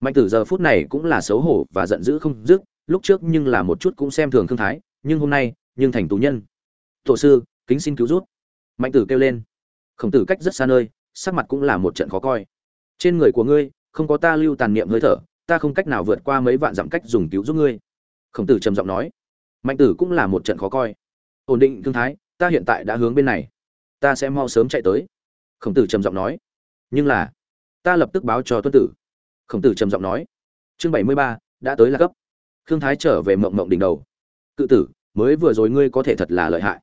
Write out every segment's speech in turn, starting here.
mạnh tử giờ phút này cũng là xấu hổ và giận dữ không dứt, lúc trước nhưng là một chút cũng xem thường thương thái, nhưng hôm nay, nhưng thành tù nhân. Tổ sư, kính xin cứu rút mạnh tử kêu lên. Khổng tử cách rất xa nơi, sắc mặt cũng là một trận khó coi. Trên người của ngươi, không có ta lưu tàn niệm hơi thở, ta không cách nào vượt qua mấy vạn dặm cách dùng cứu giúp ngươi. Khổng tử trầm giọng nói. Mạnh tử cũng là một trận khó coi. Ổn định thương thái, ta hiện tại đã hướng bên này. Ta sẽ mau sớm chạy tới. Khổng tử trầm giọng nói. Nhưng là, ta lập tức báo cho tuân tử khổng tử trầm giọng nói. Chương bảy mươi ba, đã tới là cấp khương thái trở về mộng mộng đỉnh đầu. Cự tử, mới vừa rồi ngươi có thể thật là lợi hại.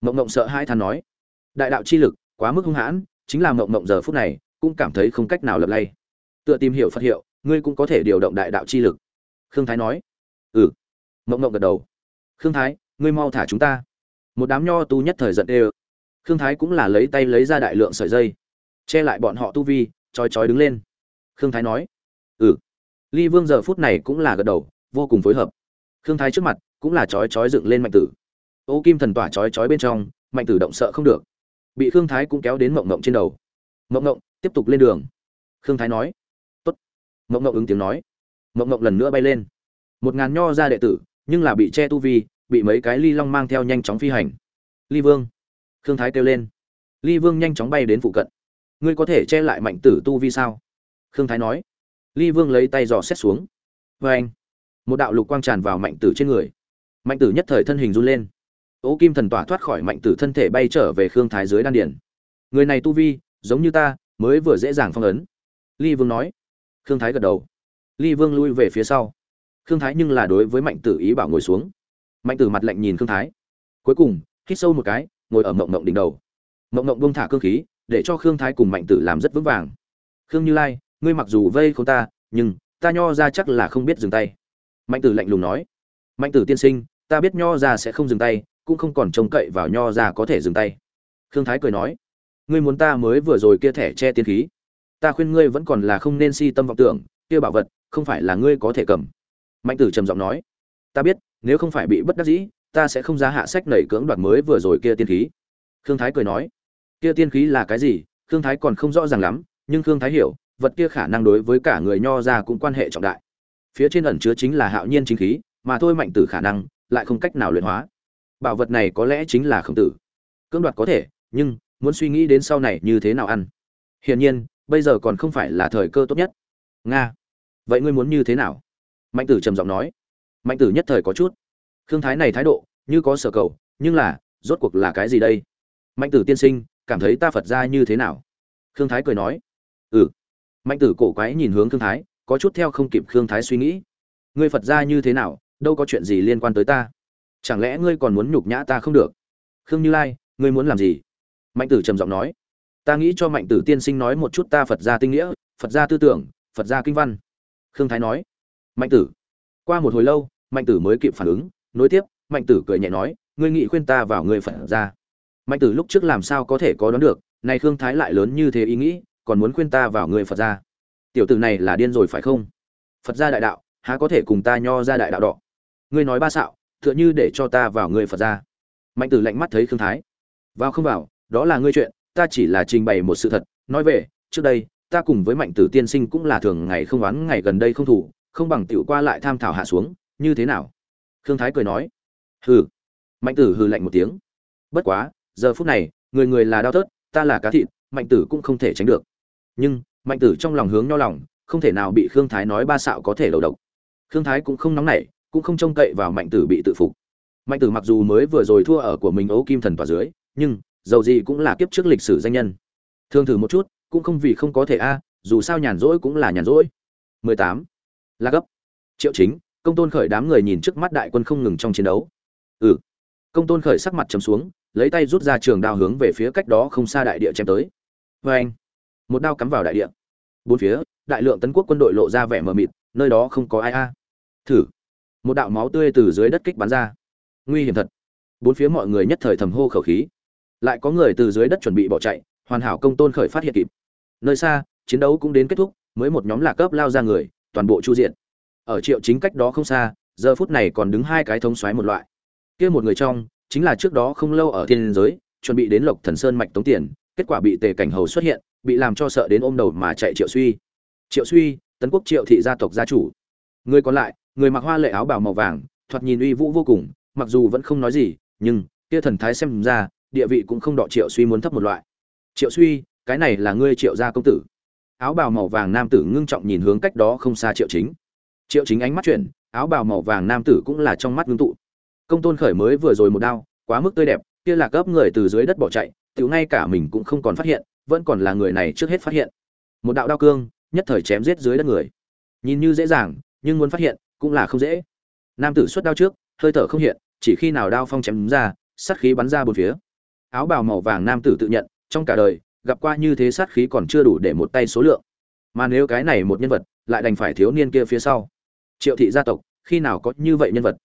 Mộng mộng sợ hai than nói. Đại đạo chi lực, quá mức hung hãn, chính là mộng mộng giờ phút này, cũng cảm thấy không cách nào lập lay. Tựa tìm hiểu phật hiệu, ngươi cũng có thể điều động đại đạo chi lực. Khương thái nói. Ừ. Mộng mộng gật đầu. Khương thái, ngươi mau thả chúng ta. Một đám nho tu nhất thời giận ê ơ khương thái cũng là lấy tay lấy ra đại lượng sợi dây. Che lại bọn họ tu vi, chói chói đứng lên. Khương thái nói ly vương giờ phút này cũng là gật đầu, vô cùng phối hợp. Khương thái trước mặt cũng là chói chói dựng lên mạnh tử. Ô kim thần tỏa chói chói bên trong, mạnh tử động sợ không được. Bị khương thái cũng kéo đến mộng mộng trên đầu. Mộng mộng, tiếp tục lên đường. Khương thái nói. Tốt. Mộng mộng ứng tiếng nói. Mộng mộng lần nữa bay lên. Một ngàn nho ra đệ tử, nhưng là bị che tu vi, bị mấy cái ly long mang theo nhanh chóng phi hành. Ly vương. Khương thái kêu lên. Ly vương nhanh chóng bay đến phụ cận. Ngươi có thể che lại mạnh tử tu vi sao? Khương thái nói ly vương lấy tay dò xét xuống. Vê anh, một đạo lục quang tràn vào mạnh tử trên người. Mạnh tử nhất thời thân hình run lên. Ố kim thần tỏa thoát khỏi mạnh tử thân thể bay trở về khương thái dưới đan điển người này tu vi, giống như ta, mới vừa dễ dàng phong ấn. Ly vương nói. Khương thái gật đầu. Ly vương lui về phía sau. Khương thái nhưng là đối với mạnh tử ý bảo ngồi xuống. Mạnh tử mặt lạnh nhìn khương thái. Cuối cùng, hít sâu một cái, ngồi ở mộng mộng đỉnh đầu. Mộng mộng bông thả cơ khí, để cho khương thái cùng mạnh tử làm rất vững vàng. Khương như lai ngươi mặc dù vây không ta, nhưng ta nho ra chắc là không biết dừng tay. Mạnh tử lạnh lùng nói. Mạnh tử tiên sinh, ta biết nho ra sẽ không dừng tay, cũng không còn trông cậy vào nho ra có thể dừng tay. Khương thái cười nói. Ngươi muốn ta mới vừa rồi kia thẻ che tiên khí. Ta khuyên ngươi vẫn còn là không nên si tâm vọng tưởng, kia bảo vật, không phải là ngươi có thể cầm. Mạnh tử trầm giọng nói. Ta biết, nếu không phải bị bất đắc dĩ, ta sẽ không ra hạ sách nảy cưỡng đoạt mới vừa rồi kia tiên khí. Khương thái cười nói. Kia tiên khí là cái gì? Khương thái còn không rõ ràng lắm, nhưng khương thái hiểu vật kia khả năng đối với cả người nho ra cũng quan hệ trọng đại. Phía trên ẩn chứa chính là hạo nhiên chính khí, mà thôi mạnh tử khả năng lại không cách nào luyện hóa. Bảo vật này có lẽ chính là khổng tử. Cưỡng đoạt có thể, nhưng muốn suy nghĩ đến sau này như thế nào ăn. Hiển nhiên, bây giờ còn không phải là thời cơ tốt nhất. Nga, vậy ngươi muốn như thế nào? Mạnh tử trầm giọng nói. Mạnh tử nhất thời có chút. Thương thái này thái độ như có sở cầu, nhưng là, rốt cuộc là cái gì đây? Mạnh tử tiên sinh, cảm thấy ta phật ra như thế nào? Khương thái cười nói. Ừ mạnh tử cổ quái nhìn hướng khương thái, có chút theo không kịp khương thái suy nghĩ. Ngươi phật ra như thế nào, đâu có chuyện gì liên quan tới ta? Chẳng lẽ ngươi còn muốn nhục nhã ta không được? Khương như lai, ngươi muốn làm gì? Mạnh tử trầm giọng nói. Ta nghĩ cho mạnh tử tiên sinh nói một chút ta phật gia tinh nghĩa, phật gia tư tưởng, phật gia kinh văn. Khương thái nói. Mạnh tử. Qua một hồi lâu, mạnh tử mới kịp phản ứng, nối tiếp, mạnh tử cười nhẹ nói, ngươi nghị khuyên ta vào người phật gia. Mạnh tử lúc trước làm sao có thể có đoán được, nay khương thái lại lớn như thế ý nghĩ còn muốn khuyên ta vào người phật gia. Tiểu tử này là điên rồi phải không? Phật gia đại đạo, há có thể cùng ta nho ra đại đạo đỏ? Ngươi nói ba xạo, tựa như để cho ta vào người phật gia. Mạnh tử lạnh mắt thấy khương thái. Vào không vào, đó là ngươi chuyện, ta chỉ là trình bày một sự thật. Nói về, trước đây, ta cùng với mạnh tử tiên sinh cũng là thường ngày không oán, ngày gần đây không thủ, không bằng tiểu qua lại tham thảo hạ xuống, như thế nào? Khương thái cười nói. Hừ. Mạnh tử hừ lạnh một tiếng. Bất quá, giờ phút này, người người là đau tớt ta là cá thịt, mạnh tử cũng không thể tránh được nhưng mạnh tử trong lòng hướng nho lòng không thể nào bị khương thái nói ba xạo có thể đầu độc khương thái cũng không nóng nảy cũng không trông cậy vào mạnh tử bị tự phục mạnh tử mặc dù mới vừa rồi thua ở của mình ấu kim thần tòa dưới nhưng dầu gì cũng là kiếp trước lịch sử danh nhân thường thử một chút cũng không vì không có thể a dù sao nhàn rỗi cũng là nhàn rỗi 18. La gấp. Triệu Chính, Công Tôn Khởi đám người nhìn trước mắt đại quân không ngừng trong chiến đấu. Ừ. Công Tôn Khởi sắc mặt trầm xuống, lấy tay rút ra trường đao hướng về phía cách đó không xa đại địa chém tới. Oeng. Một đao cắm vào đại địa. Bốn phía, đại lượng tấn quốc quân đội lộ ra vẻ mờ mịt, nơi đó không có ai a. Thử. Một đạo máu tươi từ dưới đất kích bắn ra. Nguy hiểm thật. Bốn phía mọi người nhất thời thầm hô khẩu khí. Lại có người từ dưới đất chuẩn bị bỏ chạy, hoàn hảo công tôn khởi phát hiện kịp. Nơi xa, chiến đấu cũng đến kết thúc, mới một nhóm lạc cấp lao ra người, toàn bộ chu diện ở triệu chính cách đó không xa giờ phút này còn đứng hai cái thống xoáy một loại kia một người trong chính là trước đó không lâu ở thiên giới chuẩn bị đến lộc thần sơn mạch tống tiền kết quả bị tề cảnh hầu xuất hiện, bị làm cho sợ đến ôm đầu mà chạy triệu suy. Triệu suy, tấn quốc triệu thị gia tộc gia chủ. Người còn lại, người mặc hoa lệ áo bào màu vàng, thoạt nhìn uy vũ vô cùng, mặc dù vẫn không nói gì, nhưng, kia thần thái xem ra, địa vị cũng không đọ triệu suy muốn thấp một loại. Triệu suy, cái này là ngươi triệu gia công tử. Áo bào màu vàng nam tử ngưng trọng nhìn hướng cách đó không xa triệu chính. Triệu chính ánh mắt chuyển, áo bào màu vàng nam tử cũng là trong mắt ngưng tụ. Công tôn khởi mới vừa rồi một đao, quá mức tươi đẹp, kia là cấp người từ dưới đất bỏ chạy tiểu ngay cả mình cũng không còn phát hiện, vẫn còn là người này trước hết phát hiện. Một đạo đao cương, nhất thời chém giết dưới đất người. Nhìn như dễ dàng, nhưng muốn phát hiện, cũng là không dễ. Nam tử xuất đao trước, hơi thở không hiện, chỉ khi nào đao phong chém ra, sát khí bắn ra bốn phía. Áo bào màu vàng nam tử tự nhận, trong cả đời, gặp qua như thế sát khí còn chưa đủ để một tay số lượng. Mà nếu cái này một nhân vật, lại đành phải thiếu niên kia phía sau. Triệu thị gia tộc, khi nào có như vậy nhân vật?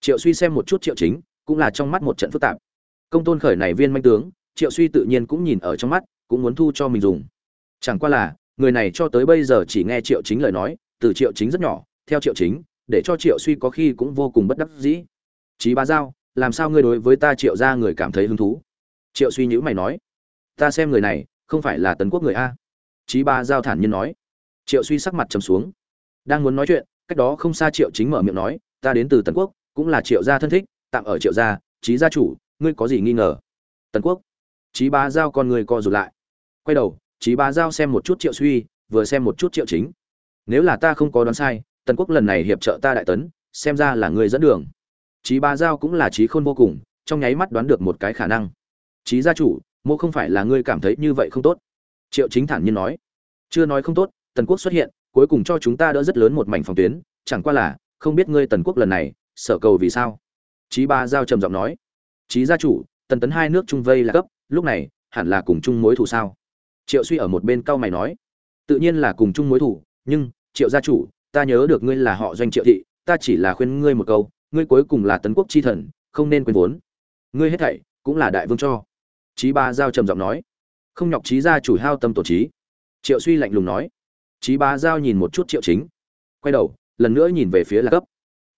Triệu suy xem một chút triệu chính, cũng là trong mắt một trận phức tạp. Công tôn khởi này viên manh tướng triệu suy tự nhiên cũng nhìn ở trong mắt, cũng muốn thu cho mình dùng. Chẳng qua là, người này cho tới bây giờ chỉ nghe triệu chính lời nói, từ triệu chính rất nhỏ, theo triệu chính, để cho triệu suy có khi cũng vô cùng bất đắc dĩ. Chí bá giao, làm sao ngươi đối với ta triệu ra người cảm thấy hứng thú? Triệu suy nhữ mày nói. Ta xem người này, không phải là tấn quốc người a. Chí bá giao thản nhiên nói. Triệu suy sắc mặt trầm xuống. Đang muốn nói chuyện, cách đó không xa triệu chính mở miệng nói, ta đến từ tấn quốc, cũng là triệu gia thân thích, tạm ở triệu gia trí gia chủ, ngươi có gì nghi ngờ? Tấn quốc? Chí bá giao con người co rụt lại. Quay đầu, Chí bá giao xem một chút triệu suy, vừa xem một chút triệu chính. Nếu là ta không có đoán sai, tần quốc lần này hiệp trợ ta đại tấn, xem ra là người dẫn đường. Chí bá giao cũng là trí khôn vô cùng, trong nháy mắt đoán được một cái khả năng. Chí gia chủ, mô không phải là ngươi cảm thấy như vậy không tốt? Triệu chính thản nhiên nói. Chưa nói không tốt, tần quốc xuất hiện, cuối cùng cho chúng ta đỡ rất lớn một mảnh phòng tuyến, chẳng qua là, không biết ngươi tần quốc lần này, sở cầu vì sao? Chí Bá giao trầm giọng nói. Chí gia chủ, tần tấn hai nước trung vây là cấp lúc này, hẳn là cùng chung mối thù sao? Triệu suy ở một bên cau mày nói. Tự nhiên là cùng chung mối thù, nhưng, triệu gia chủ, ta nhớ được ngươi là họ doanh triệu thị, ta chỉ là khuyên ngươi một câu, ngươi cuối cùng là tấn quốc chi thần, không nên quên vốn. Ngươi hết thảy cũng là đại vương cho. Trí ba giao trầm giọng nói. Không nhọc trí gia chủ hao tâm tổ trí. Triệu suy lạnh lùng nói. Trí ba giao nhìn một chút triệu chính. Quay đầu, lần nữa nhìn về phía lạc cấp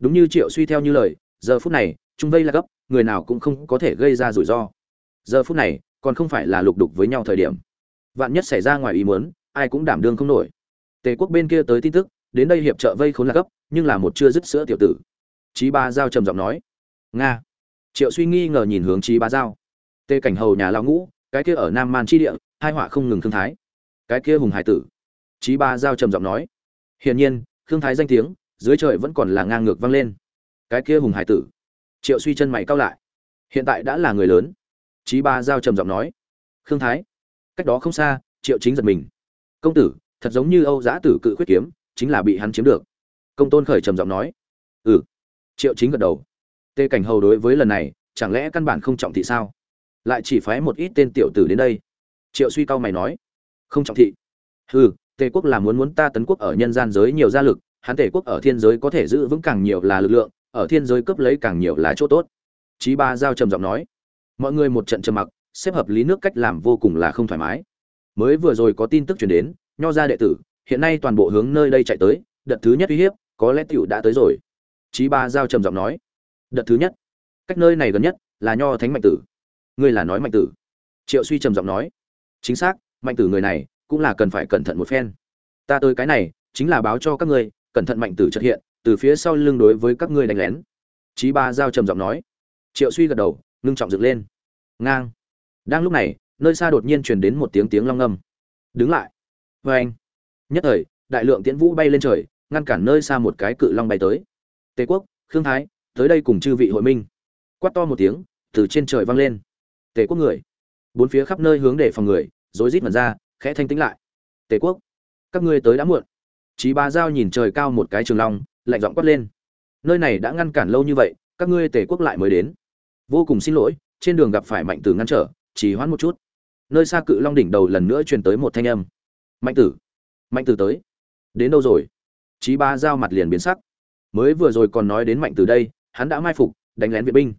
đúng như triệu suy theo như lời, giờ phút này, trung vây là cấp người nào cũng không có thể gây ra rủi ro giờ phút này, còn không phải là lục đục với nhau thời điểm. Vạn nhất xảy ra ngoài ý muốn, ai cũng đảm đương không nổi. Tề quốc bên kia tới tin tức, đến đây hiệp trợ vây khốn là cấp nhưng là một chưa dứt sữa tiểu tử. Chí ba giao trầm giọng nói. Nga. Triệu suy nghi ngờ nhìn hướng chí ba giao. Tề cảnh hầu nhà lao ngũ, cái kia ở nam man chi địa, hai họa không ngừng thương thái. Cái kia hùng hải tử. Chí ba giao trầm giọng nói. Hiển nhiên, thương thái danh tiếng, dưới trời vẫn còn là ngang ngược vang lên. Cái kia hùng hải tử. Triệu suy chân mày cao lại. Hiện tại đã là người lớn. Chí ba giao trầm giọng nói, khương thái, cách đó không xa, triệu chính giật mình. Công tử, thật giống như âu Giá tử cự khuyết kiếm, chính là bị hắn chiếm được. Công tôn khởi trầm giọng nói ừ. Triệu chính gật đầu. Tê cảnh hầu đối với lần này, chẳng lẽ căn bản không trọng thị sao? Lại chỉ phái một ít tên tiểu tử đến đây. Triệu suy cao mày nói, không trọng thị. Hừ, tề quốc là muốn muốn ta tấn quốc ở nhân gian giới nhiều gia lực, hắn tề quốc ở thiên giới có thể giữ vững càng nhiều là lực lượng, ở thiên giới cướp lấy càng nhiều là chỗ tốt. Chí ba giao trầm giọng nói mọi người một trận trầm mặc, xếp hợp lý nước cách làm vô cùng là không thoải mái. Mới vừa rồi có tin tức truyền đến, nho gia đệ tử, hiện nay toàn bộ hướng nơi đây chạy tới, đợt thứ nhất uy hiếp, có lẽ tiểu đã tới rồi. Chí ba giao trầm giọng nói, đợt thứ nhất, cách nơi này gần nhất là nho thánh mạnh tử. Ngươi là nói mạnh tử. Triệu suy trầm giọng nói, chính xác, mạnh tử người này cũng là cần phải cẩn thận một phen. Ta tới cái này, chính là báo cho các ngươi, cẩn thận mạnh tử trật hiện, từ phía sau lưng đối với các ngươi đánh lén. Chí ba giao trầm giọng nói, triệu suy gật đầu, ngưng trọng dựng lên ngang. Đang lúc này nơi xa đột nhiên truyền đến một tiếng tiếng long ngâm. Đứng lại. Vê anh. Nhất thời đại lượng tiễn vũ bay lên trời ngăn cản nơi xa một cái cự long bay tới. Tề quốc khương thái tới đây cùng chư vị hội minh. Quát to một tiếng từ trên trời vang lên. Tề quốc người. Bốn phía khắp nơi hướng để phòng người rối rít mật ra khẽ thanh tĩnh lại. Tề quốc. Các ngươi tới đã muộn. Chí Bá Giao nhìn trời cao một cái trường long, lạnh giọng quát lên. Nơi này đã ngăn cản lâu như vậy, các ngươi Tề quốc lại mới đến. Vô cùng xin lỗi, trên đường gặp phải Mạnh Tử ngăn trở, chỉ hoãn một chút. Nơi xa cự long đỉnh đầu lần nữa truyền tới một thanh âm. Mạnh Tử, Mạnh Tử tới. Đến đâu rồi? Chí ba Giao mặt liền biến sắc. Mới vừa rồi còn nói đến Mạnh Tử đây, hắn đã mai phục, đánh lén viện binh.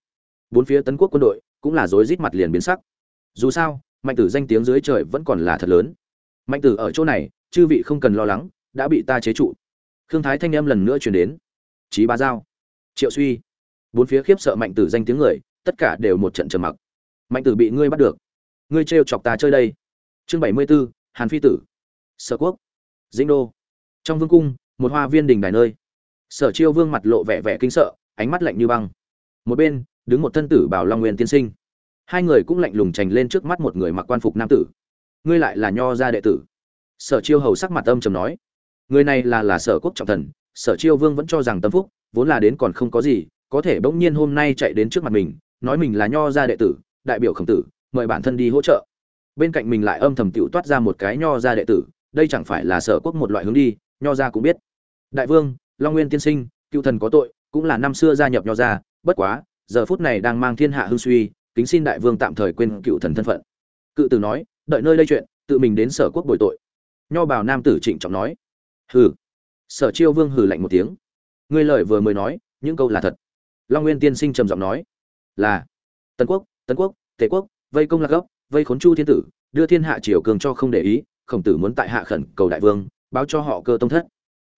Bốn phía tấn quốc quân đội cũng là rối rít mặt liền biến sắc. Dù sao, Mạnh Tử danh tiếng dưới trời vẫn còn là thật lớn. Mạnh Tử ở chỗ này, chư vị không cần lo lắng, đã bị ta chế trụ khương thái thanh âm lần nữa truyền đến Chí ba giao triệu suy bốn phía khiếp sợ mạnh tử danh tiếng người tất cả đều một trận trầm mặc. Mạnh tử bị ngươi bắt được. Ngươi trêu chọc ta chơi đây. Chương bảy mươi 74, hàn phi tử. Sở quốc. Dĩnh đô. Trong vương cung một hoa viên đình đài nơi. Sở chiêu vương mặt lộ vẻ vẻ kinh sợ ánh mắt lạnh như băng. Một bên đứng một thân tử bảo long nguyên tiên sinh. Hai người cũng lạnh lùng trành lên trước mắt một người mặc quan phục nam tử. Ngươi lại là nho gia đệ tử. Sở chiêu hầu sắc mặt âm trầm nói. Người này là là sở quốc trọng thần sở chiêu vương vẫn cho rằng tâm phúc vốn là đến còn không có gì có thể bỗng nhiên hôm nay chạy đến trước mặt mình nói mình là nho gia đệ tử, đại biểu khổng tử, mời bản thân đi hỗ trợ. Bên cạnh mình lại âm thầm tiểu toát ra một cái nho gia đệ tử, đây chẳng phải là sở quốc một loại hướng đi, nho gia cũng biết. Đại vương, long nguyên tiên sinh, cựu thần có tội, cũng là năm xưa gia nhập nho gia, bất quá, giờ phút này đang mang thiên hạ hưng suy, kính xin đại vương tạm thời quên cựu thần thân phận. Cự tử nói, đợi nơi đây chuyện, tự mình đến sở quốc bồi tội. Nho bảo nam tử trịnh trọng nói. Hừ. Sở chiêu vương hừ lạnh một tiếng. Ngươi lời vừa mới nói, những câu là thật. Long nguyên tiên sinh trầm giọng nói là tần quốc tấn quốc, tề quốc, vây công lạc gốc, vây khốn chu thiên tử, đưa thiên hạ triều cường cho không để ý, khổng tử muốn tại hạ khẩn cầu đại vương, báo cho họ cơ tông thất.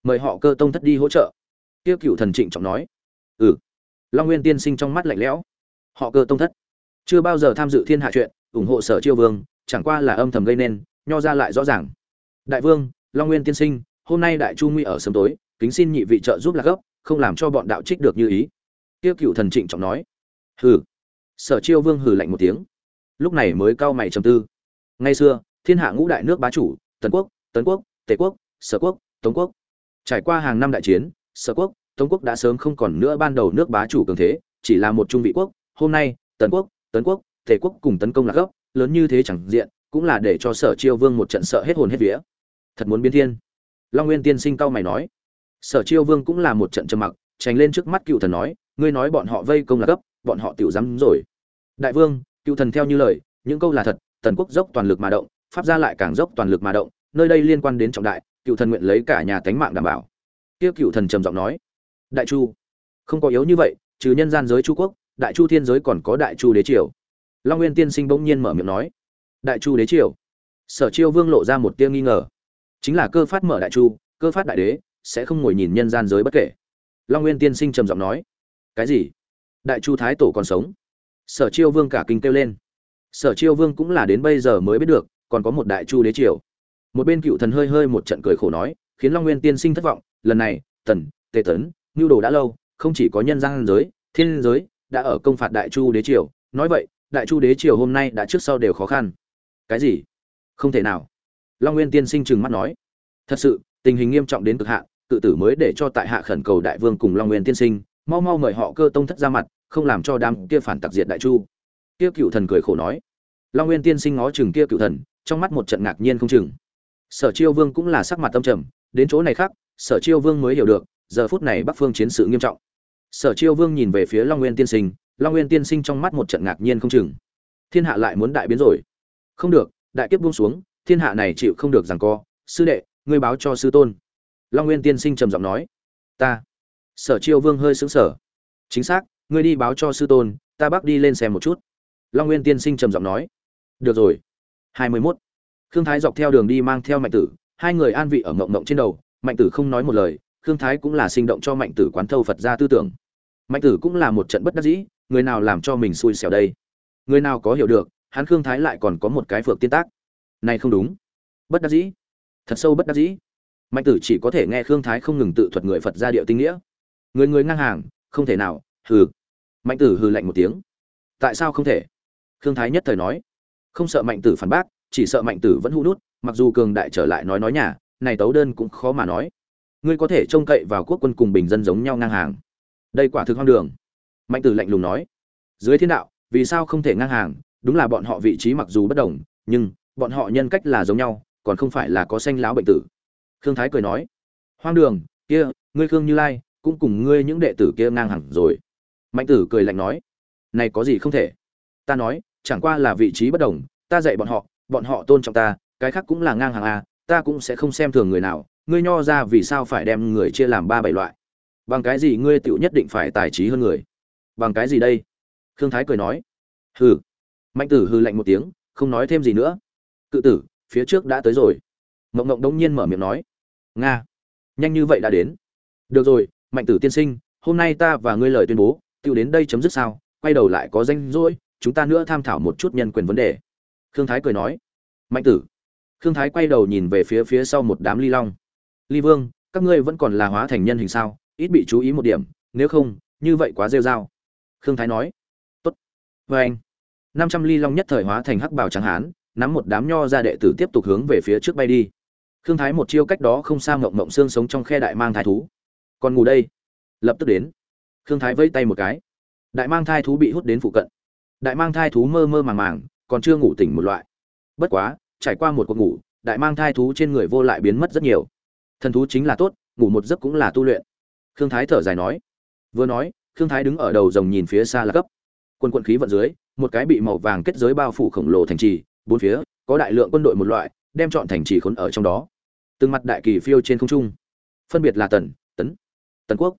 Mời họ cơ tông thất đi hỗ trợ. Tiêu cựu thần trịnh trọng nói. Ừ. Long nguyên tiên sinh trong mắt lạnh lẽo. Họ cơ tông thất. Chưa bao giờ tham dự thiên hạ chuyện, ủng hộ sở chiêu vương, chẳng qua là âm thầm gây nên, nho ra lại rõ ràng. Đại vương, long nguyên tiên sinh, hôm nay đại chu nguy ở sớm tối, kính xin nhị vị trợ giúp lạc gốc, không làm cho bọn đạo trích được như ý. Tiêu cựu thần trịnh trọng nói hừ. Sở chiêu vương hừ lạnh một tiếng. Lúc này mới cao mày trầm tư. Ngày xưa, thiên hạ ngũ đại nước bá chủ, tần quốc, tấn quốc, tề quốc, sở quốc, tống quốc. Trải qua hàng năm đại chiến, sở quốc, tống quốc đã sớm không còn nữa ban đầu nước bá chủ cường thế, chỉ là một trung vị quốc. Hôm nay, tần quốc, tấn quốc, tề quốc cùng tấn công lạc gốc lớn như thế chẳng diện, cũng là để cho sở chiêu vương một trận sợ hết hồn hết vía. Thật muốn biến thiên. Long nguyên tiên sinh cao mày nói. Sở chiêu vương cũng là một trận trầm mặc, tránh lên trước mắt cựu thần nói, ngươi nói bọn họ vây công là gấp bọn họ tiểu dám rồi. Đại vương, cựu thần theo như lời, những câu là thật, tần quốc dốc toàn lực mà động, pháp gia lại càng dốc toàn lực mà động, nơi đây liên quan đến trọng đại, cựu thần nguyện lấy cả nhà tánh mạng đảm bảo. Tiêu cựu thần trầm giọng nói, đại chu, không có yếu như vậy, trừ nhân gian giới chu quốc, đại chu thiên giới còn có đại chu đế triều. Long nguyên tiên sinh bỗng nhiên mở miệng nói, đại chu đế triều? Sở chiêu vương lộ ra một tia nghi ngờ. Chính là cơ phát mở đại chu, cơ phát đại đế, sẽ không ngồi nhìn nhân gian giới bất kể. Long nguyên tiên sinh trầm giọng nói, cái gì? Đại chu thái tổ còn sống. Sở chiêu vương cả kinh kêu lên. Sở chiêu vương cũng là đến bây giờ mới biết được, còn có một đại chu đế triều. Một bên cựu thần hơi hơi một trận cười khổ nói, khiến long nguyên tiên sinh thất vọng, lần này tần tề tấn nhu đồ đã lâu, không chỉ có nhân gian giới, thiên giới, đã ở công phạt đại chu đế triều. Nói vậy, đại chu đế triều hôm nay đã trước sau đều khó khăn. Cái gì? Không thể nào. Long nguyên tiên sinh trừng mắt nói. Thật sự, tình hình nghiêm trọng đến cực hạn, cự tử mới để cho tại hạ khẩn cầu đại vương cùng long nguyên tiên sinh, mau mau mời họ cơ tông thất ra mặt không làm cho đám kia phản tặc diệt đại chu. Kia cựu thần cười khổ nói, long nguyên tiên sinh ngó chừng kia cựu thần, trong mắt một trận ngạc nhiên không chừng. Sở chiêu vương cũng là sắc mặt tâm trầm, đến chỗ này khác, sở chiêu vương mới hiểu được, giờ phút này bắc phương chiến sự nghiêm trọng. Sở chiêu vương nhìn về phía long nguyên tiên sinh, long nguyên tiên sinh trong mắt một trận ngạc nhiên không chừng. Thiên hạ lại muốn đại biến rồi. Không được, đại kiếp buông xuống, thiên hạ này chịu không được rằng co. Sư đệ, ngươi báo cho sư tôn. Long nguyên tiên sinh trầm giọng nói, ta. Sở chiêu vương hơi sững sờ. Chính xác ngươi đi báo cho sư tôn, ta bác đi lên xem một chút. Long nguyên tiên sinh trầm giọng nói. Được rồi. Hai mươi mốt. Khương thái dọc theo đường đi mang theo mạnh tử, hai người an vị ở mộng mộng trên đầu. Mạnh tử không nói một lời, khương thái cũng là sinh động cho mạnh tử quán thâu phật ra tư tưởng. Mạnh tử cũng là một trận bất đắc dĩ, người nào làm cho mình xui xẻo đây? Người nào có hiểu được, hắn khương thái lại còn có một cái phược tiên tác. Này không đúng. Bất đắc dĩ. Thật sâu bất đắc dĩ. Mạnh tử chỉ có thể nghe khương thái không ngừng tự thuật người phật ra điệu tinh nghĩa. Người người ngang hàng, không thể nào, hừ mạnh tử hừ lạnh một tiếng. Tại sao không thể? Khương thái nhất thời nói. Không sợ mạnh tử phản bác, chỉ sợ mạnh tử vẫn hũ nút, mặc dù cường đại trở lại nói nói nhà, này tấu đơn cũng khó mà nói. Ngươi có thể trông cậy vào quốc quân cùng bình dân giống nhau ngang hàng. Đây quả thực hoang đường. Mạnh tử lạnh lùng nói. Dưới thiên đạo, vì sao không thể ngang hàng? Đúng là bọn họ vị trí mặc dù bất đồng, nhưng bọn họ nhân cách là giống nhau, còn không phải là có xanh láo bệnh tử. Khương thái cười nói. Hoang đường, kia, ngươi khương như lai, cũng cùng ngươi những đệ tử kia ngang hàng rồi mạnh tử cười lạnh nói, này có gì không thể? Ta nói, chẳng qua là vị trí bất đồng, ta dạy bọn họ bọn họ tôn trọng ta, cái khác cũng là ngang hàng a ta cũng sẽ không xem thường người nào, ngươi nho ra vì sao phải đem người chia làm ba bảy loại? Bằng cái gì ngươi tựu nhất định phải tài trí hơn người? Bằng cái gì đây? Khương thái cười nói, hừ. Mạnh tử hư lạnh một tiếng, không nói thêm gì nữa. Cự tử, phía trước đã tới rồi. Mộng mộng đống nhiên mở miệng nói, nga, nhanh như vậy đã đến. Được rồi, mạnh tử tiên sinh, hôm nay ta và ngươi lời tuyên bố tiêu đến đây chấm dứt sao, quay đầu lại có danh rỗi, chúng ta nữa tham thảo một chút nhân quyền vấn đề. Khương thái cười nói. Mạnh tử. Khương thái quay đầu nhìn về phía phía sau một đám ly long. Ly vương, các ngươi vẫn còn là hóa thành nhân hình sao, ít bị chú ý một điểm, nếu không, như vậy quá rêu r a o khương thái nói. Tốt. Vê anh. Năm trăm ly long nhất thời hóa thành hắc bảo trắng hán, nắm một đám nho ra đệ tử tiếp tục hướng về phía trước bay đi. Khương thái một chiêu cách đó không xa mộng mộng xương sống trong khe đại mang thái thú. Còn ngủ đây. Lập tức đến khương thái vây tay một cái. Đại mang thai thú bị hút đến phụ cận. Đại mang thai thú mơ mơ màng màng, còn chưa ngủ tỉnh một loại. Bất quá, trải qua một cuộc ngủ, đại mang thai thú trên người vô lại biến mất rất nhiều. Thần thú chính là tốt, ngủ một giấc cũng là tu luyện. Khương thái thở dài nói. Vừa nói, khương thái đứng ở đầu rồng nhìn phía xa là cấp quân quân khí vận dưới, một cái bị màu vàng kết giới bao phủ khổng lồ thành trì, bốn phía, có đại lượng quân đội một loại, đem chọn thành trì khốn ở trong đó. Từng mặt đại kỳ phiêu trên không trung. Phân biệt là tần, tấn, tần quốc.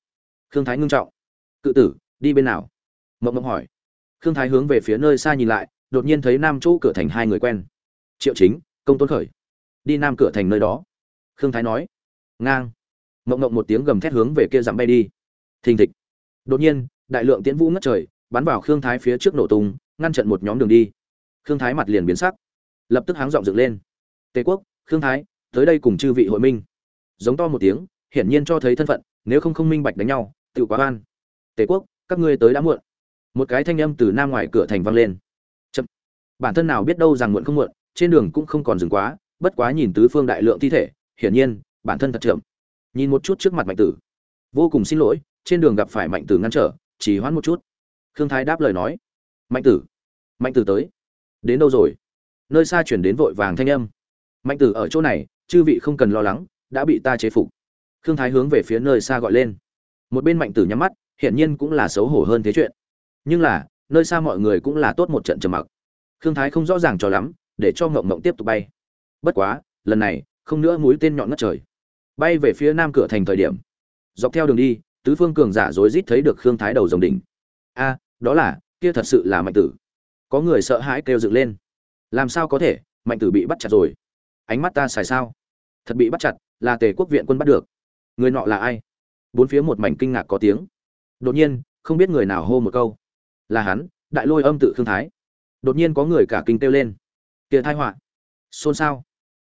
Khương thái ngưng trọng cự tử, đi bên nào? Mộng mộng hỏi. Khương thái hướng về phía nơi xa nhìn lại, đột nhiên thấy nam chỗ cửa thành hai người quen. Triệu chính, công tôn khởi. Đi nam cửa thành nơi đó. Khương thái nói. Ngang. Mộng mộng một tiếng gầm thét hướng về kia dặm bay đi. Thình thịch. Đột nhiên, đại lượng tiễn vũ ngất trời, bắn vào khương thái phía trước nổ tung, ngăn chặn một nhóm đường đi. Khương thái mặt liền biến sắc. Lập tức háng giọng dựng lên. Tề quốc, khương thái, tới đây cùng chư vị hội minh. Giống to một tiếng, hiển nhiên cho thấy thân phận, nếu không không minh bạch đánh nhau, tự quá oan tề quốc, các ngươi tới đã muộn. Một cái thanh âm từ nam ngoài cửa thành vang lên. Chậm. Bản thân nào biết đâu rằng muộn không muộn, trên đường cũng không còn dừng quá, bất quá nhìn tứ phương đại lượng thi thể, hiển nhiên, bản thân thật chậm. Nhìn một chút trước mặt mạnh tử. Vô cùng xin lỗi, trên đường gặp phải mạnh tử ngăn trở chỉ hoãn một chút. Khương thái đáp lời nói. Mạnh tử. Mạnh tử tới. Đến đâu rồi? Nơi xa chuyển đến vội vàng thanh âm. Mạnh tử ở chỗ này, chư vị không cần lo lắng, đã bị ta chế phục. Khương thái hướng về phía nơi xa gọi lên. Một bên mạnh tử nhắm mắt hiển nhiên cũng là xấu hổ hơn thế chuyện. Nhưng là, nơi xa mọi người cũng là tốt một trận trầm mặc. Khương thái không rõ ràng cho lắm, để cho ngộng ngộng tiếp tục bay. Bất quá, lần này, không nữa mũi tên nhọn ngất trời. Bay về phía nam cửa thành thời điểm, dọc theo đường đi, tứ phương cường giả rối rít thấy được khương thái đầu dòng đỉnh. A, đó là, kia thật sự là mạnh tử. Có người sợ hãi kêu dựng lên. Làm sao có thể, mạnh tử bị bắt chặt rồi? Ánh mắt ta xài sao? Thật bị bắt chặt, là tề quốc viện quân bắt được. Người nọ là ai? Bốn phía một mảnh kinh ngạc có tiếng đột nhiên, không biết người nào hô một câu. Là hắn, đại lôi âm tự khương thái. Đột nhiên có người cả kinh kêu lên. Kia thai họa. Xôn xao.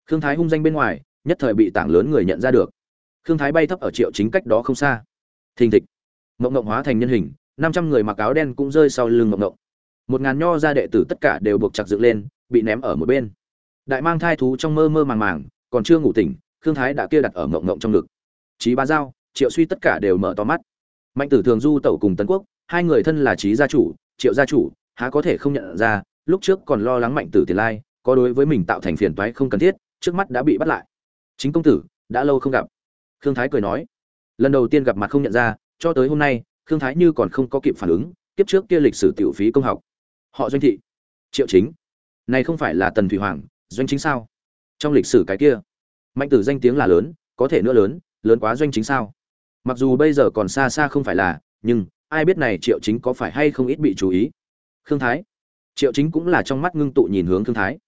Khương thái hung danh bên ngoài, nhất thời bị tảng lớn người nhận ra được. Khương thái bay thấp ở triệu chính cách đó không xa. Thình thịch. Mộng ngộng hóa thành nhân hình, năm trăm người mặc áo đen cũng rơi sau lưng mộng ngộng. Một ngàn nho ra đệ tử tất cả đều buộc chặt dựng lên, bị ném ở một bên. Đại mang thai thú trong mơ mơ màng màng, còn chưa ngủ tỉnh, khương thái đã kia đặt ở mộng ngộng trong ngực. Trí ba giao, triệu suy tất cả đều mở to mắt mạnh tử thường du tẩu cùng tấn quốc, hai người thân là trí gia chủ, triệu gia chủ, há có thể không nhận ra, lúc trước còn lo lắng mạnh tử tiền lai, có đối với mình tạo thành phiền toái không cần thiết, trước mắt đã bị bắt lại. Chính công tử, đã lâu không gặp. Khương thái cười nói, lần đầu tiên gặp mặt không nhận ra, cho tới hôm nay, khương thái như còn không có kịp phản ứng, kiếp trước kia lịch sử tiểu phí công học. Họ doanh thị, triệu chính, này không phải là tần thủy hoàng, doanh chính sao? Trong lịch sử cái kia, mạnh tử danh tiếng là lớn, có thể nữa lớn lớn quá doanh chính sao? Mặc dù bây giờ còn xa xa không phải là, nhưng, ai biết này triệu chính có phải hay không ít bị chú ý. Khương thái. Triệu chính cũng là trong mắt ngưng tụ nhìn hướng khương thái.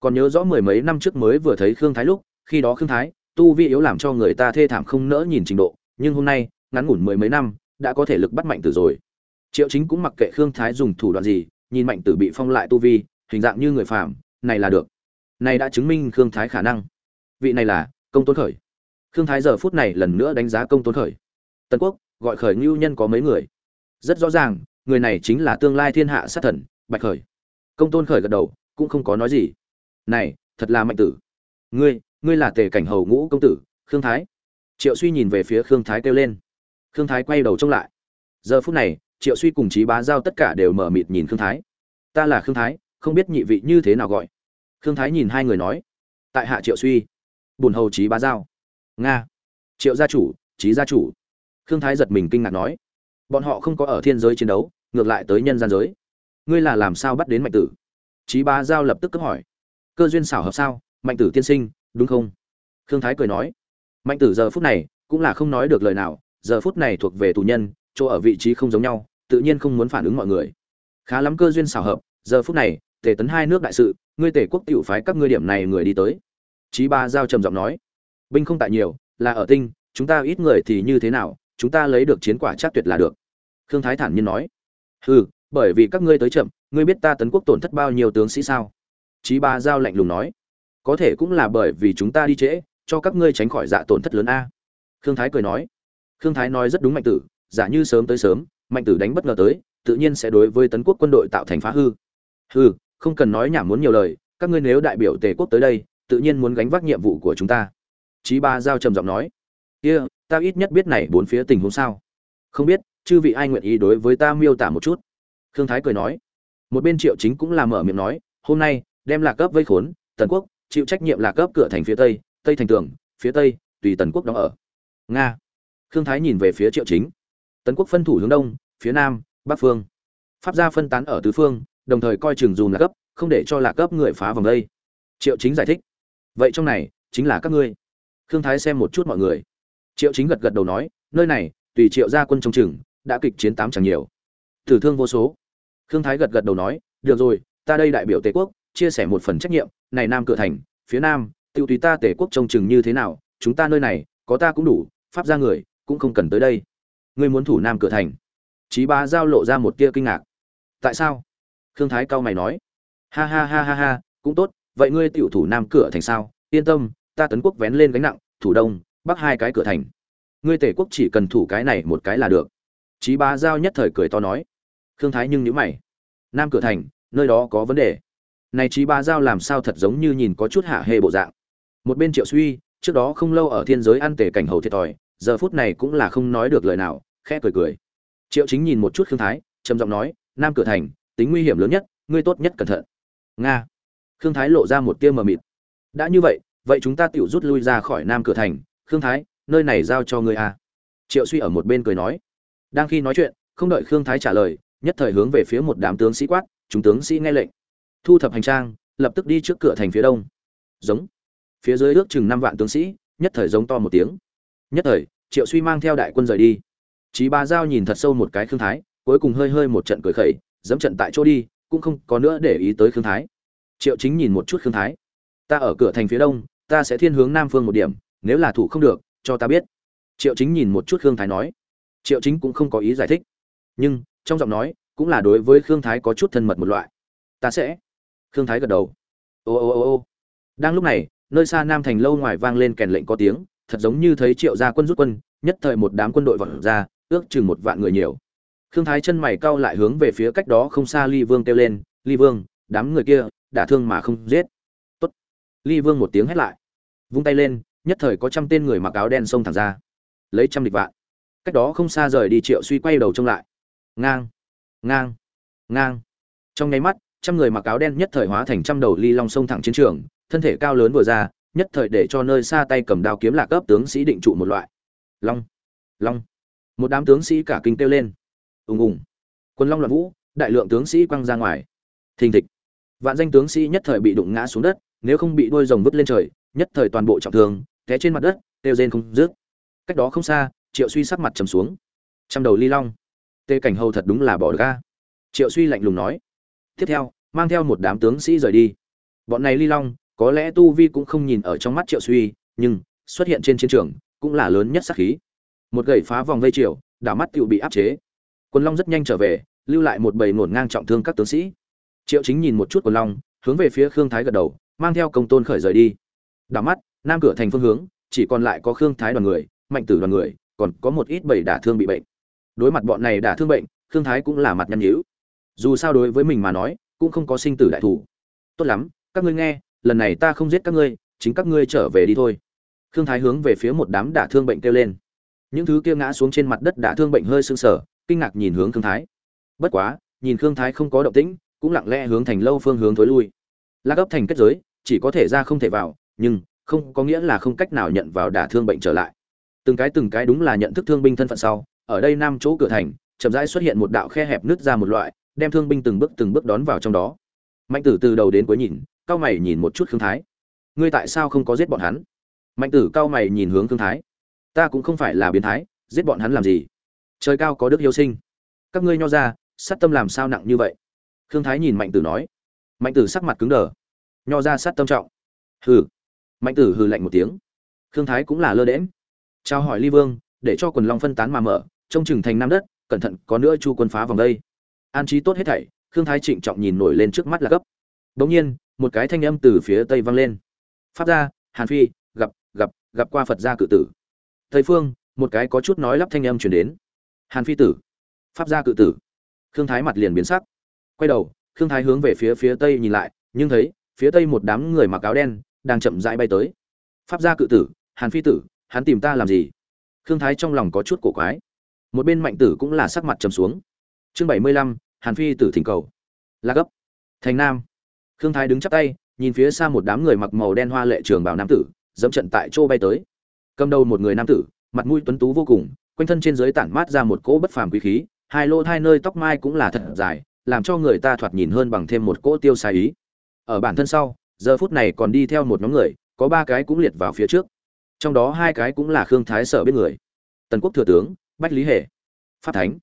Còn nhớ rõ mười mấy năm trước mới vừa thấy khương thái lúc, khi đó khương thái, tu vi yếu làm cho người ta thê thảm không nỡ nhìn trình độ, nhưng hôm nay, ngắn ngủn mười mấy năm, đã có thể lực bắt mạnh tử rồi. Triệu chính cũng mặc kệ khương thái dùng thủ đoạn gì, nhìn mạnh tử bị phong lại tu vi, hình dạng như người phàm, này là được. Này đã chứng minh khương thái khả năng. Vị này là, công tôn khởi thương thái giờ phút này lần nữa đánh giá công tôn khởi. Tần quốc, gọi khởi ngưu nhân có mấy người? Rất rõ ràng, người này chính là tương lai thiên hạ sát thần, bạch khởi. Công tôn khởi gật đầu, cũng không có nói gì. Này, thật là mạnh tử. Ngươi ngươi là tề cảnh hầu ngũ công tử, khương thái. Triệu suy nhìn về phía khương thái kêu lên. Khương thái quay đầu trông lại. Giờ phút này, triệu suy cùng trí bá giao tất cả đều mở mịt nhìn khương thái. Ta là khương thái, không biết nhị vị như thế nào gọi. Khương thái nhìn hai người nói. Tại hạ triệu suy. Bùn hầu trí bá giao nga. Triệu gia chủ trí gia chủ. Khương thái giật mình kinh ngạc nói. Bọn họ không có ở thiên giới chiến đấu ngược lại tới nhân gian giới. Ngươi là làm sao bắt đến mạnh tử? Trí bá giao lập tức cấp hỏi. Cơ duyên xảo hợp sao? Mạnh tử tiên sinh đúng không? Khương thái cười nói. Mạnh tử giờ phút này cũng là không nói được lời nào. Giờ phút này thuộc về tù nhân chỗ ở vị trí không giống nhau tự nhiên không muốn phản ứng mọi người. Khá lắm cơ duyên xảo hợp. Giờ phút này tề tấn hai nước đại sự ngươi tề quốc tiểu phái các ngươi điểm này người đi tới. Chí Ba giao trầm giọng nói, binh không tại nhiều, là ở tinh, chúng ta ít người thì như thế nào, chúng ta lấy được chiến quả chắc tuyệt là được. Khương Thái thản nhiên nói, ừ bởi vì các ngươi tới chậm, ngươi biết ta tấn quốc tổn thất bao nhiêu tướng sĩ sao? Chí Ba giao lạnh lùng nói, có thể cũng là bởi vì chúng ta đi trễ, cho các ngươi tránh khỏi dạ tổn thất lớn a. khương thái cười nói khương thái nói rất đúng mạnh tử giả như sớm tới sớm mạnh tử đánh bất ngờ tới tự nhiên sẽ đối với tấn quốc quân đội tạo thành phá hư hư không cần nói nhảm muốn nhiều lời các ngươi nếu đại biểu tề quốc tới đây tự nhiên muốn gánh vác nhiệm vụ của chúng ta Chí Ba giao trầm giọng nói, "Kia, ta ít nhất biết này bốn phía tình huống sao? Không biết, chư vị ai nguyện ý đối với ta miêu tả một chút?" Khương Thái cười nói. Một bên Triệu Chính cũng là mở miệng nói, "Hôm nay, đem Lạc cấp vây khốn, Tần Quốc chịu trách nhiệm Lạc cấp cửa thành phía tây, tây thành tường, phía tây, tùy Tần Quốc đóng ở." Nga. Khương Thái nhìn về phía Triệu Chính. Tần Quốc phân thủ hướng đông, phía nam, bắc phương. Pháp gia phân tán ở tứ phương, đồng thời coi chừng dùm Lạc cấp, không để cho Lạc cấp người phá vòng đây. Triệu Chính giải thích. Vậy trong này chính là các ngươi khương thái xem một chút mọi người triệu chính gật gật đầu nói nơi này tùy triệu gia quân trông chừng đã kịch chiến tám chẳng nhiều tử thương vô số khương thái gật gật đầu nói được rồi ta đây đại biểu tề quốc chia sẻ một phần trách nhiệm này nam cửa thành phía nam tiêu tùy ta tề quốc trông chừng như thế nào chúng ta nơi này có ta cũng đủ pháp ra người cũng không cần tới đây ngươi muốn thủ nam cửa thành Chí Ba giao lộ ra một tia kinh ngạc. Tại sao? Khương Thái cao mày nói. Ha ha ha ha ha, cũng tốt, vậy ngươi tiểu thủ nam cửa thành sao? Yên tâm, ta tấn quốc vén lên gánh nặng, thủ đông, bắc hai cái cửa thành. Ngươi tể quốc chỉ cần thủ cái này một cái là được. Chí bá giao nhất thời cười to nói. Khương thái nhưng nhữ mày. Nam cửa thành, nơi đó có vấn đề. Này Chí bá giao làm sao thật giống như nhìn có chút hạ hê bộ dạng. Một bên triệu suy, trước đó không lâu ở thiên giới ăn tể cảnh hầu thiệt thòi, giờ phút này cũng là không nói được lời nào, khẽ cười cười. Triệu chính nhìn một chút khương thái, trầm giọng nói, nam cửa thành, tính nguy hiểm lớn nhất, ngươi tốt nhất cẩn thận. Nga. Khương thái lộ ra một tia mờ mịt. Đã như vậy vậy chúng ta tiểu rút lui ra khỏi nam cửa thành. Khương thái, nơi này giao cho ngươi à? triệu suy ở một bên cười nói. Đang khi nói chuyện, không đợi khương thái trả lời, nhất thời hướng về phía một đám tướng sĩ quát, chúng tướng sĩ nghe lệnh. Thu thập hành trang, lập tức đi trước cửa thành phía đông. Giống. Phía dưới ước chừng năm vạn tướng sĩ, nhất thời giống to một tiếng. Nhất thời, triệu suy mang theo đại quân rời đi. Chí ba giao nhìn thật sâu một cái khương thái, cuối cùng hơi hơi một trận cười khẩy, dẫm trận tại chỗ đi, cũng không có nữa để ý tới khương thái. Triệu chính nhìn một chút khương thái. Ta ở cửa thành phía đông ta sẽ thiên hướng nam phương một điểm, nếu là thủ không được, cho ta biết. Triệu chính nhìn một chút khương thái nói. Triệu chính cũng không có ý giải thích. Nhưng, trong giọng nói, cũng là đối với khương thái có chút thân mật một loại. Ta sẽ. Khương thái gật đầu. Ô ô ô ô. Đang lúc này, nơi xa nam thành lâu ngoài vang lên kèn lệnh có tiếng, thật giống như thấy triệu gia quân rút quân, nhất thời một đám quân đội vọt ra, ước chừng một vạn người nhiều. Khương thái chân mày cau lại hướng về phía cách đó không xa ly vương kêu lên, ly vương, đám người kia đã thương mà không giết ly vương một tiếng hét lại. Vung tay lên, nhất thời có trăm tên người mặc áo đen xông thẳng ra. Lấy trăm địch vạn. Cách đó không xa rời đi triệu suy quay đầu trông lại. Ngang ngang ngang. Trong nháy mắt, trăm người mặc áo đen nhất thời hóa thành trăm đầu ly long xông thẳng chiến trường, thân thể cao lớn vừa ra, nhất thời để cho nơi xa tay cầm đao kiếm lạc cấp tướng sĩ định trụ một loại. Long long. Một đám tướng sĩ cả kinh kêu lên. Ùng ùng. Quân long loạn vũ, đại lượng tướng sĩ quăng ra ngoài. Thình thịch. Vạn danh tướng sĩ nhất thời bị đụng ngã xuống đất nếu không bị đôi rồng vứt lên trời, nhất thời toàn bộ trọng thương, té trên mặt đất, kêu rên không dứt. cách đó không xa, triệu suy sắc mặt trầm xuống. Trăm đầu ly long. Tê cảnh hầu thật đúng là bỏ ga triệu suy lạnh lùng nói. Tiếp theo, mang theo một đám tướng sĩ rời đi. Bọn này ly long, có lẽ tu vi cũng không nhìn ở trong mắt triệu suy, nhưng xuất hiện trên chiến trường cũng là lớn nhất sắc khí. Một gậy phá vòng vây triệu, đảo mắt tựu bị áp chế. Quân long rất nhanh trở về, lưu lại một bầy ngổn ngang trọng thương các tướng sĩ. Triệu chính nhìn một chút quân long, hướng về phía khương thái gật đầu mang theo công tôn khởi rời đi. Đảo mắt, nam cửa thành phương hướng, chỉ còn lại có khương thái đoàn người, mạnh tử đoàn người, còn có một ít bảy đả thương bị bệnh. Đối mặt bọn này đả thương bệnh, khương thái cũng là mặt nhăn nhữ dù sao đối với mình mà nói, cũng không có sinh tử đại thủ. Tốt lắm, các ngươi nghe, lần này ta không giết các ngươi, chính các ngươi trở về đi thôi. Khương thái hướng về phía một đám đả thương bệnh kêu lên. Những thứ kia ngã xuống trên mặt đất đả thương bệnh hơi sưng sờ, kinh ngạc nhìn hướng khương thái. Bất quá, nhìn khương thái không có động tĩnh, cũng lặng lẽ hướng thành lâu phương hướng thối lui. La gấp thành kết giới chỉ có thể ra không thể vào, nhưng không có nghĩa là không cách nào nhận vào đả thương bệnh trở lại. Từng cái từng cái đúng là nhận thức thương binh thân phận sau, ở đây năm chỗ cửa thành, chậm rãi xuất hiện một đạo khe hẹp nứt ra một loại, đem thương binh từng bước từng bước đón vào trong đó. Mạnh tử từ đầu đến cuối nhìn cao mày nhìn một chút khương thái. Ngươi tại sao không có giết bọn hắn? Mạnh tử cao mày nhìn hướng khương thái. Ta cũng không phải là biến thái, giết bọn hắn làm gì? Trời cao có đức hiếu sinh. Các ngươi nho ra, sát tâm làm sao nặng như vậy? Khương thái nhìn mạnh tử nói. Mạnh tử sắc mặt cứng đờ nho ra sát tâm trọng. Hừ. Mạnh tử hừ lạnh một tiếng. Khương thái cũng là lơ đễm trao hỏi ly vương, để cho quần long phân tán mà mở, trông chừng thành nam đất, cẩn thận có nữa chu quân phá vòng đây. An trí tốt hết thảy, khương thái trịnh trọng nhìn nổi lên trước mắt là gấp. Bỗng nhiên, một cái thanh âm từ phía tây vang lên. Phát ra hàn phi, gặp gặp gặp qua phật gia cự tử. Tây phương, một cái có chút nói lắp thanh âm chuyển đến. Hàn phi tử. Pháp gia cự tử. Khương thái mặt liền biến sắc. Quay đầu, khương thái hướng về phía phía tây nhìn lại, nhưng thấy phía tây một đám người mặc áo đen đang chậm rãi bay tới. Pháp gia cự tử, hàn phi tử, hắn tìm ta làm gì? Khương thái trong lòng có chút cổ quái. Một bên mạnh tử cũng là sắc mặt trầm xuống. Chương bảy mươi lăm, hàn phi tử thỉnh cầu. La gấp. Thành nam. Khương thái đứng chắp tay, nhìn phía xa một đám người mặc màu đen hoa lệ trường bảo nam tử, dẫm trận tại chỗ bay tới. Cầm đầu một người nam tử, mặt mũi tuấn tú vô cùng, quanh thân trên dưới tản mát ra một cỗ bất phàm quý khí, hai lỗ hai nơi tóc mai cũng là thật dài, làm cho người ta thoạt nhìn hơn bằng thêm một cỗ tiêu xài ý ở bản thân sau, giờ phút này còn đi theo một nhóm người, có ba cái cũng liệt vào phía trước. Trong đó hai cái cũng là khương thái sở biết người. Tần quốc thừa tướng, bách lý hệ Phát thánh.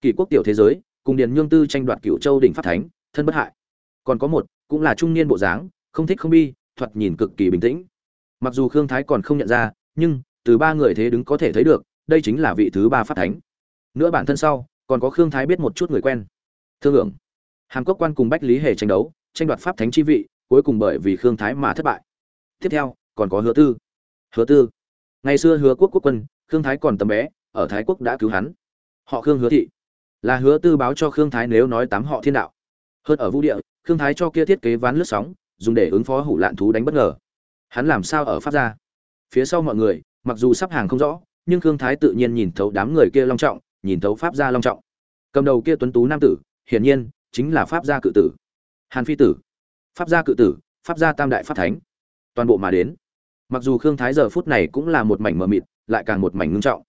Kỷ quốc tiểu thế giới, cùng điền nhương tư tranh đoạt cựu châu đỉnh Phát thánh, thân bất hại. Còn có một, cũng là trung niên bộ dáng, không thích không bi, thoạt nhìn cực kỳ bình tĩnh. Mặc dù khương thái còn không nhận ra, nhưng, từ ba người thế đứng có thể thấy được, đây chính là vị thứ ba Phát thánh. Nữa bản thân sau, còn có khương thái biết một chút người quen. Thương hưởng hàm cốc quan cùng bách lý hề tranh đấu tranh đoạt pháp thánh chi vị, cuối cùng bởi vì khương thái mà thất bại. Tiếp theo, còn có hứa tư. Hứa tư. Ngày xưa hứa quốc quốc quân, khương thái còn tầm bé, ở thái quốc đã cứu hắn. Họ khương hứa thị. Là hứa tư báo cho khương thái nếu nói tám họ thiên đạo. Hơn ở vũ địa, khương thái cho kia thiết kế ván lướt sóng, dùng để ứng phó hủ lạn thú đánh bất ngờ. Hắn làm sao ở pháp gia? Phía sau mọi người, mặc dù sắp hàng không rõ, nhưng khương thái tự nhiên nhìn thấu đám người kia long trọng, nhìn thấu pháp gia long trọng. Cầm đầu kia tuấn tú nam tử, hiển nhiên, chính là pháp gia cự tử hàn phi tử, pháp gia cự tử, pháp gia tam đại pháp thánh, toàn bộ mà đến. Mặc dù khương thái giờ phút này cũng là một mảnh mờ mịt, lại càng một mảnh ngưng trọng.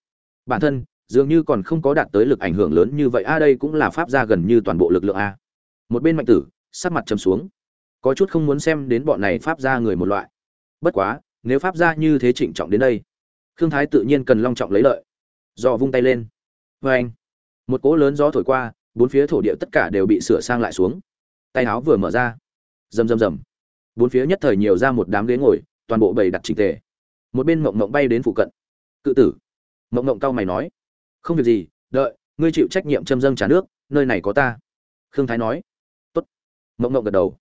Bản thân, dường như còn không có đạt tới lực ảnh hưởng lớn như vậy, a, đây cũng là pháp gia gần như toàn bộ lực lượng a. Một bên mạnh tử, sắc mặt chấm xuống. Có chút không muốn xem đến bọn này pháp gia người một loại. Bất quá, nếu pháp gia như thế trịnh trọng đến đây, khương thái tự nhiên cần long trọng lấy lợi. Do vung tay lên. Vê anh một cỗ lớn gió thổi qua, bốn phía thổ địa tất cả đều bị sửa sang lại xuống tay áo vừa mở ra. Rầm rầm rầm. Bốn phía nhất thời nhiều ra một đám ghế ngồi, toàn bộ bầy đặt trình tề. Một bên mộng mộng bay đến phụ cận. Cự tử. Mộng mộng cau mày nói. Không việc gì, đợi, ngươi chịu trách nhiệm châm dâng trả nước, nơi này có ta. Khương thái nói. Tốt. Mộng mộng gật đầu.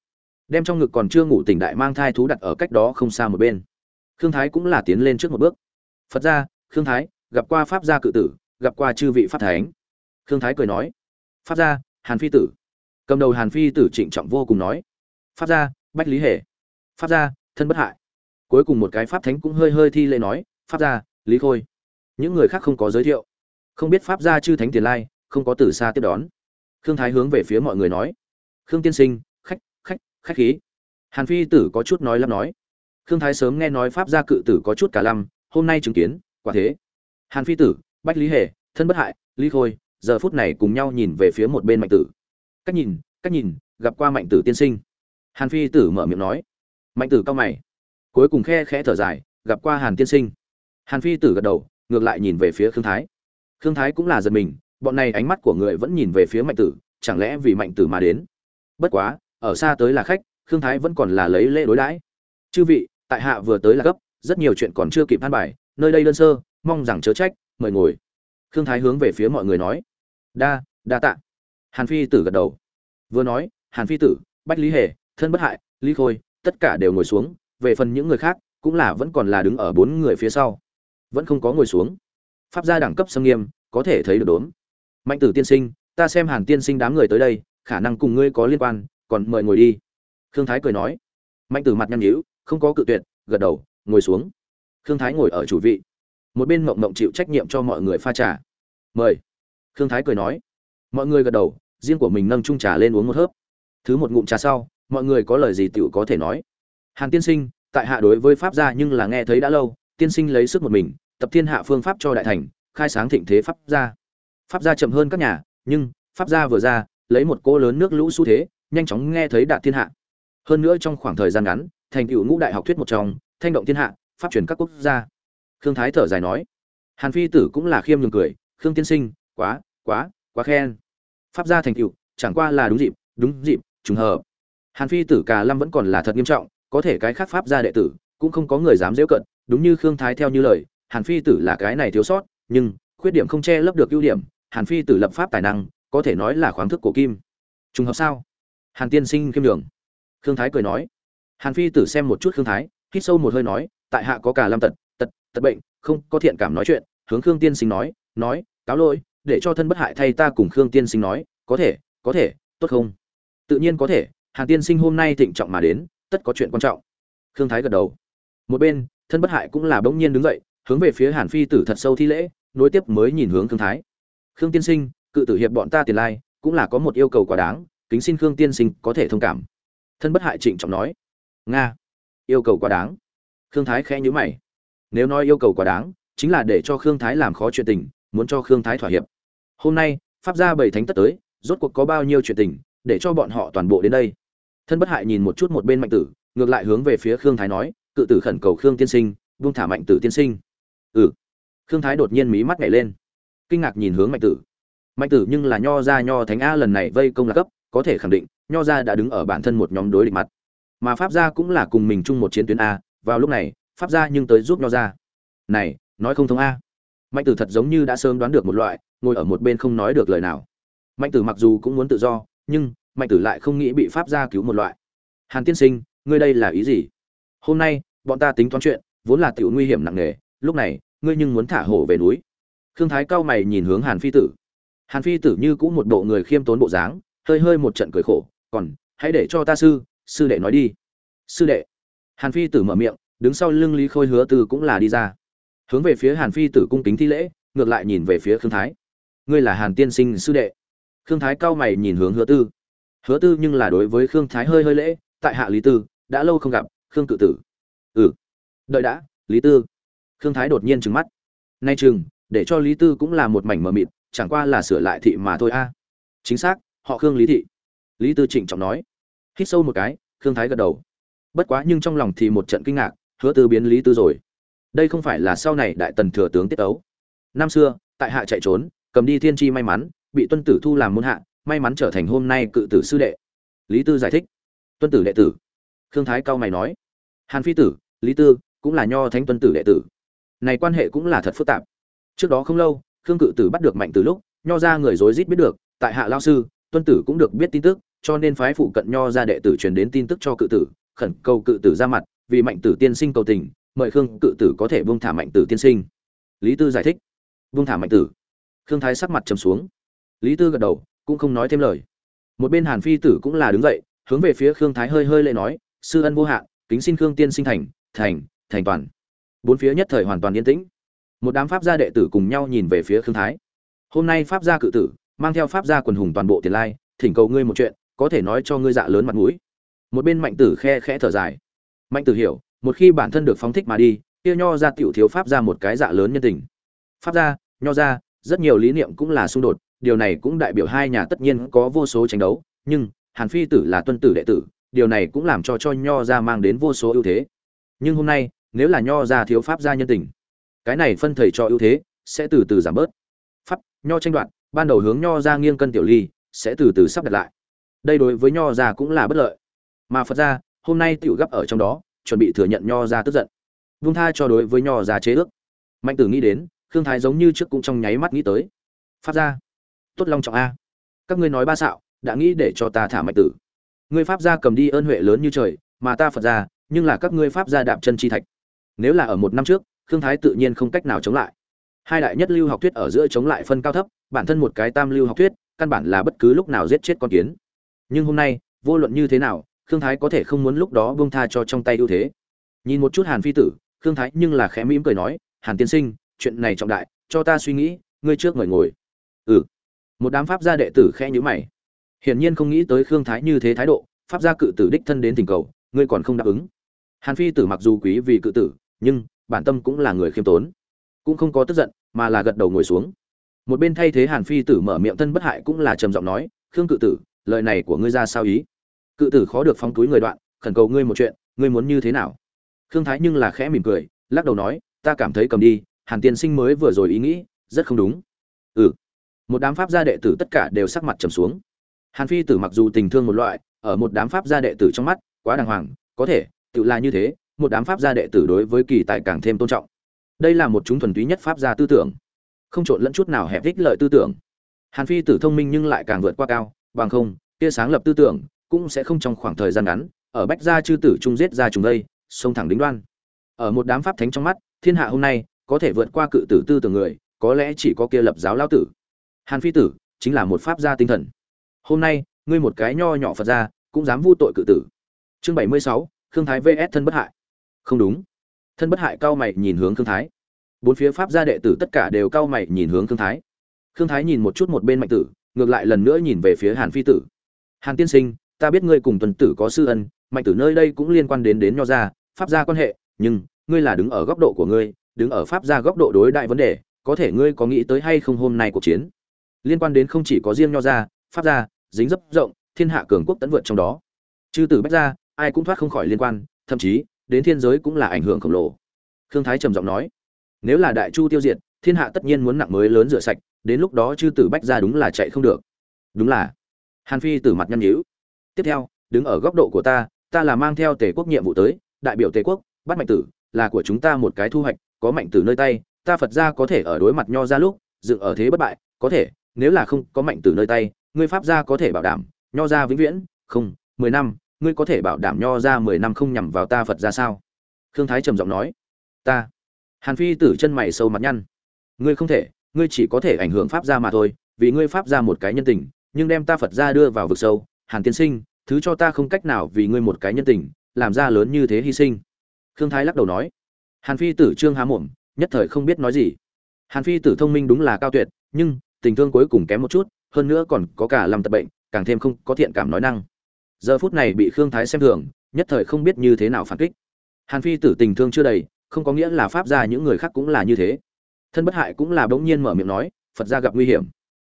Đem trong ngực còn chưa ngủ tỉnh đại mang thai thú đặt ở cách đó không xa một bên. Khương thái cũng là tiến lên trước một bước. Phật gia, khương thái, gặp qua pháp gia cự tử, gặp qua chư vị pháp thánh. Khương thái cười nói. Pháp gia, hàn phi tử cầm đầu hàn phi tử trịnh trọng vô cùng nói, pháp gia, bách lý hề. Pháp gia, thân bất hại. Cuối cùng một cái pháp thánh cũng hơi hơi thi lễ nói, pháp gia, lý khôi. Những người khác không có giới thiệu. Không biết pháp gia chư thánh tiền lai, không có từ xa tiếp đón. Khương thái hướng về phía mọi người nói, khương tiên sinh, khách khách khách khí. Hàn phi tử có chút nói lắm nói, khương thái sớm nghe nói pháp gia cự tử có chút cả lăm, hôm nay chứng kiến, quả thế. Hàn phi tử, bách lý hề, thân bất hại, lý khôi, giờ phút này cùng nhau nhìn về phía một bên mạnh tử cách nhìn cách nhìn gặp qua mạnh tử tiên sinh. Hàn phi tử mở miệng nói. Mạnh tử cao mày. Cuối cùng khe khẽ thở dài gặp qua hàn tiên sinh. Hàn phi tử gật đầu ngược lại nhìn về phía khương thái. Khương thái cũng là giật mình bọn này ánh mắt của người vẫn nhìn về phía mạnh tử chẳng lẽ vì mạnh tử mà đến? Bất quá ở xa tới là khách khương thái vẫn còn là lấy lễ đối đãi. Chư vị tại hạ vừa tới là gấp, rất nhiều chuyện còn chưa kịp an bài nơi đây đơn sơ mong rằng chớ trách mời ngồi. Khương thái hướng về phía mọi người nói. Đa đa tạ hàn phi tử gật đầu. Vừa nói, hàn phi tử, bách lý hề, thân bất hại, lý khôi, tất cả đều ngồi xuống, về phần những người khác, cũng là vẫn còn là đứng ở bốn người phía sau. Vẫn không có ngồi xuống. Pháp gia đẳng cấp xâm nghiêm, có thể thấy được đốn mạnh tử tiên sinh, ta xem hàn tiên sinh đám người tới đây, khả năng cùng ngươi có liên quan, còn mời ngồi đi. Khương thái cười nói. Mạnh tử mặt nhăn nhíu, không có cự tuyệt, gật đầu, ngồi xuống. Khương thái ngồi ở chủ vị. Một bên mộng mộng chịu trách nhiệm cho mọi người pha trà. Mời. Khương thái cười nói. Mọi người gật đầu riêng của mình nâng chung trà lên uống một hớp. Thứ một ngụm trà sau, mọi người có lời gì tựu có thể nói. Hàn tiên sinh, tại hạ đối với pháp gia nhưng là nghe thấy đã lâu, tiên sinh lấy sức một mình, tập thiên hạ phương pháp cho đại thành, khai sáng thịnh thế pháp gia. Pháp gia chậm hơn các nhà, nhưng, pháp gia vừa ra, lấy một cô lớn nước lũ xu thế, nhanh chóng nghe thấy đạt thiên hạ. Hơn nữa trong khoảng thời gian ngắn, thành tựu ngũ đại học thuyết một trong, thanh động thiên hạ, pháp truyền các quốc gia. Khương thái thở dài nói. Hàn phi tử cũng là khiêm nhường cười. Khương tiên sinh, quá quá quá khen pháp gia thành tựu, chẳng qua là đúng dịp đúng dịp, trùng hợp. Hàn phi tử cả lâm vẫn còn là thật nghiêm trọng, có thể cái khác pháp gia đệ tử cũng không có người dám dễu cận, đúng như khương thái theo như lời, hàn phi tử là cái này thiếu sót, nhưng khuyết điểm không che lấp được ưu điểm, hàn phi tử lập pháp tài năng, có thể nói là khoáng thức cổ kim. Trùng hợp sao? Hàn tiên sinh khiêm đường khương thái cười nói. Hàn phi tử xem một chút khương thái, hít sâu một hơi nói, tại hạ có cả lâm tật tật tật bệnh, không có thiện cảm nói chuyện, hướng khương tiên sinh nói nói, cáo lỗi để cho thân bất hại thay ta cùng khương tiên sinh nói, có thể có thể, tốt không? Tự nhiên có thể, hàn tiên sinh hôm nay thịnh trọng mà đến, tất có chuyện quan trọng. Khương thái gật đầu. Một bên, thân bất hại cũng là bỗng nhiên đứng dậy, hướng về phía hàn phi tử thật sâu thi lễ, nối tiếp mới nhìn hướng khương thái. Khương tiên sinh, cự tử hiệp bọn ta tiền lai, cũng là có một yêu cầu quá đáng, kính xin khương tiên sinh có thể thông cảm. Thân bất hại trịnh trọng nói. Nga, yêu cầu quá đáng. Khương thái khẽ nhíu mày. Nếu nói yêu cầu quá đáng, chính là để cho khương thái làm khó chuyện tình, muốn cho khương thái thỏa hiệp hôm nay, pháp gia bảy thánh tất tới, rốt cuộc có bao nhiêu chuyện tình, để cho bọn họ toàn bộ đến đây. Thân bất hại nhìn một chút một bên mạnh tử, ngược lại hướng về phía khương thái nói, cự tử khẩn cầu khương tiên sinh, buông thả mạnh tử tiên sinh. Ừ. Khương thái đột nhiên mí mắt nhảy lên. Kinh ngạc nhìn hướng mạnh tử. Mạnh tử nhưng là nho gia nho thánh a lần này vây công là cấp, có thể khẳng định, nho gia đã đứng ở bản thân một nhóm đối địch mặt. Mà pháp gia cũng là cùng mình chung một chiến tuyến a, vào lúc này, pháp gia nhưng tới giúp nho gia. Này, nói không thông a mạnh tử thật giống như đã sớm đoán được một loại, ngồi ở một bên không nói được lời nào. Mạnh tử mặc dù cũng muốn tự do, nhưng mạnh tử lại không nghĩ bị pháp gia cứu một loại. Hàn tiên sinh, ngươi đây là ý gì? Hôm nay, bọn ta tính toán chuyện, vốn là tiểu nguy hiểm nặng nề, lúc này, ngươi nhưng muốn thả hổ về núi. Khương thái cao mày nhìn hướng hàn phi tử. Hàn phi tử như cũng một bộ người khiêm tốn bộ dáng, hơi hơi một trận cười khổ, còn, hãy để cho ta sư sư đệ nói đi. Sư đệ. Hàn phi tử mở miệng, đứng sau lưng lý khôi hứa từ cũng là đi ra hướng về phía hàn phi tử cung kính thi lễ, ngược lại nhìn về phía khương thái. Ngươi là hàn tiên sinh sư đệ. Khương thái cao mày nhìn hướng hứa tư. Hứa tư nhưng là đối với khương thái hơi hơi lễ, tại hạ lý tư, đã lâu không gặp, khương cự tử. Ừ. Đợi đã, lý tư. Khương thái đột nhiên trừng mắt. Nay chừng để cho lý tư cũng là một mảnh mờ mịt, chẳng qua là sửa lại thị mà thôi a. Chính xác, họ khương lý thị. Lý tư trịnh trọng nói. Hít sâu một cái, khương thái gật đầu. Bất quá nhưng trong lòng thì một trận kinh ngạc, hứa tư biến lý tư rồi đây không phải là sau này đại tần thừa tướng tiết ấu. Năm xưa, tại hạ chạy trốn, cầm đi thiên tri may mắn, bị tuân tử thu làm môn hạ, may mắn trở thành hôm nay cự tử sư đệ. Lý tư giải thích. Tuân tử đệ tử. Khương thái cao mày nói. Hàn phi tử, lý tư cũng là nho thánh tuân tử đệ tử. Này quan hệ cũng là thật phức tạp. Trước đó không lâu, khương cự tử bắt được mạnh từ lúc, nho ra người rối rít biết được, tại hạ lao sư, tuân tử cũng được biết tin tức, cho nên phái phụ cận nho ra đệ tử truyền đến tin tức cho cự tử, khẩn cầu cự tử ra mặt, vì mạnh tử tiên sinh cầu tình mời khương cự tử có thể buông thả mạnh tử tiên sinh. Lý tư giải thích. Buông thả mạnh tử. Khương thái sắc mặt trầm xuống. Lý tư gật đầu, cũng không nói thêm lời. Một bên hàn phi tử cũng là đứng dậy, hướng về phía khương thái hơi hơi lệ nói, sư ân vô hạn, kính xin khương tiên sinh thành thành thành toàn. Bốn phía nhất thời hoàn toàn yên tĩnh. Một đám pháp gia đệ tử cùng nhau nhìn về phía khương thái. Hôm nay pháp gia cự tử, mang theo pháp gia quần hùng toàn bộ tiền lai, thỉnh cầu ngươi một chuyện, có thể nói cho ngươi dạ lớn mặt mũi. Một bên mạnh tử khe khẽ thở dài. Mạnh tử hiểu một khi bản thân được phóng thích mà đi, kia nho ra tiểu thiếu pháp ra một cái dạ lớn nhân tình. Pháp gia, nho ra rất nhiều lý niệm cũng là xung đột, điều này cũng đại biểu hai nhà tất nhiên có vô số tranh đấu, nhưng, hàn phi tử là tuân tử đệ tử, điều này cũng làm cho cho nho ra mang đến vô số ưu thế. Nhưng hôm nay, nếu là nho ra thiếu pháp gia nhân tình, cái này phân thầy cho ưu thế, sẽ từ từ giảm bớt. Pháp, nho tranh đoạt, ban đầu hướng nho ra nghiêng cân tiểu ly, sẽ từ từ sắp đặt lại. Đây đối với nho ra cũng là bất lợi. Mà phật ra hôm nay tiểu gấp ở trong đó chuẩn bị thừa nhận nho ra tức giận. Vung tha cho đối với nho ra chế ước. Mạnh tử nghĩ đến khương thái giống như trước cũng trong nháy mắt nghĩ tới. Pháp ra. Tốt long trọng a. Các ngươi nói ba xạo đã nghĩ để cho ta thả mạnh tử. Ngươi pháp gia cầm đi ơn huệ lớn như trời mà ta phật gia, nhưng là các ngươi pháp gia đạp chân chi thạch. Nếu là ở một năm trước khương thái tự nhiên không cách nào chống lại. Hai đại nhất lưu học thuyết ở giữa chống lại phân cao thấp bản thân một cái tam lưu học thuyết căn bản là bất cứ lúc nào giết chết con kiến. Nhưng hôm nay vô luận như thế nào khương thái có thể không muốn lúc đó bông tha cho trong tay ưu thế. Nhìn một chút hàn phi tử, khương thái nhưng là khẽ mỉm cười nói, hàn tiên sinh, chuyện này trọng đại, cho ta suy nghĩ, ngươi trước ngồi ngồi. Ừ. Một đám pháp gia đệ tử khẽ nhíu mày. Hiển nhiên không nghĩ tới khương thái như thế thái độ, pháp gia cự tử đích thân đến tình cầu, ngươi còn không đáp ứng. Hàn phi tử mặc dù quý vì cự tử, nhưng bản tâm cũng là người khiêm tốn. Cũng không có tức giận, mà là gật đầu ngồi xuống. Một bên thay thế hàn phi tử mở miệng thân bất hại cũng là trầm giọng nói, khương cự tử, lời này của ngươi ra sao ý? Cự tử khó được phóng túi người đoạn, khẩn cầu ngươi một chuyện, ngươi muốn như thế nào? Khương thái nhưng là khẽ mỉm cười, lắc đầu nói, ta cảm thấy cầm đi, hàn tiên sinh mới vừa rồi ý nghĩ, rất không đúng. Ừ. Một đám pháp gia đệ tử tất cả đều sắc mặt trầm xuống. Hàn phi tử mặc dù tình thương một loại, ở một đám pháp gia đệ tử trong mắt, quá đàng hoàng, có thể, tự là như thế, một đám pháp gia đệ tử đối với kỳ tài càng thêm tôn trọng. Đây là một chúng thuần túy nhất pháp gia tư tưởng. Không trộn lẫn chút nào hẹp ích lợi tư tưởng. Hàn phi tử thông minh nhưng lại càng vượt qua cao, bằng không, tia sáng lập tư tưởng cũng sẽ không trong khoảng thời gian ngắn, ở bách gia chư tử trung giết ra trùng đây, xông thẳng đính đoan. Ở một đám pháp thánh trong mắt, thiên hạ hôm nay có thể vượt qua cự tử tư tưởng người, có lẽ chỉ có kia lập giáo lao tử. Hàn phi tử chính là một pháp gia tinh thần. Hôm nay, ngươi một cái nho nhỏ phật gia, cũng dám vu tội cự tử. Chương bảy mươi sáu, khương thái vs thân bất hại. Không đúng. Thân bất hại cao mày nhìn hướng khương thái. Bốn phía pháp gia đệ tử tất cả đều cao mày nhìn hướng khương thái. Khương thái nhìn một chút một bên mạnh tử, ngược lại lần nữa nhìn về phía hàn phi tử. Hàn tiên sinh ta biết ngươi cùng tuần tử có sư ân, mạnh tử nơi đây cũng liên quan đến đến nho gia, pháp gia quan hệ, nhưng, ngươi là đứng ở góc độ của ngươi, đứng ở pháp gia góc độ đối đại vấn đề, có thể ngươi có nghĩ tới hay không hôm nay cuộc chiến? Liên quan đến không chỉ có riêng nho gia, pháp gia, dính dấp rộng, thiên hạ cường quốc tấn vượt trong đó. Chư tử bách gia, ai cũng thoát không khỏi liên quan, thậm chí, đến thiên giới cũng là ảnh hưởng khổng lồ. Khương thái trầm giọng nói, nếu là đại chu tiêu diệt, thiên hạ tất nhiên muốn nặng mới lớn rửa sạch, đến lúc đó chư tử bách gia đúng là chạy không được. Đúng là. Hàn phi tử mặt nhăn nhíu tiếp theo, đứng ở góc độ của ta ta là mang theo tề quốc nhiệm vụ tới, đại biểu tề quốc, bắt mạnh tử, là của chúng ta một cái thu hoạch, có mạnh tử nơi tay, ta phật gia có thể ở đối mặt nho ra lúc, dựng ở thế bất bại, có thể, nếu là không có mạnh tử nơi tay, ngươi pháp gia có thể bảo đảm, nho gia vĩnh viễn, không, mười năm, ngươi có thể bảo đảm nho gia mười năm không nhằm vào ta phật gia sao? Khương thái trầm giọng nói. Ta. Hàn phi tử chân mày sâu mặt nhăn. Ngươi không thể, ngươi chỉ có thể ảnh hưởng pháp gia mà thôi, vì ngươi pháp gia một cái nhân tình, nhưng đem ta phật gia đưa vào vực sâu hàn tiên sinh, thứ cho ta không cách nào vì ngươi một cái nhân tình, làm ra lớn như thế hy sinh. Khương thái lắc đầu nói. Hàn phi tử trương há muộm nhất thời không biết nói gì. Hàn phi tử thông minh đúng là cao tuyệt, nhưng, tình thương cuối cùng kém một chút, hơn nữa còn có cả làm tật bệnh, càng thêm không có thiện cảm nói năng. Giờ phút này bị khương thái xem thường, nhất thời không biết như thế nào phản kích. Hàn phi tử tình thương chưa đầy, không có nghĩa là pháp gia những người khác cũng là như thế. Thân bất hại cũng là bỗng nhiên mở miệng nói, phật gia gặp nguy hiểm.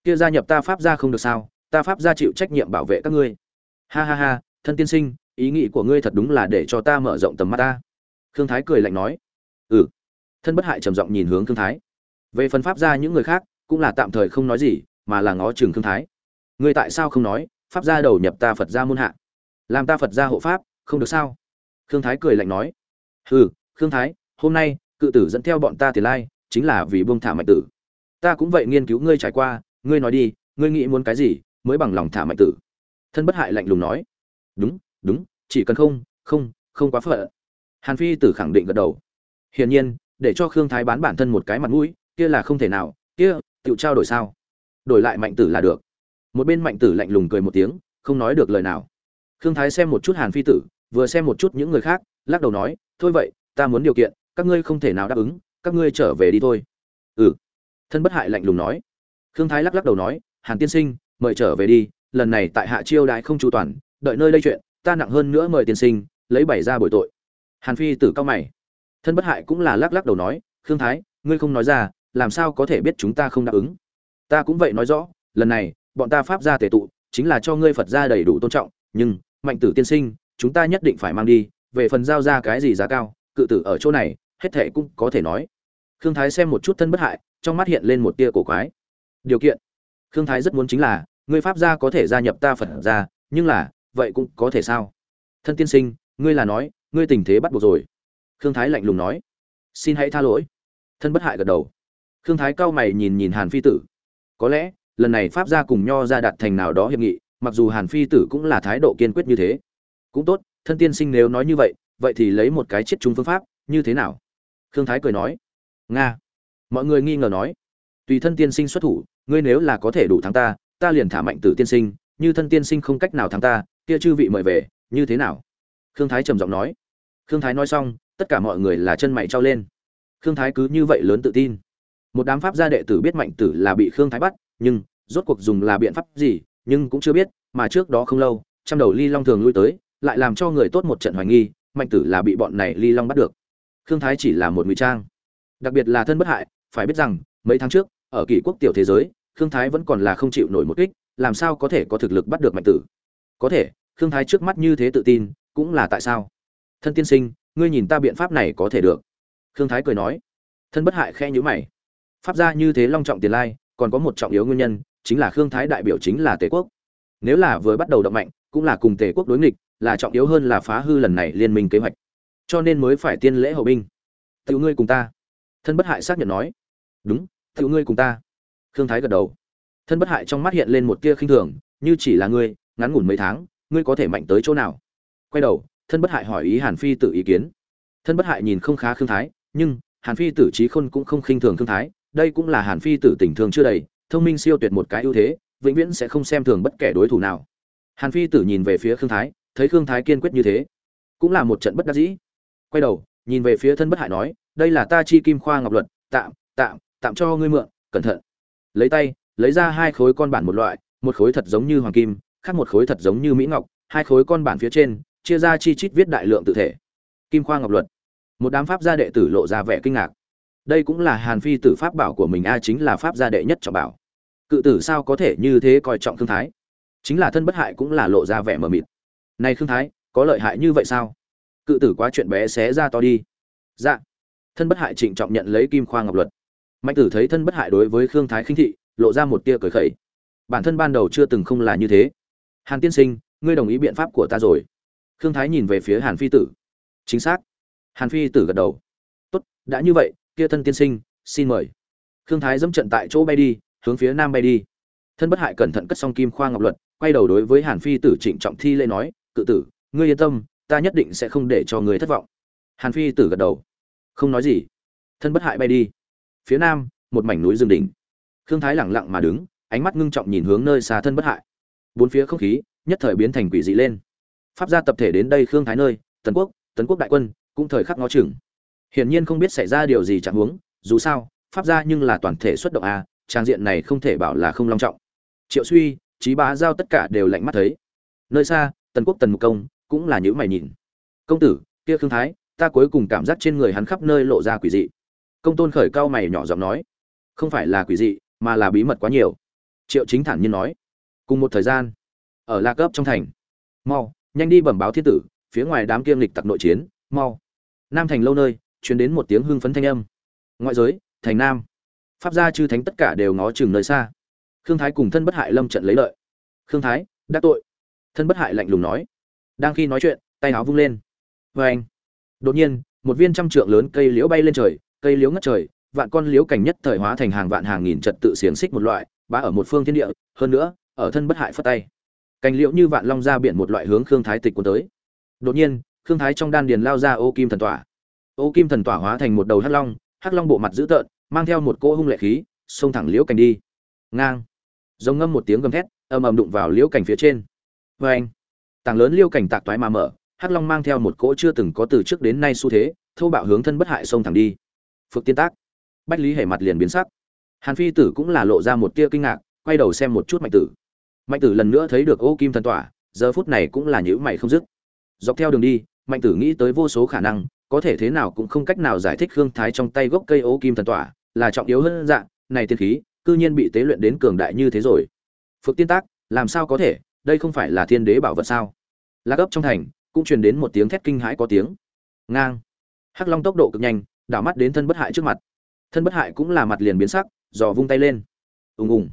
Kia gia nhập ta pháp gia không được sao? Ta pháp gia chịu trách nhiệm bảo vệ các ngươi. Ha ha ha thân tiên sinh ý nghĩ của ngươi thật đúng là để cho ta mở rộng tầm mắt ta. Khương thái cười lạnh nói. Ừ. Thân bất hại trầm giọng nhìn hướng khương thái. Về phần pháp gia những người khác cũng là tạm thời không nói gì mà là ngó chừng khương thái. Ngươi tại sao không nói pháp gia đầu nhập ta phật gia môn hạ? Làm ta phật gia hộ pháp không được sao? Khương thái cười lạnh nói. Ừ, khương thái hôm nay cự tử dẫn theo bọn ta tiền lai chính là vì buông thả Mạch tử. Ta cũng vậy nghiên cứu ngươi trải qua ngươi nói đi ngươi nghĩ muốn cái gì mới bằng lòng thả mạnh tử. Thân bất hại lạnh lùng nói, đúng đúng, chỉ cần không không không quá phận. Hàn phi tử khẳng định gật đầu. Hiển nhiên, để cho khương thái bán bản thân một cái mặt mũi, kia là không thể nào, kia tự trao đổi sao? Đổi lại mạnh tử là được. Một bên mạnh tử lạnh lùng cười một tiếng, không nói được lời nào. Khương thái xem một chút hàn phi tử, vừa xem một chút những người khác, lắc đầu nói, thôi vậy, ta muốn điều kiện, các ngươi không thể nào đáp ứng, các ngươi trở về đi thôi. Ừ. Thân bất hại lạnh lùng nói. Khương thái lắc lắc đầu nói, hàn tiên sinh mời trở về đi, lần này tại hạ chiêu đại không chu toàn, đợi nơi lây chuyện, ta nặng hơn nữa mời tiên sinh, lấy bảy ra bồi tội. Hàn phi tử cao mày. Thân bất hại cũng là lắc lắc đầu nói, khương thái, ngươi không nói ra, làm sao có thể biết chúng ta không đáp ứng? Ta cũng vậy nói rõ, lần này, bọn ta pháp gia tề tụ, chính là cho ngươi phật gia đầy đủ tôn trọng, nhưng, mạnh tử tiên sinh, chúng ta nhất định phải mang đi, về phần giao ra cái gì giá cao, cự tử ở chỗ này, hết thệ cũng có thể nói. Khương thái xem một chút thân bất hại, trong mắt hiện lên một tia cổ quái. Điều kiện khương thái rất muốn chính là, ngươi pháp gia có thể gia nhập ta phật gia, nhưng là, vậy cũng có thể sao? Thân tiên sinh, ngươi là nói, ngươi tình thế bắt buộc rồi. Khương thái lạnh lùng nói. Xin hãy tha lỗi. Thân bất hại gật đầu. Khương thái cao mày nhìn nhìn hàn phi tử. Có lẽ, lần này pháp gia cùng nho ra đạt thành nào đó hiệp nghị, mặc dù hàn phi tử cũng là thái độ kiên quyết như thế. Cũng tốt, thân tiên sinh nếu nói như vậy vậy thì lấy một cái chết chung phương pháp, như thế nào? Khương thái cười nói. Nga. Mọi người nghi ngờ nói. Tùy thân tiên sinh xuất thủ ngươi nếu là có thể đủ thắng ta ta liền thả mạnh tử tiên sinh, như thân tiên sinh không cách nào thắng ta, kia chư vị mời về, như thế nào? Khương thái trầm giọng nói. Khương thái nói xong, tất cả mọi người là chân mày trao lên. Khương thái cứ như vậy lớn tự tin. Một đám pháp gia đệ tử biết mạnh tử là bị khương thái bắt, nhưng rốt cuộc dùng là biện pháp gì, nhưng cũng chưa biết, mà trước đó không lâu, trăm đầu ly long thường lui tới, lại làm cho người tốt một trận hoài nghi, mạnh tử là bị bọn này ly long bắt được. Khương thái chỉ là một ngụy trang. Đặc biệt là thân bất hại, phải biết rằng, mấy tháng trước, ở kỷ quốc tiểu thế giới khương thái vẫn còn là không chịu nổi một kích, làm sao có thể có thực lực bắt được mạnh tử? Có thể, khương thái trước mắt như thế tự tin, cũng là tại sao? Thân tiên sinh, ngươi nhìn ta biện pháp này có thể được. Khương thái cười nói. Thân bất hại khe nhữ mày. Pháp gia như thế long trọng tiền lai, còn có một trọng yếu nguyên nhân, chính là khương thái đại biểu chính là tề quốc. Nếu là vừa bắt đầu động mạnh, cũng là cùng tề quốc đối nghịch, là trọng yếu hơn là phá hư lần này liên minh kế hoạch. Cho nên mới phải tiên lễ hậu binh. Tự ngươi cùng ta. Thân bất hại xác nhận nói. Đúng tự ngươi cùng ta khương thái gật đầu. Thân bất hại trong mắt hiện lên một tia khinh thường, như chỉ là ngươi, ngắn ngủn mấy tháng, ngươi có thể mạnh tới chỗ nào? Quay đầu, thân bất hại hỏi ý hàn phi tự ý kiến. Thân bất hại nhìn không khá khương thái, nhưng, hàn phi tử trí khôn cũng không khinh thường khương thái, đây cũng là hàn phi tử tình thương chưa đầy, thông minh siêu tuyệt một cái ưu thế, vĩnh viễn sẽ không xem thường bất kể đối thủ nào. Hàn phi tử nhìn về phía khương thái, thấy khương thái kiên quyết như thế, cũng là một trận bất đắc dĩ. Quay đầu, nhìn về phía thân bất hại nói, đây là ta chi kim khoa ngọc luật, tạm tạm tạm cho ngươi mượn, cẩn thận lấy tay, lấy ra hai khối con bản một loại, một khối thật giống như hoàng kim, khác một khối thật giống như mỹ ngọc, hai khối con bản phía trên, chia ra chi chít viết đại lượng tự thể. Kim khoa ngọc luật. Một đám pháp gia đệ tử lộ ra vẻ kinh ngạc. Đây cũng là hàn phi tử pháp bảo của mình, a, chính là pháp gia đệ nhất trọng bảo. Cự tử sao có thể như thế coi trọng thương thái? Chính là thân bất hại cũng là lộ ra vẻ mờ mịt. Này thương thái, có lợi hại như vậy sao? Cự tử quá chuyện bé xé ra to đi. Dạ. Thân bất hại trịnh trọng nhận lấy kim khoa ngọc luật mạnh tử thấy thân bất hại đối với khương thái khinh thị, lộ ra một tia cười khẩy. Bản thân ban đầu chưa từng không là như thế. Hàn tiên sinh, ngươi đồng ý biện pháp của ta rồi. Khương thái nhìn về phía hàn phi tử. Chính xác. Hàn phi tử gật đầu. Tốt, đã như vậy, kia thân tiên sinh, xin mời. Khương thái dẫm trận tại chỗ bay đi, hướng phía nam bay đi. Thân bất hại cẩn thận cất xong kim khoa ngọc luật, quay đầu đối với hàn phi tử trịnh trọng thi lễ nói, cự tử, ngươi yên tâm, ta nhất định sẽ không để cho người thất vọng. Hàn phi tử gật đầu. Không nói gì. Thân bất hại bay đi phía nam, một mảnh núi rừng đỉnh. Khương thái lẳng lặng mà đứng, ánh mắt ngưng trọng nhìn hướng nơi xa thân bất hại. Bốn phía không khí, nhất thời biến thành quỷ dị lên. Pháp gia tập thể đến đây khương thái nơi, tần quốc tấn quốc đại quân, cũng thời khắc ngó chừng. Hiển nhiên không biết xảy ra điều gì chẳng huống, dù sao, pháp gia nhưng là toàn thể xuất động a, trang diện này không thể bảo là không long trọng. Triệu suy trí bá giao tất cả đều lạnh mắt thấy. Nơi xa, tần quốc tần mục công cũng là những mày nhìn. Công tử, kia khương thái, ta cuối cùng cảm giác trên người hắn khắp nơi lộ ra quỷ dị công tôn khởi cao mày nhỏ giọng nói, không phải là quỷ dị, mà là bí mật quá nhiều. Triệu chính thản nhiên nói, cùng một thời gian, ở la cấp trong thành, mau, nhanh đi bẩm báo thiên tử, phía ngoài đám kiêm lịch tặc nội chiến, mau. Nam thành lâu nơi chuyển đến một tiếng hưng phấn thanh âm. Ngoại giới, thành nam, pháp gia chư thánh tất cả đều ngó chừng nơi xa. Khương thái cùng thân bất hại lâm trận lấy lợi. Khương thái đắc tội. Thân bất hại lạnh lùng nói. Đang khi nói chuyện, tay áo vung lên. Vê anh đột nhiên, một viên trăm trượng lớn cây liễu bay lên trời cây liễu ngất trời, vạn con liễu cảnh nhất thời hóa thành hàng vạn hàng nghìn trật tự xiềng xích một loại, bá ở một phương thiên địa, hơn nữa, ở thân bất hại phất tay. Cành liễu như vạn long ra biển một loại hướng khương thái tịch cuốn tới. Đột nhiên, khương thái trong đan điền lao ra ô kim thần tỏa. Ô kim thần tỏa hóa thành một đầu hắc long hắc long bộ mặt dữ tợn, mang theo một cỗ hung lệ khí, xông thẳng liễu cảnh đi. Ngang. Rống ngâm một tiếng gầm thét, ầm ầm đụng vào liễu cảnh phía trên. Vê anh tảng lớn liễu cảnh tạc toái mà mở, hắc long mang theo một cỗ chưa từng có từ trước đến nay xu thế thâu bạo hướng thân bất hại xông thẳng đi phước tiên tác. Bách lý hề mặt liền biến sắc. Hàn phi tử cũng là lộ ra một tia kinh ngạc, quay đầu xem một chút mạnh tử. Mạnh tử lần nữa thấy được ô kim thần tỏa, giờ phút này cũng là nhữ mày không dứt. Dọc theo đường đi, mạnh tử nghĩ tới vô số khả năng, có thể thế nào cũng không cách nào giải thích hương thái trong tay gốc cây ô kim thần tỏa, là trọng yếu hơn dạng này tiên khí, cư nhiên bị tế luyện đến cường đại như thế rồi. Phước tiên tác, làm sao có thể, đây không phải là thiên đế bảo vật sao? Lạc ấp trong thành, cũng truyền đến một tiếng thét kinh hãi có tiếng. Ngang. Hắc long tốc độ cực nhanh đảo mắt đến thân bất hại trước mặt. Thân bất hại cũng là mặt liền biến sắc dò vung tay lên. Ùng ùng.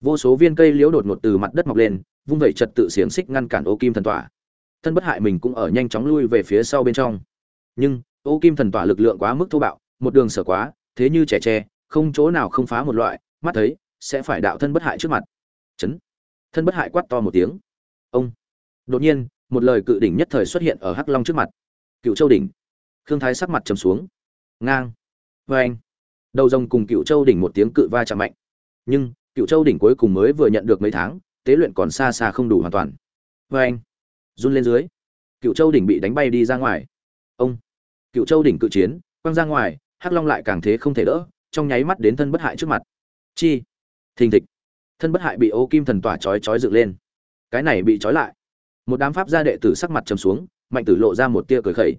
Vô số viên cây liễu đột ngột từ mặt đất mọc lên, vung vẩy trật tự xiềng xích ngăn cản ô kim thần tỏa. Thân bất hại mình cũng ở nhanh chóng lui về phía sau bên trong. Nhưng, ô kim thần tỏa lực lượng quá mức thô bạo, một đường sở quá, thế như trẻ tre, không chỗ nào không phá một loại, mắt thấy, sẽ phải đạo thân bất hại trước mặt. Chấn. Thân bất hại quát to một tiếng. Ông. Đột nhiên, một lời cự đỉnh nhất thời xuất hiện ở hắc long trước mặt. Cựu châu đỉnh. Khương thái sắc mặt trầm xuống ngang. Vê anh, đầu rồng cùng cựu châu đỉnh một tiếng cự va chạm mạnh. Nhưng, cựu châu đỉnh cuối cùng mới vừa nhận được mấy tháng, tế luyện còn xa xa không đủ hoàn toàn. Vê anh, run lên dưới. Cựu châu đỉnh bị đánh bay đi ra ngoài. Ông, cựu châu đỉnh cự chiến, quăng ra ngoài, hắc long lại càng thế không thể đỡ, trong nháy mắt đến thân bất hại trước mặt. Chi? Thình thịch. Thân bất hại bị ô kim thần tỏa chói chói dựng lên. Cái này bị chói lại. Một đám pháp gia đệ tử sắc mặt trầm xuống, mạnh tử lộ ra một tia cười khẩy.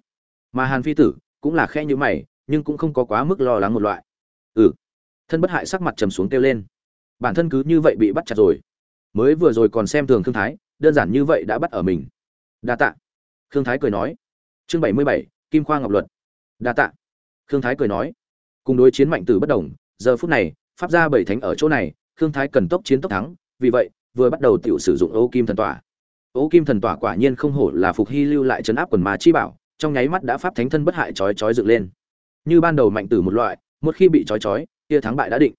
Mà hàn phi tử cũng là khe như mày nhưng cũng không có quá mức lo lắng một loại. Ừ. Thân bất hại sắc mặt trầm xuống kêu lên. Bản thân cứ như vậy bị bắt chặt rồi. Mới vừa rồi còn xem thường thương thái, đơn giản như vậy đã bắt ở mình. Đa tạ. Thương thái cười nói. Chương bảy mươi bảy, kim khoa ngọc luật. Đa tạ. Thương thái cười nói. Cùng đối chiến mạnh tử bất đồng, giờ phút này, pháp gia bảy thánh ở chỗ này thương thái cần tốc chiến tốc thắng, vì vậy, vừa bắt đầu tiểu sử dụng ô kim thần tỏa. Ô kim thần tỏa quả nhiên không hổ là phục hy lưu lại chấn áp quần mà chi bảo, trong nháy mắt đã pháp thánh thân bất hại chói chói dựng lên như ban đầu mạnh tử một loại một khi bị trói trói, kia thắng bại đã định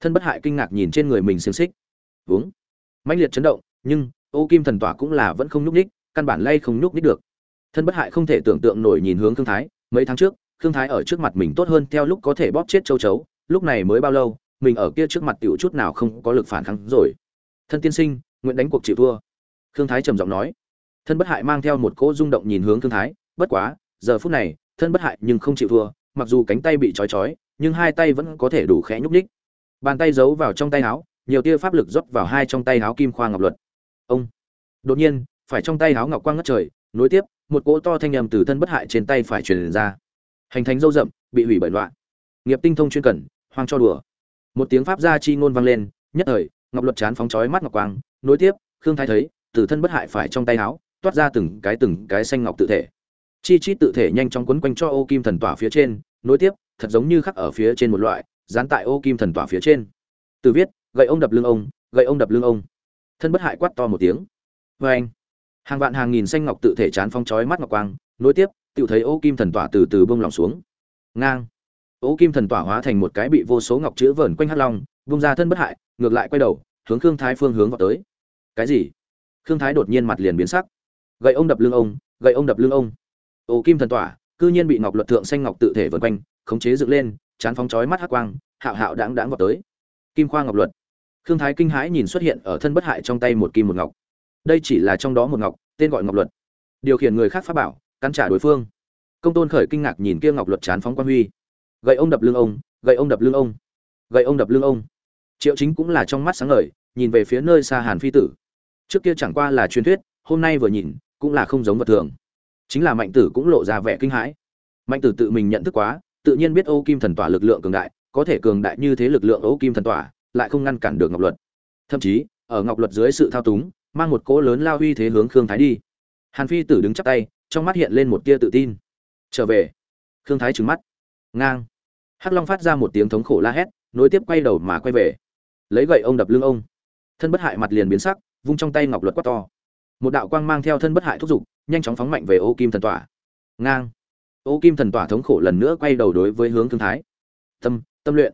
thân bất hại kinh ngạc nhìn trên người mình xiềng xích vướng mãnh liệt chấn động nhưng ô kim thần tỏa cũng là vẫn không nhúc ních căn bản lay không nhúc ních được thân bất hại không thể tưởng tượng nổi nhìn hướng thương thái mấy tháng trước Thương Thái ở trước mặt mình tốt hơn theo lúc có thể bóp chết châu chấu, lúc này mới bao lâu, mình ở kia trước mặt tiểu chút nào không có lực phản kháng rồi. Thân tiên sinh, nguyện đánh cuộc chịu thua. Thương Thái trầm giọng nói. Thân bất hại mang theo một cỗ rung động nhìn hướng Thương Thái, bất quá, giờ phút này, thân bất hại nhưng không chịu thua, mặc dù cánh tay bị trói trói, nhưng hai tay vẫn có thể đủ khẽ nhúc nhích. Bàn tay giấu vào trong tay áo, nhiều tia pháp lực rót vào hai trong tay áo kim khoa ngọc luật. Ông. Đột nhiên, phải trong tay áo ngọc quang ngất trời, nối tiếp, một cỗ to thanh âm từ thân bất hại trên tay phải truyền ra. Hành thánh dâu rậm, bị hủy bởi loạn. Nghiệp tinh thông chuyên cần hoang cho đùa. Một tiếng pháp gia chi ngôn vang lên, nhất thời, ngọc luật chán phóng chói mắt ngọc quang, nối tiếp, Khương Thái thấy, từ thân bất hại phải trong tay áo, toát ra từng cái từng cái xanh ngọc tự thể. Chi chi tự thể nhanh chóng quấn quanh cho ô kim thần tỏa phía trên, nối tiếp, thật giống như khắc ở phía trên một loại, dán tại ô kim thần tỏa phía trên. Từ viết, gậy ông đập lưng ông, gậy ông đập lưng ông. Thân bất hại quát to một tiếng. vê anh, hàng vạn hàng nghìn xanh ngọc tự thể chán phong chói mắt ngọc quang, nối tiếp, tiểu thấy ô kim thần tỏa từ từ bông lỏng xuống. Ngang. Ô kim thần tỏa hóa thành một cái bị vô số ngọc chữ vờn quanh hắc long, bông ra thân bất hại, ngược lại quay đầu, hướng Khương Thái phương hướng vào tới. Cái gì? Khương Thái đột nhiên mặt liền biến sắc. Gậy ông đập lưng ông, gậy ông đập lưng ông. Ô kim thần tỏa, cư nhiên bị ngọc luật thượng xanh ngọc tự thể vần quanh, khống chế dựng lên, chán phóng chói mắt hắc quang, hạo hạo đãng đãng vào tới. Kim khoa ngọc luật. Khương Thái kinh hãi nhìn xuất hiện ở thân bất hại trong tay một kim một ngọc. Đây chỉ là trong đó một ngọc, tên gọi ngọc luật. Điều khiển người khác pháp bảo, cắn trả đối phương. Công Tôn khởi kinh ngạc nhìn kia ngọc luật chán phóng quang huy. Gậy ông đập lưng ông, gậy ông đập lưng ông, gậy ông đập lưng ông. Triệu Chính cũng là trong mắt sáng ngời, nhìn về phía nơi xa Hàn phi tử. Trước kia chẳng qua là truyền thuyết, hôm nay vừa nhìn, cũng là không giống vật thường. Chính là mạnh tử cũng lộ ra vẻ kinh hãi. Mạnh tử tự mình nhận thức quá, tự nhiên biết Ô Kim thần tỏa lực lượng cường đại, có thể cường đại như thế lực lượng Ô Kim thần tỏa, lại không ngăn cản được Ngọc Luật. Thậm chí, ở Ngọc Luật dưới sự thao túng, mang một cỗ lớn lao uy thế hướng Khương Thái đi. Hàn Phi Tử đứng chắp tay, trong mắt hiện lên một tia tự tin. Trở về. Khương Thái trừng mắt. Ngang. Hắc Long phát ra một tiếng thống khổ la hét, nối tiếp quay đầu mà quay về. Lấy gậy ông đập lưng ông. Thân bất hại mặt liền biến sắc, vung trong tay ngọc luật quát to. Một đạo quang mang theo thân bất hại thúc giục, nhanh chóng phóng mạnh về Ô Kim thần tỏa. Ngang. Ô Kim thần tỏa thống khổ lần nữa quay đầu đối với hướng Thương Thái. Tâm, tâm luyện.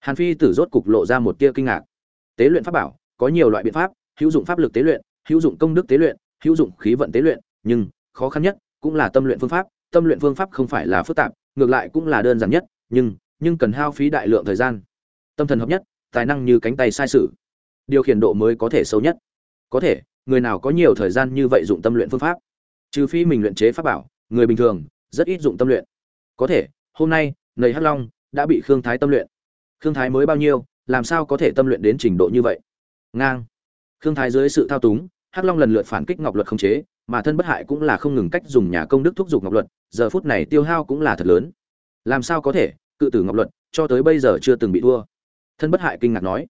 Hàn Phi Tử rốt cục lộ ra một tia kinh ngạc. Tế luyện pháp bảo, có nhiều loại biện pháp, hữu dụng pháp lực tế luyện, hữu dụng công đức tế luyện, hữu dụng khí vận tế luyện, nhưng khó khăn nhất cũng là tâm luyện phương pháp. Tâm luyện phương pháp không phải là phức tạp, ngược lại cũng là đơn giản nhất, nhưng nhưng cần hao phí đại lượng thời gian. Tâm thần hợp nhất, tài năng như cánh tay sai sử. Điều khiển độ mới có thể sâu nhất. Có thể, người nào có nhiều thời gian như vậy dụng tâm luyện phương pháp? Trừ phi mình luyện chế pháp bảo, người bình thường rất ít dụng tâm luyện. Có thể, hôm nay, Nầy Hắc Long đã bị Khương Thái tâm luyện. Khương Thái mới bao nhiêu, làm sao có thể tâm luyện đến trình độ như vậy? Ngang. Khương Thái dưới sự thao túng, Hắc Long lần lượt phản kích Ngọc Luật không chế, mà thân bất hại cũng là không ngừng cách dùng nhà công đức thúc giục Ngọc Luật, giờ phút này tiêu hao cũng là thật lớn. Làm sao có thể, cự tử Ngọc Luật cho tới bây giờ chưa từng bị thua. Thân bất hại kinh ngạc nói.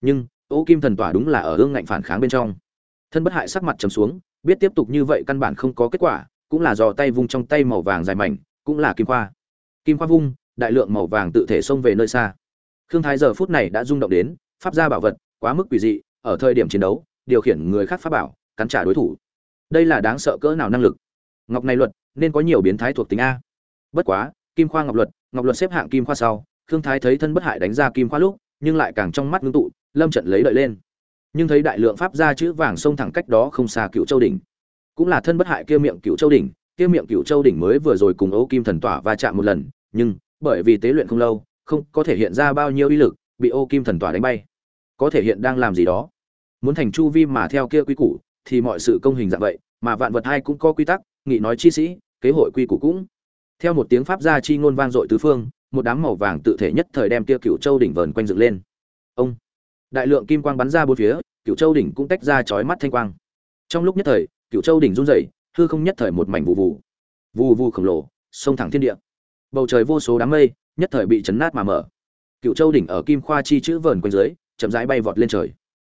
Nhưng, Ô Kim thần tỏa đúng là ở ương ngạnh phản kháng bên trong. Thân bất hại sắc mặt trầm xuống, biết tiếp tục như vậy căn bản không có kết quả, cũng là dò tay vung trong tay màu vàng dài mảnh, cũng là kim khoa. Kim khoa vung, đại lượng màu vàng tự thể xông về nơi xa. Khương Thái giờ phút này đã rung động đến, pháp gia bảo vật, quá mức quỷ dị, ở thời điểm chiến đấu, điều khiển người khác pháp bảo, cắn trả đối thủ. Đây là đáng sợ cỡ nào năng lực. Ngọc này luật, nên có nhiều biến thái thuộc tính a. Bất quá, Kim khoa ngọc luật, ngọc luật xếp hạng kim khoa sau, Khương Thái thấy thân bất hại đánh ra kim khoa lúc, nhưng lại càng trong mắt ngưng tụ, lâm trận lấy đợi lên. Nhưng thấy đại lượng pháp gia chữ vàng xông thẳng cách đó không xa Cựu Châu đỉnh. Cũng là thân bất hại kia miệng Cựu Châu đỉnh, kia miệng Cựu Châu đỉnh mới vừa rồi cùng ấu Kim thần tỏa va chạm một lần, nhưng bởi vì tế luyện không lâu, không có thể hiện ra bao nhiêu uy lực, bị ô kim thần tỏa đánh bay. Có thể hiện đang làm gì đó. Muốn thành chu vi mà theo kia quy củ, thì mọi sự công hình dạng vậy, mà vạn vật hai cũng có quy tắc, nghị nói chi sĩ, kế hội quy củ cũng. Theo một tiếng pháp gia chi ngôn vang dội tứ phương, một đám màu vàng tự thể nhất thời đem kia cựu châu đỉnh vờn quanh dựng lên. Ông, đại lượng kim quang bắn ra bốn phía, cựu châu đỉnh cũng tách ra chói mắt thanh quang. Trong lúc nhất thời, cựu châu đỉnh run rẩy, hư không nhất thời một mảnh vụ vụ, vụ vụ khổng lồ, sông thẳng thiên địa. Bầu trời vô số đám mây, nhất thời bị chấn nát mà mở. Cựu châu đỉnh ở kim khoa chi chữ vờn quanh dưới chậm rãi bay vọt lên trời.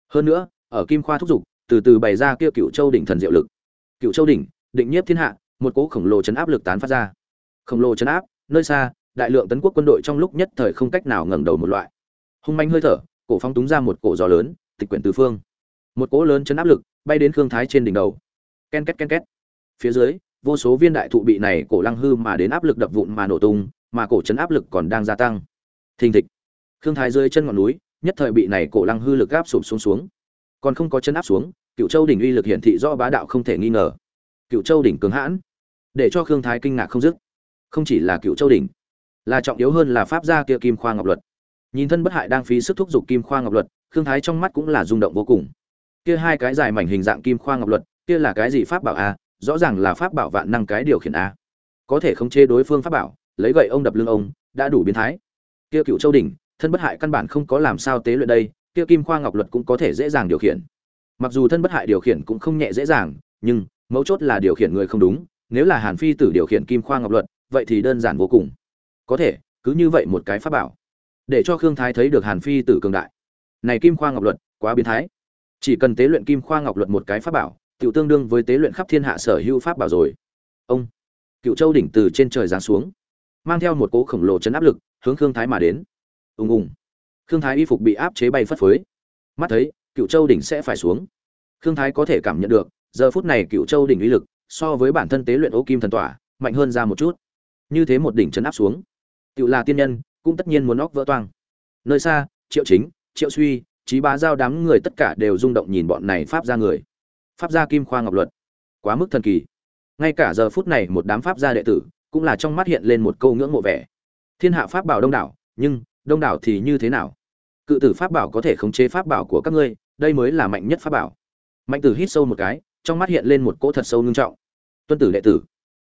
Hơn nữa ở kim khoa thúc giục từ từ bày ra kia cựu châu đỉnh thần diệu lực. Cựu châu đỉnh định nhiếp thiên hạ một cỗ khổng lồ chấn áp lực tán phát ra. Khổng lồ chấn áp nơi xa đại lượng tấn quốc quân đội trong lúc nhất thời không cách nào ngẩng đầu một loại. Hung manh hơi thở cổ phong túng ra một cổ gió lớn, tịch quyển tứ phương. Một cỗ lớn chấn áp lực bay đến khương thái trên đỉnh đầu. Ken két ken két. Phía dưới, vô số viên đại thụ bị này cổ lăng hư mà đến áp lực đập vụn mà nổ tung, mà cổ chấn áp lực còn đang gia tăng. Thình thịch. Khương thái rơi chân ngọn núi, nhất thời bị này cổ lăng hư lực áp sụp xuống xuống. Còn không có chân áp xuống cựu châu đỉnh uy lực hiển thị do bá đạo không thể nghi ngờ. Cựu châu đỉnh cường hãn. Để cho khương thái kinh ngạc không dứt. Không chỉ là cựu châu đỉnh, là trọng yếu hơn là pháp gia kia kim khoa ngọc luật nhìn thân bất hại đang phí sức thúc giục kim khoa ngọc luật, khương thái trong mắt cũng là rung động vô cùng. Kia hai cái dài mảnh hình dạng kim khoa ngọc luật, kia là cái gì pháp bảo a? Rõ ràng là pháp bảo vạn năng cái điều khiển a. Có thể khống chế đối phương pháp bảo, lấy gậy ông đập lưng ông, đã đủ biến thái. Kia cựu châu đỉnh, thân bất hại căn bản không có làm sao tế luyện đây, kia kim khoa ngọc luật cũng có thể dễ dàng điều khiển. Mặc dù thân bất hại điều khiển cũng không nhẹ dễ dàng, nhưng mấu chốt là điều khiển người không đúng, nếu là hàn phi tử điều khiển kim khoa ngọc luật, vậy thì đơn giản vô cùng. Có thể, cứ như vậy một cái pháp bảo để cho khương thái thấy được hàn phi tử cường đại. Này kim khoa ngọc luật, quá biến thái. Chỉ cần tế luyện kim khoa ngọc luật một cái pháp bảo tự tương đương với tế luyện khắp thiên hạ sở hữu pháp bảo rồi. Ông, cựu châu đỉnh từ trên trời giáng xuống, mang theo một cỗ khổng lồ chấn áp lực, hướng khương thái mà đến. Ùng ùng. Khương thái y phục bị áp chế bay phất phới. Mắt thấy, cựu châu đỉnh sẽ phải xuống. Khương thái có thể cảm nhận được, giờ phút này cựu châu đỉnh uy lực, so với bản thân tế luyện ô kim thần tỏa, mạnh hơn ra một chút. Như thế một đỉnh chấn áp xuống. Cựu là tiên nhân cũng tất nhiên muốn óc vỡ toang. Nơi xa, triệu chính, triệu suy trí bá giao đám người tất cả đều rung động nhìn bọn này pháp ra người. Pháp gia kim khoa ngọc luật. Quá mức thần kỳ. Ngay cả giờ phút này một đám pháp gia đệ tử cũng là trong mắt hiện lên một câu ngưỡng mộ vẻ. Thiên hạ pháp bảo đông đảo, nhưng đông đảo thì như thế nào? Cự tử pháp bảo có thể khống chế pháp bảo của các ngươi, đây mới là mạnh nhất pháp bảo. Mạnh tử hít sâu một cái, trong mắt hiện lên một cỗ thật sâu ngưng trọng. Tuân tử đệ tử.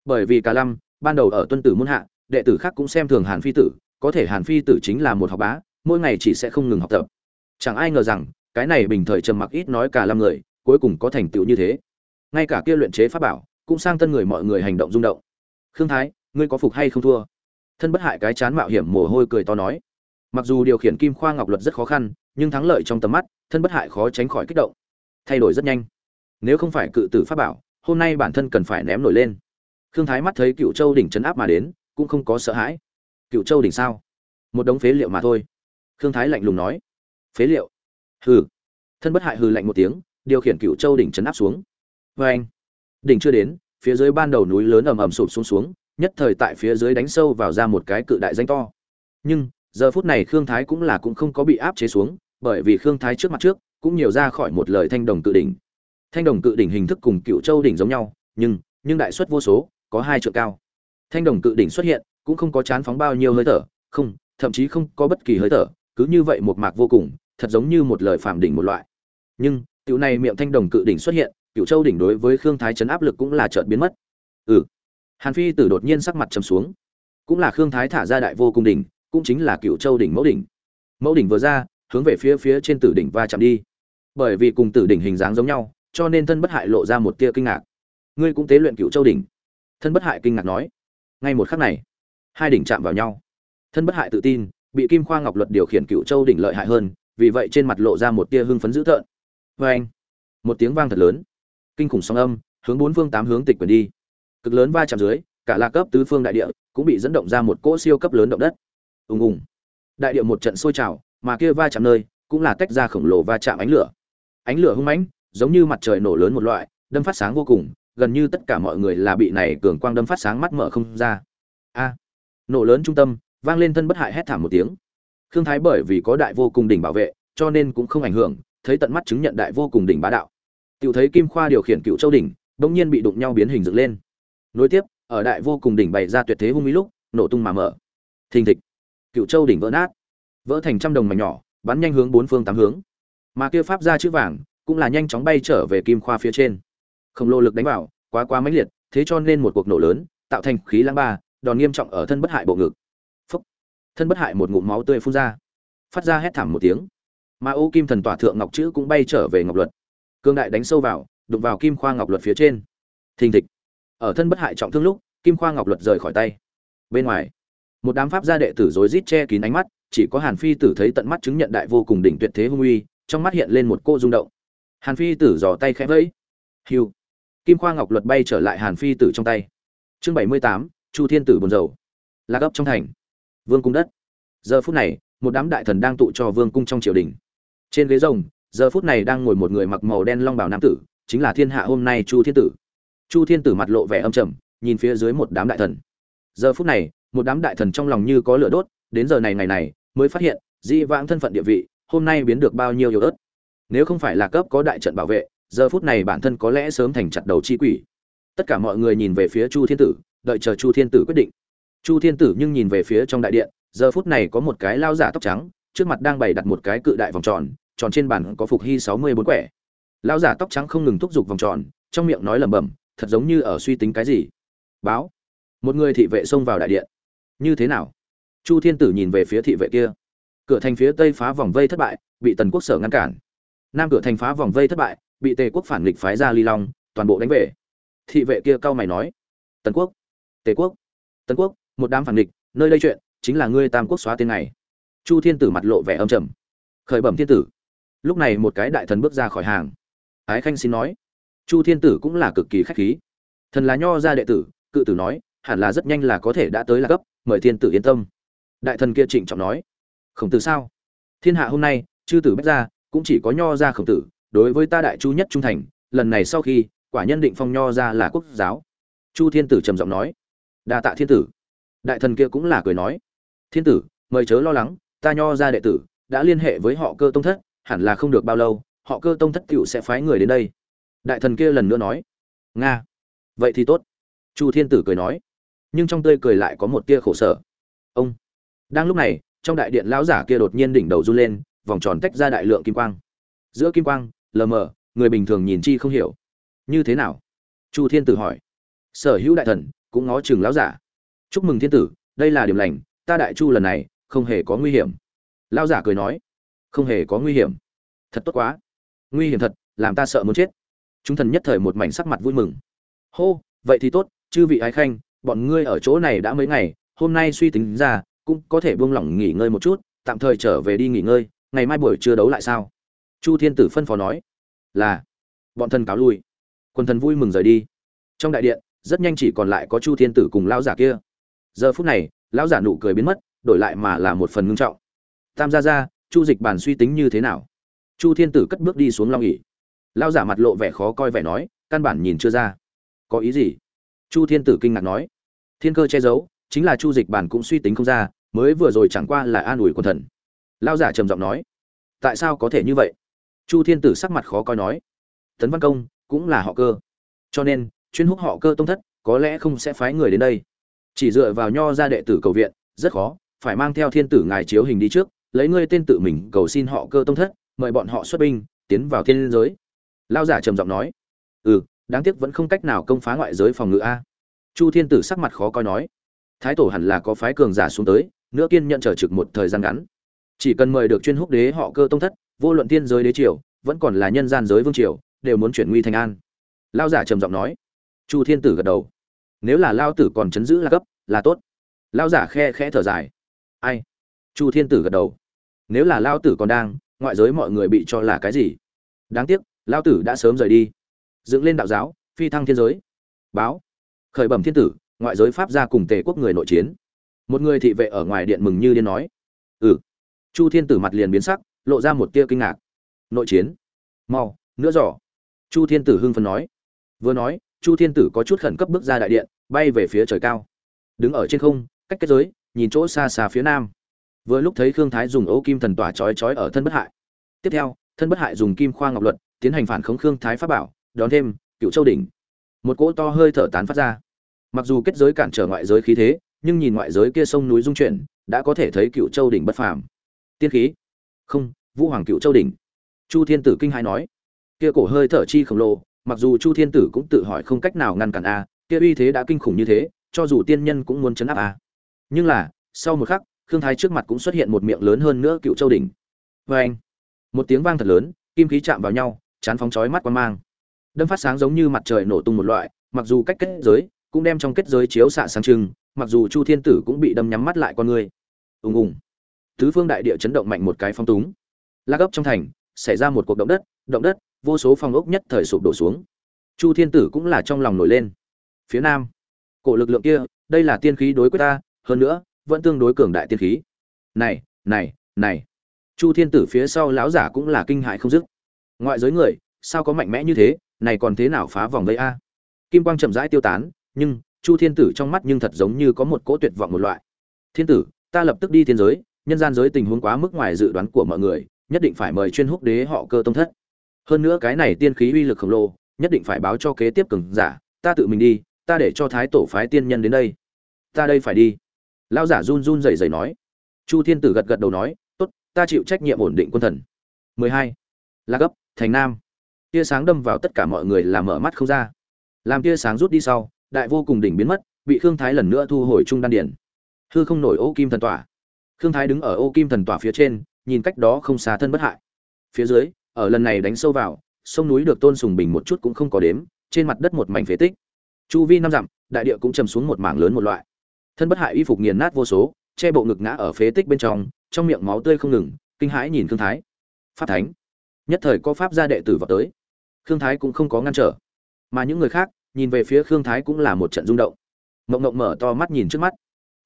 Bởi vì cả lâm, ban đầu ở tuân tử muôn hạ, đệ tử khác cũng xem thường hàn phi tử có thể hàn phi tử chính là một học bá, mỗi ngày chỉ sẽ không ngừng học tập. Chẳng ai ngờ rằng, cái này bình thời trầm mặc ít nói cả lâm người, cuối cùng có thành tựu như thế. Ngay cả kia luyện chế pháp bảo, cũng sang tân người mọi người hành động rung động. Khương thái, ngươi có phục hay không thua? Thân bất hại cái chán mạo hiểm mồ hôi cười to nói. Mặc dù điều khiển kim khoa ngọc luật rất khó khăn, nhưng thắng lợi trong tầm mắt, thân bất hại khó tránh khỏi kích động. Thay đổi rất nhanh. Nếu không phải cự tử pháp bảo, hôm nay bản thân cần phải ném nổi lên. Khương thái mắt thấy cựu châu đỉnh chấn áp mà đến, cũng không có sợ hãi cựu châu đỉnh sao? Một đống phế liệu mà thôi. Khương thái lạnh lùng nói. Phế liệu? Hừ. Thân bất hại hừ lạnh một tiếng, điều khiển cựu châu đỉnh chấn áp xuống. Vê anh, đỉnh chưa đến, phía dưới ban đầu núi lớn ầm ầm sụp xuống xuống, nhất thời tại phía dưới đánh sâu vào ra một cái cự đại danh to. Nhưng, giờ phút này khương thái cũng là cũng không có bị áp chế xuống, bởi vì khương thái trước mặt trước, cũng nhiều ra khỏi một lời thanh đồng cự đỉnh. Thanh đồng cự đỉnh hình thức cùng cựu châu đỉnh giống nhau, nhưng nhưng đại suất vô số, có hai trượng cao. Thanh đồng cự đỉnh xuất hiện cũng không có chán phóng bao nhiêu hơi thở, không, thậm chí không có bất kỳ hơi thở, cứ như vậy một mạc vô cùng, thật giống như một lời phạm đỉnh một loại. Nhưng, tiểu này miệng thanh đồng cự đỉnh xuất hiện cựu châu đỉnh đối với khương thái chấn áp lực cũng là chợt biến mất. Ừ. Hàn phi tử đột nhiên sắc mặt trầm xuống. Cũng là khương thái thả ra đại vô cùng đỉnh, cũng chính là cựu châu đỉnh mẫu đỉnh. Mẫu đỉnh vừa ra, hướng về phía phía trên tử đỉnh va chạm đi. Bởi vì cùng tử đỉnh hình dáng giống nhau, cho nên thân bất hại lộ ra một tia kinh ngạc. Ngươi cũng tế luyện cựu châu đỉnh. Thân bất hại kinh ngạc nói. Ngay một khắc này hai đỉnh chạm vào nhau. Thân bất hại tự tin, bị kim khoa ngọc luật điều khiển cựu châu đỉnh lợi hại hơn, vì vậy trên mặt lộ ra một tia hưng phấn dữ tợn. Vê anh, một tiếng vang thật lớn. Kinh khủng sóng âm, hướng bốn phương tám hướng tịch quyền đi. Cực lớn va chạm dưới, cả la cấp tứ phương đại địa cũng bị dẫn động ra một cỗ siêu cấp lớn động đất. Ùng ùng. Đại địa một trận sôi trào, mà kia va chạm nơi cũng là tách ra khổng lồ va chạm ánh lửa. Ánh lửa hung mãnh, giống như mặt trời nổ lớn một loại, đâm phát sáng vô cùng, gần như tất cả mọi người là bị này cường quang đâm phát sáng mắt mở không ra. A nổ lớn trung tâm, vang lên thân bất hại hét thảm một tiếng. Khương thái bởi vì có đại vô cùng đỉnh bảo vệ, cho nên cũng không ảnh hưởng, thấy tận mắt chứng nhận đại vô cùng đỉnh bá đạo. Tiểu thấy kim khoa điều khiển cựu châu đỉnh, bỗng nhiên bị đụng nhau biến hình dựng lên. Nối tiếp, ở đại vô cùng đỉnh bày ra tuyệt thế hung mỹ lúc, nổ tung mà mở. Thình thịch, cựu châu đỉnh vỡ nát. Vỡ thành trăm đồng mảnh nhỏ, bắn nhanh hướng bốn phương tám hướng. Mà kia pháp ra chữ vàng, cũng là nhanh chóng bay trở về kim khoa phía trên. Khổng lồ lực đánh vào, quá quá mãnh liệt, thế cho nên một cuộc nổ lớn, tạo thành khí lãng ba đòn nghiêm trọng ở thân bất hại bộ ngực. Phúc. Thân bất hại một ngụm máu tươi phun ra. Phát ra hét thảm một tiếng. Mà ô kim thần tỏa thượng ngọc chữ cũng bay trở về ngọc luật. Cương đại đánh sâu vào, đụng vào kim khoa ngọc luật phía trên. Thình thịch. Ở thân bất hại trọng thương lúc, kim khoa ngọc luật rời khỏi tay. Bên ngoài, một đám pháp gia đệ tử rối rít che kín ánh mắt, chỉ có hàn phi tử thấy tận mắt chứng nhận đại vô cùng đỉnh tuyệt thế hung uy, trong mắt hiện lên một cô rung động. Hàn phi tử giò tay khẽ vẫy. Hiu kim khoa ngọc luật bay trở lại hàn phi tử trong tay. Chương bảy mươi tám chu thiên tử buồn rầu, lạc ấp trong thành. Vương cung đất. Giờ phút này một đám đại thần đang tụ cho vương cung trong triều đình. Trên ghế rồng giờ phút này đang ngồi một người mặc màu đen long bào nam tử chính là thiên hạ hôm nay chu thiên tử. Chu thiên tử mặt lộ vẻ âm trầm nhìn phía dưới một đám đại thần. Giờ phút này một đám đại thần trong lòng như có lửa đốt đến giờ này ngày này mới phát hiện di vãng thân phận địa vị hôm nay biến được bao nhiêu yếu ớt. Nếu không phải là cấp có đại trận bảo vệ giờ phút này bản thân có lẽ sớm thành chặt đầu chi quỷ. Tất cả mọi người nhìn về phía chu thiên tử đợi chờ chu thiên tử quyết định. Chu thiên tử nhưng nhìn về phía trong đại điện, giờ phút này có một cái lao giả tóc trắng, trước mặt đang bày đặt một cái cự đại vòng tròn tròn trên bàn có phục hy sáu mươi bốn quẻ. Lao giả tóc trắng không ngừng thúc giục vòng tròn, trong miệng nói lẩm bẩm, thật giống như ở suy tính cái gì? Báo. Một người thị vệ xông vào đại điện. Như thế nào? Chu thiên tử nhìn về phía thị vệ kia. Cửa thành phía tây phá vòng vây thất bại, bị tần quốc sở ngăn cản. Nam cửa thành phá vòng vây thất bại, bị tề quốc phản nghịch phái ra ly long, toàn bộ đánh về. Thị vệ kia cau mày nói, tần quốc tề quốc, tân quốc, một đám phản nghịch nơi đây chuyện chính là ngươi tam quốc xóa tên này. Chu thiên tử mặt lộ vẻ âm trầm. Khởi bẩm thiên tử. Lúc này một cái đại thần bước ra khỏi hàng. Ái khanh xin nói. Chu thiên tử cũng là cực kỳ khách khí. Thần là nho gia đệ tử, cự tử nói, hẳn là rất nhanh là có thể đã tới là cấp mời thiên tử yên tâm. Đại thần kia trịnh trọng nói. Khổng tử sao? Thiên hạ hôm nay, chư tử bách gia cũng chỉ có nho gia khổng tử, đối với ta đại chu nhất trung thành, lần này sau khi, quả nhân định phong nho ra là quốc giáo. Chu thiên tử trầm giọng nói đa tạ thiên tử. Đại thần kia cũng là cười nói, thiên tử, mời chớ lo lắng, ta nho ra đệ tử đã liên hệ với họ cơ tông thất, hẳn là không được bao lâu, họ cơ tông thất cựu sẽ phái người đến đây. Đại thần kia lần nữa nói, nga, vậy thì tốt. Chu thiên tử cười nói, nhưng trong tươi cười lại có một tia khổ sở. Ông. Đang lúc này, trong đại điện lão giả kia đột nhiên đỉnh đầu run lên, vòng tròn tách ra đại lượng kim quang. Giữa kim quang, lờ mờ, người bình thường nhìn chi không hiểu. Như thế nào? Chu thiên tử hỏi. Sở hữu đại thần cũng ngó chừng lão giả. Chúc mừng thiên tử, đây là điểm lành, ta đại chu lần này, không hề có nguy hiểm. Lão giả cười nói, không hề có nguy hiểm. Thật tốt quá. Nguy hiểm thật, làm ta sợ muốn chết. Chúng thần nhất thời một mảnh sắc mặt vui mừng. Hô, vậy thì tốt, chư vị ái khanh, bọn ngươi ở chỗ này đã mấy ngày, hôm nay suy tính ra, cũng có thể buông lỏng nghỉ ngơi một chút, tạm thời trở về đi nghỉ ngơi, ngày mai buổi trưa đấu lại sao? Chu thiên tử phân phó nói, là. Bọn thần cáo lui. Quần thần vui mừng rời đi. Trong đại điện rất nhanh chỉ còn lại có chu thiên tử cùng lão giả kia. Giờ phút này, lão giả nụ cười biến mất, đổi lại mà là một phần ngưng trọng. Tam gia gia, chu dịch bàn suy tính như thế nào? Chu thiên tử cất bước đi xuống long ỉ lão giả mặt lộ vẻ khó coi vẻ nói, căn bản nhìn chưa ra. Có ý gì? Chu thiên tử kinh ngạc nói. Thiên cơ che giấu, chính là chu dịch bản cũng suy tính không ra, mới vừa rồi chẳng qua là an ủi quần thần. Lão giả trầm giọng nói. Tại sao có thể như vậy? Chu thiên tử sắc mặt khó coi nói. Tấn văn công cũng là họ cơ. Cho nên chuyên húc họ cơ tông thất, có lẽ không sẽ phái người đến đây. Chỉ dựa vào nho ra đệ tử cầu viện, rất khó, phải mang theo thiên tử ngài chiếu hình đi trước, lấy ngươi tên tự mình cầu xin họ cơ tông thất, mời bọn họ xuất binh, tiến vào thiên giới. Lao giả trầm giọng nói. Ừ đáng tiếc vẫn không cách nào công phá ngoại giới phòng ngự a. Chu thiên tử sắc mặt khó coi nói. Thái tổ hẳn là có phái cường giả xuống tới, nữa kiên nhận trở trực một thời gian ngắn. Chỉ cần mời được chuyên húc đế họ cơ tông thất, vô luận thiên giới đế triều, vẫn còn là nhân gian giới vương triều, đều muốn chuyển nguy thành an. Lao giả trầm giọng nói chu thiên tử gật đầu. Nếu là lao tử còn chấn giữ là cấp là tốt. Lao giả khe khẽ thở dài. Ai? Chu thiên tử gật đầu. Nếu là lao tử còn đang, ngoại giới mọi người bị cho là cái gì? Đáng tiếc, lao tử đã sớm rời đi. Dựng lên đạo giáo, phi thăng thiên giới. Báo. Khởi bẩm thiên tử, ngoại giới pháp ra cùng tề quốc người nội chiến. Một người thị vệ ở ngoài điện mừng như điên nói. Ừ. Chu thiên tử mặt liền biến sắc, lộ ra một tia kinh ngạc. Nội chiến. Mau nữa giỏ. Chu thiên tử hưng phấn nói. Vừa nói chu thiên tử có chút khẩn cấp bước ra đại điện, bay về phía trời cao. Đứng ở trên không, cách kết giới, nhìn chỗ xa xa phía nam. Vừa lúc thấy khương thái dùng ấu kim thần tỏa chói chói ở thân bất hại. Tiếp theo, thân bất hại dùng kim khoa ngọc luật, tiến hành phản khống khương thái pháp bảo, đón thêm cựu châu đỉnh. Một cỗ to hơi thở tán phát ra. Mặc dù kết giới cản trở ngoại giới khí thế, nhưng nhìn ngoại giới kia sông núi dung chuyển, đã có thể thấy cựu châu đỉnh bất phàm. Tiên khí. Không, vũ hoàng cựu châu đỉnh. Chu thiên tử kinh hai nói. Kia cổ hơi thở chi khổng lồ mặc dù chu thiên tử cũng tự hỏi không cách nào ngăn cản a, kia uy thế đã kinh khủng như thế, cho dù tiên nhân cũng muốn chấn áp a. Nhưng là, sau một khắc, khương thái trước mặt cũng xuất hiện một miệng lớn hơn nữa cựu châu đỉnh. Vê anh một tiếng vang thật lớn, kim khí chạm vào nhau, chán phóng chói mắt quan mang. Đâm phát sáng giống như mặt trời nổ tung một loại, mặc dù cách kết giới, cũng đem trong kết giới chiếu xạ sáng trưng, mặc dù chu thiên tử cũng bị đâm nhắm mắt lại con người. Ùng ùng! Tứ phương đại địa chấn động mạnh một cái phong túng. La gấp trong thành, xảy ra một cuộc động đất động đất vô số phòng ốc nhất thời sụp đổ xuống. Chu thiên tử cũng là trong lòng nổi lên. Phía nam, cổ lực lượng kia, đây là tiên khí đối quyết ta, hơn nữa, vẫn tương đối cường đại tiên khí. Này này này. Chu thiên tử phía sau lão giả cũng là kinh hại không dứt. Ngoại giới người, sao có mạnh mẽ như thế, này còn thế nào phá vòng đây a? Kim quang chậm rãi tiêu tán, nhưng, chu thiên tử trong mắt nhưng thật giống như có một cỗ tuyệt vọng một loại. Thiên tử, ta lập tức đi thiên giới, nhân gian giới tình huống quá mức ngoài dự đoán của mọi người, nhất định phải mời chuyên húc đế họ cơ tông thất hơn nữa cái này tiên khí uy lực khổng lồ, nhất định phải báo cho kế tiếp cường giả, ta tự mình đi, ta để cho thái tổ phái tiên nhân đến đây. Ta đây phải đi. Lão giả run run rẩy rẩy nói. Chu thiên tử gật gật đầu nói, tốt, ta chịu trách nhiệm ổn định quân thần. 12. la gấp, thành nam. Tia sáng đâm vào tất cả mọi người làm mở mắt không ra. Làm tia sáng rút đi sau, đại vô cùng đỉnh biến mất, bị khương thái lần nữa thu hồi trung đan điển. Hư không nổi ô kim thần tỏa. Khương thái đứng ở ô kim thần tỏa phía trên, nhìn cách đó không xa thân bất hại. Phía dưới ở lần này đánh sâu vào, sông núi được tôn sùng bình một chút cũng không có đếm, trên mặt đất một mảnh phế tích. Chu vi năm dặm, đại địa cũng chầm xuống một mảng lớn một loại. Thân bất hại y phục nghiền nát vô số, che bộ ngực ngã ở phế tích bên trong trong miệng máu tươi không ngừng, kinh hãi nhìn Thương thái. Pháp thánh. Nhất thời có pháp gia đệ tử vào tới. Khương thái cũng không có ngăn trở. Mà những người khác, nhìn về phía khương thái cũng là một trận rung động. Mộng mộng mở to mắt nhìn trước mắt.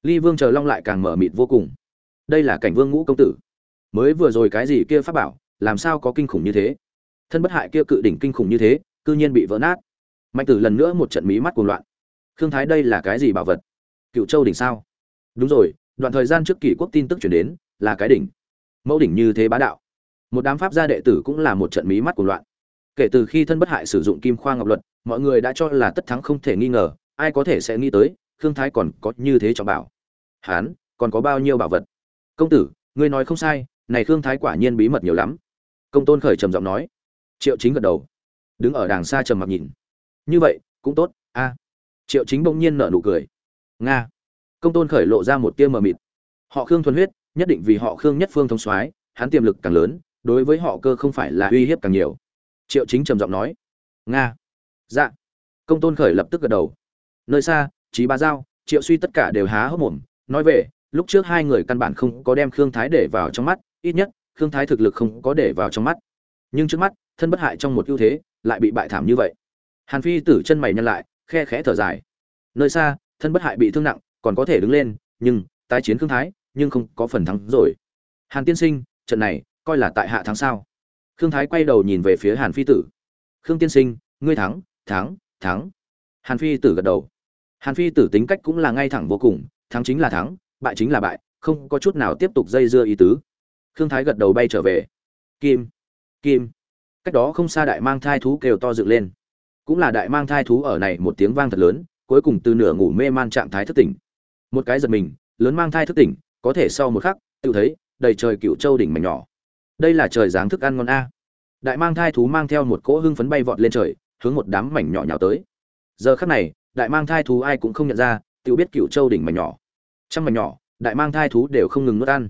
Ly vương chờ long lại càng mở mịt vô cùng. Đây là cảnh vương ngũ công tử. Mới vừa rồi cái gì kia pháp bảo làm sao có kinh khủng như thế? Thân bất hại kia cự đỉnh kinh khủng như thế, cư nhiên bị vỡ nát. Mạnh tử lần nữa một trận mí mắt cuồng loạn. Khương thái đây là cái gì bảo vật? Cựu châu đỉnh sao? Đúng rồi, đoạn thời gian trước kỷ quốc tin tức chuyển đến, là cái đỉnh. Mẫu đỉnh như thế bá đạo. Một đám pháp gia đệ tử cũng là một trận mí mắt cuồng loạn. Kể từ khi thân bất hại sử dụng kim khoa ngọc luật, mọi người đã cho là tất thắng không thể nghi ngờ, ai có thể sẽ nghĩ tới, khương thái còn có như thế cho bảo. Hán, còn có bao nhiêu bảo vật? Công tử, ngươi nói không sai, này khương thái quả nhiên bí mật nhiều lắm công tôn khởi trầm giọng nói. Triệu chính gật đầu. Đứng ở đàng xa trầm mặc nhìn. Như vậy, cũng tốt, a. Triệu chính bỗng nhiên nở nụ cười. Nga. Công tôn khởi lộ ra một tia mờ mịt. Họ khương thuần huyết, nhất định vì họ khương nhất phương thông soái, hắn tiềm lực càng lớn, đối với họ cơ không phải là uy hiếp càng nhiều. Triệu chính trầm giọng nói. Nga. Dạ. Công tôn khởi lập tức gật đầu. Nơi xa trí ba giao, triệu suy tất cả đều há hốc mồm, nói về, lúc trước hai người căn bản không có đem khương thái để vào trong mắt, ít nhất khương thái thực lực không có để vào trong mắt. Nhưng trước mắt, thân bất hại trong một ưu thế, lại bị bại thảm như vậy. Hàn phi tử chân mày nhăn lại, khe khẽ thở dài. Nơi xa, thân bất hại bị thương nặng, còn có thể đứng lên, nhưng, tái chiến khương thái, nhưng không có phần thắng rồi. Hàn tiên sinh, trận này, coi là tại hạ thắng sao? Khương thái quay đầu nhìn về phía hàn phi tử. Khương tiên sinh, ngươi thắng thắng thắng. Hàn phi tử gật đầu. Hàn phi tử tính cách cũng là ngay thẳng vô cùng, thắng chính là thắng, bại chính là bại, không có chút nào tiếp tục dây dưa ý tứ khương thái gật đầu bay trở về. Kim kim. Cách đó không xa đại mang thai thú kêu to dựng lên. Cũng là đại mang thai thú ở này một tiếng vang thật lớn, cuối cùng từ nửa ngủ mê man trạng thái thức tỉnh. Một cái giật mình, lớn mang thai thức tỉnh, có thể sau một khắc, tự thấy, đầy trời cựu châu đỉnh mảnh nhỏ. Đây là trời dáng thức ăn ngon a. Đại mang thai thú mang theo một cỗ hưng phấn bay vọt lên trời, hướng một đám mảnh nhỏ nhào tới. Giờ khắc này, đại mang thai thú ai cũng không nhận ra, tự biết cựu châu đỉnh mảnh nhỏ. Trăm mảnh nhỏ, đại mang thai thú đều không ngừng nuốt ăn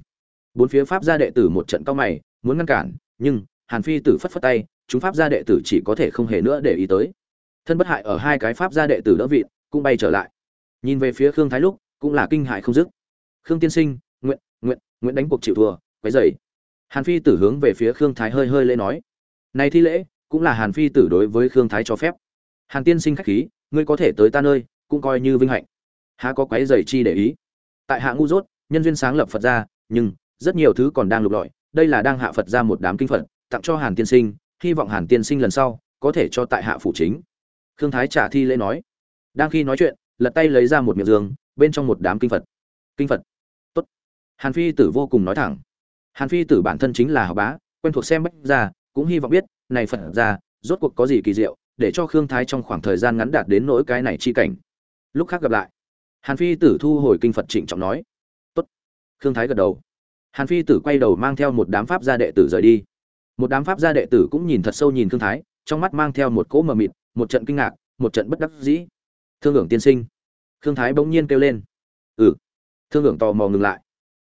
bốn phía pháp gia đệ tử một trận cao mày, muốn ngăn cản, nhưng, hàn phi tử phất phất tay, chúng pháp gia đệ tử chỉ có thể không hề nữa để ý tới. Thân bất hại ở hai cái pháp gia đệ tử đỡ vịn, cũng bay trở lại. Nhìn về phía khương thái lúc, cũng là kinh hại không dứt. Khương tiên sinh, nguyện nguyện nguyện đánh cuộc chịu thua, quấy dày hàn phi tử hướng về phía khương thái hơi hơi lễ nói. Này thi lễ, cũng là hàn phi tử đối với khương thái cho phép. Hàn tiên sinh khách khí, ngươi có thể tới ta nơi, cũng coi như vinh hạnh. Há có quấy dày chi để ý. Tại hạ ngu dốt, nhân duyên sáng lập phật gia nhưng rất nhiều thứ còn đang lục lọi, đây là đang hạ phật ra một đám kinh phật, tặng cho hàn tiên sinh, hy vọng hàn tiên sinh lần sau có thể cho tại hạ phủ chính. Khương thái trả thi lễ nói. Đang khi nói chuyện, lật tay lấy ra một miệng giường, bên trong một đám kinh phật. Kinh phật. Tốt. Hàn phi tử vô cùng nói thẳng. Hàn phi tử bản thân chính là học bá, quen thuộc xem bách ra cũng hy vọng biết, này phật ra rốt cuộc có gì kỳ diệu, để cho khương thái trong khoảng thời gian ngắn đạt đến nỗi cái này chi cảnh. Lúc khác gặp lại, hàn phi tử thu hồi kinh phật trịnh trọng nói. Tốt. Khương thái gật đầu hàn phi tử quay đầu mang theo một đám pháp gia đệ tử rời đi. Một đám pháp gia đệ tử cũng nhìn thật sâu nhìn Thương thái, trong mắt mang theo một cỗ mờ mịt, một trận kinh ngạc, một trận bất đắc dĩ. Thương hưởng tiên sinh. Thương thái bỗng nhiên kêu lên. Ừ. Thương hưởng tò mò ngừng lại.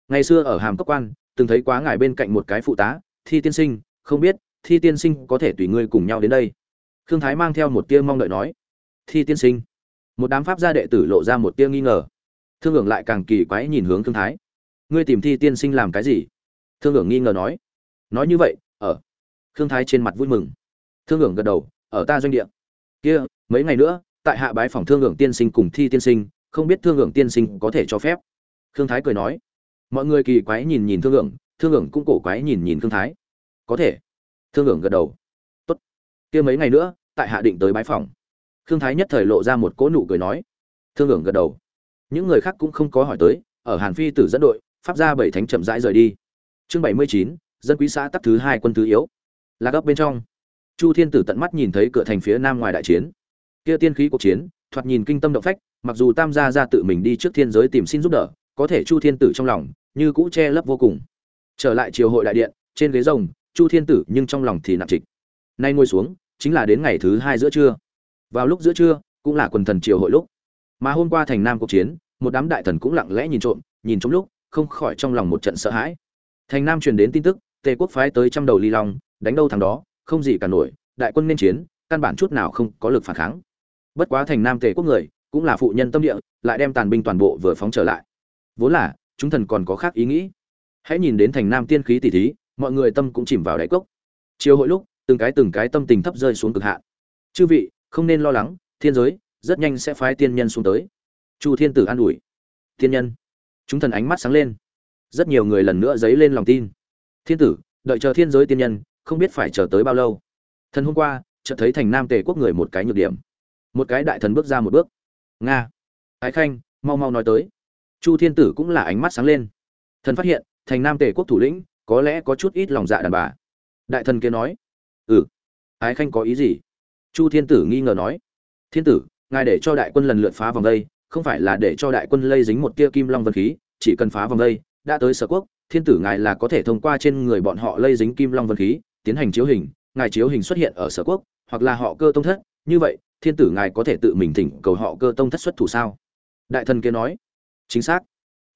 Ngày xưa ở hàm cốc quan, từng thấy quá ngài bên cạnh một cái phụ tá, thi tiên sinh, không biết thi tiên sinh có thể tùy ngươi cùng nhau đến đây. Khương thái mang theo một tia mong đợi nói. Thi tiên sinh. Một đám pháp gia đệ tử lộ ra một tia nghi ngờ. Thương hưởng lại càng kỳ quái nhìn hướng thương thái ngươi tìm thi tiên sinh làm cái gì? Thương hưởng nghi ngờ nói. Nói như vậy, ở. Thương thái trên mặt vui mừng. Thương hưởng gật đầu, ở ta doanh địa. Kia, mấy ngày nữa, tại hạ bái phòng thương hưởng tiên sinh cùng thi tiên sinh, không biết thương hưởng tiên sinh có thể cho phép. Thương thái cười nói. Mọi người kỳ quái nhìn nhìn thương hưởng thương hưởng cũng cổ quái nhìn nhìn thương thái. Có thể. Thương hưởng gật đầu. Tốt. Kia mấy ngày nữa, tại hạ định tới bái phòng. Thương thái nhất thời lộ ra một cỗ nụ cười nói. Thương hưởng gật đầu. Những người khác cũng không có hỏi tới, ở hàn phi tử dẫn đội pháp gia bảy thánh chậm rãi rời đi. Chương bảy mươi chín, dân quý xã tắc thứ hai quân thứ yếu. Là gấp bên trong, chu thiên tử tận mắt nhìn thấy cửa thành phía nam ngoài đại chiến. Kia tiên khí cuộc chiến, thoạt nhìn kinh tâm động phách, mặc dù tam gia ra tự mình đi trước thiên giới tìm xin giúp đỡ, có thể chu thiên tử trong lòng như cũ che lấp vô cùng. Trở lại triều hội đại điện, trên ghế rồng, chu thiên tử nhưng trong lòng thì nặng trịch. Nay ngồi xuống, chính là đến ngày thứ hai giữa trưa. Vào lúc giữa trưa, cũng là quần thần triều hội lúc. Mà hôm qua thành nam cuộc chiến, một đám đại thần cũng lặng lẽ nhìn trộm, nhìn trong lúc không khỏi trong lòng một trận sợ hãi. Thành nam truyền đến tin tức, tề quốc phái tới trăm đầu ly long, đánh đâu thằng đó, không gì cả nổi, đại quân nên chiến, căn bản chút nào không có lực phản kháng. Bất quá thành nam tề quốc người, cũng là phụ nhân tâm địa, lại đem tàn binh toàn bộ vừa phóng trở lại. Vốn là, chúng thần còn có khác ý nghĩ. Hãy nhìn đến thành nam tiên khí tỷ thí, mọi người tâm cũng chìm vào đáy cốc. Chiều hội lúc, từng cái từng cái tâm tình thấp rơi xuống cực hạn. Chư vị, không nên lo lắng, thiên giới rất nhanh sẽ phái tiên nhân xuống tới. Chu thiên tử an ủi. Tiên nhân chúng thần ánh mắt sáng lên. Rất nhiều người lần nữa dấy lên lòng tin. Thiên tử, đợi chờ thiên giới tiên nhân, không biết phải chờ tới bao lâu. Thần hôm qua, chợt thấy thành nam tề quốc người một cái nhược điểm. Một cái đại thần bước ra một bước. Nga. Ái khanh, mau mau nói tới. Chu thiên tử cũng là ánh mắt sáng lên. Thần phát hiện, thành nam tề quốc thủ lĩnh, có lẽ có chút ít lòng dạ đàn bà. Đại thần kia nói. Ừ. Ái khanh có ý gì? Chu thiên tử nghi ngờ nói. Thiên tử, ngài để cho đại quân lần lượt phá vòng đây không phải là để cho đại quân lây dính một tia kim long vân khí, chỉ cần phá vòng đây, đã tới sở quốc, thiên tử ngài là có thể thông qua trên người bọn họ lây dính kim long vân khí, tiến hành chiếu hình, ngài chiếu hình xuất hiện ở sở quốc, hoặc là họ cơ tông thất. Như vậy, thiên tử ngài có thể tự mình thỉnh cầu họ cơ tông thất xuất thủ sao? Đại thần kia nói. Chính xác.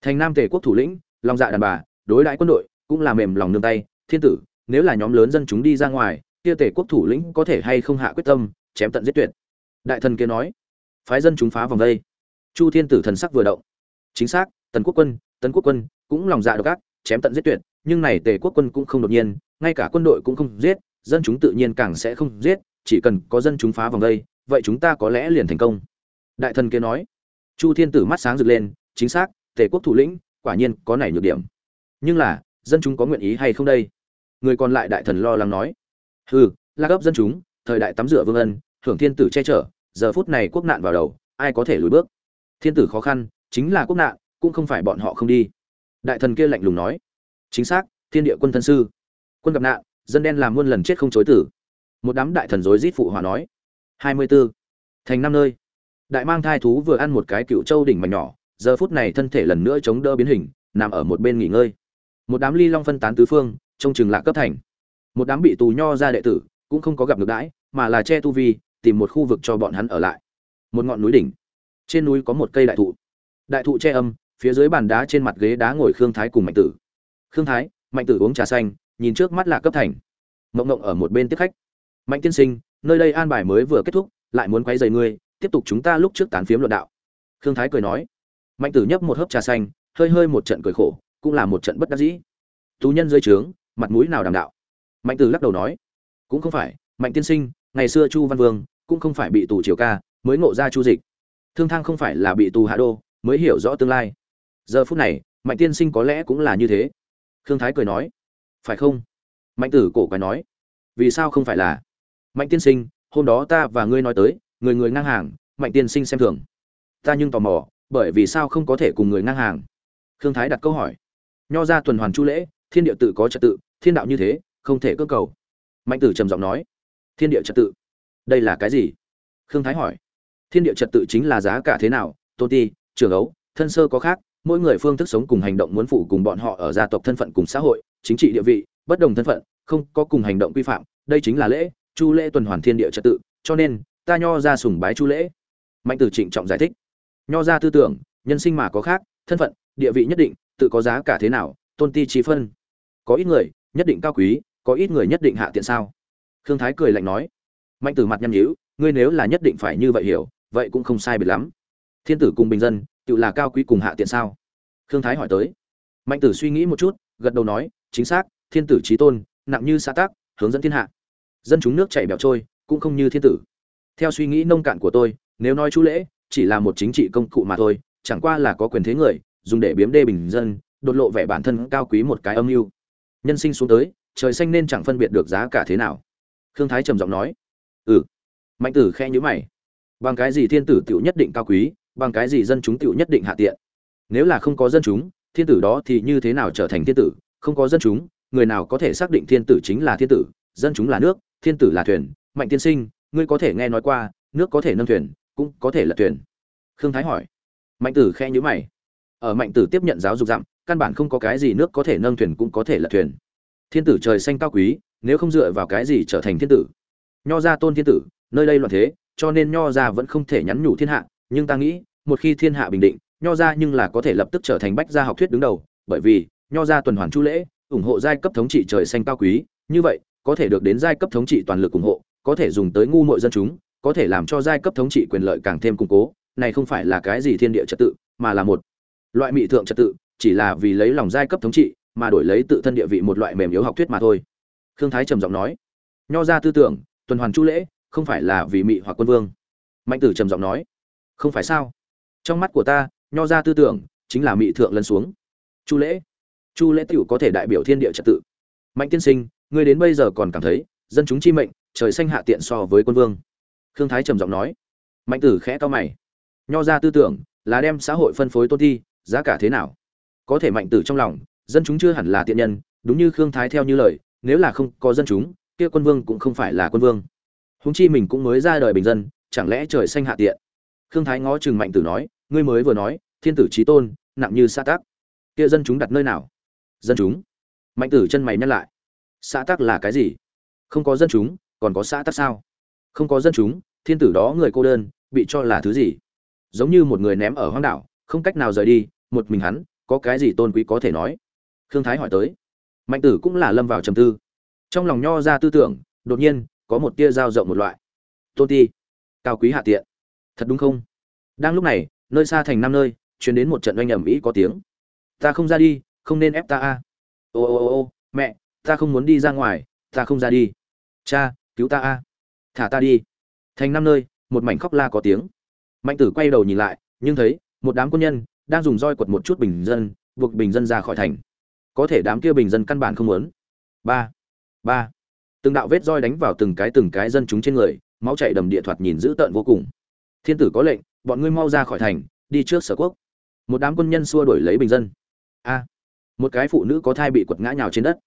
Thành nam tề quốc thủ lĩnh lòng dạ đàn bà, đối đại quân đội, cũng là mềm lòng nương tay. Thiên tử, nếu là nhóm lớn dân chúng đi ra ngoài, kia tề quốc thủ lĩnh có thể hay không hạ quyết tâm, chém tận giết tuyệt? Đại thần kia nói. Phái dân chúng phá vòng đây chu thiên tử thần sắc vừa động. Chính xác, tần quốc quân tấn quốc quân cũng lòng dạ độc ác, chém tận giết tuyệt, nhưng này tề quốc quân cũng không đột nhiên, ngay cả quân đội cũng không giết, dân chúng tự nhiên càng sẽ không giết, chỉ cần có dân chúng phá vòng đây, vậy chúng ta có lẽ liền thành công. Đại thần kia nói. Chu thiên tử mắt sáng rực lên, chính xác, tề quốc thủ lĩnh, quả nhiên có này nhược điểm. Nhưng là, dân chúng có nguyện ý hay không đây? Người còn lại đại thần lo lắng nói. Hừ la gấp dân chúng, thời đại tắm rửa vương ân hưởng thiên tử che chở, giờ phút này quốc nạn vào đầu, ai có thể lùi bước? Thiên tử khó khăn, chính là quốc nạn, cũng không phải bọn họ không đi. Đại thần kia lạnh lùng nói, chính xác, thiên địa quân thân sư, quân gặp nạn, dân đen làm muôn lần chết không chối tử. Một đám đại thần rối rít phụ hòa nói, hai mươi 24. thành năm nơi. Đại mang thai thú vừa ăn một cái cựu châu đỉnh mảnh nhỏ, giờ phút này thân thể lần nữa chống đỡ biến hình, nằm ở một bên nghỉ ngơi. Một đám ly long phân tán tứ phương, trông chừng lạc cấp thành. Một đám bị tù nho ra đệ tử, cũng không có gặp được đãi, mà là che tu vi, tìm một khu vực cho bọn hắn ở lại. Một ngọn núi đỉnh trên núi có một cây đại thụ. Đại thụ che âm, phía dưới bàn đá trên mặt ghế đá ngồi khương thái cùng mạnh tử. Khương thái, mạnh tử uống trà xanh, nhìn trước mắt là cấp thành. Mộng mộng ở một bên tiếp khách. Mạnh tiên sinh, nơi đây an bài mới vừa kết thúc, lại muốn quay dày ngươi, tiếp tục chúng ta lúc trước tán phiếm luận đạo. Khương thái cười nói. Mạnh tử nhấp một hớp trà xanh, hơi hơi một trận cười khổ, cũng là một trận bất đắc dĩ. Tú nhân dưới trướng, mặt mũi nào đảm đạo? Mạnh tử lắc đầu nói. Cũng không phải, mạnh tiên sinh, ngày xưa chu văn vương cũng không phải bị tù triều ca, mới ngộ ra chu dịch thương thang không phải là bị tù hạ đô, mới hiểu rõ tương lai. Giờ phút này, mạnh tiên sinh có lẽ cũng là như thế. Khương thái cười nói, phải không? Mạnh tử cổ quái nói, vì sao không phải là? Mạnh tiên sinh, hôm đó ta và ngươi nói tới, người người ngang hàng, mạnh tiên sinh xem thường. Ta nhưng tò mò, bởi vì sao không có thể cùng người ngang hàng? Khương thái đặt câu hỏi, nho ra tuần hoàn chu lễ, thiên địa tự có trật tự, thiên đạo như thế, không thể cơ cầu. Mạnh tử trầm giọng nói, thiên địa trật tự, đây là cái gì? Khương thái hỏi thiên địa trật tự chính là giá cả thế nào, tôn ti trường ấu, thân sơ có khác, mỗi người phương thức sống cùng hành động muốn phụ cùng bọn họ ở gia tộc thân phận cùng xã hội, chính trị địa vị, bất đồng thân phận, không có cùng hành động quy phạm, đây chính là lễ, chu lễ tuần hoàn thiên địa trật tự, cho nên, ta nho ra sùng bái chu lễ. Mạnh tử trịnh trọng giải thích. Nho ra tư tưởng, nhân sinh mà có khác, thân phận, địa vị nhất định, tự có giá cả thế nào, tôn ti trí phân. Có ít người, nhất định cao quý, có ít người nhất định hạ tiện sao? Khương thái cười lạnh nói. Mạnh tử mặt nhăn nhíu, ngươi nếu là nhất định phải như vậy hiểu vậy cũng không sai biệt lắm. Thiên tử cùng bình dân, tự là cao quý cùng hạ tiện sao? Khương thái hỏi tới. Mạnh tử suy nghĩ một chút, gật đầu nói, chính xác, thiên tử trí tôn, nặng như xã tác hướng dẫn thiên hạ. Dân chúng nước chảy bẹo trôi, cũng không như thiên tử. Theo suy nghĩ nông cạn của tôi, nếu nói chú lễ, chỉ là một chính trị công cụ mà thôi, chẳng qua là có quyền thế người, dùng để biếm đê bình dân, đột lộ vẻ bản thân cao quý một cái âm mưu. Nhân sinh xuống tới, trời xanh nên chẳng phân biệt được giá cả thế nào. Khương thái trầm giọng nói. Ừ. Mạnh tử khe nhữ mày bằng cái gì thiên tử tựu nhất định cao quý, bằng cái gì dân chúng tựu nhất định hạ tiện? Nếu là không có dân chúng, thiên tử đó thì như thế nào trở thành thiên tử? Không có dân chúng, người nào có thể xác định thiên tử chính là thiên tử? Dân chúng là nước, thiên tử là thuyền. Mạnh tiên sinh, ngươi có thể nghe nói qua, nước có thể nâng thuyền, cũng có thể lật thuyền. Khương thái hỏi. Mạnh tử khe nhữ mày. Ở mạnh tử tiếp nhận giáo dục dặm, căn bản không có cái gì nước có thể nâng thuyền cũng có thể lật thuyền. Thiên tử trời xanh cao quý, nếu không dựa vào cái gì trở thành thiên tử? Nho ra tôn thiên tử, nơi đây loạn thế cho nên nho ra vẫn không thể nhắn nhủ thiên hạ, nhưng ta nghĩ, một khi thiên hạ bình định, nho ra nhưng là có thể lập tức trở thành bách gia học thuyết đứng đầu, bởi vì, nho ra tuần hoàn chu lễ, ủng hộ giai cấp thống trị trời xanh cao quý, như vậy, có thể được đến giai cấp thống trị toàn lực ủng hộ, có thể dùng tới ngu muội dân chúng, có thể làm cho giai cấp thống trị quyền lợi càng thêm củng cố, này không phải là cái gì thiên địa trật tự, mà là một loại mị thượng trật tự, chỉ là vì lấy lòng giai cấp thống trị, mà đổi lấy tự thân địa vị một loại mềm yếu học thuyết mà thôi. Khương thái trầm giọng nói. Nho ra tư tưởng, tuần hoàn chu lễ không phải là vì mị hoặc quân vương. Mạnh tử trầm giọng nói, không phải sao? Trong mắt của ta, nho ra tư tưởng chính là mị thượng lân xuống. Chu lễ chu lễ tiểu có thể đại biểu thiên địa trật tự. Mạnh tiên sinh, ngươi đến bây giờ còn cảm thấy dân chúng chi mệnh, trời xanh hạ tiện so với quân vương. Khương thái trầm giọng nói. Mạnh tử khẽ to mày. Nho ra tư tưởng là đem xã hội phân phối tôn thi giá cả thế nào? Có thể mạnh tử trong lòng, dân chúng chưa hẳn là tiện nhân, đúng như khương thái theo như lời, nếu là không có dân chúng, kia quân vương cũng không phải là quân vương húng chi mình cũng mới ra đời bình dân chẳng lẽ trời xanh hạ tiện? Khương thái ngó chừng mạnh tử nói ngươi mới vừa nói thiên tử trí tôn nặng như xã tắc, kia dân chúng đặt nơi nào? Dân chúng. Mạnh tử chân mày nhắc lại. Xã tắc là cái gì? Không có dân chúng còn có xã tắc sao? Không có dân chúng thiên tử đó người cô đơn bị cho là thứ gì? Giống như một người ném ở hoang đảo không cách nào rời đi một mình hắn có cái gì tôn quý có thể nói? Khương thái hỏi tới. Mạnh tử cũng là lâm vào trầm tư. Trong lòng nho ra tư tưởng đột nhiên có một tia dao rộng một loại. Tôn ti, cao quý hạ tiện. Thật đúng không? Đang lúc này, nơi xa thành năm nơi chuyển đến một trận oanh ẩm ĩ có tiếng. Ta không ra đi, không nên ép ta a. Ô ô ô ô, mẹ, ta không muốn đi ra ngoài, ta không ra đi. Cha, cứu ta a. Thả ta đi. Thành năm nơi, một mảnh khóc la có tiếng. Mạnh tử quay đầu nhìn lại, nhưng thấy, một đám quân nhân đang dùng roi quật một chút bình dân, buộc bình dân ra khỏi thành. Có thể đám kia bình dân căn bản không muốn. Ba ba từng đạo vết roi đánh vào từng cái từng cái dân chúng trên người, máu chảy đầm địa thoạt nhìn dữ tợn vô cùng. Thiên tử có lệnh, bọn ngươi mau ra khỏi thành, đi trước sở quốc. Một đám quân nhân xua đuổi lấy bình dân. A, một cái phụ nữ có thai bị quật ngã nhào trên đất.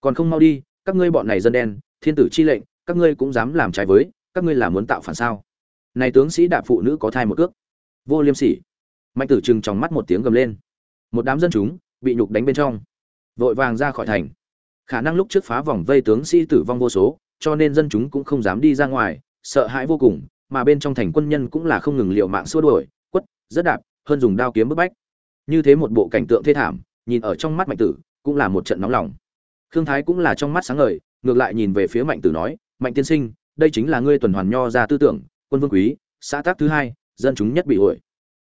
Còn không mau đi, các ngươi bọn này dân đen, thiên tử chi lệnh, các ngươi cũng dám làm trái với, các ngươi là muốn tạo phản sao? Này tướng sĩ đạp phụ nữ có thai một cước. Vô liêm sỉ. Mạnh tử trừng trong mắt một tiếng gầm lên. Một đám dân chúng bị nhục đánh bên trong. Vội vàng ra khỏi thành khả năng lúc trước phá vòng vây tướng sĩ tử vong vô số, cho nên dân chúng cũng không dám đi ra ngoài, sợ hãi vô cùng, mà bên trong thành quân nhân cũng là không ngừng liệu mạng xua đuổi, quất, rất đạp, hơn dùng đao kiếm bức bách. Như thế một bộ cảnh tượng thê thảm, nhìn ở trong mắt mạnh tử, cũng là một trận nóng lòng. Khương thái cũng là trong mắt sáng ngời, ngược lại nhìn về phía mạnh tử nói, mạnh tiên sinh, đây chính là ngươi tuần hoàn nho ra tư tưởng, quân vương quý, xã tác thứ hai, dân chúng nhất bị hội.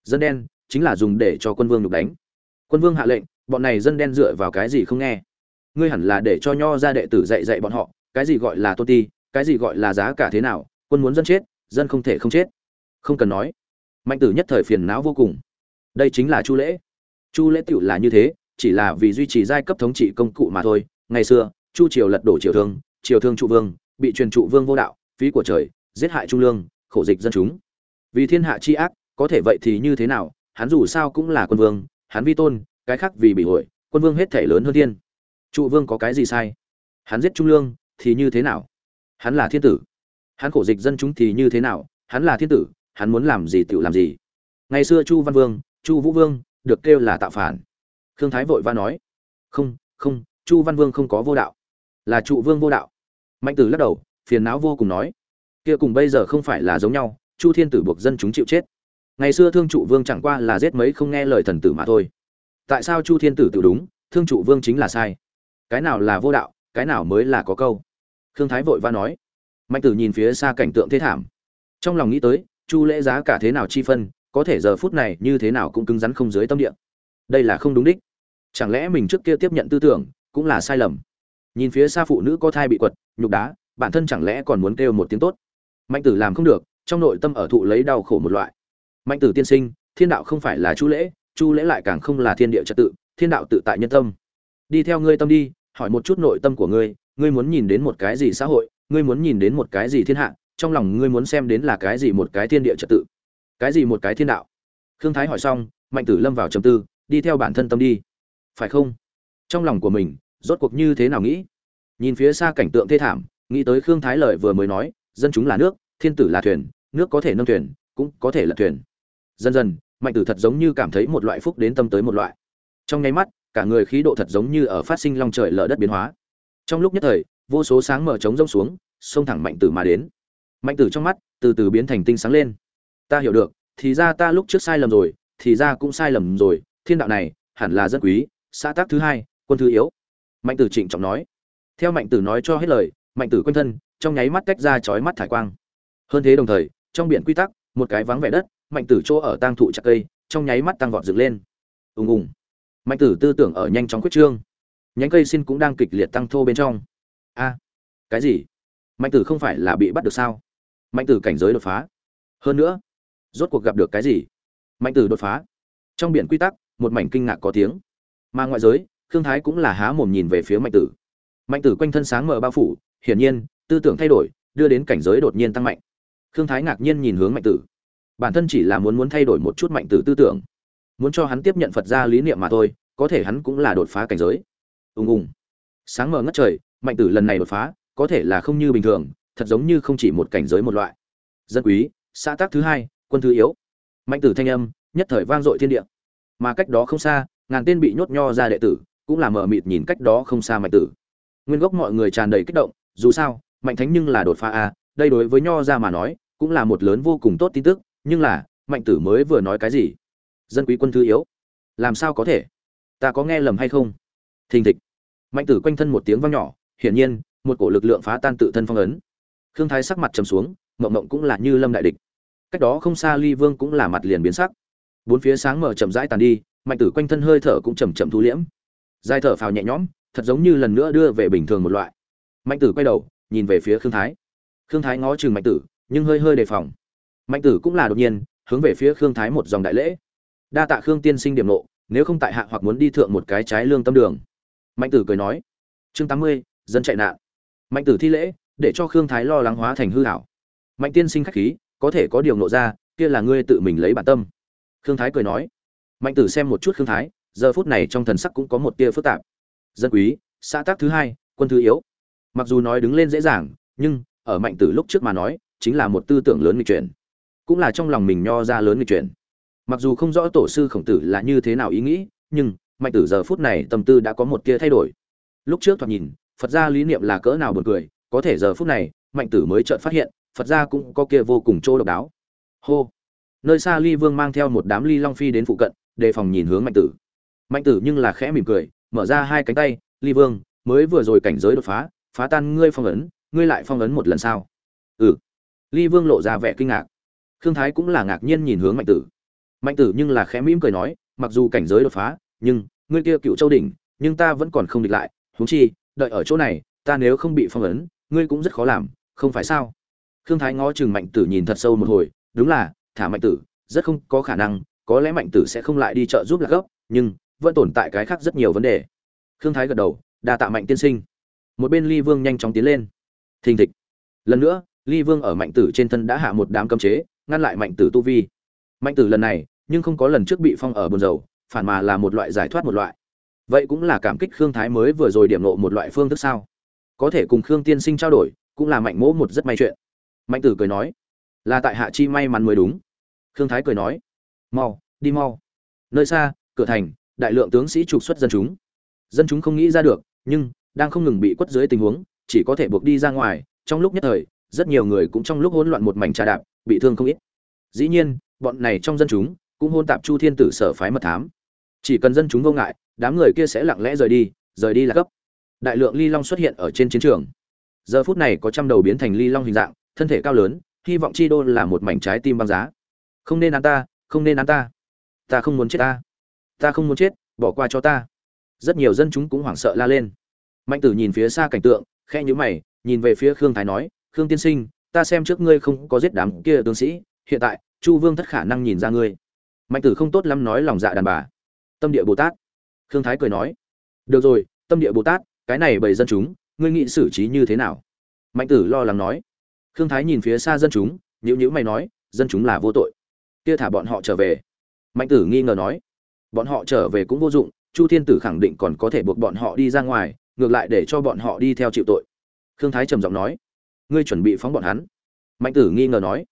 Dân đen, chính là dùng để cho quân vương nhục đánh. Quân vương hạ lệnh, bọn này dân đen dựa vào cái gì không nghe? Ngươi hẳn là để cho nho ra đệ tử dạy dạy bọn họ, cái gì gọi là tôn ti, cái gì gọi là giá cả thế nào, quân muốn dân chết, dân không thể không chết. Không cần nói. Mạnh tử nhất thời phiền não vô cùng. Đây chính là chu lễ. Chu lễ tựu là như thế, chỉ là vì duy trì giai cấp thống trị công cụ mà thôi. Ngày xưa, chu triều lật đổ triều thương triều thương trụ vương, bị truyền trụ vương vô đạo, phí của trời, giết hại trung lương, khổ dịch dân chúng. Vì thiên hạ chi ác, có thể vậy thì như thế nào? Hắn dù sao cũng là quân vương, hắn vi tôn, cái khác vì bị hội quân vương hết thể lớn hơn thiên trụ vương có cái gì sai? Hắn giết trung lương thì như thế nào? Hắn là thiên tử. Hắn khổ dịch dân chúng thì như thế nào? Hắn là thiên tử, hắn muốn làm gì tự làm gì? Ngày xưa chu văn vương, chu vũ vương được kêu là tạo phản. Khương thái vội va nói, không không, chu văn vương không có vô đạo, là trụ vương vô đạo. Mạnh tử lắc đầu, phiền não vô cùng nói, kia cùng bây giờ không phải là giống nhau, chu thiên tử buộc dân chúng chịu chết. Ngày xưa thương trụ vương chẳng qua là giết mấy không nghe lời thần tử mà thôi. Tại sao chu thiên tử tự đúng, thương trụ vương chính là sai? Cái nào là vô đạo, cái nào mới là có câu. Khương thái vội va nói. Mạnh tử nhìn phía xa cảnh tượng thế thảm. Trong lòng nghĩ tới, chu lễ giá cả thế nào chi phân, có thể giờ phút này như thế nào cũng cứng rắn không dưới tâm địa. Đây là không đúng đích. Chẳng lẽ mình trước kia tiếp nhận tư tưởng, cũng là sai lầm? Nhìn phía xa phụ nữ có thai bị quật, nhục đá, bản thân chẳng lẽ còn muốn kêu một tiếng tốt? Mạnh tử làm không được, trong nội tâm ở thụ lấy đau khổ một loại. Mạnh tử tiên sinh, thiên đạo không phải là chu lễ chu lễ lại càng không là thiên địa trật tự, thiên đạo tự tại nhân tâm đi theo ngươi tâm đi, hỏi một chút nội tâm của ngươi ngươi muốn nhìn đến một cái gì xã hội, ngươi muốn nhìn đến một cái gì thiên hạ, trong lòng ngươi muốn xem đến là cái gì một cái thiên địa trật tự. Cái gì một cái thiên đạo? Khương thái hỏi xong, mạnh tử lâm vào trầm tư, đi theo bản thân tâm đi. Phải không? Trong lòng của mình, rốt cuộc như thế nào nghĩ? Nhìn phía xa cảnh tượng thê thảm, nghĩ tới khương thái lợi vừa mới nói, dân chúng là nước, thiên tử là thuyền, nước có thể nâng thuyền, cũng có thể lật thuyền. Dần dần, mạnh tử thật giống như cảm thấy một loại phúc đến tâm tới một loại. Trong nháy mắt cả người khí độ thật giống như ở phát sinh long trời lở đất biến hóa. Trong lúc nhất thời, vô số sáng mở trống rông xuống xông thẳng mạnh tử mà đến. Mạnh tử trong mắt từ từ biến thành tinh sáng lên. Ta hiểu được, thì ra ta lúc trước sai lầm rồi, thì ra cũng sai lầm rồi, thiên đạo này hẳn là dân quý, xã tác thứ hai, quân thứ yếu. Mạnh tử trịnh trọng nói. Theo mạnh tử nói cho hết lời, mạnh tử quanh thân trong nháy mắt tách ra chói mắt thải quang. Hơn thế đồng thời, trong biển quy tắc, một cái vắng vẻ đất, mạnh tử chỗ ở tang thụ chặt cây, trong nháy mắt tăng vọt dựng lên. Ùng ùng mạnh tử tư tưởng ở nhanh chóng quyết trương. Nhánh cây xin cũng đang kịch liệt tăng thô bên trong. A, cái gì? Mạnh tử không phải là bị bắt được sao? Mạnh tử cảnh giới đột phá. Hơn nữa, rốt cuộc gặp được cái gì? Mạnh tử đột phá. Trong biển quy tắc, một mảnh kinh ngạc có tiếng. Mà ngoại giới, khương thái cũng là há mồm nhìn về phía mạnh tử. Mạnh tử quanh thân sáng mở bao phủ, hiển nhiên, tư tưởng thay đổi, đưa đến cảnh giới đột nhiên tăng mạnh. Khương thái ngạc nhiên nhìn hướng mạnh tử. Bản thân chỉ là muốn muốn thay đổi một chút mạnh tử tư tưởng muốn cho hắn tiếp nhận phật gia lý niệm mà thôi, có thể hắn cũng là đột phá cảnh giới. Ùng ùng. Sáng mờ ngất trời, mạnh tử lần này đột phá, có thể là không như bình thường, thật giống như không chỉ một cảnh giới một loại. Dân quý, xã tác thứ hai, quân thứ yếu. Mạnh tử thanh âm, nhất thời vang dội thiên địa. Mà cách đó không xa, ngàn tên bị nhốt nho ra đệ tử, cũng là mờ mịt nhìn cách đó không xa mạnh tử. Nguyên gốc mọi người tràn đầy kích động, dù sao, mạnh thánh nhưng là đột phá a, đây đối với nho ra mà nói, cũng là một lớn vô cùng tốt tin tức, nhưng là, mạnh tử mới vừa nói cái gì? Dân quý quân thứ yếu. Làm sao có thể? Ta có nghe lầm hay không? Thình thịch. Mạnh tử quanh thân một tiếng vang nhỏ, hiển nhiên, một cổ lực lượng phá tan tự thân phong ấn. Khương thái sắc mặt trầm xuống, mộng mộng cũng là như lâm đại địch. Cách đó không xa ly vương cũng là mặt liền biến sắc. Bốn phía sáng mở chậm rãi tàn đi, mạnh tử quanh thân hơi thở cũng chầm chậm thu liễm. Dài thở phào nhẹ nhõm, thật giống như lần nữa đưa về bình thường một loại. Mạnh tử quay đầu, nhìn về phía khương thái. Khương thái ngó chừng mạnh tử, nhưng hơi hơi đề phòng. Mạnh tử cũng là đột nhiên, hướng về phía khương thái một dòng đại lễ đa tạ khương tiên sinh điểm nộ nếu không tại hạ hoặc muốn đi thượng một cái trái lương tâm đường. Mạnh tử cười nói, chương tám mươi, dân chạy nạn. Mạnh tử thi lễ, để cho khương thái lo lắng hóa thành hư hảo mạnh tiên sinh khách khí, có thể có điều nộ ra, kia là ngươi tự mình lấy bản tâm. Khương thái cười nói, mạnh tử xem một chút khương thái, giờ phút này trong thần sắc cũng có một tia phức tạp. Dân quý, xã tác thứ hai, quân thứ yếu. Mặc dù nói đứng lên dễ dàng, nhưng, ở mạnh tử lúc trước mà nói, chính là một tư tưởng lớn nghịch chuyển. Cũng là trong lòng mình nho ra lớn nghịch chuyển mặc dù không rõ tổ sư khổng tử là như thế nào ý nghĩ, nhưng, mạnh tử giờ phút này tâm tư đã có một kia thay đổi. Lúc trước thoạt nhìn, phật gia lý niệm là cỡ nào buồn cười, có thể giờ phút này, mạnh tử mới chợt phát hiện, phật gia cũng có kia vô cùng chỗ độc đáo. Hô! Nơi xa ly vương mang theo một đám ly long phi đến phụ cận, đề phòng nhìn hướng mạnh tử. Mạnh tử nhưng là khẽ mỉm cười, mở ra hai cánh tay, ly vương, mới vừa rồi cảnh giới đột phá phá tan ngươi phong ấn, ngươi lại phong ấn một lần sao? Ừ. Ly vương lộ ra vẻ kinh ngạc. Thương thái cũng là ngạc nhiên nhìn hướng mạnh tử mạnh tử nhưng là khẽ mỉm cười nói, mặc dù cảnh giới đột phá, nhưng, ngươi kia cựu châu đỉnh, nhưng ta vẫn còn không địch lại. Huống chi, đợi ở chỗ này, ta nếu không bị phong ấn, ngươi cũng rất khó làm, không phải sao? Khương thái ngó chừng mạnh tử nhìn thật sâu một hồi, đúng là, thả mạnh tử, rất không có khả năng, có lẽ mạnh tử sẽ không lại đi chợ giúp lạc gốc, nhưng, vẫn tồn tại cái khác rất nhiều vấn đề. Khương thái gật đầu, đa tạ mạnh tiên sinh. Một bên ly vương nhanh chóng tiến lên. Thình thịch. Lần nữa, ly vương ở mạnh tử trên thân đã hạ một đám cấm chế, ngăn lại mạnh tử tu vi. Mạnh tử lần này nhưng không có lần trước bị phong ở buồn dầu phản mà là một loại giải thoát một loại. Vậy cũng là cảm kích khương thái mới vừa rồi điểm nộ một loại phương thức sao? Có thể cùng khương tiên sinh trao đổi, cũng là mạnh mỗ một rất may chuyện. Mạnh tử cười nói, là tại hạ chi may mắn mới đúng. Khương thái cười nói, mau, đi mau. Nơi xa, cửa thành, đại lượng tướng sĩ trục xuất dân chúng. Dân chúng không nghĩ ra được, nhưng đang không ngừng bị quất dưới tình huống, chỉ có thể buộc đi ra ngoài. Trong lúc nhất thời, rất nhiều người cũng trong lúc hỗn loạn một mảnh trà đạp, bị thương không ít. Dĩ nhiên, bọn này trong dân chúng cũng hôn tạp chu thiên tử sở phái mật thám. Chỉ cần dân chúng vô ngại, đám người kia sẽ lặng lẽ rời đi rời đi là cấp đại lượng ly long xuất hiện ở trên chiến trường. Giờ phút này có trăm đầu biến thành ly long hình dạng, thân thể cao lớn, hy vọng chi đô là một mảnh trái tim băng giá. Không nên ăn ta, không nên ăn ta. Ta không muốn chết ta. Ta không muốn chết, bỏ qua cho ta. Rất nhiều dân chúng cũng hoảng sợ la lên. Mạnh tử nhìn phía xa cảnh tượng khe nhữ mày, nhìn về phía khương thái nói, khương tiên sinh, ta xem trước ngươi không có giết đám kia tướng sĩ, hiện tại chu vương thất khả năng nhìn ra ngươi mạnh tử không tốt lắm nói lòng dạ đàn bà. Tâm địa bồ tát. Khương thái cười nói, được rồi, tâm địa bồ tát, cái này bầy dân chúng, ngươi nghị xử trí như thế nào? Mạnh tử lo lắng nói. Khương thái nhìn phía xa dân chúng nhữ nhữ mày nói, dân chúng là vô tội. Kia thả bọn họ trở về. Mạnh tử nghi ngờ nói, bọn họ trở về cũng vô dụng, chu thiên tử khẳng định còn có thể buộc bọn họ đi ra ngoài, ngược lại để cho bọn họ đi theo chịu tội. Khương thái trầm giọng nói, ngươi chuẩn bị phóng bọn hắn. Mạnh tử nghi ngờ nói.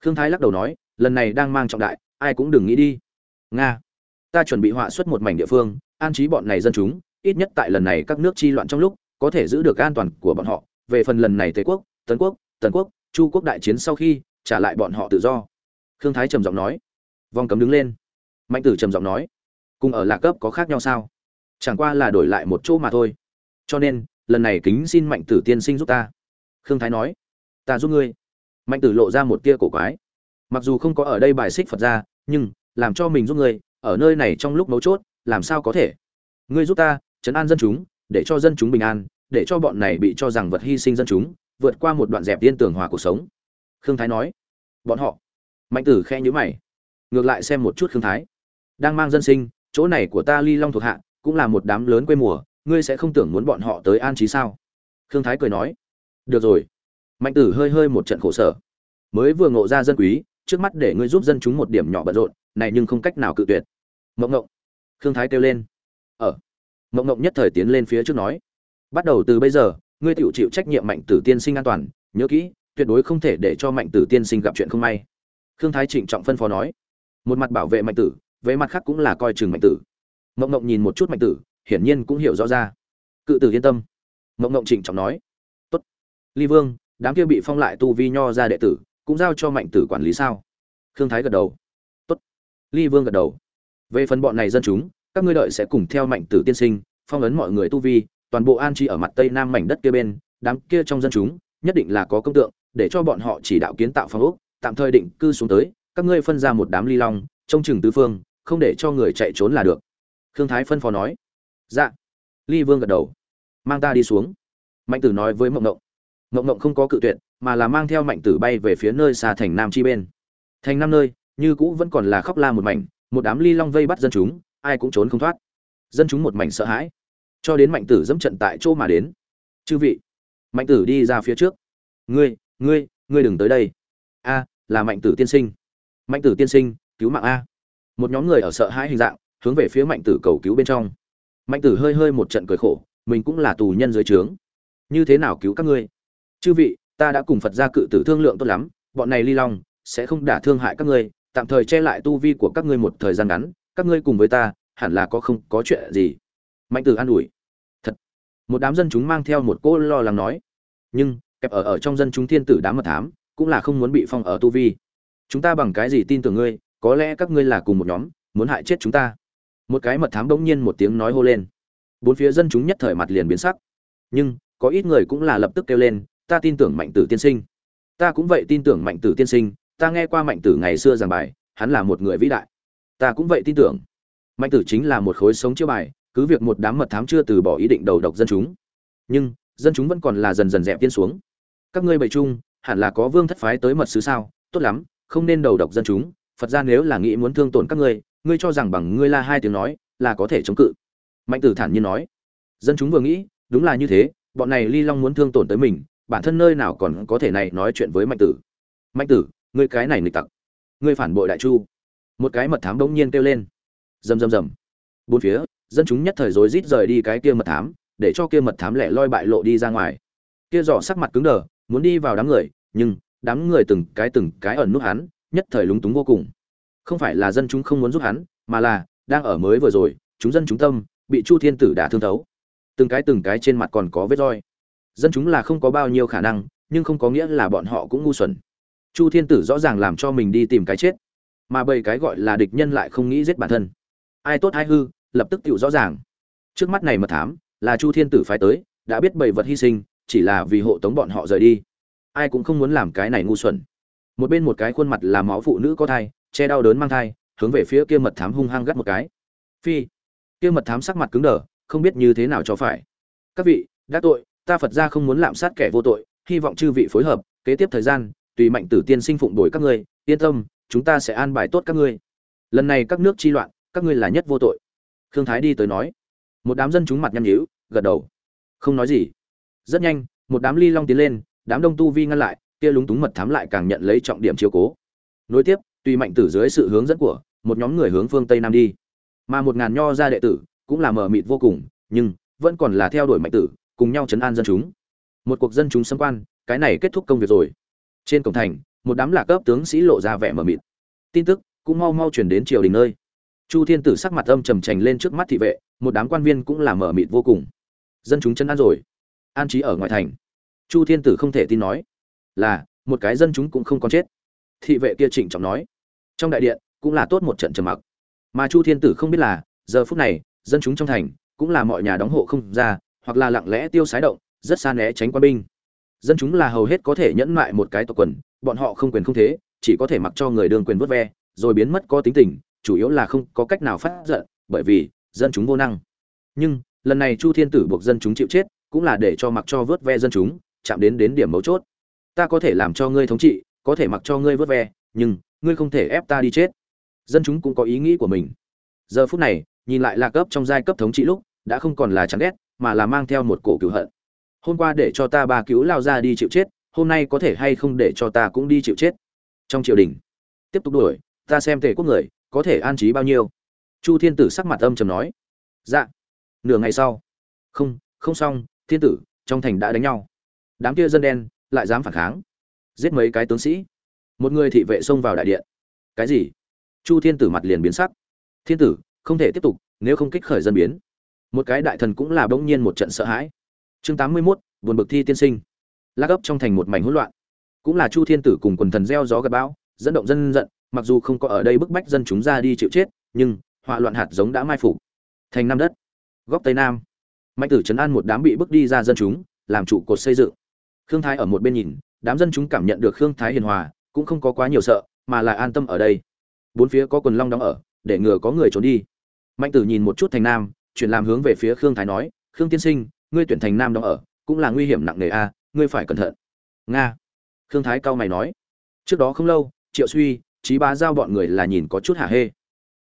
Khương thái lắc đầu nói, lần này đang mang trọng đại ai cũng đừng nghĩ đi. Nga, ta chuẩn bị họa xuất một mảnh địa phương, an trí bọn này dân chúng, ít nhất tại lần này các nước chi loạn trong lúc, có thể giữ được an toàn của bọn họ. Về phần lần này tề quốc, tấn quốc, tần quốc, chu quốc đại chiến sau khi, trả lại bọn họ tự do. Khương thái trầm giọng nói. Vong cấm đứng lên. Mạnh tử trầm giọng nói. Cùng ở lạc cấp có khác nhau sao? Chẳng qua là đổi lại một chỗ mà thôi. Cho nên, lần này kính xin mạnh tử tiên sinh giúp ta. Khương thái nói. Ta giúp ngươi. Mạnh tử lộ ra một tia cổ quái mặc dù không có ở đây bài xích phật ra nhưng làm cho mình giúp người, ở nơi này trong lúc mấu chốt làm sao có thể? Ngươi giúp ta chấn an dân chúng để cho dân chúng bình an để cho bọn này bị cho rằng vật hy sinh dân chúng vượt qua một đoạn dẹp tiên tường hòa cuộc sống. Khương thái nói. Bọn họ. Mạnh tử khe nhữ mày. Ngược lại xem một chút khương thái. Đang mang dân sinh chỗ này của ta ly long thuộc hạ cũng là một đám lớn quê mùa ngươi sẽ không tưởng muốn bọn họ tới an trí sao? Khương thái cười nói. Được rồi. Mạnh tử hơi hơi một trận khổ sở. Mới vừa ngộ ra dân quý trước mắt để ngươi giúp dân chúng một điểm nhỏ bận rộn, này nhưng không cách nào cự tuyệt. Mộng ngộng. Khương thái kêu lên. Ở mộng ngộng nhất thời tiến lên phía trước nói. Bắt đầu từ bây giờ, ngươi tự chịu trách nhiệm mạnh tử tiên sinh an toàn, nhớ kỹ, tuyệt đối không thể để cho mạnh tử tiên sinh gặp chuyện không may. Khương thái trịnh trọng phân phó nói. Một mặt bảo vệ mạnh tử với mặt khác cũng là coi chừng mạnh tử. Mộng ngộng nhìn một chút mạnh tử, hiển nhiên cũng hiểu rõ ra. Cự tử yên tâm. Mộng ngộng trịnh trọng nói. Tốt. Ly vương, đám kia bị phong lại tu vi nho ra đệ tử cũng giao cho mạnh tử quản lý sao? Khương thái gật đầu. Tốt. Ly vương gật đầu. Về phần bọn này dân chúng, các ngươi đợi sẽ cùng theo mạnh tử tiên sinh, phong ấn mọi người tu vi, toàn bộ an chi ở mặt tây nam mảnh đất kia bên, đám kia trong dân chúng, nhất định là có công tượng, để cho bọn họ chỉ đạo kiến tạo phong ốc, tạm thời định cư xuống tới, các ngươi phân ra một đám ly long, trông chừng tứ phương, không để cho người chạy trốn là được. Khương thái phân phó nói. Dạ. Ly vương gật đầu. Mang ta đi xuống. Mạnh tử nói với mộng ngộng mộng ngộng không có cự tuyệt mà là mang theo mạnh tử bay về phía nơi xa thành nam chi bên. Thành năm nơi, như cũ vẫn còn là khóc la một mảnh, một đám ly long vây bắt dân chúng, ai cũng trốn không thoát. Dân chúng một mảnh sợ hãi, cho đến mạnh tử dẫm trận tại chỗ mà đến. Chư vị, mạnh tử đi ra phía trước. Ngươi ngươi ngươi đừng tới đây. A, là mạnh tử tiên sinh. Mạnh tử tiên sinh, cứu mạng a. Một nhóm người ở sợ hãi hình dạng, hướng về phía mạnh tử cầu cứu bên trong. Mạnh tử hơi hơi một trận cười khổ, mình cũng là tù nhân dưới trướng. Như thế nào cứu các ngươi? Chư vị ta đã cùng phật gia cự tử thương lượng tốt lắm, bọn này ly long sẽ không đả thương hại các ngươi, tạm thời che lại tu vi của các ngươi một thời gian ngắn, các ngươi cùng với ta, hẳn là có không có chuyện gì. Mạnh tử an ủi. Thật. Một đám dân chúng mang theo một cỗ lo lắng nói. Nhưng, kẹp ở ở trong dân chúng thiên tử đám mật thám, cũng là không muốn bị phong ở tu vi. Chúng ta bằng cái gì tin tưởng ngươi, có lẽ các ngươi là cùng một nhóm, muốn hại chết chúng ta. Một cái mật thám bỗng nhiên một tiếng nói hô lên. Bốn phía dân chúng nhất thời mặt liền biến sắc. Nhưng, có ít người cũng là lập tức kêu lên ta tin tưởng mạnh tử tiên sinh. Ta cũng vậy tin tưởng mạnh tử tiên sinh, ta nghe qua mạnh tử ngày xưa giảng bài, hắn là một người vĩ đại. Ta cũng vậy tin tưởng. Mạnh tử chính là một khối sống chiêu bài, cứ việc một đám mật thám chưa từ bỏ ý định đầu độc dân chúng. Nhưng, dân chúng vẫn còn là dần dần dẹp tiên xuống. Các ngươi bày chung, hẳn là có vương thất phái tới mật sứ sao? Tốt lắm, không nên đầu độc dân chúng. Phật ra nếu là nghĩ muốn thương tổn các ngươi ngươi cho rằng bằng ngươi la hai tiếng nói, là có thể chống cự. Mạnh tử thản nhiên nói. Dân chúng vừa nghĩ, đúng là như thế, bọn này ly long muốn thương tổn tới mình bản thân nơi nào còn có thể này nói chuyện với mạnh tử. Mạnh tử, ngươi cái này nịch tặc. Ngươi phản bội đại chu. Một cái mật thám bỗng nhiên kêu lên. Rầm rầm rầm. Bốn phía, dân chúng nhất thời rối rít rời đi cái kia mật thám, để cho kia mật thám lẻ loi bại lộ đi ra ngoài. Kia dò sắc mặt cứng đờ, muốn đi vào đám người, nhưng đám người từng cái từng cái ẩn nút hắn, nhất thời lúng túng vô cùng. Không phải là dân chúng không muốn giúp hắn, mà là đang ở mới vừa rồi, chúng dân chúng tâm bị chu thiên tử đả thương thấu. Từng cái từng cái trên mặt còn có vết roi dân chúng là không có bao nhiêu khả năng, nhưng không có nghĩa là bọn họ cũng ngu xuẩn. Chu thiên tử rõ ràng làm cho mình đi tìm cái chết, mà bầy cái gọi là địch nhân lại không nghĩ giết bản thân. Ai tốt ai hư, lập tức tự rõ ràng. Trước mắt này mật thám, là chu thiên tử phái tới, đã biết bầy vật hy sinh, chỉ là vì hộ tống bọn họ rời đi. Ai cũng không muốn làm cái này ngu xuẩn. Một bên một cái khuôn mặt là máu phụ nữ có thai, che đau đớn mang thai, hướng về phía kia mật thám hung hăng gắt một cái. Phi, kia mật thám sắc mặt cứng đờ, không biết như thế nào cho phải. Các vị, đã tội ta phật ra không muốn lạm sát kẻ vô tội, hy vọng chư vị phối hợp, kế tiếp thời gian, tùy mạnh tử tiên sinh phụng đổi các ngươi, yên tâm, chúng ta sẽ an bài tốt các ngươi. Lần này các nước chi loạn, các ngươi là nhất vô tội. Khương thái đi tới nói. Một đám dân chúng mặt nhăn nhíu, gật đầu. Không nói gì. Rất nhanh, một đám ly long tiến lên, đám đông tu vi ngăn lại, kia lúng túng mật thám lại càng nhận lấy trọng điểm chiếu cố. Nối tiếp, tùy mạnh tử dưới sự hướng dẫn của một nhóm người hướng phương tây nam đi. Mà một ngàn nho gia đệ tử cũng là mờ mịt vô cùng, nhưng vẫn còn là theo đuổi mạnh tử cùng nhau chấn an dân chúng. Một cuộc dân chúng xâm quan, cái này kết thúc công việc rồi. Trên cổng thành, một đám lạc cấp tướng sĩ lộ ra vẻ mờ mịt. Tin tức cũng mau mau chuyển đến triều đình nơi. Chu thiên tử sắc mặt âm trầm trành lên trước mắt thị vệ, một đám quan viên cũng là mở mịt vô cùng. Dân chúng chân an rồi. An trí ở ngoài thành. Chu thiên tử không thể tin nói là một cái dân chúng cũng không còn chết. Thị vệ kia trịnh trọng nói, trong đại điện cũng là tốt một trận trầm mặc. Mà chu thiên tử không biết là giờ phút này, dân chúng trong thành cũng là mọi nhà đóng hộ không ra hoặc là lặng lẽ tiêu sái động, rất xa né tránh quân binh. Dân chúng là hầu hết có thể nhẫn mại một cái tộc quần, bọn họ không quyền không thế, chỉ có thể mặc cho người đương quyền vớt ve, rồi biến mất có tính tình, chủ yếu là không có cách nào phát giận, bởi vì, dân chúng vô năng. Nhưng, lần này chu thiên tử buộc dân chúng chịu chết, cũng là để cho mặc cho vớt ve dân chúng, chạm đến đến điểm mấu chốt. Ta có thể làm cho ngươi thống trị, có thể mặc cho ngươi vớt ve, nhưng, ngươi không thể ép ta đi chết. Dân chúng cũng có ý nghĩ của mình. Giờ phút này, nhìn lại là cấp trong giai cấp thống trị lúc, đã không còn là chán ghét mà là mang theo một cổ cửu hận. Hôm qua để cho ta ba cứu lao ra đi chịu chết, hôm nay có thể hay không để cho ta cũng đi chịu chết? Trong triều đình, tiếp tục đuổi, ta xem thể quốc người, có thể an trí bao nhiêu? Chu thiên tử sắc mặt âm trầm nói. Dạ. Nửa ngày sau. Không không xong, thiên tử, trong thành đã đánh nhau. Đám kia dân đen lại dám phản kháng. Giết mấy cái tướng sĩ. Một người thị vệ xông vào đại điện. Cái gì? Chu thiên tử mặt liền biến sắc. Thiên tử, không thể tiếp tục, nếu không kích khởi dân biến một cái đại thần cũng là bỗng nhiên một trận sợ hãi. Chương tám mươi 81, buồn bực thi tiên sinh. La gấp trong thành một mảnh hỗn loạn. Cũng là chu thiên tử cùng quần thần gieo gió gặp bão dẫn động dân giận mặc dù không có ở đây bức bách dân chúng ra đi chịu chết nhưng họa loạn hạt giống đã mai phục. Thành nam đất góc tây nam. Mạnh tử trấn an một đám bị bước đi ra dân chúng làm trụ cột xây dựng. Khương thái ở một bên nhìn đám dân chúng cảm nhận được khương thái hiền hòa cũng không có quá nhiều sợ mà lại an tâm ở đây. Bốn phía có quần long đóng ở để ngừa có người trốn đi. Mạnh tử nhìn một chút thành nam chuyển làm hướng về phía khương thái nói, khương tiên sinh, ngươi tuyển thành nam đóng ở, cũng là nguy hiểm nặng nề a, ngươi phải cẩn thận. Nga. Khương thái cao mày nói. Trước đó không lâu, triệu suy trí bá giao bọn người là nhìn có chút hả hê.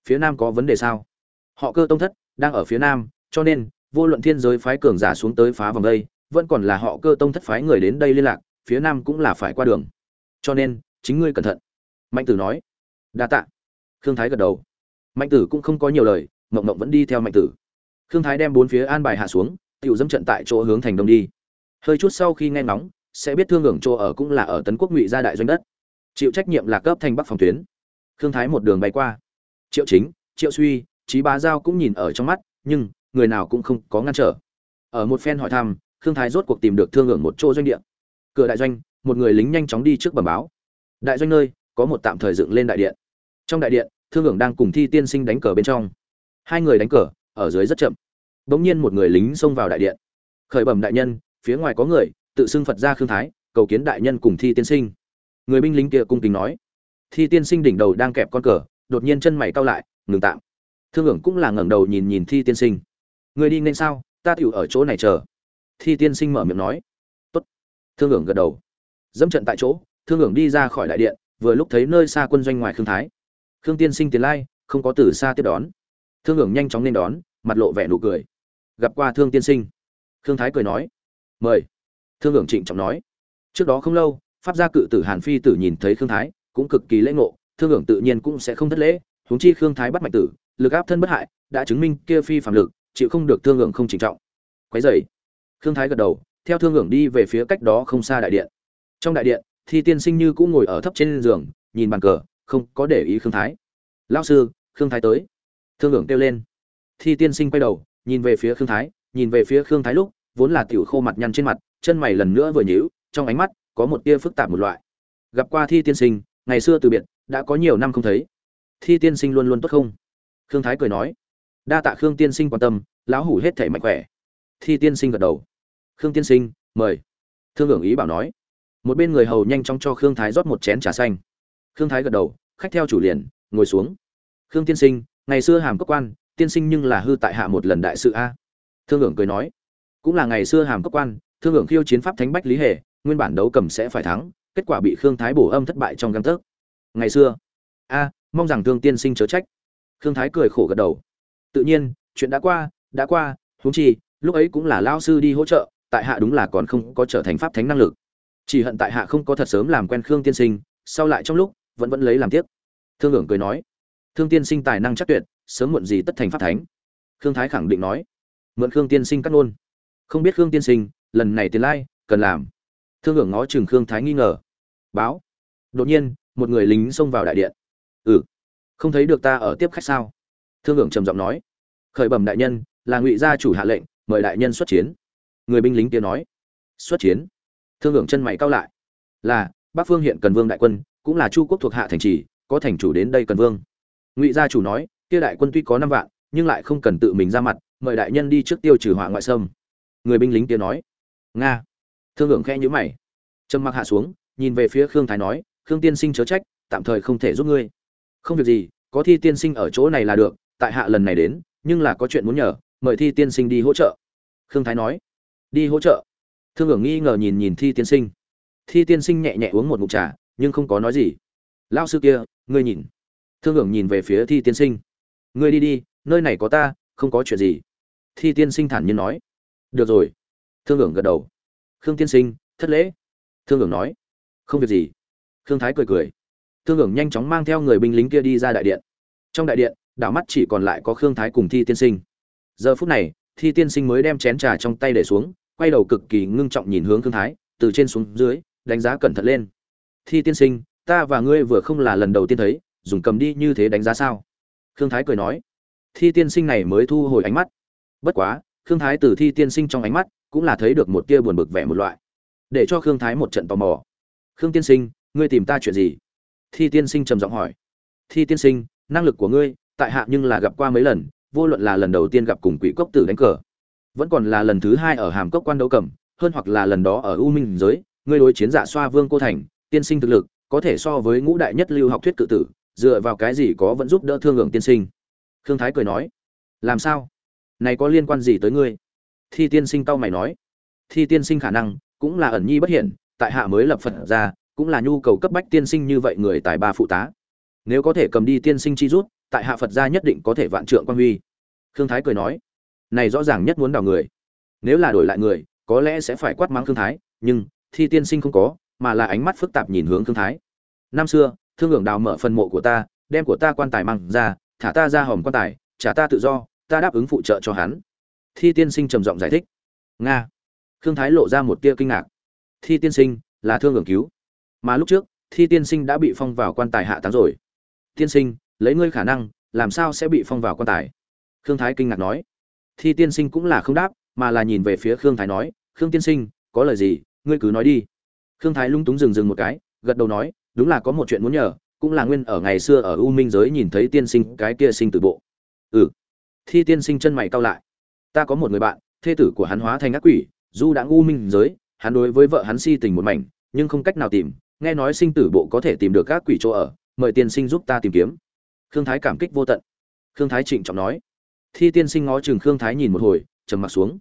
Phía nam có vấn đề sao? Họ cơ tông thất, đang ở phía nam, cho nên, vô luận thiên giới phái cường giả xuống tới phá vòng đây, vẫn còn là họ cơ tông thất phái người đến đây liên lạc, phía nam cũng là phải qua đường. Cho nên, chính ngươi cẩn thận. Mạnh tử nói. Đa tạ. Khương thái gật đầu. Mạnh tử cũng không có nhiều lời mộng mộng vẫn đi theo mạnh tử khương thái đem bốn phía an bài hạ xuống, tiểu dâm trận tại chỗ hướng thành đông đi. Hơi chút sau khi nghe ngóng, sẽ biết thương hưởng chỗ ở cũng là ở tấn quốc ngụy gia đại doanh đất. Chịu trách nhiệm là cấp thành bắc phòng tuyến. Khương thái một đường bay qua. Triệu chính, triệu suy trí bá giao cũng nhìn ở trong mắt, nhưng người nào cũng không có ngăn trở. Ở một phen hỏi thăm, khương thái rốt cuộc tìm được thương hưởng một chỗ doanh địa. Cửa đại doanh, một người lính nhanh chóng đi trước bẩm báo. Đại doanh nơi, có một tạm thời dựng lên đại điện. Trong đại điện, thương hưởng đang cùng thi tiên sinh đánh cờ bên trong. Hai người đánh cờ ở dưới rất chậm. Bỗng nhiên một người lính xông vào đại điện. Khởi bẩm đại nhân, phía ngoài có người, tự xưng phật gia khương thái, cầu kiến đại nhân cùng thi tiên sinh. Người binh lính kia cung kính nói. Thi tiên sinh đỉnh đầu đang kẹp con cờ, đột nhiên chân mày cau lại, ngừng tạm. Thương hưởng cũng là ngẩng đầu nhìn nhìn thi tiên sinh. Người đi nên sao? Ta tựu ở chỗ này chờ. Thi tiên sinh mở miệng nói. Tốt. Thương hưởng gật đầu. Dẫm trận tại chỗ, thương hưởng đi ra khỏi đại điện, vừa lúc thấy nơi xa quân doanh ngoài khương thái. Khương tiên sinh tiến lai, không có từ xa tiếp đón thương hưởng nhanh chóng nên đón, mặt lộ vẻ nụ cười. Gặp qua thương tiên sinh. Khương thái cười nói. Mời. Thương hưởng trịnh trọng nói. Trước đó không lâu, pháp gia cự tử hàn phi tử nhìn thấy khương thái, cũng cực kỳ lễ ngộ. Thương hưởng tự nhiên cũng sẽ không thất lễ. Huống chi khương thái bắt mạnh tử, lực áp thân bất hại, đã chứng minh kia phi phạm lực, chịu không được thương hưởng không trịnh trọng. Quấy dày khương thái gật đầu, theo thương hưởng đi về phía cách đó không xa đại điện. Trong đại điện thì tiên sinh như cũng ngồi ở thấp trên giường, nhìn bàn cờ, không có để ý khương thái. Lao sư khương thái tới thương hưởng kêu lên. Thi tiên sinh quay đầu, nhìn về phía khương thái, nhìn về phía khương thái lúc, vốn là tiểu khô mặt nhăn trên mặt, chân mày lần nữa vừa nhíu, trong ánh mắt có một tia phức tạp một loại. Gặp qua thi tiên sinh, ngày xưa từ biệt, đã có nhiều năm không thấy. Thi tiên sinh luôn luôn tốt không? Khương thái cười nói. Đa tạ khương tiên sinh quan tâm, lão hủ hết thể mạnh khỏe. Thi tiên sinh gật đầu. Khương tiên sinh, mời. Thương hưởng ý bảo nói. Một bên người hầu nhanh chóng cho khương thái rót một chén trà xanh. Khương thái gật đầu, khách theo chủ liền, ngồi xuống. Khương tiên sinh ngày xưa hàm cấp quan, tiên sinh nhưng là hư tại hạ một lần đại sự a. Thương hưởng cười nói, cũng là ngày xưa hàm cấp quan, thương hưởng khiêu chiến pháp thánh bách lý hề, nguyên bản đấu cầm sẽ phải thắng, kết quả bị khương thái bổ âm thất bại trong găng tấc. Ngày xưa, a, mong rằng thương tiên sinh chớ trách. Khương thái cười khổ gật đầu. Tự nhiên, chuyện đã qua đã qua, huống chi, lúc ấy cũng là lao sư đi hỗ trợ, tại hạ đúng là còn không có trở thành pháp thánh năng lực. Chỉ hận tại hạ không có thật sớm làm quen khương tiên sinh, sau lại trong lúc, vẫn vẫn lấy làm tiếc. Thương hưởng cười nói thương tiên sinh tài năng chắc tuyệt, sớm muộn gì tất thành pháp thánh. Khương thái khẳng định nói. Mượn khương tiên sinh cắt ngôn. Không biết khương tiên sinh, lần này tiền lai, cần làm. Thương hưởng ngó chừng khương thái nghi ngờ. Báo. Đột nhiên, một người lính xông vào đại điện. Ừ. Không thấy được ta ở tiếp khách sao? Thương hưởng trầm giọng nói. Khởi bẩm đại nhân, là ngụy gia chủ hạ lệnh, mời đại nhân xuất chiến. Người binh lính kia nói. Xuất chiến. Thương hưởng chân mày cao lại. Là, bắc phương hiện cần vương đại quân, cũng là chu quốc thuộc hạ thành trì, có thành chủ đến đây cần vương ngụy gia chủ nói, kia đại quân tuy có năm vạn, nhưng lại không cần tự mình ra mặt, mời đại nhân đi trước tiêu trừ hỏa ngoại sâm người binh lính kia nói, nga. Thương hưởng khe nhữ mày. Trầm mặc hạ xuống, nhìn về phía khương thái nói, khương tiên sinh chớ trách, tạm thời không thể giúp ngươi. Không việc gì, có thi tiên sinh ở chỗ này là được, tại hạ lần này đến, nhưng là có chuyện muốn nhờ, mời thi tiên sinh đi hỗ trợ. Khương thái nói, đi hỗ trợ. Thương hưởng nghi ngờ nhìn nhìn thi tiên sinh. Thi tiên sinh nhẹ nhẹ uống một ngụm trà, nhưng không có nói gì. Lao sư kia, ngươi nhìn thương hưởng nhìn về phía thi tiên sinh. Ngươi đi đi, nơi này có ta, không có chuyện gì. Thi tiên sinh thản nhiên nói. Được rồi. Thương hưởng gật đầu. Khương tiên sinh, thất lễ. Thương hưởng nói. Không việc gì. Khương thái cười cười. Thương hưởng nhanh chóng mang theo người binh lính kia đi ra đại điện. Trong đại điện, đảo mắt chỉ còn lại có khương thái cùng thi tiên sinh. Giờ phút này, thi tiên sinh mới đem chén trà trong tay để xuống, quay đầu cực kỳ ngưng trọng nhìn hướng khương thái, từ trên xuống dưới, đánh giá cẩn thận lên. Thi tiên sinh, ta và ngươi vừa không là lần đầu tiên thấy dùng cầm đi như thế đánh giá sao? Khương thái cười nói, thi tiên sinh này mới thu hồi ánh mắt. Bất quá, khương thái từ thi tiên sinh trong ánh mắt cũng là thấy được một tia buồn bực vẻ một loại. Để cho khương thái một trận tò mò. Khương tiên sinh, ngươi tìm ta chuyện gì? Thi tiên sinh trầm giọng hỏi. Thi tiên sinh, năng lực của ngươi, tại hạ nhưng là gặp qua mấy lần, vô luận là lần đầu tiên gặp cùng quỷ cốc tử đánh cờ, vẫn còn là lần thứ hai ở hàm cốc quan đấu cầm, hơn hoặc là lần đó ở u minh giới, ngươi đối chiến giả xoa vương cô thành, tiên sinh thực lực, có thể so với ngũ đại nhất lưu học thuyết cự tử dựa vào cái gì có vẫn giúp đỡ thương hưởng tiên sinh? Khương thái cười nói, làm sao? Này có liên quan gì tới ngươi? Thi tiên sinh tao mày nói, thi tiên sinh khả năng cũng là ẩn nhi bất hiển, tại hạ mới lập phật ra, cũng là nhu cầu cấp bách tiên sinh như vậy người tài ba phụ tá. Nếu có thể cầm đi tiên sinh chi rút, tại hạ phật gia nhất định có thể vạn trượng quan huy. Khương thái cười nói, này rõ ràng nhất muốn đào người. Nếu là đổi lại người, có lẽ sẽ phải quát mắng khương thái, nhưng thi tiên sinh không có, mà là ánh mắt phức tạp nhìn hướng khương thái. Năm xưa thương hưởng đào mở phần mộ của ta, đem của ta quan tài mang ra, thả ta ra hòm quan tài, trả ta tự do, ta đáp ứng phụ trợ cho hắn. Thi tiên sinh trầm giọng giải thích. Nga. Khương thái lộ ra một tia kinh ngạc. Thi tiên sinh, là thương hưởng cứu. Mà lúc trước, thi tiên sinh đã bị phong vào quan tài hạ táng rồi. Tiên sinh, lấy ngươi khả năng, làm sao sẽ bị phong vào quan tài? Khương thái kinh ngạc nói. Thi tiên sinh cũng là không đáp, mà là nhìn về phía khương thái nói, khương tiên sinh, có lời gì, ngươi cứ nói đi. Khương thái lung túng dừng dừng một cái, gật đầu nói đúng là có một chuyện muốn nhờ, cũng là nguyên ở ngày xưa ở u minh giới nhìn thấy tiên sinh cái kia sinh từ bộ. Ừ. Thi tiên sinh chân mày cau lại. Ta có một người bạn, thê tử của hắn hóa thành ác quỷ, dù đã u minh giới, hắn đối với vợ hắn si tình một mảnh, nhưng không cách nào tìm, nghe nói sinh tử bộ có thể tìm được các quỷ chỗ ở, mời tiên sinh giúp ta tìm kiếm. Khương thái cảm kích vô tận. Khương thái trịnh trọng nói. Thi tiên sinh ngó chừng khương thái nhìn một hồi, trầm mặc xuống.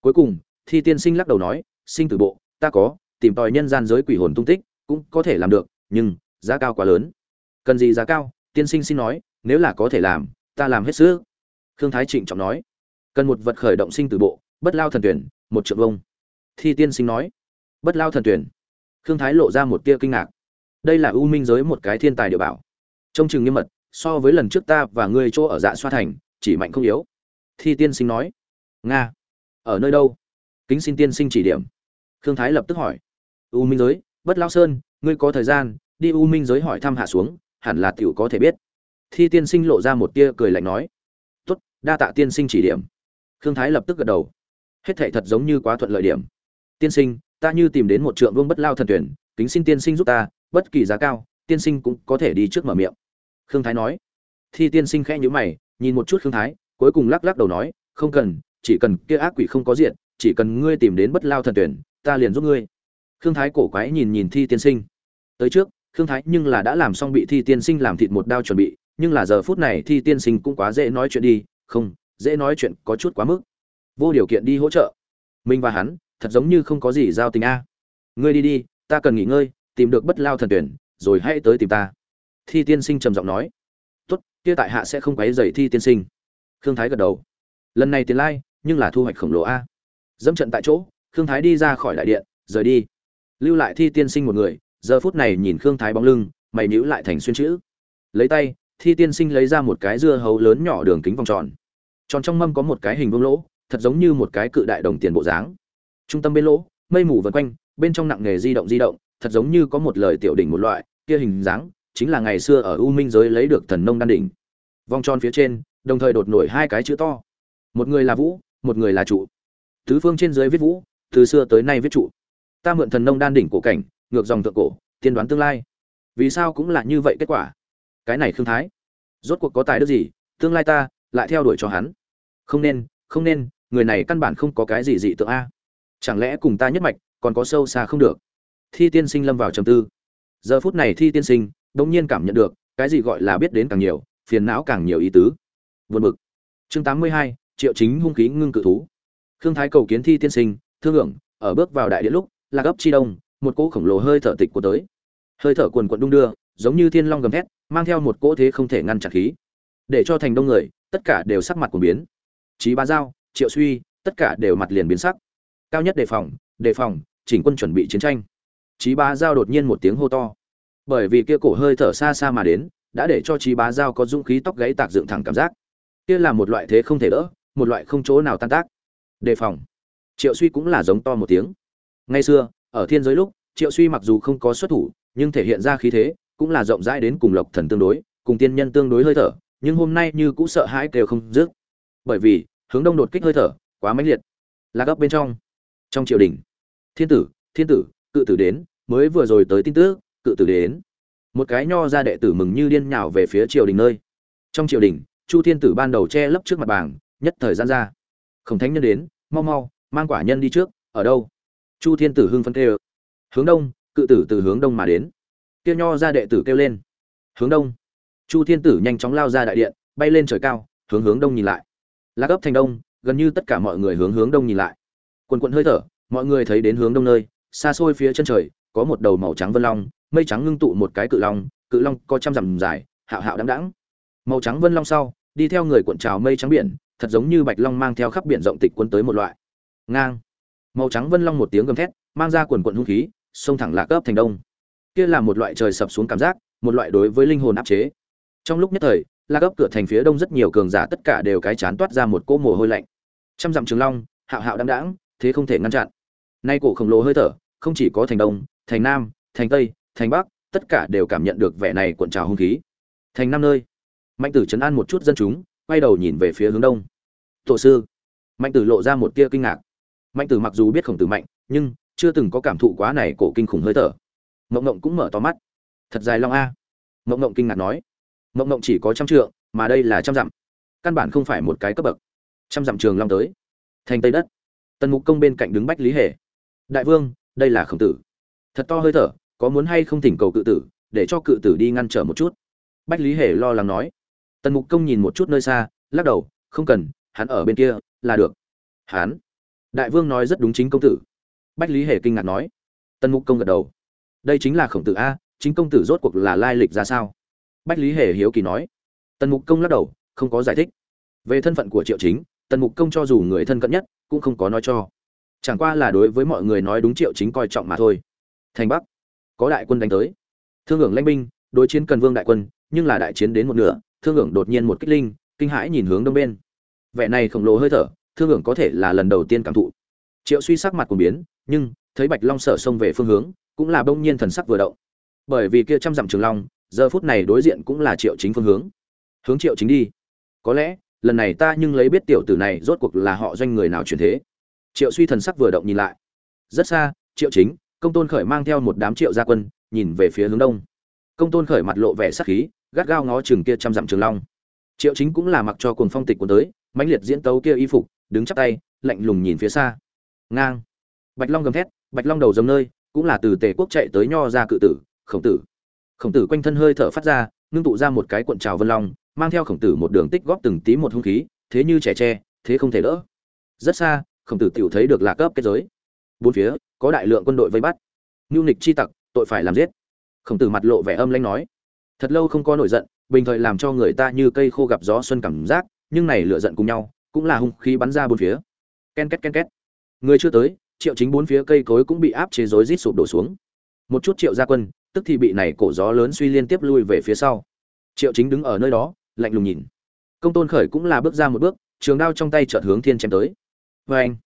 Cuối cùng, thi tiên sinh lắc đầu nói, sinh tử bộ, ta có, tìm tòi nhân gian giới quỷ hồn tung tích, cũng có thể làm được nhưng giá cao quá lớn. Cần gì giá cao? Tiên sinh xin nói, nếu là có thể làm, ta làm hết sức. Khương thái trịnh trọng nói. Cần một vật khởi động sinh tử bộ, bất lao thần tuyển, một triệu vông thi tiên sinh nói. Bất lao thần tuyển. Khương thái lộ ra một tia kinh ngạc. Đây là ưu minh giới một cái thiên tài địa bảo. Trông chừng nghiêm mật, so với lần trước ta và ngươi chỗ ở dạ xoa thành, chỉ mạnh không yếu. Thi tiên sinh nói. Nga. Ở nơi đâu? Kính xin tiên sinh chỉ điểm. Khương thái lập tức hỏi. U minh giới bất lao sơn, ngươi có thời gian, đi u minh giới hỏi thăm hạ xuống, hẳn là tiểu có thể biết. Thi tiên sinh lộ ra một tia cười lạnh nói. Tốt, đa tạ tiên sinh chỉ điểm. Khương thái lập tức gật đầu. Hết thệ thật giống như quá thuận lợi điểm. Tiên sinh, ta như tìm đến một trượng vương bất lao thần tuyển, kính xin tiên sinh giúp ta, bất kỳ giá cao, tiên sinh cũng có thể đi trước mở miệng. Khương thái nói. Thi tiên sinh khẽ nhíu mày, nhìn một chút khương thái, cuối cùng lắc lắc đầu nói, không cần, chỉ cần kia ác quỷ không có diện, chỉ cần ngươi tìm đến bất lao thần tuyển, ta liền giúp ngươi khương thái cổ quái nhìn nhìn thi tiên sinh. Tới trước, khương thái nhưng là đã làm xong bị thi tiên sinh làm thịt một đao chuẩn bị, nhưng là giờ phút này thi tiên sinh cũng quá dễ nói chuyện đi, không, dễ nói chuyện có chút quá mức. Vô điều kiện đi hỗ trợ. Mình và hắn, thật giống như không có gì giao tình a. Ngươi đi đi, ta cần nghỉ ngơi, tìm được bất lao thần tuyển, rồi hãy tới tìm ta. Thi tiên sinh trầm giọng nói. Tốt, kia tại hạ sẽ không quấy dày thi tiên sinh. Khương thái gật đầu. Lần này tiền lai, nhưng là thu hoạch khổng lồ a. Dẫm trận tại chỗ, khương thái đi ra khỏi đại điện, rời đi lưu lại thi tiên sinh một người, giờ phút này nhìn khương thái bóng lưng, mày nhữ lại thành xuyên chữ. Lấy tay, thi tiên sinh lấy ra một cái dưa hấu lớn nhỏ đường kính vòng tròn. Tròn trong mâm có một cái hình vương lỗ, thật giống như một cái cự đại đồng tiền bộ dáng. Trung tâm bên lỗ, mây mù vần quanh, bên trong nặng nghề di động di động, thật giống như có một lời tiểu đỉnh một loại, kia hình dáng chính là ngày xưa ở u minh giới lấy được thần nông đan đỉnh. Vòng tròn phía trên, đồng thời đột nổi hai cái chữ to. Một người là vũ, một người là trụ. Tứ phương trên dưới viết vũ, từ xưa tới nay viết trụ ta mượn thần nông đan đỉnh cổ cảnh, ngược dòng thượng cổ, tiên đoán tương lai. Vì sao cũng là như vậy kết quả? Cái này khương thái, rốt cuộc có tài đức gì? Tương lai ta lại theo đuổi cho hắn. Không nên không nên, người này căn bản không có cái gì dị tượng a. Chẳng lẽ cùng ta nhất mạch còn có sâu xa không được? Thi tiên sinh lâm vào trầm tư. Giờ phút này thi tiên sinh đống nhiên cảm nhận được cái gì gọi là biết đến càng nhiều, phiền não càng nhiều ý tứ. Vượt bực. Chương tám mươi hai, triệu chính hung khí ngưng cự thú. Khương thái cầu kiến thi tiên sinh, thương hưởng ở bước vào đại điện lúc là gấp chi đông, một cỗ khổng lồ hơi thở tịch của tới. Hơi thở quần quận đung đưa, giống như thiên long gầm thét, mang theo một cỗ thế không thể ngăn chặn khí. Để cho thành đông người, tất cả đều sắc mặt của biến. Trí ba giao, triệu suy, tất cả đều mặt liền biến sắc. Cao nhất đề phòng đề phòng, chỉnh quân chuẩn bị chiến tranh. Trí bá giao đột nhiên một tiếng hô to. Bởi vì kia cổ hơi thở xa xa mà đến, đã để cho trí bá giao có dũng khí tóc gáy tạc dựng thẳng cảm giác. Kia là một loại thế không thể đỡ, một loại không chỗ nào tan tác. Đề phòng. Triệu suy cũng là giống to một tiếng ngày xưa, ở thiên giới lúc, triệu suy mặc dù không có xuất thủ, nhưng thể hiện ra khí thế cũng là rộng rãi đến cùng lộc thần tương đối, cùng tiên nhân tương đối hơi thở, nhưng hôm nay như cũng sợ hãi kêu không dứt. Bởi vì, hướng đông đột kích hơi thở quá mãnh liệt. Là gấp bên trong trong triều đình, thiên tử thiên tử, cự tử đến, mới vừa rồi tới tin tức, cự tử đến. Một cái nho ra đệ tử mừng như điên nhào về phía triều đình nơi. Trong triều đình, chu thiên tử ban đầu che lấp trước mặt bảng, nhất thời gian ra. Khổng thánh nhân đến, mau mau, mang quả nhân đi trước, ở đâu? Chu thiên tử hưng phân kêu. Hướng đông, cự tử từ hướng đông mà đến. Kia nho ra đệ tử kêu lên. Hướng đông. Chu thiên tử nhanh chóng lao ra đại điện, bay lên trời cao, hướng hướng đông nhìn lại. Lạc ấp thành đông, gần như tất cả mọi người hướng hướng đông nhìn lại. Quần quận hơi thở, mọi người thấy đến hướng đông nơi, xa xôi phía chân trời, có một đầu màu trắng vân long, mây trắng ngưng tụ một cái cự long cự long có trăm dặm dài, hạo hạo đáng đáng màu trắng vân long sau, đi theo người cuộn trào mây trắng biển, thật giống như bạch long mang theo khắp biển rộng tịch quân tới một loại. Ngang màu trắng vân long một tiếng gầm thét, mang ra quần quận hung khí, xông thẳng lạc ấp thành đông. Kia là một loại trời sập xuống cảm giác, một loại đối với linh hồn áp chế. Trong lúc nhất thời, lạc ấp cửa thành phía đông rất nhiều cường giả tất cả đều cái chán toát ra một cỗ mồ hôi lạnh. Trăm dặm trường long, hạo hạo đăng đãng, thế không thể ngăn chặn. Nay cổ khổng lồ hơi thở, không chỉ có thành đông, thành nam, thành tây, thành bắc, tất cả đều cảm nhận được vẻ này cuộn trào hung khí. Thành năm nơi, mạnh tử chấn an một chút dân chúng, quay đầu nhìn về phía hướng đông. Tổ sư, mạnh tử lộ ra một tia kinh ngạc mạnh tử mặc dù biết khổng tử mạnh, nhưng chưa từng có cảm thụ quá này cổ kinh khủng hơi thở. Mộng mộng cũng mở to mắt. Thật dài long a. Mộng mộng kinh ngạc nói. Mộng mộng chỉ có trăm trượng, mà đây là trăm dặm. Căn bản không phải một cái cấp bậc. Trăm dặm trường long tới. Thành tây đất. Tần mục công bên cạnh đứng bách lý hề. Đại vương, đây là khổng tử. Thật to hơi thở, có muốn hay không thỉnh cầu cự tử, để cho cự tử đi ngăn trở một chút. Bách lý hề lo lắng nói. Tần mục công nhìn một chút nơi xa, lắc đầu, không cần, hắn ở bên kia, là được. Hắn đại vương nói rất đúng chính công tử. Bách lý hề kinh ngạc nói. Tần mục công gật đầu. Đây chính là khổng tử a, chính công tử rốt cuộc là lai lịch ra sao? Bách lý hề hiếu kỳ nói. Tần mục công lắc đầu, không có giải thích. Về thân phận của triệu chính, tần mục công cho dù người thân cận nhất, cũng không có nói cho. Chẳng qua là đối với mọi người nói đúng triệu chính coi trọng mà thôi. Thành bắc, có đại quân đánh tới. Thương hưởng lãnh binh, đối chiến cần vương đại quân, nhưng là đại chiến đến một nửa, thương hưởng đột nhiên một kích linh, kinh hãi nhìn hướng đông bên. Vẻ này khổng lồ hơi thở thương hưởng có thể là lần đầu tiên cảm thụ. Triệu suy sắc mặt của biến, nhưng thấy bạch long sở xông về phương hướng, cũng là bỗng nhiên thần sắc vừa động. Bởi vì kia trăm dặm trường long, giờ phút này đối diện cũng là triệu chính phương hướng. Hướng triệu chính đi. Có lẽ, lần này ta nhưng lấy biết tiểu tử này rốt cuộc là họ doanh người nào truyền thế. Triệu suy thần sắc vừa động nhìn lại. Rất xa, triệu chính, công tôn khởi mang theo một đám triệu gia quân, nhìn về phía hướng đông. Công tôn khởi mặt lộ vẻ sắc khí, gắt gao ngó chừng kia trăm dặm trường long. Triệu chính cũng là mặc cho cuồng phong tịch cuốn tới, mãnh liệt diễn tấu kia y phục đứng chắp tay, lạnh lùng nhìn phía xa. Ngang. Bạch long gầm thét, bạch long đầu giống nơi, cũng là từ tề quốc chạy tới nho ra cự tử, khổng tử. Khổng tử quanh thân hơi thở phát ra, ngưng tụ ra một cái cuộn trào vân long, mang theo khổng tử một đường tích góp từng tí một hung khí, thế như trẻ tre, thế không thể đỡ. Rất xa, khổng tử tiểu thấy được lạc cấp kết giới. Bốn phía, có đại lượng quân đội vây bắt. Nhu nịch chi tặc, tội phải làm giết. Khổng tử mặt lộ vẻ âm lãnh nói, thật lâu không có nổi giận, bình thời làm cho người ta như cây khô gặp gió xuân cảm giác, nhưng này lựa giận cùng nhau cũng là hung khí bắn ra bốn phía. Ken két ken két. Người chưa tới, triệu chính bốn phía cây cối cũng bị áp chế rối rít sụp đổ xuống. Một chút triệu gia quân, tức thì bị này cổ gió lớn suy liên tiếp lui về phía sau. Triệu chính đứng ở nơi đó, lạnh lùng nhìn. Công tôn khởi cũng là bước ra một bước, trường đao trong tay chợt hướng thiên chém tới. Vê anh,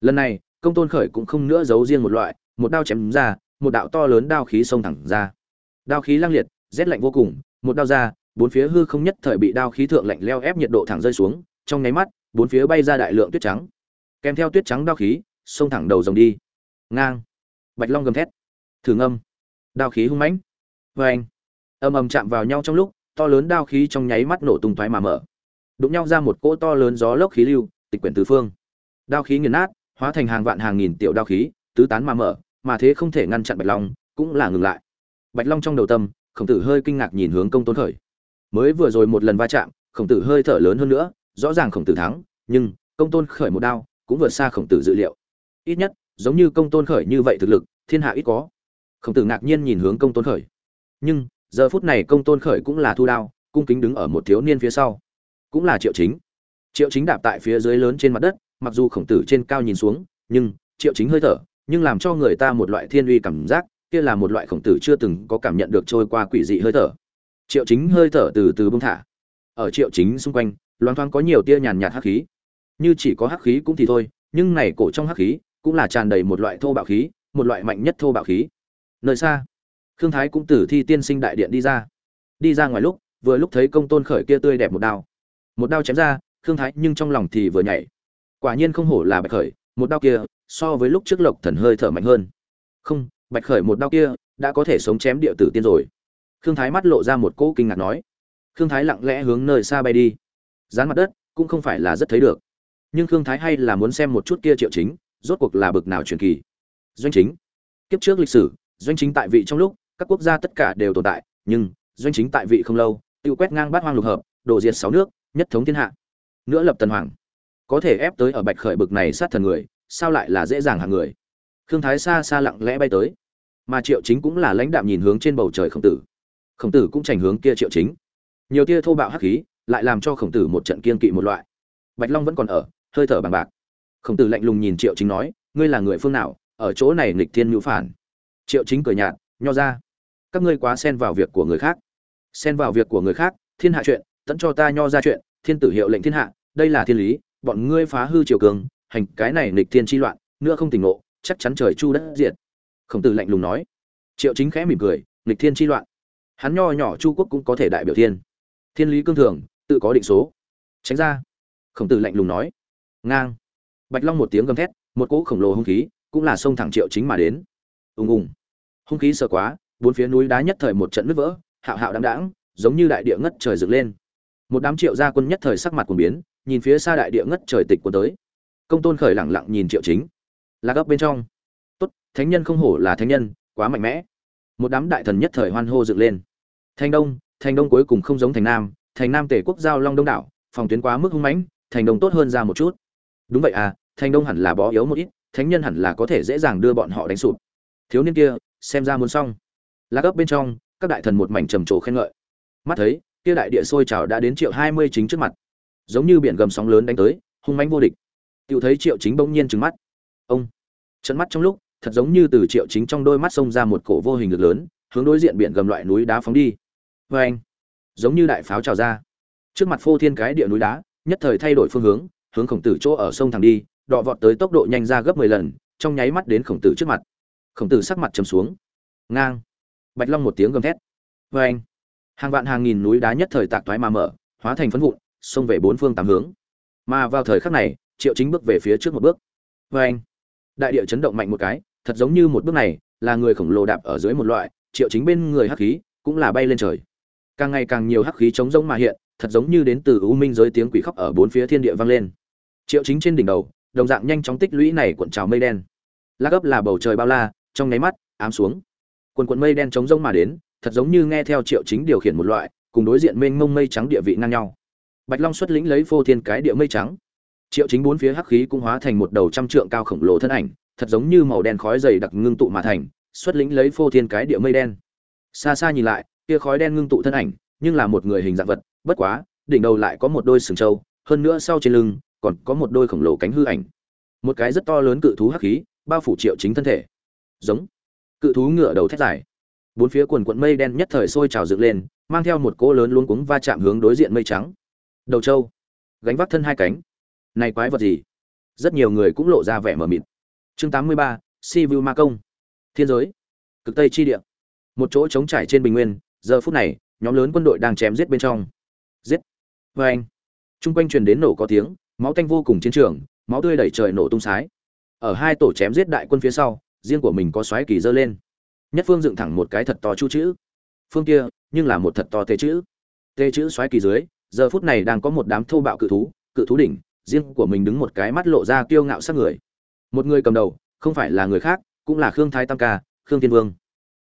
lần này, công tôn khởi cũng không nữa giấu riêng một loại, một đao chém ra, một đạo to lớn đao khí xông thẳng ra. Đao khí lang liệt, rét lạnh vô cùng, một đao ra, bốn phía hư không nhất thời bị đao khí thượng lạnh leo ép nhiệt độ thẳng rơi xuống, trong nháy mắt bốn phía bay ra đại lượng tuyết trắng. Kèm theo tuyết trắng đao khí, xông thẳng đầu rồng đi. Ngang. Bạch long gầm thét. Thử ngâm. Đao khí hung mãnh. Vê anh âm ầm chạm vào nhau trong lúc, to lớn đao khí trong nháy mắt nổ tung thoái mà mở. Đụng nhau ra một cỗ to lớn gió lốc khí lưu, tịch quyển tứ phương. Đao khí nghiền nát, hóa thành hàng vạn hàng nghìn tiểu đao khí, tứ tán mà mở, mà thế không thể ngăn chặn bạch long, cũng là ngừng lại. Bạch long trong đầu tâm, khổng tử hơi kinh ngạc nhìn hướng công tôn khởi. Mới vừa rồi một lần va chạm, khổng tử hơi thở lớn hơn nữa rõ ràng khổng tử thắng, nhưng công tôn khởi một đao cũng vượt xa khổng tử dự liệu. Ít nhất, giống như công tôn khởi như vậy thực lực, thiên hạ ít có. Khổng tử ngạc nhiên nhìn hướng công tôn khởi. Nhưng, giờ phút này công tôn khởi cũng là thu đao, cung kính đứng ở một thiếu niên phía sau. Cũng là triệu chính. Triệu chính đạp tại phía dưới lớn trên mặt đất, mặc dù khổng tử trên cao nhìn xuống, nhưng triệu chính hơi thở, nhưng làm cho người ta một loại thiên uy cảm giác, kia là một loại khổng tử chưa từng có cảm nhận được trôi qua quỷ dị hơi thở. Triệu chính hơi thở từ từ bông thả. Ở triệu chính xung quanh loáng thoáng có nhiều tia nhàn nhạt hắc khí. Như chỉ có hắc khí cũng thì thôi, nhưng này cổ trong hắc khí cũng là tràn đầy một loại thô bạo khí, một loại mạnh nhất thô bạo khí. Nơi xa, khương thái cũng từ thi tiên sinh đại điện đi ra. Đi ra ngoài lúc, vừa lúc thấy công tôn khởi kia tươi đẹp một đao. Một đao chém ra, khương thái nhưng trong lòng thì vừa nhảy. Quả nhiên không hổ là bạch khởi, một đao kia so với lúc trước lộc thần hơi thở mạnh hơn. Không, bạch khởi một đao kia đã có thể sống chém địa tử tiên rồi. Khương thái mắt lộ ra một cỗ kinh ngạc nói. Khương thái lặng lẽ hướng nơi xa bay đi dán mặt đất, cũng không phải là rất thấy được. Nhưng khương thái hay là muốn xem một chút kia triệu chính, rốt cuộc là bực nào truyền kỳ. Doanh chính. Kiếp trước lịch sử, doanh chính tại vị trong lúc, các quốc gia tất cả đều tồn tại, nhưng doanh chính tại vị không lâu tự quét ngang bát hoang lục hợp, đổ diệt sáu nước, nhất thống thiên hạ. Nữa lập tần hoàng. Có thể ép tới ở bạch khởi bực này sát thần người, sao lại là dễ dàng hàng người? Khương thái xa xa lặng lẽ bay tới. Mà triệu chính cũng là lãnh đạm nhìn hướng trên bầu trời khổng tử. Khổng tử cũng trành hướng kia triệu chính. Nhiều tia thô bạo hắc khí lại làm cho khổng tử một trận kiên kỵ một loại. Bạch long vẫn còn ở, hơi thở bằng bạc. Khổng tử lạnh lùng nhìn triệu chính nói, ngươi là người phương nào? Ở chỗ này nghịch thiên nhũ phản. Triệu chính cười nhạt, nho ra, các ngươi quá xen vào việc của người khác. Xen vào việc của người khác, thiên hạ chuyện tẫn cho ta nho ra chuyện, thiên tử hiệu lệnh thiên hạ, đây là thiên lý, bọn ngươi phá hư triều cường, hành cái này nghịch thiên chi loạn, nữa không tỉnh ngộ, chắc chắn trời chu đất diệt. Khổng tử lạnh lùng nói. Triệu chính khẽ mỉm cười, nghịch thiên chi loạn. Hắn nho nhỏ chu quốc cũng có thể đại biểu thiên. Thiên lý cương thường tự có định số. Tránh ra. Khổng tử lạnh lùng nói. Ngang. Bạch long một tiếng gầm thét, một cỗ khổng lồ hung khí cũng là sông thẳng triệu chính mà đến. Ùng ùng. Hung khí sợ quá, bốn phía núi đá nhất thời một trận nứt vỡ, hạo hạo đáng đáng giống như đại địa ngất trời dựng lên. Một đám triệu gia quân nhất thời sắc mặt cuồng biến, nhìn phía xa đại địa ngất trời tịch của tới. Công tôn khởi lẳng lặng nhìn triệu chính. Là gấp bên trong. Tốt, thánh nhân không hổ là thánh nhân, quá mạnh mẽ. Một đám đại thần nhất thời hoan hô dựng lên. Thành đông thành đông cuối cùng không giống thành nam thành nam tể quốc giao long đông đảo, phòng tuyến quá mức hung mãnh, thành đông tốt hơn ra một chút. Đúng vậy à thành đông hẳn là bó yếu một ít, thánh nhân hẳn là có thể dễ dàng đưa bọn họ đánh sụp. Thiếu niên kia, xem ra muốn xong. Lạc gấp bên trong, các đại thần một mảnh trầm trồ khen ngợi. Mắt thấy, kia đại địa sôi trào đã đến triệu hai mươi chính trước mặt. Giống như biển gầm sóng lớn đánh tới, hung mãnh vô địch. Tự thấy triệu chính bỗng nhiên trừng mắt. Ông, trận mắt trong lúc, thật giống như từ triệu chính trong đôi mắt xông ra một cổ vô hình lực lớn, hướng đối diện biển gầm loại núi đá phóng đi. Vê anh giống như đại pháo trào ra. Trước mặt phô thiên cái địa núi đá, nhất thời thay đổi phương hướng hướng khổng tử chỗ ở sông thẳng đi, đọ vọt tới tốc độ nhanh ra gấp mười lần, trong nháy mắt đến khổng tử trước mặt. Khổng tử sắc mặt trầm xuống. Ngang. Bạch long một tiếng gầm thét. Vê anh hàng vạn hàng nghìn núi đá nhất thời tạc toái mà mở, hóa thành phấn vụn, xông về bốn phương tám hướng. Mà vào thời khắc này, triệu chính bước về phía trước một bước. Vê anh đại địa chấn động mạnh một cái, thật giống như một bước này, là người khổng lồ đạp ở dưới một loại, triệu chính bên người hắc khí cũng là bay lên trời càng ngày càng nhiều hắc khí chống rỗng mà hiện, thật giống như đến từ u minh giới tiếng quỷ khóc ở bốn phía thiên địa vang lên. Triệu chính trên đỉnh đầu, đồng dạng nhanh chóng tích lũy này cuộn trào mây đen. La gấp là bầu trời bao la, trong nháy mắt, ám xuống. Quần quần mây đen chống rông mà đến, thật giống như nghe theo triệu chính điều khiển một loại, cùng đối diện mênh mông mây trắng địa vị ngang nhau. Bạch long xuất lĩnh lấy phô thiên cái địa mây trắng. Triệu chính bốn phía hắc khí cũng hóa thành một đầu trăm trượng cao khổng lồ thân ảnh, thật giống như màu đen khói dày đặc ngưng tụ mà thành, xuất lĩnh lấy phô thiên cái địa mây đen. Xa xa nhìn lại kia khói đen ngưng tụ thân ảnh nhưng là một người hình dạng vật bất quá đỉnh đầu lại có một đôi sừng trâu hơn nữa sau trên lưng còn có một đôi khổng lồ cánh hư ảnh. Một cái rất to lớn cự thú hắc khí bao phủ triệu chính thân thể. Giống. Cự thú ngựa đầu thét dài. Bốn phía quần quần mây đen nhất thời sôi trào dựng lên mang theo một cỗ lớn luống cuống va chạm hướng đối diện mây trắng. Đầu trâu. Gánh vác thân hai cánh. Này quái vật gì? Rất nhiều người cũng lộ ra vẻ mờ mịt. Chương 83, si vu ma công. Thiên giới. Cực tây chi địa. Một chỗ trống trải trên bình nguyên giờ phút này, nhóm lớn quân đội đang chém giết bên trong. Giết! Vê anh! Chung quanh truyền đến nổ có tiếng, máu tanh vô cùng chiến trường, máu tươi đẩy trời nổ tung sái. Ở hai tổ chém giết đại quân phía sau, riêng của mình có xoáy kỳ dơ lên. Nhất phương dựng thẳng một cái thật to chu chữ. Phương kia, nhưng là một thật to tê chữ. Tê chữ xoáy kỳ dưới, giờ phút này đang có một đám thô bạo cự thú cự thú đỉnh, riêng của mình đứng một cái mắt lộ ra kiêu ngạo sắc người. Một người cầm đầu, không phải là người khác, cũng là khương thái tam ca, khương thiên vương.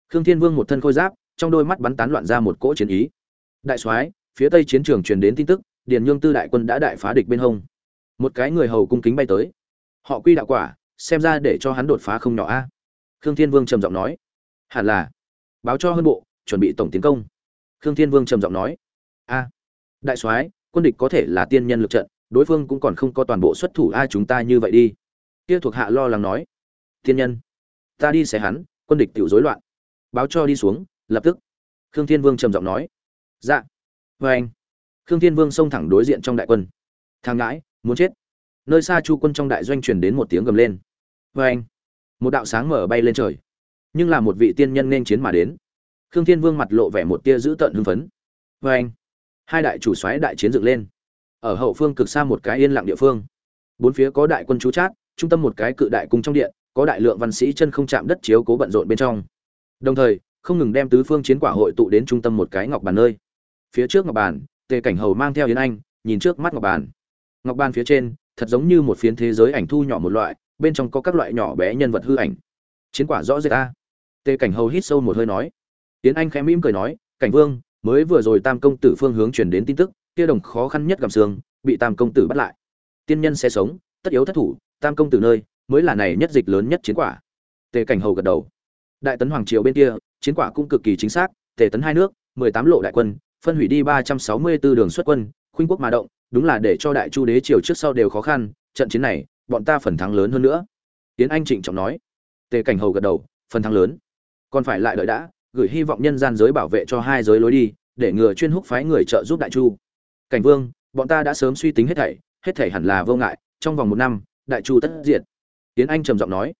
Khương thiên vương một thân khôi giáp trong đôi mắt bắn tán loạn ra một cỗ chiến ý. Đại soái, phía tây chiến trường truyền đến tin tức, điền nhương tư đại quân đã đại phá địch bên hông. Một cái người hầu cung kính bay tới. Họ quy đạo quả, xem ra để cho hắn đột phá không nhỏ a. Khương thiên vương trầm giọng nói. Hẳn là. Báo cho hơn bộ, chuẩn bị tổng tiến công. Khương thiên vương trầm giọng nói. A. Đại soái, quân địch có thể là tiên nhân lực trận, đối phương cũng còn không có toàn bộ xuất thủ ai chúng ta như vậy đi. Kia thuộc hạ lo lắng nói. Tiên nhân, ta đi xé hắn, quân địch tiểu rối loạn. Báo cho đi xuống lập tức. Khương thiên vương trầm giọng nói. Dạ. Vê anh. Khương thiên vương xông thẳng đối diện trong đại quân. Thang ngãi, muốn chết. Nơi xa chu quân trong đại doanh truyền đến một tiếng gầm lên. Vê anh. Một đạo sáng mở bay lên trời. Nhưng là một vị tiên nhân nên chiến mà đến. Khương thiên vương mặt lộ vẻ một tia dữ tợn hưng phấn. Vê anh. Hai đại chủ xoáy đại chiến dựng lên. Ở hậu phương cực xa một cái yên lặng địa phương. Bốn phía có đại quân chú chát, trung tâm một cái cự đại cung trong điện, có đại lượng văn sĩ chân không chạm đất chiếu cố bận rộn bên trong. Đồng thời không ngừng đem tứ phương chiến quả hội tụ đến trung tâm một cái ngọc bàn nơi. Phía trước ngọc bàn, tề cảnh hầu mang theo yến anh, nhìn trước mắt ngọc bàn. Ngọc bàn phía trên, thật giống như một phiến thế giới ảnh thu nhỏ một loại, bên trong có các loại nhỏ bé nhân vật hư ảnh. Chiến quả rõ rệt ta tề cảnh hầu hít sâu một hơi nói. Yến anh khẽ mỉm cười nói, cảnh vương, mới vừa rồi tam công tử phương hướng truyền đến tin tức, kia đồng khó khăn nhất gầm xương, bị tam công tử bắt lại. Tiên nhân sẽ sống, tất yếu thất thủ, tam công tử nơi, mới là này nhất dịch lớn nhất chiến quả. Tề cảnh hầu gật đầu. Đại tấn hoàng triều bên kia chiến quả cũng cực kỳ chính xác, tề tấn hai nước, mười tám lộ đại quân, phân hủy đi ba trăm sáu mươi 364 đường xuất quân, khuynh quốc mà động, đúng là để cho đại chu đế triều trước sau đều khó khăn, trận chiến này, bọn ta phần thắng lớn hơn nữa. Tiến anh trịnh trọng nói. Tề cảnh hầu gật đầu, phần thắng lớn. Còn phải lại đợi đã, gửi hy vọng nhân gian giới bảo vệ cho hai giới lối đi, để ngừa chuyên húc phái người trợ giúp đại chu. Cảnh vương, bọn ta đã sớm suy tính hết thảy hết thảy hẳn là vô ngại, trong vòng một năm, đại chu tất diệt. Tiến anh trầm giọng nói.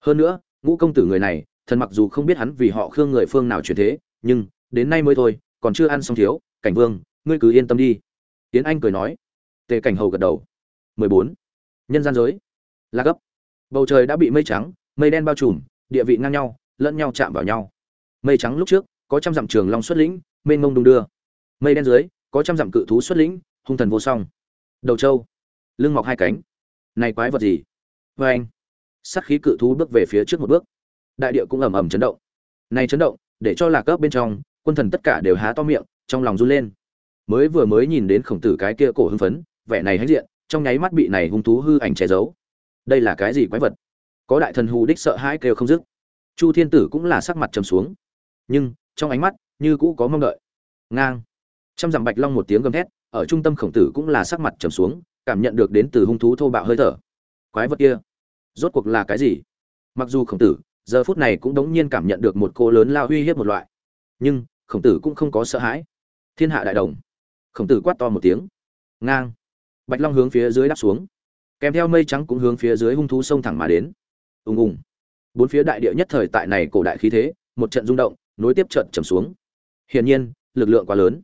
Hơn nữa, ngũ công tử người này thần mặc dù không biết hắn vì họ khương người phương nào chuyển thế, nhưng, đến nay mới thôi, còn chưa ăn xong thiếu, cảnh vương, ngươi cứ yên tâm đi. Tiến anh cười nói. Tề cảnh hầu gật đầu. 14. nhân gian giới. Là gấp. Bầu trời đã bị mây trắng, mây đen bao trùm, địa vị ngang nhau, lẫn nhau chạm vào nhau. Mây trắng lúc trước, có trăm dặm trường long xuất lĩnh, mênh mông đung đưa. Mây đen dưới, có trăm dặm cự thú xuất lĩnh, hung thần vô song. Đầu trâu. Lưng mọc hai cánh. Này quái vật gì? Vê anh sát khí cự thú bước về phía trước một bước đại địa cũng ầm ầm chấn động. Này chấn động, để cho lạc cấp bên trong, quân thần tất cả đều há to miệng, trong lòng run lên. Mới vừa mới nhìn đến khổng tử cái kia cổ hưng phấn, vẻ này hãnh diện, trong nháy mắt bị này hung thú hư ảnh che giấu. Đây là cái gì quái vật? Có đại thần hù đích sợ hãi kêu không dứt. Chu thiên tử cũng là sắc mặt trầm xuống. Nhưng, trong ánh mắt, như cũ có mong đợi. Ngang. Trăm dặm bạch long một tiếng gầm thét, ở trung tâm khổng tử cũng là sắc mặt trầm xuống, cảm nhận được đến từ hung thú thô bạo hơi thở. Quái vật kia, rốt cuộc là cái gì? Mặc dù khổng tử giờ phút này cũng đống nhiên cảm nhận được một cô lớn lao uy hiếp một loại. Nhưng, khổng tử cũng không có sợ hãi. Thiên hạ đại đồng. Khổng tử quát to một tiếng. Ngang. Bạch long hướng phía dưới đáp xuống. Kèm theo mây trắng cũng hướng phía dưới hung thú sông thẳng mà đến. Ùng ùng. Bốn phía đại địa nhất thời tại này cổ đại khí thế, một trận rung động, nối tiếp trận trầm xuống. Hiển nhiên, lực lượng quá lớn.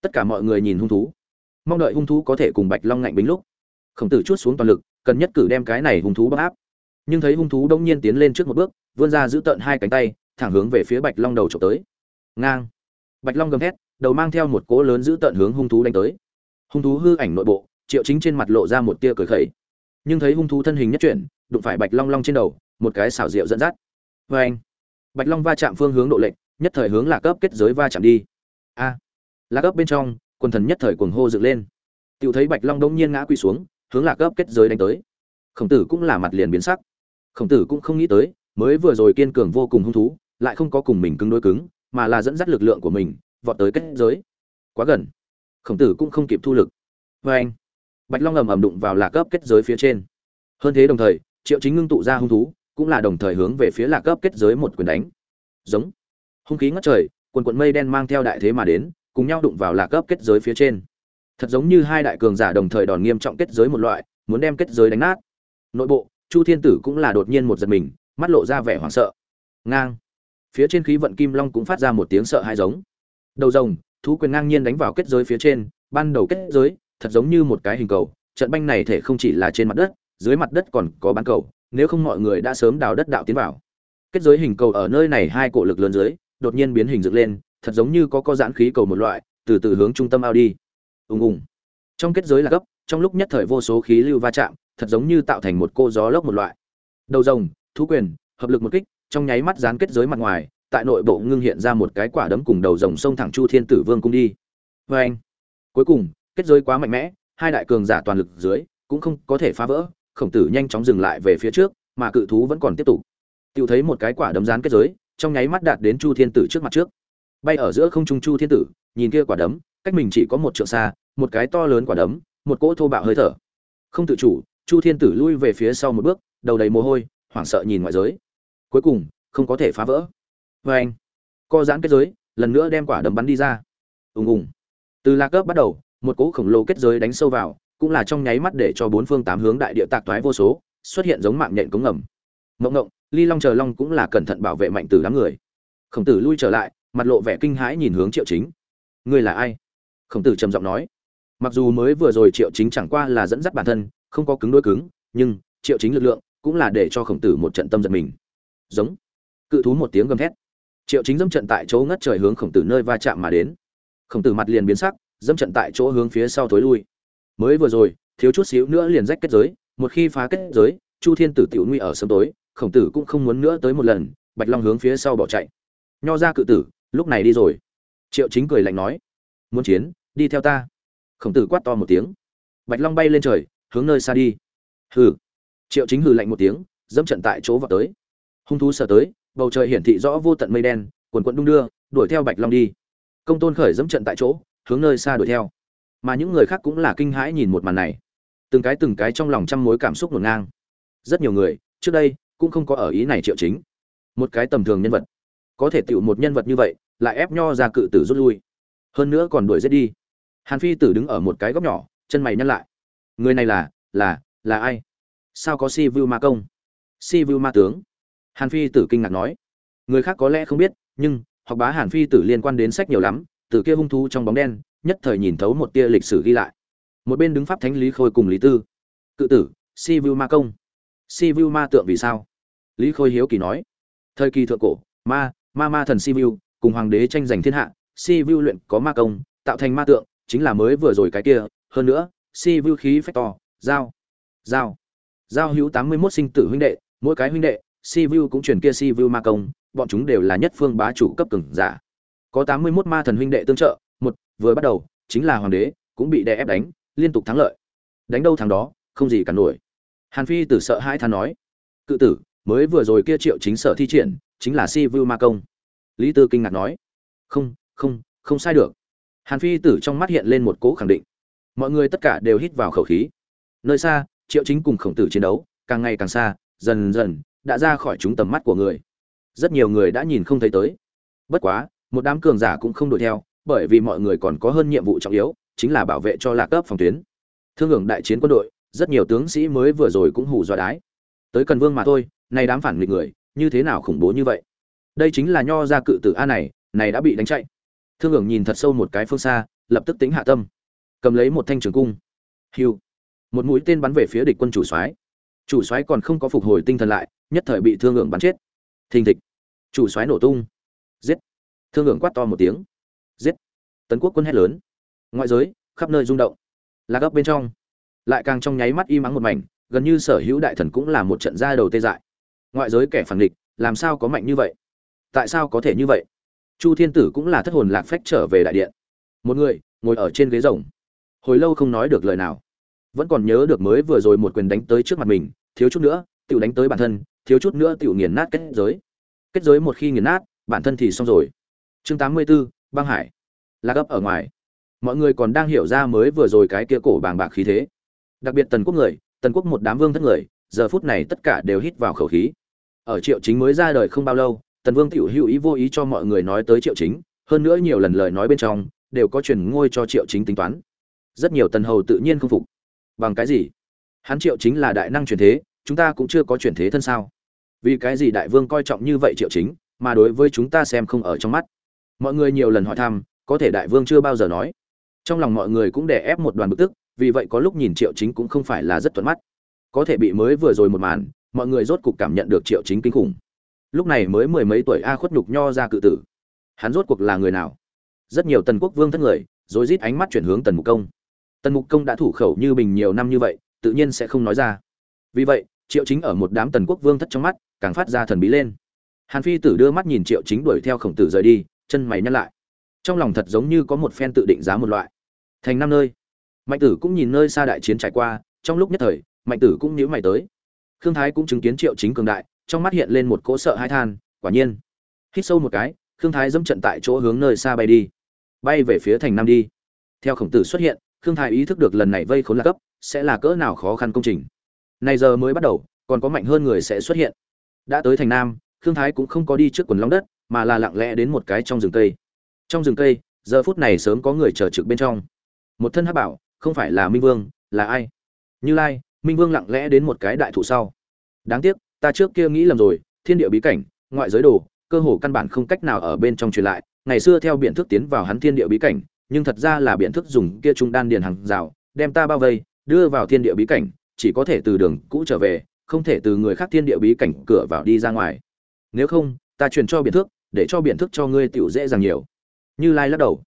Tất cả mọi người nhìn hung thú. Mong đợi hung thú có thể cùng bạch long ngạnh bính lúc. Khổng tử chút xuống toàn lực, cần nhất cử đem cái này hung thú bắt áp. Nhưng thấy hung thú đông nhiên tiến lên trước một bước vươn ra giữ tợn hai cánh tay thẳng hướng về phía bạch long đầu trộm tới. Ngang. Bạch long gầm thét đầu mang theo một cỗ lớn giữ tợn hướng hung thú đánh tới. Hung thú hư ảnh nội bộ triệu chính trên mặt lộ ra một tia cười khẩy. Nhưng thấy hung thú thân hình nhất chuyển đụng phải bạch long long trên đầu một cái xảo diệu dẫn dắt. Vê anh bạch long va chạm phương hướng độ lệnh nhất thời hướng lạc cấp kết giới va chạm đi. A. À, lạc cấp bên trong quần thần nhất thời cuồng hô dựng lên. Tự thấy bạch long đông nhiên ngã quỳ xuống hướng lạc cấp kết giới đánh tới. Khổng tử cũng là mặt liền biến sắc. Khổng tử cũng không nghĩ tới mới vừa rồi kiên cường vô cùng hung thú, lại không có cùng mình cứng đối cứng, mà là dẫn dắt lực lượng của mình, vọt tới kết giới. Quá gần. Khổng tử cũng không kịp thu lực. Vê anh, bạch long ầm ầm đụng vào lạc cấp kết giới phía trên. Hơn thế đồng thời, triệu chính ngưng tụ ra hung thú, cũng là đồng thời hướng về phía lạc cấp kết giới một quyền đánh. Giống. Hung khí ngất trời, quần quận mây đen mang theo đại thế mà đến, cùng nhau đụng vào lạc cấp kết giới phía trên. Thật giống như hai đại cường giả đồng thời đòn nghiêm trọng kết giới một loại, muốn đem kết giới đánh nát. Nội bộ, chu thiên tử cũng là đột nhiên một giật mình mắt lộ ra vẻ hoảng sợ. Ngang. Phía trên khí vận kim long cũng phát ra một tiếng sợ hãi giống. Đầu rồng, thú quyền ngang nhiên đánh vào kết giới phía trên, ban đầu kết giới, thật giống như một cái hình cầu, trận banh này thể không chỉ là trên mặt đất, dưới mặt đất còn có bán cầu, nếu không mọi người đã sớm đào đất đạo tiến vào. Kết giới hình cầu ở nơi này hai cổ lực lớn dưới, đột nhiên biến hình dựng lên, thật giống như có có giãn khí cầu một loại, từ từ hướng trung tâm ao đi. Ùng ùng. Trong kết giới là gấp, trong lúc nhất thời vô số khí lưu va chạm, thật giống như tạo thành một cô gió lốc một loại. Đầu rồng thú quyền, hợp lực một kích, trong nháy mắt dán kết giới mặt ngoài, tại nội bộ ngưng hiện ra một cái quả đấm cùng đầu dòng sông thẳng chu thiên tử vương cung đi. Vê anh, cuối cùng, kết giới quá mạnh mẽ, hai đại cường giả toàn lực dưới, cũng không có thể phá vỡ, khổng tử nhanh chóng dừng lại về phía trước, mà cự thú vẫn còn tiếp tục. Tiêu thấy một cái quả đấm dán kết giới, trong nháy mắt đạt đến chu thiên tử trước mặt trước. Bay ở giữa không trung chu thiên tử, nhìn kia quả đấm, cách mình chỉ có một trượng xa, một cái to lớn quả đấm, một cỗ thô bạo hơi thở. Không tự chủ, chu thiên tử lui về phía sau một bước, đầu đầy mồ hôi hoảng sợ nhìn ngoại giới. Cuối cùng, không có thể phá vỡ. Vê anh, co giãn kết giới, lần nữa đem quả đấm bắn đi ra. Ùng ùng. Từ lạc cấp bắt đầu, một cỗ khổng lồ kết giới đánh sâu vào, cũng là trong nháy mắt để cho bốn phương tám hướng đại địa tạc toái vô số, xuất hiện giống mạng nhện cống ngầm. Mộng ngộng, ly long chờ long cũng là cẩn thận bảo vệ mạnh từ đám người. Khổng tử lui trở lại, mặt lộ vẻ kinh hãi nhìn hướng triệu chính. Ngươi là ai? Khổng tử trầm giọng nói. Mặc dù mới vừa rồi triệu chính chẳng qua là dẫn dắt bản thân, không có cứng đôi cứng, nhưng triệu chính lực lượng cũng là để cho khổng tử một trận tâm giật mình. Giống. Cự thú một tiếng gầm thét. Triệu chính dâm trận tại chỗ ngất trời hướng khổng tử nơi va chạm mà đến. Khổng tử mặt liền biến sắc dâm trận tại chỗ hướng phía sau thối lui. Mới vừa rồi, thiếu chút xíu nữa liền rách kết giới, một khi phá kết giới, chu thiên tử tiểu nguy ở sớm tối, khổng tử cũng không muốn nữa tới một lần, bạch long hướng phía sau bỏ chạy. Nho ra cự tử, lúc này đi rồi. Triệu chính cười lạnh nói, muốn chiến, đi theo ta. Khổng tử quát to một tiếng. Bạch long bay lên trời, hướng nơi xa đi. Hừ triệu chính hừ lạnh một tiếng, dẫm trận tại chỗ vào tới. Hung thú sợ tới, bầu trời hiển thị rõ vô tận mây đen, quần quận đung đưa, đuổi theo bạch long đi. Công tôn khởi dẫm trận tại chỗ, hướng nơi xa đuổi theo. Mà những người khác cũng là kinh hãi nhìn một màn này. Từng cái từng cái trong lòng trăm mối cảm xúc ngổn ngang. Rất nhiều người, trước đây, cũng không có ở ý này triệu chính. Một cái tầm thường nhân vật. Có thể tựu một nhân vật như vậy, lại ép nho ra cự tử rút lui. Hơn nữa còn đuổi giết đi. Hàn phi tử đứng ở một cái góc nhỏ, chân mày nhăn lại. Người này là là là ai? Sao có si vu ma công? Si vu ma tướng. Hàn phi tử kinh ngạc nói. Người khác có lẽ không biết nhưng học bá hàn phi tử liên quan đến sách nhiều lắm từ kia hung thú trong bóng đen nhất thời nhìn thấu một tia lịch sử ghi lại. Một bên đứng pháp thánh lý khôi cùng lý tư. Cự tử si vu ma công. Si vu ma tượng vì sao? Lý khôi hiếu kỳ nói. Thời kỳ thượng cổ ma ma ma thần si vu cùng hoàng đế tranh giành thiên hạ si vu luyện có ma công tạo thành ma tượng chính là mới vừa rồi cái kia hơn nữa si vu khí phách to dao, dao giao hữu tám mươi 81 sinh tử huynh đệ, mỗi cái huynh đệ, si vu cũng truyền kia si vu ma công, bọn chúng đều là nhất phương bá chủ cấp cường giả. Có tám mươi 81 ma thần huynh đệ tương trợ, một, vừa bắt đầu, chính là hoàng đế, cũng bị đè ép đánh, liên tục thắng lợi. Đánh đâu thắng đó, không gì cả nổi. Hàn phi tử sợ hãi than nói, cự tử, mới vừa rồi kia triệu chính sở thi triển, chính là si vu ma công. Lý tư kinh ngạc nói, không không không sai được. Hàn phi tử trong mắt hiện lên một cố khẳng định. Mọi người tất cả đều hít vào khẩu khí. Nơi xa triệu chính cùng khổng tử chiến đấu, càng ngày càng xa, dần dần đã ra khỏi chúng tầm mắt của người. Rất nhiều người đã nhìn không thấy tới. Bất quá, một đám cường giả cũng không đuổi theo, bởi vì mọi người còn có hơn nhiệm vụ trọng yếu, chính là bảo vệ cho lạc cấp phòng tuyến. Thương hưởng đại chiến quân đội, rất nhiều tướng sĩ mới vừa rồi cũng hù dọa đái. Tới cần vương mà thôi, nay đám phản nghịch người, như thế nào khủng bố như vậy? Đây chính là nho ra cự tử a này này đã bị đánh chạy. Thương hưởng nhìn thật sâu một cái phương xa, lập tức tính hạ tâm. Cầm lấy một thanh trường cung. Hiu một mũi tên bắn về phía địch quân chủ soái. Chủ soái còn không có phục hồi tinh thần lại, nhất thời bị thương hưởng bắn chết. Thình thịch. Chủ soái nổ tung. Giết. Thương hưởng quát to một tiếng. Giết. Tấn quốc quân hét lớn. Ngoại giới, khắp nơi rung động. Lạc ấp bên trong. Lại càng trong nháy mắt im ắng một mảnh, gần như sở hữu đại thần cũng là một trận ra đầu tê dại. Ngoại giới kẻ phản địch, làm sao có mạnh như vậy? Tại sao có thể như vậy? Chu thiên tử cũng là thất hồn lạc phách trở về đại điện. Một người, ngồi ở trên ghế rồng. Hồi lâu không nói được lời nào vẫn còn nhớ được mới vừa rồi một quyền đánh tới trước mặt mình thiếu chút nữa tự đánh tới bản thân thiếu chút nữa tự nghiền nát kết giới. Kết giới một khi nghiền nát bản thân thì xong rồi. Chương tám mươi 84, băng hải. Là gấp ở ngoài. Mọi người còn đang hiểu ra mới vừa rồi cái kia cổ bàng bạc khí thế. Đặc biệt tần quốc người tần quốc một đám vương thất người giờ phút này tất cả đều hít vào khẩu khí. Ở triệu chính mới ra đời không bao lâu tần vương tiểu hữu ý vô ý cho mọi người nói tới triệu chính hơn nữa nhiều lần lời nói bên trong đều có truyền ngôi cho triệu chính tính toán. Rất nhiều tần hầu tự nhiên không phục bằng cái gì? Hắn triệu chính là đại năng truyền thế, chúng ta cũng chưa có truyền thế thân sao? Vì cái gì đại vương coi trọng như vậy triệu chính, mà đối với chúng ta xem không ở trong mắt? Mọi người nhiều lần hỏi thăm, có thể đại vương chưa bao giờ nói. Trong lòng mọi người cũng đè ép một đoàn bực tức, vì vậy có lúc nhìn triệu chính cũng không phải là rất thuận mắt. Có thể bị mới vừa rồi một màn, mọi người rốt cục cảm nhận được triệu chính kinh khủng. Lúc này mới mười mấy tuổi a khuất nhục nho ra cự tử. Hắn rốt cuộc là người nào? Rất nhiều tần quốc vương thất người, rồi rít ánh mắt chuyển hướng tần mục công tần mục công đã thủ khẩu như bình nhiều năm như vậy, tự nhiên sẽ không nói ra. Vì vậy, triệu chính ở một đám tần quốc vương thất trong mắt, càng phát ra thần bí lên. Hàn phi tử đưa mắt nhìn triệu chính đuổi theo khổng tử rời đi, chân mày nhăn lại. Trong lòng thật giống như có một phen tự định giá một loại. Thành năm nơi. Mạnh tử cũng nhìn nơi xa đại chiến trải qua, trong lúc nhất thời, mạnh tử cũng nhíu mày tới. Khương thái cũng chứng kiến triệu chính cường đại, trong mắt hiện lên một cỗ sợ hãi than, quả nhiên. Hít sâu một cái, khương thái dẫm trận tại chỗ hướng nơi xa bay đi. Bay về phía thành nam đi. Theo khổng tử xuất hiện khương thái ý thức được lần này vây khốn là cấp, sẽ là cỡ nào khó khăn công trình. Này giờ mới bắt đầu, còn có mạnh hơn người sẽ xuất hiện. Đã tới thành nam, khương thái cũng không có đi trước quần long đất, mà là lặng lẽ đến một cái trong rừng cây. Trong rừng cây, giờ phút này sớm có người chờ trực bên trong. Một thân hắc bảo, không phải là minh vương, là ai? Như lai, minh vương lặng lẽ đến một cái đại thụ sau. Đáng tiếc, ta trước kia nghĩ lầm rồi, thiên địa bí cảnh, ngoại giới đồ, cơ hồ căn bản không cách nào ở bên trong truyền lại. Ngày xưa theo biện thức tiến vào hắn thiên địa bí cảnh nhưng thật ra là biện thức dùng kia trung đan điền hàng rào, đem ta bao vây, đưa vào thiên địa bí cảnh, chỉ có thể từ đường cũ trở về, không thể từ người khác thiên địa bí cảnh cửa vào đi ra ngoài. Nếu không, ta truyền cho biện thức, để cho biện thức cho ngươi tiểu dễ dàng nhiều. Như lai lắc đầu.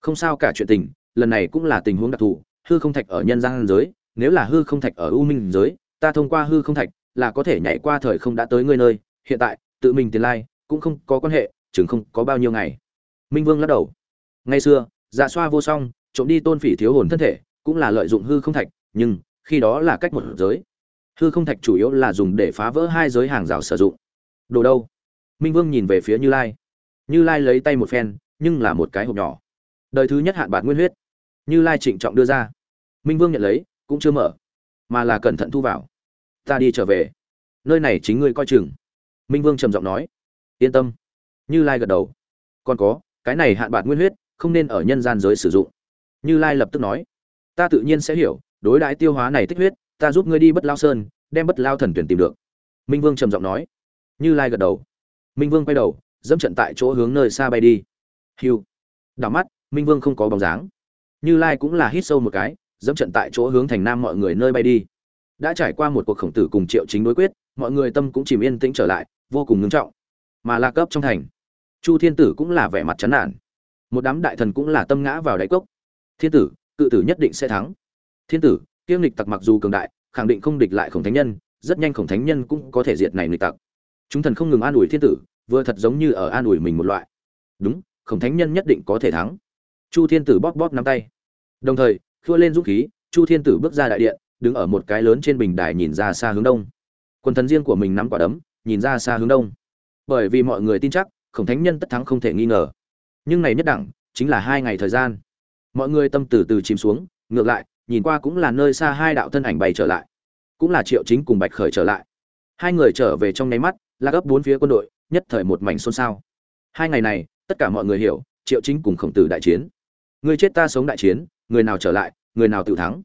Không sao cả chuyện tình, lần này cũng là tình huống đặc thù, hư không thạch ở nhân gian giới, nếu là hư không thạch ở u minh giới, ta thông qua hư không thạch là có thể nhảy qua thời không đã tới ngươi nơi, hiện tại, tự mình tiền lai cũng không có quan hệ, chừng không có bao nhiêu ngày. Minh vương lắc đầu. Ngày xưa dạ xoa vô song, trộm đi tôn phỉ thiếu hồn thân thể, cũng là lợi dụng hư không thạch, nhưng khi đó là cách một giới. Hư không thạch chủ yếu là dùng để phá vỡ hai giới hàng rào sử dụng. Đồ đâu? Minh vương nhìn về phía như lai. Như lai lấy tay một phen, nhưng là một cái hộp nhỏ. Đời thứ nhất hạn bạc nguyên huyết. Như lai trịnh trọng đưa ra. Minh vương nhận lấy, cũng chưa mở, mà là cẩn thận thu vào. Ta đi trở về. Nơi này chính ngươi coi chừng. Minh vương trầm giọng nói. Yên tâm. Như lai gật đầu. Còn có, cái này hạn bạc nguyên huyết không nên ở nhân gian giới sử dụng. Như lai lập tức nói, ta tự nhiên sẽ hiểu, đối đãi tiêu hóa này tích huyết, ta giúp ngươi đi bất lao sơn, đem bất lao thần tuyển tìm được. Minh vương trầm giọng nói. Như lai gật đầu. Minh vương quay đầu, dẫm trận tại chỗ hướng nơi xa bay đi. Hiu. Đảo mắt, minh vương không có bóng dáng. Như lai cũng là hít sâu một cái, dẫm trận tại chỗ hướng thành nam mọi người nơi bay đi. Đã trải qua một cuộc khổng tử cùng triệu chính đối quyết, mọi người tâm cũng chìm yên tĩnh trở lại, vô cùng ngưng trọng. Mà la cấp trong thành, chu thiên tử cũng là vẻ mặt chán nản một đám đại thần cũng là tâm ngã vào đáy cốc. Thiên tử, cự tử nhất định sẽ thắng. Thiên tử kiêm lịch tặc mặc dù cường đại, khẳng định không địch lại khổng thánh nhân, rất nhanh khổng thánh nhân cũng có thể diệt này lịch tặc. Chúng thần không ngừng an ủi thiên tử, vừa thật giống như ở an ủi mình một loại. Đúng, khổng thánh nhân nhất định có thể thắng. Chu thiên tử bóp bóp nắm tay. Đồng thời, khua lên dũng khí, chu thiên tử bước ra đại điện, đứng ở một cái lớn trên bình đài nhìn ra xa hướng đông. Quần thần riêng của mình nắm quả đấm, nhìn ra xa hướng đông. Bởi vì mọi người tin chắc, khổng thánh nhân tất thắng không thể nghi ngờ nhưng này nhất đẳng, chính là hai ngày thời gian. Mọi người tâm từ từ chìm xuống, ngược lại, nhìn qua cũng là nơi xa hai đạo thân ảnh bay trở lại. Cũng là triệu chính cùng bạch khởi trở lại. Hai người trở về trong nháy mắt, là gấp bốn phía quân đội, nhất thời một mảnh xôn xao. Hai ngày này, tất cả mọi người hiểu, triệu chính cùng khổng tử đại chiến. Người chết ta sống đại chiến, người nào trở lại, người nào tự thắng.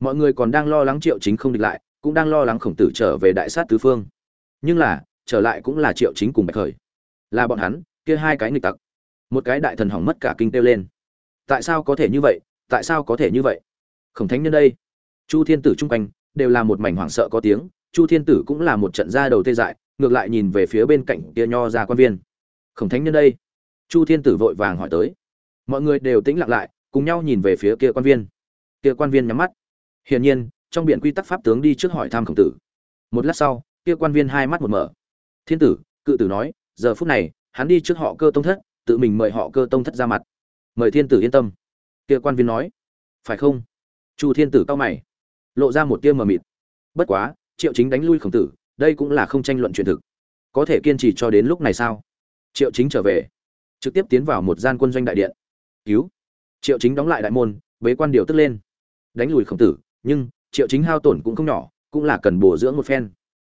Mọi người còn đang lo lắng triệu chính không địch lại, cũng đang lo lắng khổng tử trở về đại sát tứ phương. Nhưng là, trở lại cũng là triệu chính cùng bạch khởi. Là bọn hắn, kia hai cái nghịch tặc một cái đại thần hỏng mất cả kinh tiêu lên. Tại sao có thể như vậy? Tại sao có thể như vậy? Khổng thánh nhân đây. Chu thiên tử chung quanh đều là một mảnh hoảng sợ có tiếng, chu thiên tử cũng là một trận ra đầu tê dại, ngược lại nhìn về phía bên cạnh kia nho ra quan viên. Khổng thánh nhân đây. Chu thiên tử vội vàng hỏi tới. Mọi người đều tĩnh lặng lại, cùng nhau nhìn về phía kia quan viên. Kia quan viên nhắm mắt. Hiển nhiên, trong biện quy tắc pháp tướng đi trước hỏi thăm khổng tử. Một lát sau, kia quan viên hai mắt một mở. Thiên tử, cự tử nói, giờ phút này, hắn đi trước họ cơ tông thất tự mình mời họ cơ tông thất ra mặt. Mời thiên tử yên tâm. Kia quan viên nói. Phải không? Chu thiên tử cao mày. Lộ ra một tia mờ mịt. Bất quá, triệu chính đánh lui khổng tử, đây cũng là không tranh luận chuyện thực. Có thể kiên trì cho đến lúc này sao? Triệu chính trở về. Trực tiếp tiến vào một gian quân doanh đại điện. Cứu. Triệu chính đóng lại đại môn, bế quan điều tức lên. Đánh lùi khổng tử, nhưng triệu chính hao tổn cũng không nhỏ, cũng là cần bổ dưỡng một phen.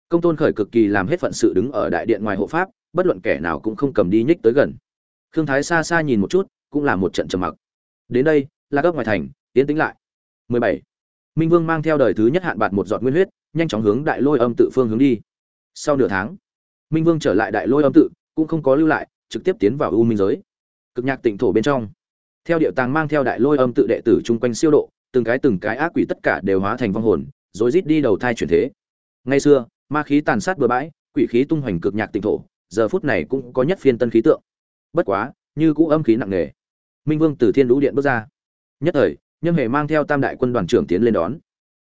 Công tôn khởi cực kỳ làm hết phận sự đứng ở đại điện ngoài hộ pháp, bất luận kẻ nào cũng không cầm đi nhích tới gần khương thái xa xa nhìn một chút, cũng là một trận trầm mặc. Đến đây là gấp ngoài thành tiến tính lại. 17. minh vương mang theo đời thứ nhất hạn bạt một giọt nguyên huyết, nhanh chóng hướng đại lôi âm tự phương hướng đi. Sau nửa tháng, minh vương trở lại đại lôi âm tự, cũng không có lưu lại, trực tiếp tiến vào u minh giới. Cực nhạc tịnh thổ bên trong. Theo điệu tàng mang theo đại lôi âm tự đệ tử chung quanh siêu độ, từng cái từng cái ác quỷ tất cả đều hóa thành vong hồn rồi rít đi đầu thai chuyển thế. Ngày xưa, ma khí tàn sát bừa bãi, quỷ khí tung hoành cực nhạc tịnh thổ, giờ phút này cũng có nhất phiên tân khí tượng bất quá, như cũ âm khí nặng nề. Minh vương từ thiên lũ điện bước ra. Nhất thời, nhâm hề mang theo tam đại quân đoàn trưởng tiến lên đón.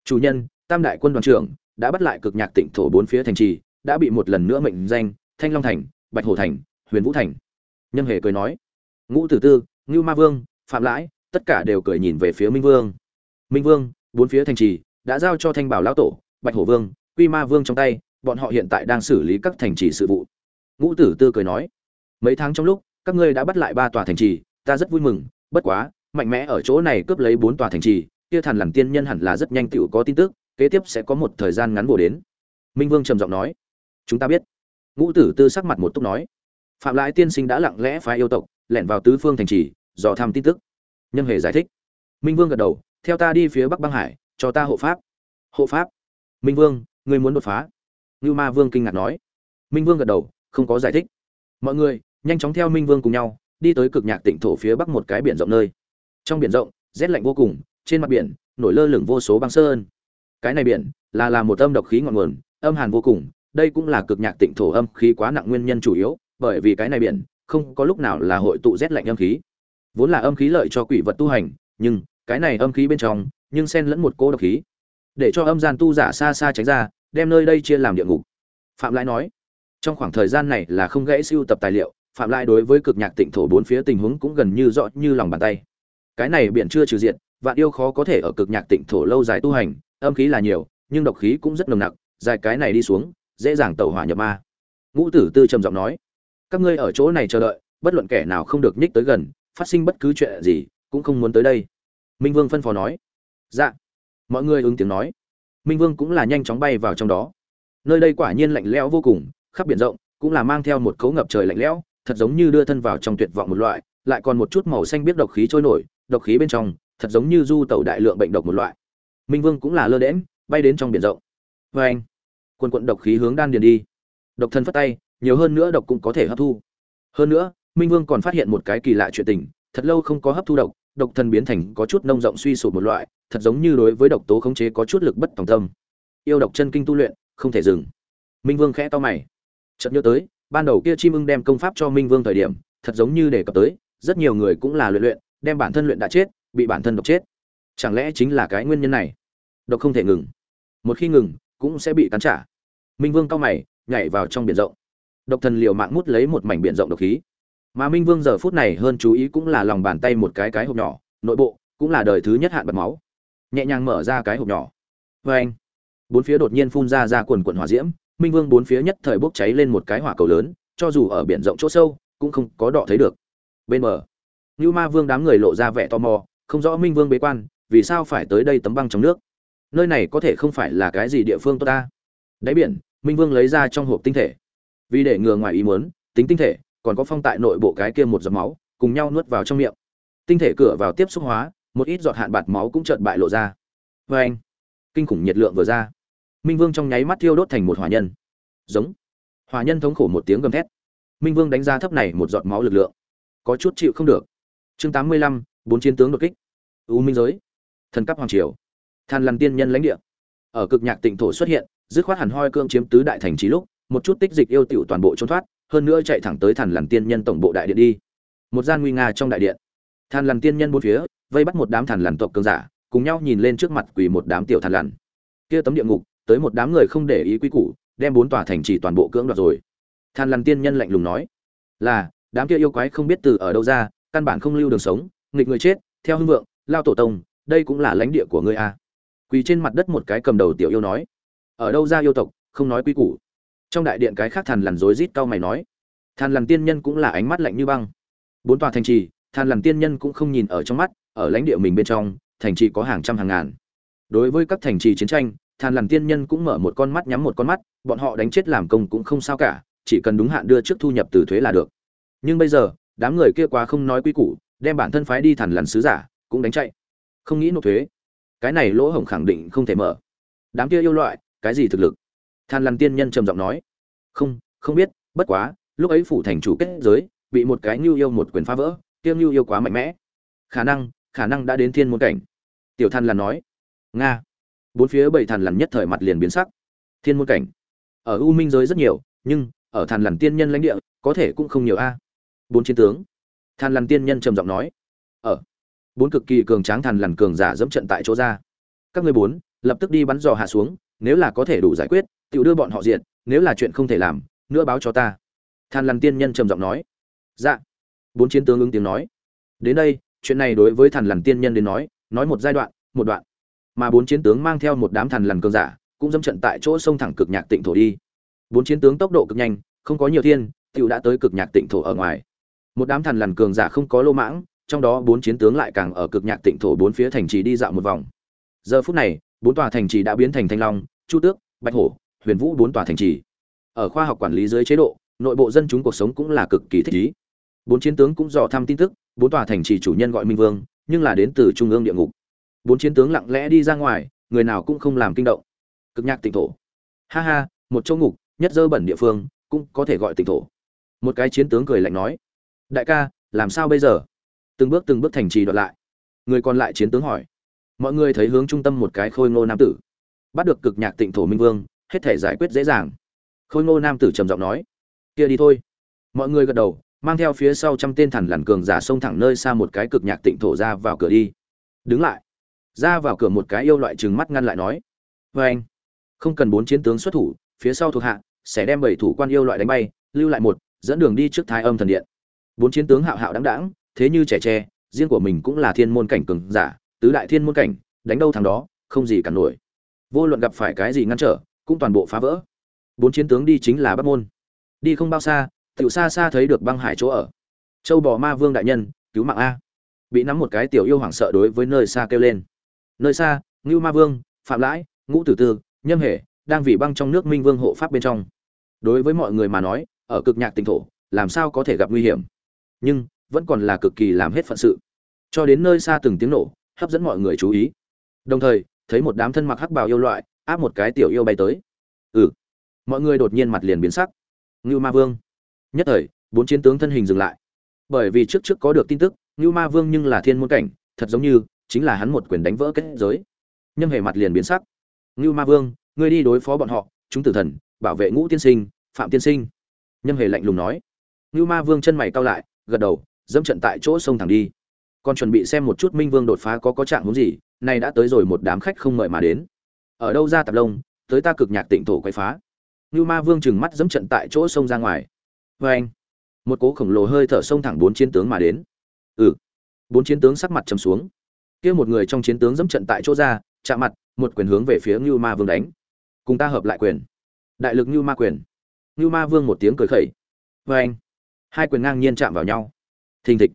Chủ nhân, tam đại quân đoàn trưởng đã bắt lại cực nhạc tịnh thổ bốn phía thành trì, đã bị một lần nữa mệnh danh thanh long thành, bạch hồ thành, huyền vũ thành. Nhâm hề cười nói, ngũ tử tư, ngưu ma vương, phạm lãi, tất cả đều cười nhìn về phía minh vương. Minh vương, bốn phía thành trì đã giao cho thanh bảo lão tổ, bạch hổ vương, quy ma vương trong tay, bọn họ hiện tại đang xử lý các thành trì sự vụ. Ngũ tử tư cười nói, mấy tháng trong lúc các ngươi đã bắt lại ba tòa thành trì, ta rất vui mừng, bất quá, mạnh mẽ ở chỗ này cướp lấy bốn tòa thành trì, kia thần lằn tiên nhân hẳn là rất nhanh tựu có tin tức, kế tiếp sẽ có một thời gian ngắn bổ đến. Minh vương trầm giọng nói. Chúng ta biết. Ngũ tử tư sắc mặt một túc nói. Phạm lãi tiên sinh đã lặng lẽ phái yêu tộc, lẻn vào tứ phương thành trì, dò thăm tin tức. Nhân hề giải thích. Minh vương gật đầu. Theo ta đi phía bắc băng hải, cho ta hộ pháp. Hộ pháp? Minh vương, ngươi muốn đột phá? Ngưu ma vương kinh ngạc nói. Minh vương gật đầu. Không có giải thích. Mọi người nhanh chóng theo minh vương cùng nhau, đi tới cực nhạc tỉnh thổ phía bắc một cái biển rộng nơi. Trong biển rộng, rét lạnh vô cùng, trên mặt biển, nổi lơ lửng vô số băng sơn. Cái này biển, là là một âm độc khí ngọn nguồn, âm hàn vô cùng, đây cũng là cực nhạc tịnh thổ âm khí quá nặng nguyên nhân chủ yếu, bởi vì cái này biển, không có lúc nào là hội tụ rét lạnh âm khí. Vốn là âm khí lợi cho quỷ vật tu hành, nhưng, cái này âm khí bên trong, nhưng xen lẫn một cô độc khí. Để cho âm gian tu giả xa xa tránh ra, đem nơi đây chia làm địa ngục. Phạm lại nói, trong khoảng thời gian này là không gãy siêu tập tài liệu phạm lại đối với cực nhạc tịnh thổ bốn phía tình huống cũng gần như rõ như lòng bàn tay. Cái này biển chưa trừ diện vạn yêu khó có thể ở cực nhạc tịnh thổ lâu dài tu hành, âm khí là nhiều, nhưng độc khí cũng rất nồng nặc, dài cái này đi xuống, dễ dàng tẩu hỏa nhập ma. Ngũ tử tư trầm giọng nói, các ngươi ở chỗ này chờ đợi, bất luận kẻ nào không được nhích tới gần, phát sinh bất cứ chuyện gì, cũng không muốn tới đây. Minh vương phân phó nói dạ. Mọi người ứng tiếng nói. Minh vương cũng là nhanh chóng bay vào trong đó. Nơi đây quả nhiên lạnh lẽo vô cùng, khắp biển rộng, cũng là mang theo một cấu ngập trời lạnh lẽo thật giống như đưa thân vào trong tuyệt vọng một loại lại còn một chút màu xanh biết độc khí trôi nổi độc khí bên trong thật giống như du tẩu đại lượng bệnh độc một loại. Minh vương cũng là lơ đễnh, bay đến trong biển rộng. Vê anh quân quận độc khí hướng đan điền đi. Độc thân phất tay nhiều hơn nữa độc cũng có thể hấp thu. Hơn nữa minh vương còn phát hiện một cái kỳ lạ chuyện tình thật lâu không có hấp thu độc độc thân biến thành có chút nông rộng suy sụp một loại thật giống như đối với độc tố khống chế có chút lực bất tòng tâm. Yêu độc chân kinh tu luyện không thể dừng. Minh vương khẽ to mày. Chợt nhớ tới ban đầu kia chim ưng đem công pháp cho minh vương thời điểm, thật giống như để cập tới, rất nhiều người cũng là luyện luyện, đem bản thân luyện đã chết, bị bản thân độc chết. Chẳng lẽ chính là cái nguyên nhân này? Độc không thể ngừng. Một khi ngừng, cũng sẽ bị cắn trả. Minh vương cao mày, nhảy vào trong biển rộng. Độc thần liều mạng mút lấy một mảnh biển rộng độc khí. Mà minh vương giờ phút này hơn chú ý cũng là lòng bàn tay một cái cái hộp nhỏ, nội bộ cũng là đời thứ nhất hạn bật máu. Nhẹ nhàng mở ra cái hộp nhỏ. Vê anh bốn phía đột nhiên phun ra ra quần quần hỏa diễm minh vương bốn phía nhất thời bốc cháy lên một cái hỏa cầu lớn, cho dù ở biển rộng chỗ sâu, cũng không có đọ thấy được. Bên bờ như ma vương đám người lộ ra vẻ tò mò, không rõ minh vương bế quan, vì sao phải tới đây tấm băng trong nước? Nơi này có thể không phải là cái gì địa phương tốt ta? Đáy biển, minh vương lấy ra trong hộp tinh thể. Vì để ngừa ngoài ý muốn, tính tinh thể, còn có phong tại nội bộ cái kia một giọt máu, cùng nhau nuốt vào trong miệng. Tinh thể cửa vào tiếp xúc hóa, một ít giọt hạn bạt máu cũng chợt bại lộ ra. Vê anh kinh khủng nhiệt lượng vừa ra minh vương trong nháy mắt thiêu đốt thành một hỏa nhân. Giống. Hỏa nhân thống khổ một tiếng gầm thét. Minh vương đánh giá thấp này một giọt máu lực lượng. Có chút chịu không được. Chương tám mươi lăm, bốn chiến tướng đột kích. U minh giới. Thần cấp hoàng triều. Than lằn tiên nhân lãnh địa. Ở cực nhạc tịnh thổ xuất hiện, dứt khoát hẳn hoi cương chiếm tứ đại thành trí lúc, một chút tích dịch yêu tiểu toàn bộ trốn thoát, hơn nữa chạy thẳng tới thần lằn tiên nhân tổng bộ đại điện đi. Một gian nguy nga trong đại điện. Than lằn tiên nhân bốn phía, vây bắt một đám thần lằn tộc cường giả, cùng nhau nhìn lên trước mặt quỳ một đám tiểu thần lằn kia tấm địa ngục tới một đám người không để ý quý củ, đem bốn tòa thành trì toàn bộ cưỡng đoạt rồi. Than lằn tiên nhân lạnh lùng nói, là, đám kia yêu quái không biết từ ở đâu ra, căn bản không lưu đường sống, nghịch người chết, theo hưng vượng, lao tổ tông, đây cũng là lãnh địa của ngươi a. À. quỳ trên mặt đất một cái cầm đầu tiểu yêu nói, ở đâu ra yêu tộc, không nói quy củ. Trong đại điện cái khác thằn lằn rối rít cau mày nói thàn lằn tiên nhân cũng là ánh mắt lạnh như băng. Bốn tòa thành trì thàn lằn tiên nhân cũng không nhìn ở trong mắt, ở lãnh địa mình bên trong, thành trì có hàng trăm hàng ngàn. Đối với các thành trì chiến tranh thàn lằn tiên nhân cũng mở một con mắt nhắm một con mắt, bọn họ đánh chết làm công cũng không sao cả, chỉ cần đúng hạn đưa trước thu nhập từ thuế là được. Nhưng bây giờ, đám người kia quá không nói quy củ, đem bản thân phái đi thàn lằn sứ giả, cũng đánh chạy. Không nghĩ nộp thuế. Cái này lỗ hổng khẳng định không thể mở. Đám kia yêu loại, cái gì thực lực? Than lằn tiên nhân trầm giọng nói. Không không biết, bất quá, lúc ấy phủ thành chủ kết giới, bị một cái nhu yêu một quyền phá vỡ tiêu nhu yêu quá mạnh mẽ. Khả năng khả năng đã đến thiên môn cảnh. Tiểu than là nói. Nga bốn phía bảy thần lằn nhất thời mặt liền biến sắc. Thiên môn cảnh. Ở u minh giới rất nhiều, nhưng ở thần lằn tiên nhân lãnh địa, có thể cũng không nhiều a. Bốn chiến tướng. Thần lằn tiên nhân trầm giọng nói. Ở bốn cực kỳ cường tráng thần lằn cường giả dẫm trận tại chỗ ra. Các ngươi bốn, lập tức đi bắn dò hạ xuống, nếu là có thể đủ giải quyết tự đưa bọn họ diện nếu là chuyện không thể làm, nữa báo cho ta. Thần lằn tiên nhân trầm giọng nói. Dạ. Bốn chiến tướng ứng tiếng nói. Đến đây, chuyện này đối với thần lằn tiên nhân đến nói nói một giai đoạn, một đoạn mà bốn chiến tướng mang theo một đám thần lằn cường giả, cũng dâm trận tại chỗ sông thẳng cực nhạc tịnh thổ đi. Bốn chiến tướng tốc độ cực nhanh, không có nhiều thiên tựu đã tới cực nhạc tịnh thổ ở ngoài. Một đám thần lằn cường giả không có lô mãng, trong đó bốn chiến tướng lại càng ở cực nhạc tịnh thổ bốn phía thành trì đi dạo một vòng. Giờ phút này, bốn tòa thành trì đã biến thành thanh long, chu tước, bạch hổ, huyền vũ bốn tòa thành trì. Ở khoa học quản lý dưới chế độ, nội bộ dân chúng cuộc sống cũng là cực kỳ thích ý bốn chiến tướng cũng dò thăm tin tức, bốn tòa thành trì chủ nhân gọi minh vương, nhưng là đến từ trung ương địa ngục bốn chiến tướng lặng lẽ đi ra ngoài, người nào cũng không làm kinh động. Cực nhạc tỉnh thổ. Ha ha, một châu ngục, nhất dơ bẩn địa phương, cũng có thể gọi tỉnh thổ. Một cái chiến tướng cười lạnh nói. Đại ca, làm sao bây giờ? Từng bước từng bước thành trì đoạt lại. Người còn lại chiến tướng hỏi. Mọi người thấy hướng trung tâm một cái khôi ngô nam tử. Bắt được cực nhạc tịnh thổ minh vương, hết thể giải quyết dễ dàng. Khôi ngô nam tử trầm giọng nói. Kia đi thôi. Mọi người gật đầu, mang theo phía sau trăm tên thẳng lằn cường giả xông thẳng nơi xa một cái cực nhạc tịnh thổ ra vào cửa đi. Đứng lại ra vào cửa một cái yêu loại trừng mắt ngăn lại nói vê anh, không cần bốn chiến tướng xuất thủ, phía sau thuộc hạ sẽ đem bảy thủ quan yêu loại đánh bay, lưu lại một, dẫn đường đi trước thái âm thần điện. Bốn chiến tướng hạo hạo đáng đáng thế như trẻ tre, riêng của mình cũng là thiên môn cảnh cường giả, tứ đại thiên môn cảnh, đánh đâu thằng đó, không gì cản nổi. Vô luận gặp phải cái gì ngăn trở, cũng toàn bộ phá vỡ. Bốn chiến tướng đi chính là bắc môn. Đi không bao xa, tiểu xa xa thấy được băng hải chỗ ở. Châu bò ma vương đại nhân, cứu mạng a. Bị nắm một cái tiểu yêu hoảng sợ đối với nơi xa kêu lên nơi xa, ngưu ma vương, phạm lãi, ngũ tử tư, nhâm hệ đang vì băng trong nước minh vương hộ pháp bên trong. Đối với mọi người mà nói, ở cực nhạc tỉnh thổ, làm sao có thể gặp nguy hiểm? Nhưng, vẫn còn là cực kỳ làm hết phận sự. Cho đến nơi xa từng tiếng nổ, hấp dẫn mọi người chú ý. Đồng thời, thấy một đám thân mặc hắc bào yêu loại, áp một cái tiểu yêu bay tới. Ừ. Mọi người đột nhiên mặt liền biến sắc. Ngưu ma vương. Nhất thời, bốn chiến tướng thân hình dừng lại. Bởi vì trước trước có được tin tức, ngưu ma vương nhưng là thiên môn cảnh, thật giống như chính là hắn một quyền đánh vỡ kết giới. Nhâm hề mặt liền biến sắc. Ngưu ma vương, ngươi đi đối phó bọn họ, chúng tử thần, bảo vệ ngũ tiên sinh, phạm tiên sinh. Nhâm hề lạnh lùng nói. Ngưu ma vương chân mày cau lại, gật đầu, dẫm trận tại chỗ sông thẳng đi. Còn chuẩn bị xem một chút minh vương đột phá có có trạng huống gì, nay đã tới rồi một đám khách không mời mà đến. Ở đâu ra tạp lông, tới ta cực nhạc tịnh thổ quay phá. Ngưu ma vương chừng mắt dẫm trận tại chỗ sông ra ngoài. Vê anh. Một cố khổng lồ hơi thở sông thẳng bốn chiến tướng mà đến. Ừ. Bốn chiến tướng sắc mặt trầm xuống kia một người trong chiến tướng dẫm trận tại chỗ ra, chạm mặt, một quyền hướng về phía ngưu ma vương đánh. Cùng ta hợp lại quyền. Đại lực ngưu ma quyền. Ngưu ma vương một tiếng cười khẩy. Vê anh, hai quyền ngang nhiên chạm vào nhau. Thình thịch.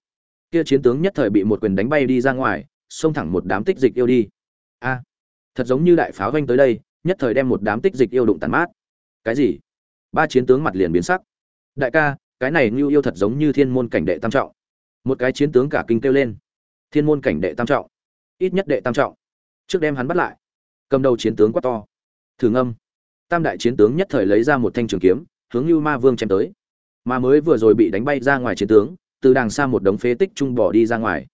Kia chiến tướng nhất thời bị một quyền đánh bay đi ra ngoài, xông thẳng một đám tích dịch yêu đi. A, thật giống như đại pháo vanh tới đây, nhất thời đem một đám tích dịch yêu đụng tàn mát. Cái gì? Ba chiến tướng mặt liền biến sắc. Đại ca, cái này ngưu yêu thật giống như thiên môn cảnh đệ tam trọng. Một cái chiến tướng cả kinh kêu lên. Thiên môn cảnh đệ tam trọng ít nhất đệ tam trọng. Trước đem hắn bắt lại, cầm đầu chiến tướng quát to. Thử ngâm. Tam đại chiến tướng nhất thời lấy ra một thanh trường kiếm, hướng lưu ma vương chém tới. Mà mới vừa rồi bị đánh bay ra ngoài chiến tướng, từ đằng xa một đống phế tích trung bỏ đi ra ngoài.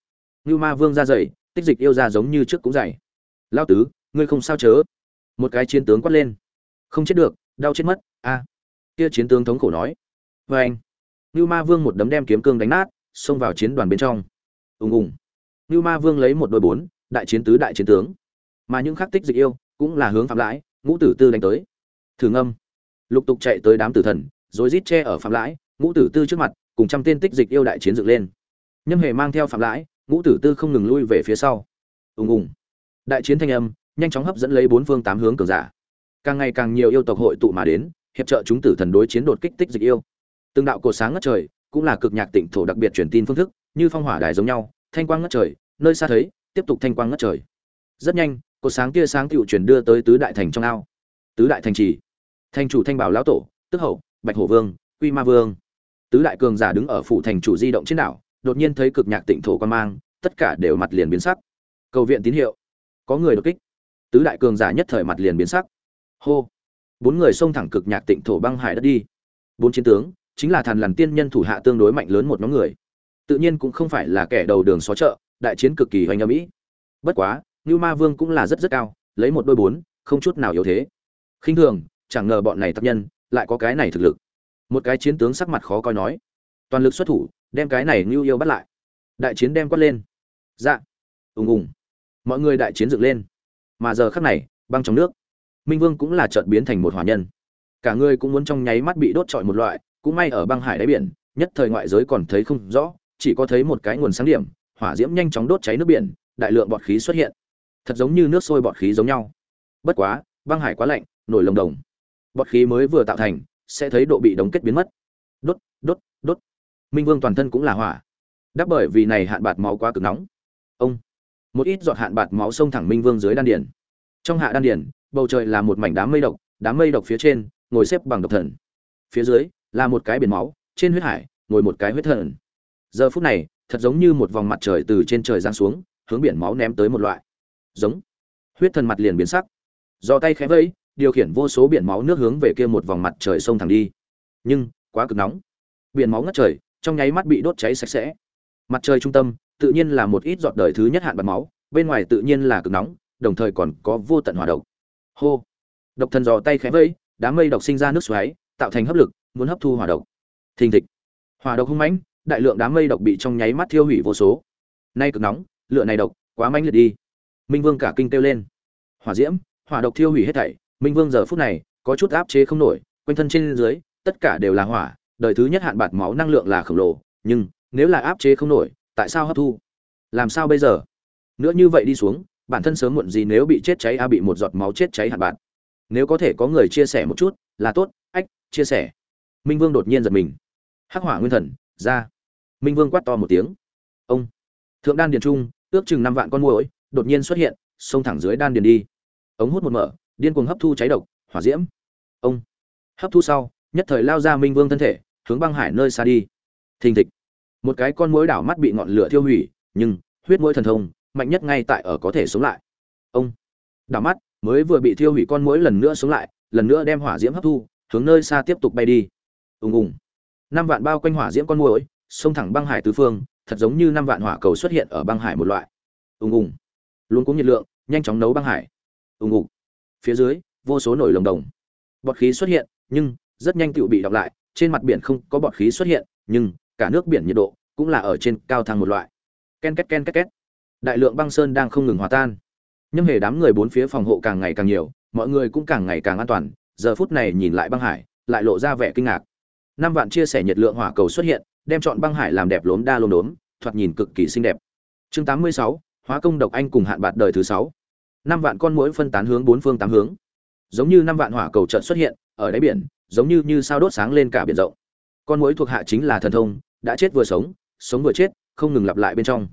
Lưu ma vương ra dày tích dịch yêu ra giống như trước cũng dày lao tứ, ngươi không sao chớ? Một cái chiến tướng quát lên. Không chết được, đau chết mất, a. À. Kia chiến tướng thống khổ nói. Vê anh lưu ma vương một đấm đem kiếm cương đánh nát, xông vào chiến đoàn bên trong. Ùng ùng. Nưu ma vương lấy một đôi bốn, đại chiến tứ đại chiến tướng. Mà những khắc tích dịch yêu cũng là hướng phạm lãi, ngũ tử tư đánh tới. Thử ngâm, lục tục chạy tới đám tử thần, rồi rít che ở phạm lãi, ngũ tử tư trước mặt, cùng trăm tên tích dịch yêu đại chiến dựng lên. Nhâm hề mang theo phạm lãi, ngũ tử tư không ngừng lui về phía sau. Ùng ùng. Đại chiến thanh âm nhanh chóng hấp dẫn lấy bốn phương tám hướng cường giả. Càng ngày càng nhiều yêu tộc hội tụ mà đến, hiệp trợ chúng tử thần đối chiến đột kích tích dịch yêu. Từng đạo cổ sáng ngất trời, cũng là cực nhạc tịnh thổ đặc biệt truyền tin phương thức, như phong hỏa đài giống nhau thanh quang ngất trời, nơi xa thấy, tiếp tục thanh quang ngất trời. Rất nhanh cột sáng kia sáng tựu chuyển đưa tới tứ đại thành trong ao. Tứ đại thành trì. Thành chủ thanh bảo lão tổ, tức hậu, bạch hổ vương, quy ma vương. Tứ đại cường giả đứng ở phủ thành chủ di động trên đảo, đột nhiên thấy cực nhạc tịnh thổ quan mang, tất cả đều mặt liền biến sắc. Cầu viện tín hiệu. Có người đột kích. Tứ đại cường giả nhất thời mặt liền biến sắc. Hô. Bốn người xông thẳng cực nhạc tịnh thổ băng hải đất đi. Bốn chiến tướng, chính là thần lằn tiên nhân thủ hạ tương đối mạnh lớn một nhóm người tự nhiên cũng không phải là kẻ đầu đường xó chợ, đại chiến cực kỳ hoành âm mỹ. bất quá như ma vương cũng là rất rất cao, lấy một đôi bốn, không chút nào yếu thế. Khinh thường, chẳng ngờ bọn này tập nhân lại có cái này thực lực. Một cái chiến tướng sắc mặt khó coi nói, toàn lực xuất thủ, đem cái này như yêu bắt lại. Đại chiến đem quát lên. Dạ. Ùng ùng. Mọi người đại chiến dựng lên. Mà giờ khắc này, băng trong nước, minh vương cũng là chợt biến thành một hỏa nhân. Cả người cũng muốn trong nháy mắt bị đốt trọi một loại, cũng may ở băng hải đáy biển, nhất thời ngoại giới còn thấy không rõ chỉ có thấy một cái nguồn sáng điểm, hỏa diễm nhanh chóng đốt cháy nước biển, đại lượng bọt khí xuất hiện. Thật giống như nước sôi bọt khí giống nhau. Bất quá, băng hải quá lạnh, nổi lồng đồng. Bọt khí mới vừa tạo thành, sẽ thấy độ bị đóng kết biến mất. Đốt đốt đốt. Minh vương toàn thân cũng là hỏa. Đáp bởi vì này hạn bạt máu quá cực nóng. Ông. Một ít giọt hạn bạt máu xông thẳng minh vương dưới đan điền. Trong hạ đan điền, bầu trời là một mảnh đám mây độc, đám mây độc phía trên, ngồi xếp bằng độc thần. Phía dưới, là một cái biển máu, trên huyết hải, ngồi một cái huyết thần giờ phút này, thật giống như một vòng mặt trời từ trên trời giáng xuống, hướng biển máu ném tới một loại. Giống. Huyết thần mặt liền biến sắc. Do tay khẽ vẫy, điều khiển vô số biển máu nước hướng về kia một vòng mặt trời sông thẳng đi. Nhưng, quá cực nóng. Biển máu ngất trời, trong nháy mắt bị đốt cháy sạch sẽ. Mặt trời trung tâm, tự nhiên là một ít giọt đời thứ nhất hạn bật máu, bên ngoài tự nhiên là cực nóng, đồng thời còn có vô tận hỏa độc. Hô. Độc thần dò tay khẽ vẫy, đám mây độc sinh ra nước xoáy, tạo thành hấp lực, muốn hấp thu hỏa độc. Thình thịch. Hỏa độc hung mãnh đại lượng đám mây độc bị trong nháy mắt thiêu hủy vô số. Nay cực nóng, lửa này độc, quá mãnh liệt đi. Minh vương cả kinh kêu lên. Hỏa diễm, hỏa độc thiêu hủy hết thảy. Minh vương giờ phút này, có chút áp chế không nổi, quanh thân trên dưới, tất cả đều là hỏa, đời thứ nhất hạn bạt máu năng lượng là khổng lồ, nhưng, nếu là áp chế không nổi, tại sao hấp thu? Làm sao bây giờ? Nữa như vậy đi xuống, bản thân sớm muộn gì nếu bị chết cháy, a, bị một giọt máu chết cháy hạn bạt. Nếu có thể có người chia sẻ một chút, là tốt, ách, chia sẻ. Minh vương đột nhiên giật mình. Hắc hỏa nguyên thần, ra minh vương quát to một tiếng. Ông, thượng đan điền trung, ước chừng năm vạn con muỗi, đột nhiên xuất hiện, xông thẳng dưới đan điền đi. Ống hút một mở, điên cuồng hấp thu cháy độc, hỏa diễm. Ông, hấp thu sau, nhất thời lao ra minh vương thân thể, hướng băng hải nơi xa đi. Thình thịch. Một cái con muỗi đảo mắt bị ngọn lửa thiêu hủy, nhưng, huyết muỗi thần thông, mạnh nhất ngay tại ở có thể sống lại. Ông, đảo mắt, mới vừa bị thiêu hủy con muỗi lần nữa sống lại, lần nữa đem hỏa diễm hấp thu, hướng nơi xa tiếp tục bay đi. Ùng ùng. Năm vạn bao quanh hỏa diễm con muỗi xông thẳng băng hải tứ phương, thật giống như năm vạn hỏa cầu xuất hiện ở băng hải một loại. Ùng ùng. Luôn cũng nhiệt lượng, nhanh chóng nấu băng hải. Ùng ùng phía dưới, vô số nổi lồng đồng. Bọt khí xuất hiện, nhưng rất nhanh tựu bị đọc lại, trên mặt biển không có bọt khí xuất hiện, nhưng cả nước biển nhiệt độ cũng là ở trên cao thang một loại. Ken két ken két két. Đại lượng băng sơn đang không ngừng hòa tan. Nhưng hề đám người bốn phía phòng hộ càng ngày càng nhiều, mọi người cũng càng ngày càng an toàn, giờ phút này nhìn lại băng hải, lại lộ ra vẻ kinh ngạc. Năm vạn chia sẻ nhiệt lượng hỏa cầu xuất hiện đem chọn băng hải làm đẹp lốm đa lốm đốm thoạt nhìn cực kỳ xinh đẹp. Chương 86, hóa công độc anh cùng hạn bạt đời thứ sáu. Năm vạn con mũi phân tán hướng bốn phương tám hướng. Giống như năm vạn hỏa cầu trận xuất hiện ở đáy biển giống như như sao đốt sáng lên cả biển rộng. Con mũi thuộc hạ chính là thần thông đã chết vừa sống sống vừa chết không ngừng lặp lại bên trong.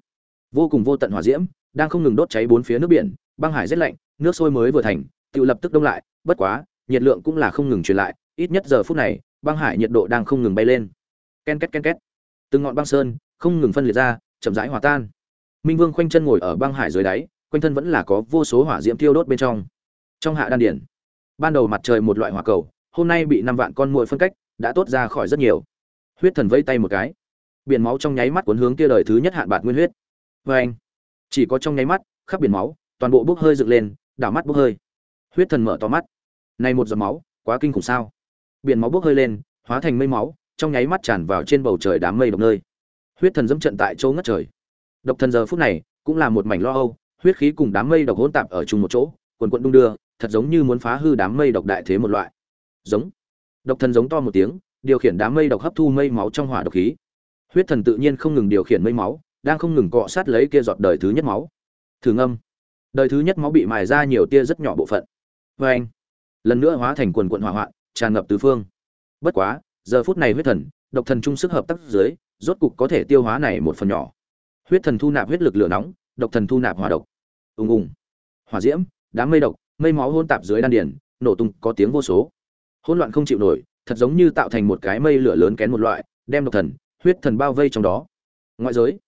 Vô cùng vô tận hỏa diễm đang không ngừng đốt cháy bốn phía nước biển băng hải rất lạnh nước sôi mới vừa thành tự lập tức đông lại bất quá nhiệt lượng cũng là không ngừng truyền lại ít nhất giờ phút này băng hải nhiệt độ đang không ngừng bay lên ken két ken két. Từng ngọn băng sơn không ngừng phân liệt ra, chậm rãi hòa tan. Minh vương khoanh chân ngồi ở băng hải dưới đáy, quanh thân vẫn là có vô số hỏa diễm tiêu đốt bên trong. Trong hạ đan điển, ban đầu mặt trời một loại hỏa cầu, hôm nay bị năm vạn con muội phân cách, đã tốt ra khỏi rất nhiều. Huyết thần vây tay một cái. Biển máu trong nháy mắt cuốn hướng kia đời thứ nhất hạn bạt nguyên huyết. Vê anh, chỉ có trong nháy mắt, khắp biển máu, toàn bộ bốc hơi dựng lên, đảo mắt bốc hơi. Huyết thần mở to mắt. Này một giọt máu, quá kinh khủng sao? Biển máu bốc hơi lên, hóa thành mây máu trong nháy mắt tràn vào trên bầu trời đám mây độc nơi. Huyết thần dẫm trận tại chỗ ngất trời. Độc thần giờ phút này cũng là một mảnh lo âu, huyết khí cùng đám mây độc hỗn tạp ở chung một chỗ, quần quận đung đưa, thật giống như muốn phá hư đám mây độc đại thế một loại. Giống. Độc thần giống to một tiếng, điều khiển đám mây độc hấp thu mây máu trong hỏa độc khí. Huyết thần tự nhiên không ngừng điều khiển mây máu, đang không ngừng cọ sát lấy kia giọt đời thứ nhất máu. Thử ngâm. Đời thứ nhất máu bị mài ra nhiều tia rất nhỏ bộ phận. Vê anh lần nữa hóa thành quần quận hỏa hoạn, tràn ngập tứ phương. Bất quá giờ phút này huyết thần, độc thần chung sức hợp tác dưới, rốt cục có thể tiêu hóa này một phần nhỏ. Huyết thần thu nạp huyết lực lửa nóng, độc thần thu nạp hỏa độc. Ùng ùng. Hỏa diễm, đám mây độc, mây máu hôn tạp dưới đan điển nổ tung có tiếng vô số. Hỗn loạn không chịu nổi, thật giống như tạo thành một cái mây lửa lớn kén một loại, đem độc thần, huyết thần bao vây trong đó. Ngoại giới,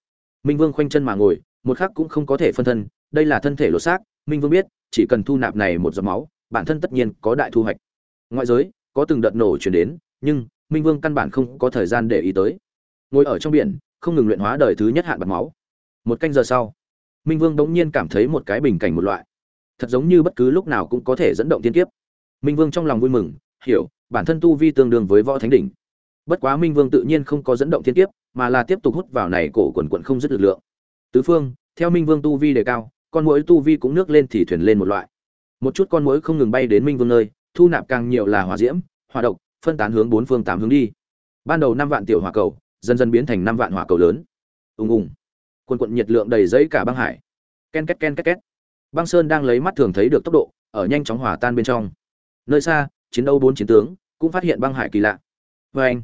minh vương khoanh chân mà ngồi, một khắc cũng không có thể phân thân, đây là thân thể lột xác, minh vương biết, chỉ cần thu nạp này một giọt máu, bản thân tất nhiên có đại thu hoạch. Ngoại giới, có từng đợt nổ chuyển đến, nhưng minh vương căn bản không có thời gian để ý tới. Ngồi ở trong biển, không ngừng luyện hóa đời thứ nhất hạn bạc máu. Một canh giờ sau, minh vương bỗng nhiên cảm thấy một cái bình cảnh một loại. Thật giống như bất cứ lúc nào cũng có thể dẫn động tiên kiếp. Minh vương trong lòng vui mừng, hiểu, bản thân tu vi tương đương với võ thánh đỉnh. Bất quá minh vương tự nhiên không có dẫn động tiên kiếp, mà là tiếp tục hút vào này cổ quần quận không dứt lực lượng. Tứ phương, theo minh vương tu vi đề cao, con mũi tu vi cũng nước lên thì thuyền lên một loại. Một chút con mũi không ngừng bay đến minh vương nơi, thu nạp càng nhiều là hỏa diễm, hỏa độc phân tán hướng bốn phương tám hướng đi. Ban đầu năm vạn tiểu hỏa cầu, dần dần biến thành năm vạn hỏa cầu lớn. Ùng ùng. Quần quận nhiệt lượng đầy dẫy cả băng hải. Ken két ken két két. Băng sơn đang lấy mắt thường thấy được tốc độ, ở nhanh chóng hỏa tan bên trong. Nơi xa, chiến đấu bốn chiến tướng cũng phát hiện băng hải kỳ lạ. Vê anh,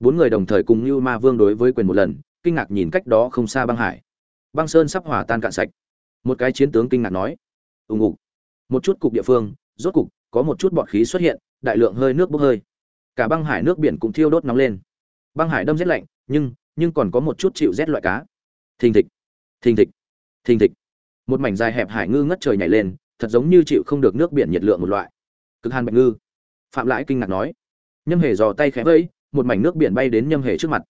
bốn người đồng thời cùng như ma vương đối với quyền một lần, kinh ngạc nhìn cách đó không xa băng hải. Băng sơn sắp hỏa tan cạn sạch. Một cái chiến tướng kinh ngạc nói. Ùng ục. Một chút cục địa phương, rốt cục có một chút bọt khí xuất hiện, đại lượng hơi nước bốc hơi cả băng hải nước biển cũng thiêu đốt nóng lên. Băng hải đâm rét lạnh, nhưng nhưng còn có một chút chịu rét loại cá. Thình thịch thình thịch thình thịch. Một mảnh dài hẹp hải ngư ngất trời nhảy lên, thật giống như chịu không được nước biển nhiệt lượng một loại. Cực hàn bạch ngư. Phạm lãi kinh ngạc nói. Nhâm hề dò tay khẽ vẫy, một mảnh nước biển bay đến nhâm hề trước mặt.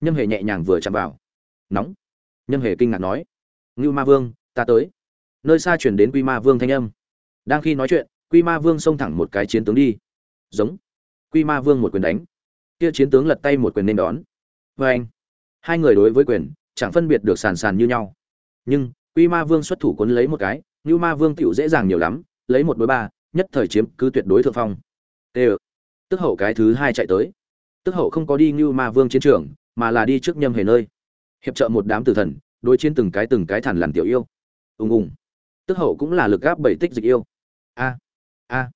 Nhâm hề nhẹ nhàng vừa chạm vào. Nóng. Nhâm hề kinh ngạc nói. Ngưu ma vương, ta tới. Nơi xa chuyển đến quy ma vương thanh âm. Đang khi nói chuyện, quy ma vương xông thẳng một cái chiến tướng đi. Giống quy ma vương một quyền đánh. Kia chiến tướng lật tay một quyền nên đón. Vê anh, hai người đối với quyền, chẳng phân biệt được sàn sàn như nhau. Nhưng, quy ma vương xuất thủ quấn lấy một cái, như ma vương tựu dễ dàng nhiều lắm, lấy một đối ba, nhất thời chiếm cứ tuyệt đối thượng phong. Tê tức hậu cái thứ hai chạy tới. Tức hậu không có đi như ma vương chiến trường, mà là đi trước nhâm hề nơi. Hiệp trợ một đám tử thần, đối chiến từng cái từng cái thản làn tiểu yêu. Ùng ùng. Tức hậu cũng là lực gáp bảy tích dịch yêu. A a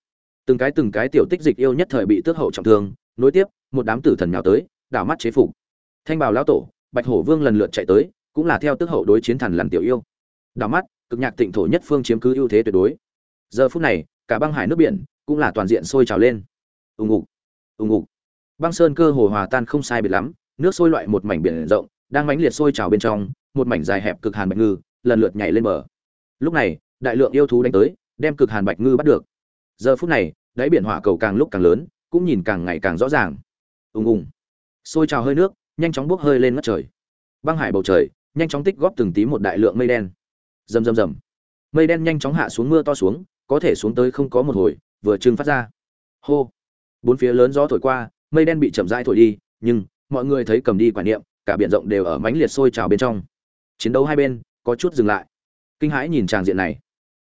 từng cái từng cái tiểu tích dịch yêu nhất thời bị tước hậu trọng thương, nối tiếp, một đám tử thần nhào tới, đảo mắt chế phục. Thanh bào lão tổ, bạch hổ vương lần lượt chạy tới, cũng là theo tước hậu đối chiến thần lằn tiểu yêu. Đảo mắt, cực nhạc tịnh thổ nhất phương chiếm cứ ưu thế tuyệt đối. Giờ phút này, cả băng hải nước biển cũng là toàn diện sôi trào lên. Ùng ục ùng ục. Băng sơn cơ hồ hòa tan không sai biệt lắm, nước sôi loại một mảnh biển rộng, đang mãnh liệt sôi trào bên trong, một mảnh dài hẹp cực hàn bạch ngư, lần lượt nhảy lên bờ. Lúc này, đại lượng yêu thú đánh tới, đem cực hàn bạch ngư bắt được. Giờ phút này đáy biển hỏa cầu càng lúc càng lớn, cũng nhìn càng ngày càng rõ ràng. Ùng ùng. Sôi trào hơi nước, nhanh chóng bốc hơi lên ngất trời. Băng hải bầu trời, nhanh chóng tích góp từng tí một đại lượng mây đen. Rầm rầm rầm. Mây đen nhanh chóng hạ xuống mưa to xuống, có thể xuống tới không có một hồi, vừa trưng phát ra. Hô. Bốn phía lớn gió thổi qua, mây đen bị chậm rãi thổi đi, nhưng, mọi người thấy cầm đi quả niệm, cả biển rộng đều ở mãnh liệt sôi trào bên trong. Chiến đấu hai bên, có chút dừng lại. Kinh hãi nhìn tràng diện này.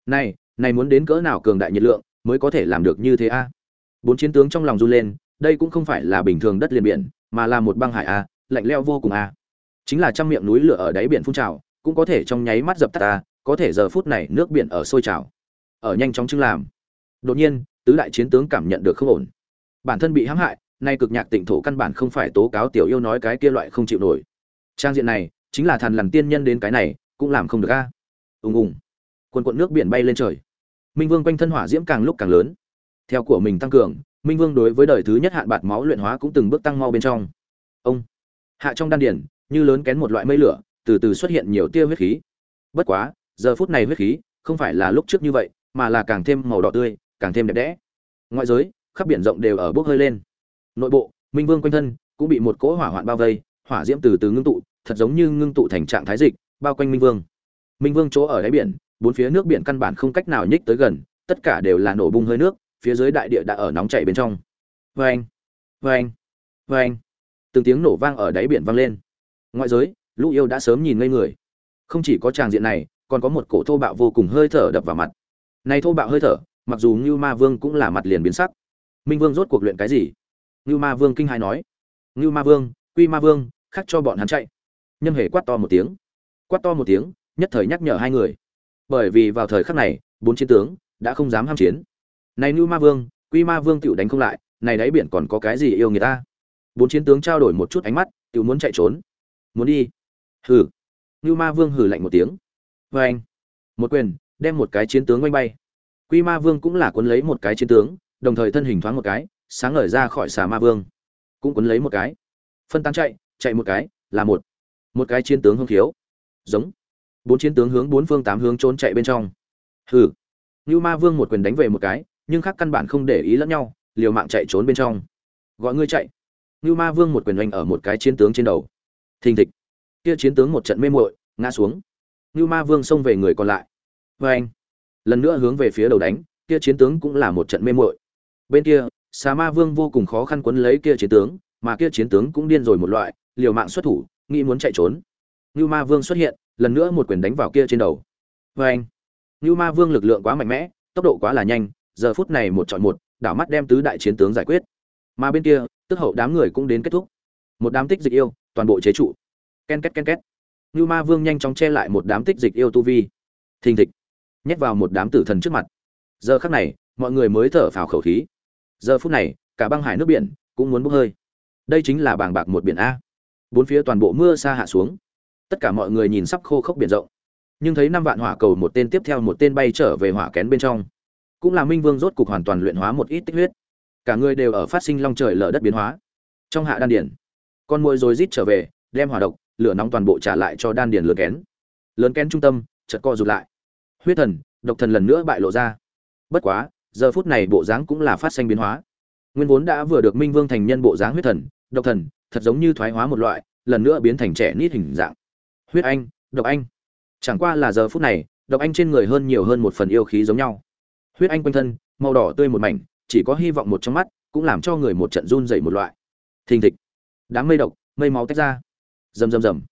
Này này muốn đến cỡ nào cường đại nhiệt lượng mới có thể làm được như thế a? Bốn chiến tướng trong lòng run lên, đây cũng không phải là bình thường đất liền biển, mà là một băng hải a, lạnh leo vô cùng a. Chính là trăm miệng núi lửa ở đáy biển phun trào, cũng có thể trong nháy mắt dập tắt ta có thể giờ phút này nước biển ở sôi trào. Ở nhanh chóng chứng làm. Đột nhiên, tứ đại chiến tướng cảm nhận được không ổn. Bản thân bị hãm hại, nay cực nhạc tịnh thổ căn bản không phải tố cáo tiểu yêu nói cái kia loại không chịu nổi. Trang diện này, chính là thần lằn tiên nhân đến cái này, cũng làm không được a. Ùng ùng. Quần quận nước biển bay lên trời minh vương quanh thân hỏa diễm càng lúc càng lớn. Theo của mình tăng cường, minh vương đối với đời thứ nhất hạn bạt máu luyện hóa cũng từng bước tăng mau bên trong. Ông, hạ trong đan điển như lớn kén một loại mây lửa, từ từ xuất hiện nhiều tia huyết khí. Bất quá, giờ phút này huyết khí không phải là lúc trước như vậy, mà là càng thêm màu đỏ tươi, càng thêm đẹp đẽ. Ngoại giới, khắp biển rộng đều ở bốc hơi lên. Nội bộ, minh vương quanh thân cũng bị một cỗ hỏa hoạn bao vây, hỏa diễm từ từ ngưng tụ, thật giống như ngưng tụ thành trạng thái dịch, bao quanh minh vương. Minh vương chỗ ở đáy biển bốn phía nước biển căn bản không cách nào nhích tới gần, tất cả đều là nổ bung hơi nước, phía dưới đại địa đã ở nóng chảy bên trong. Vê anh vê anh vê anh từng tiếng nổ vang ở đáy biển vang lên. Ngoại giới, lũ yêu đã sớm nhìn ngây người. Không chỉ có tràng diện này, còn có một cổ thô bạo vô cùng hơi thở đập vào mặt. Này thô bạo hơi thở, mặc dù ngưu ma vương cũng là mặt liền biến sắc. Minh vương rốt cuộc luyện cái gì? Ngưu ma vương kinh hai nói. Ngưu ma vương, quy ma vương, khắc cho bọn hắn chạy. Nhâm hề quát to một tiếng. Quát to một tiếng, nhất thời nhắc nhở hai người bởi vì vào thời khắc này, bốn chiến tướng đã không dám ham chiến. Này như ma vương, quy ma vương tựu đánh không lại, này đáy biển còn có cái gì yêu người ta? Bốn chiến tướng trao đổi một chút ánh mắt tựu muốn chạy trốn. Muốn đi. Hừ. Như ma vương hừ lạnh một tiếng. Vê anh, một quyền, đem một cái chiến tướng oanh bay. Quy ma vương cũng là cuốn lấy một cái chiến tướng, đồng thời thân hình thoáng một cái, sáng ngời ra khỏi xà ma vương. Cũng cuốn lấy một cái. Phân tán chạy chạy một cái, là một. Một cái chiến tướng hưng thiếu giống bốn chiến tướng hướng bốn phương tám hướng trốn chạy bên trong. Hừ. Như ma vương một quyền đánh về một cái nhưng khác căn bản không để ý lẫn nhau liều mạng chạy trốn bên trong. Gọi ngươi chạy. Như ma vương một quyền oanh ở một cái chiến tướng trên đầu. Thình thịch. Kia chiến tướng một trận mê muội ngã xuống. Lưu Ma Vương xông về người còn lại. vê anh, lần nữa hướng về phía đầu đánh, kia chiến tướng cũng là một trận mê muội. Bên kia, Xà Ma Vương vô cùng khó khăn quấn lấy kia chiến tướng, mà kia chiến tướng cũng điên rồi một loại, liều mạng xuất thủ, nghĩ muốn chạy trốn. lưu Ma Vương xuất hiện, lần nữa một quyền đánh vào kia trên đầu. Và anh, Ngưu Ma Vương lực lượng quá mạnh mẽ, tốc độ quá là nhanh, giờ phút này một chọi một, đảo mắt đem tứ đại chiến tướng giải quyết. Mà bên kia, tức hậu đám người cũng đến kết thúc. Một đám tích dịch yêu, toàn bộ chế trụ. Ken két ken két. Ngưu Ma Vương nhanh chóng che lại một đám tích dịch yêu tu vi. Thình thịch, nhét vào một đám tử thần trước mặt. Giờ khắc này, mọi người mới thở phào khẩu khí. Giờ phút này, cả băng hải nước biển cũng muốn bốc hơi. Đây chính là bàng bạc một biển a. Bốn phía toàn bộ mưa sa hạ xuống. Tất cả mọi người nhìn sắp khô khốc biển rộng. Nhưng thấy năm vạn hỏa cầu một tên tiếp theo một tên bay trở về hỏa kén bên trong. Cũng là Minh Vương rốt cục hoàn toàn luyện hóa một ít tích huyết. Cả người đều ở phát sinh long trời lở đất biến hóa. Trong hạ đan điển, con mồi rồi rít trở về, đem hỏa độc, lửa nóng toàn bộ trả lại cho đan điển lớn kén lớn kén trung tâm chợt co rụt lại huyết thần độc thần lần nữa bại lộ ra bất quá giờ phút này bộ dáng cũng là phát sinh biến hóa nguyên vốn đã vừa được minh vương thành nhân bộ dáng huyết thần độc thần thật giống như thoái hóa một loại lần nữa biến thành trẻ nít hình dạng huyết anh, độc anh. Chẳng qua là giờ phút này, độc anh trên người hơn nhiều hơn một phần yêu khí giống nhau. Huyết anh quanh thân, màu đỏ tươi một mảnh, chỉ có hy vọng một trong mắt, cũng làm cho người một trận run dậy một loại. Thình thịch. Đám mây độc, mây máu tách ra. Rầm rầm rầm.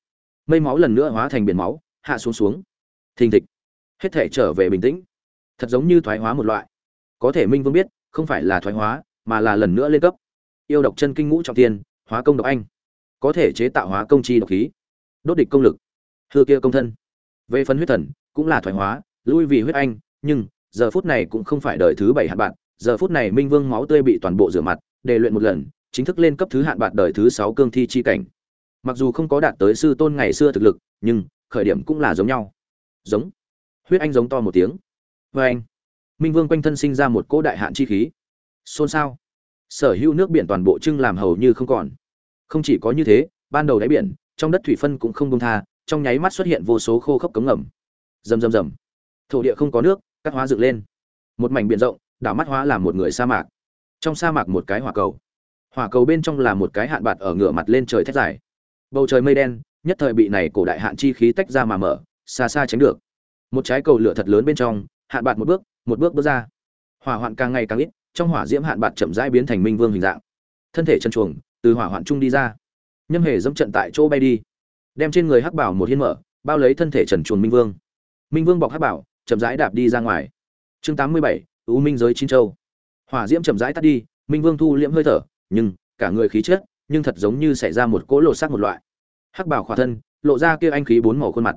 Mây máu lần nữa hóa thành biển máu, hạ xuống xuống. Thình thịch. Hết thể trở về bình tĩnh. Thật giống như thoái hóa một loại. Có thể minh vương biết, không phải là thoái hóa, mà là lần nữa lên cấp. Yêu độc chân kinh ngũ trọng tiên hóa công độc anh. Có thể chế tạo hóa công chi độc khí đốt địch công lực. Hư kia công thân. Về phần huyết thần, cũng là thoái hóa, lui vì huyết anh, nhưng giờ phút này cũng không phải đời thứ bảy hạn bạn giờ phút này minh vương máu tươi bị toàn bộ rửa mặt, để luyện một lần, chính thức lên cấp thứ hạn bạn đời thứ sáu cương thi chi cảnh. Mặc dù không có đạt tới sư tôn ngày xưa thực lực, nhưng khởi điểm cũng là giống nhau. Giống. Huyết anh giống to một tiếng. Vê anh, minh vương quanh thân sinh ra một cỗ đại hạn chi khí. Xôn xao. Sở hữu nước biển toàn bộ trưng làm hầu như không còn. Không chỉ có như thế, ban đầu đáy biển trong đất thủy phân cũng không đông tha, trong nháy mắt xuất hiện vô số khô khốc cống ngầm. Rầm rầm rầm. Thổ địa không có nước cắt hóa dựng lên. Một mảnh biển rộng, đảo mắt hóa làm một người sa mạc. Trong sa mạc một cái hỏa cầu. Hỏa cầu bên trong là một cái hạn bạt ở ngửa mặt lên trời thét dài. Bầu trời mây đen, nhất thời bị này cổ đại hạn chi khí tách ra mà mở, xa xa tránh được. Một trái cầu lửa thật lớn bên trong, hạn bạt một bước một bước bước ra. Hỏa hoạn càng ngày càng ít, trong hỏa diễm hạn bạt chậm rãi biến thành minh vương hình dạng. Thân thể chân chuồng từ hỏa hoạn trung đi ra nhâm hề dẫm trận tại chỗ bay đi. Đem trên người hắc bảo một hiên mở bao lấy thân thể trần chuồn minh vương. Minh vương bọc hắc bảo chậm rãi đạp đi ra ngoài. Chương tám mươi bảy ưu minh giới chín châu. Hỏa diễm chậm rãi tắt đi minh vương thu liễm hơi thở nhưng cả người khí chết, nhưng thật giống như xảy ra một cỗ lộ sắc một loại. Hắc bảo khỏa thân lộ ra kia anh khí bốn màu khuôn mặt.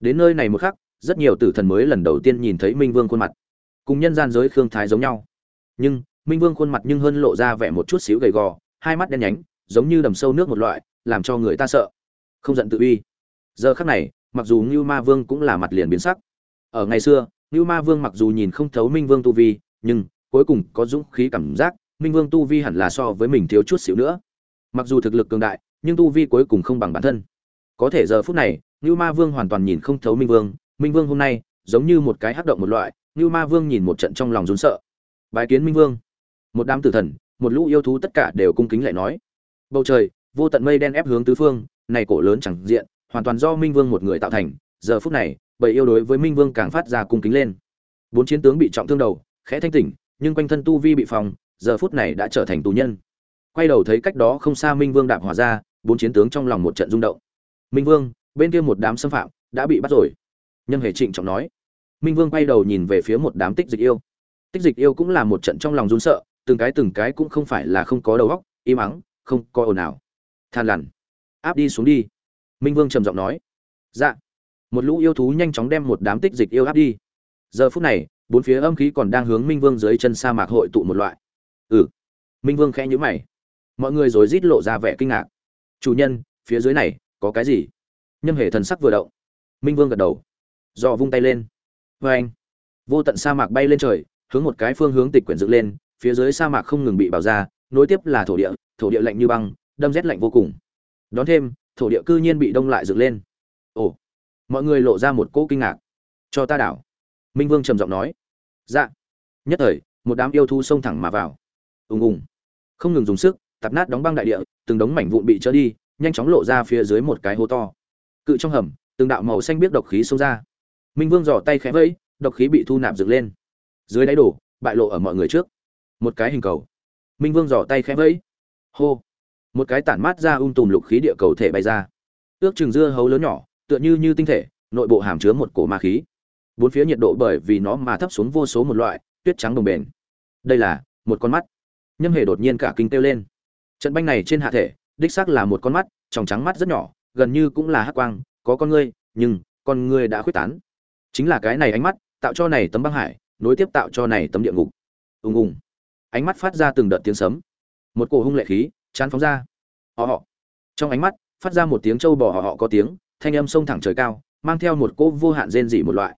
Đến nơi này một khắc rất nhiều tử thần mới lần đầu tiên nhìn thấy minh vương khuôn mặt. Cùng nhân gian giới khương thái giống nhau. Nhưng minh vương khuôn mặt nhưng hơn lộ ra vẻ một chút xíu gầy gò hai mắt đen nhánh giống như đầm sâu nước một loại làm cho người ta sợ. Không giận tự uy. Giờ khắc này, mặc dù ngưu ma vương cũng là mặt liền biến sắc. Ở ngày xưa, ngưu ma vương mặc dù nhìn không thấu minh vương tu vi, nhưng cuối cùng có dũng khí cảm giác, minh vương tu vi hẳn là so với mình thiếu chút xíu nữa. Mặc dù thực lực cường đại, nhưng tu vi cuối cùng không bằng bản thân. Có thể giờ phút này, ngưu ma vương hoàn toàn nhìn không thấu minh vương. Minh vương hôm nay, giống như một cái hắc động một loại, ngưu ma vương nhìn một trận trong lòng rốn sợ. Bài kiến minh vương. Một đám tử thần, một lũ yêu thú tất cả đều cung kính lại nói. Bầu trời vô tận mây đen ép hướng tứ phương, này cổ lớn chẳng diện, hoàn toàn do minh vương một người tạo thành, giờ phút này, bầy yêu đối với minh vương càng phát ra cung kính lên. Bốn chiến tướng bị trọng thương đầu, khẽ thanh tỉnh, nhưng quanh thân tu vi bị phòng, giờ phút này đã trở thành tù nhân. Quay đầu thấy cách đó không xa minh vương đạp hỏa ra, bốn chiến tướng trong lòng một trận rung động. Minh vương, bên kia một đám xâm phạm đã bị bắt rồi. Nhân hề trịnh trọng nói. Minh vương quay đầu nhìn về phía một đám tích dịch yêu. Tích dịch yêu cũng là một trận trong lòng run sợ, từng cái từng cái cũng không phải là không có đầu óc, im ắng, không có ồn nào than lằn. Áp đi xuống đi. Minh vương trầm giọng nói. Dạ. Một lũ yêu thú nhanh chóng đem một đám tích dịch yêu áp đi. Giờ phút này, bốn phía âm khí còn đang hướng minh vương dưới chân sa mạc hội tụ một loại. Ừ. Minh vương khẽ nhữ mày. Mọi người rồi rít lộ ra vẻ kinh ngạc. Chủ nhân, phía dưới này, có cái gì? Nhâm hệ thần sắc vừa động. Minh vương gật đầu. Dò vung tay lên. Vê anh vô tận sa mạc bay lên trời, hướng một cái phương hướng tịch quyển dựng lên, phía dưới sa mạc không ngừng bị bảo ra, nối tiếp là thổ địa thổ địa lạnh như băng đâm rét lạnh vô cùng. Đón thêm, thổ địa cư nhiên bị đông lại dựng lên. Ồ, mọi người lộ ra một cỗ kinh ngạc. Cho ta đảo. Minh vương trầm giọng nói. Dạ. Nhất thời, một đám yêu thu xông thẳng mà vào. Ùng ùng. Không ngừng dùng sức, tạp nát đóng băng đại địa, từng đống mảnh vụn bị trở đi, nhanh chóng lộ ra phía dưới một cái hố to. Cự trong hầm, từng đạo màu xanh biết độc khí xông ra. Minh vương giỏ tay khẽ vẫy, độc khí bị thu nạp dựng lên. Dưới đáy đổ, bại lộ ở mọi người trước. Một cái hình cầu. Minh vương giỏ tay khẽ vẫy. Hô một cái tản mát ra um tùm lục khí địa cầu thể bay ra. Ước chừng dưa hấu lớn nhỏ, tựa như như tinh thể, nội bộ hàm chứa một cổ ma khí. Bốn phía nhiệt độ bởi vì nó mà thấp xuống vô số một loại, tuyết trắng đồng bền. Đây là một con mắt. Nhâm hề đột nhiên cả kinh kêu lên. Trận banh này trên hạ thể, đích xác là một con mắt tròng trắng mắt rất nhỏ, gần như cũng là hắc quang, có con ngươi, nhưng con ngươi đã khuyết tán. Chính là cái này ánh mắt, tạo cho này tấm băng hải, nối tiếp tạo cho này tấm địa ngục. Ùng ùng. Ánh mắt phát ra từng đợt tiếng sấm. Một cổ hung lệ khí chán phóng ra. Họ họ. Trong ánh mắt, phát ra một tiếng trâu bò họ họ có tiếng, thanh âm sông thẳng trời cao, mang theo một cỗ vô hạn rên dị một loại.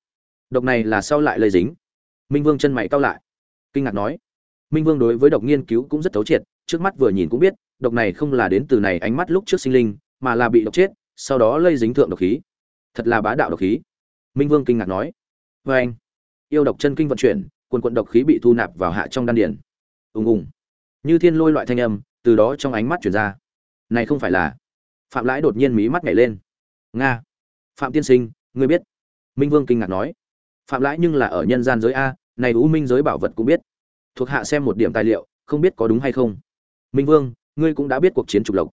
Độc này là sau lại lây dính. Minh vương chân mày cao lại. Kinh ngạc nói. Minh vương đối với độc nghiên cứu cũng rất thấu triệt, trước mắt vừa nhìn cũng biết, độc này không là đến từ này ánh mắt lúc trước sinh linh, mà là bị độc chết, sau đó lây dính thượng độc khí. Thật là bá đạo độc khí. Minh vương kinh ngạc nói. Vê anh, yêu độc chân kinh vận chuyển, quần quận độc khí bị thu nạp vào hạ trong đan điển ùng ùng. Như thiên lôi loại thanh âm từ đó trong ánh mắt chuyển ra. Này không phải là. Phạm lãi đột nhiên mí mắt nhảy lên. Nga. Phạm tiên sinh, ngươi biết. Minh vương kinh ngạc nói. Phạm lãi nhưng là ở nhân gian giới a, này u minh giới bảo vật cũng biết. Thuộc hạ xem một điểm tài liệu, không biết có đúng hay không. Minh vương, ngươi cũng đã biết cuộc chiến trục lộc.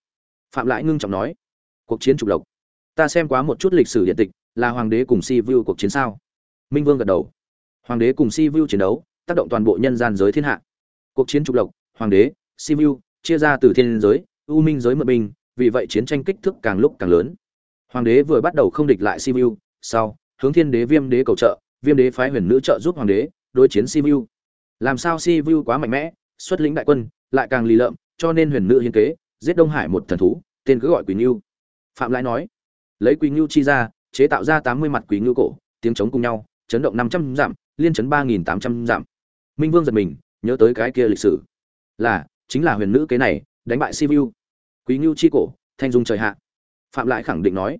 Phạm lãi ngưng trọng nói. Cuộc chiến trục lộc. Ta xem quá một chút lịch sử điện tịch, là hoàng đế cùng si vu cuộc chiến sao? Minh vương gật đầu. Hoàng đế cùng si vu chiến đấu, tác động toàn bộ nhân gian giới thiên hạ. Cuộc chiến trục lộc, hoàng đế, si vu chia ra từ thiên giới, u minh giới mượn binh, vì vậy chiến tranh kích thước càng lúc càng lớn. Hoàng đế vừa bắt đầu không địch lại sibiu, sau, hướng thiên đế viêm đế cầu trợ, viêm đế phái huyền nữ trợ giúp hoàng đế, đối chiến sibiu. Làm sao sibiu quá mạnh mẽ, xuất lĩnh đại quân, lại càng lì lợm, cho nên huyền nữ hiến kế, giết đông hải một thần thú, tên cứ gọi quỳ ngưu. Phạm lãi nói, lấy quỳ ngưu chi ra, chế tạo ra tám mươi mặt quỳ ngưu cổ, tiếng chống cùng nhau, chấn động năm trăm dặm, liên chấn ba nghìn tám trăm dặm. Minh vương giật mình, nhớ tới cái kia lịch sử, là chính là huyền nữ kế này, đánh bại si vu quý ngưu chi cổ, thanh dung trời hạ. Phạm lại khẳng định nói,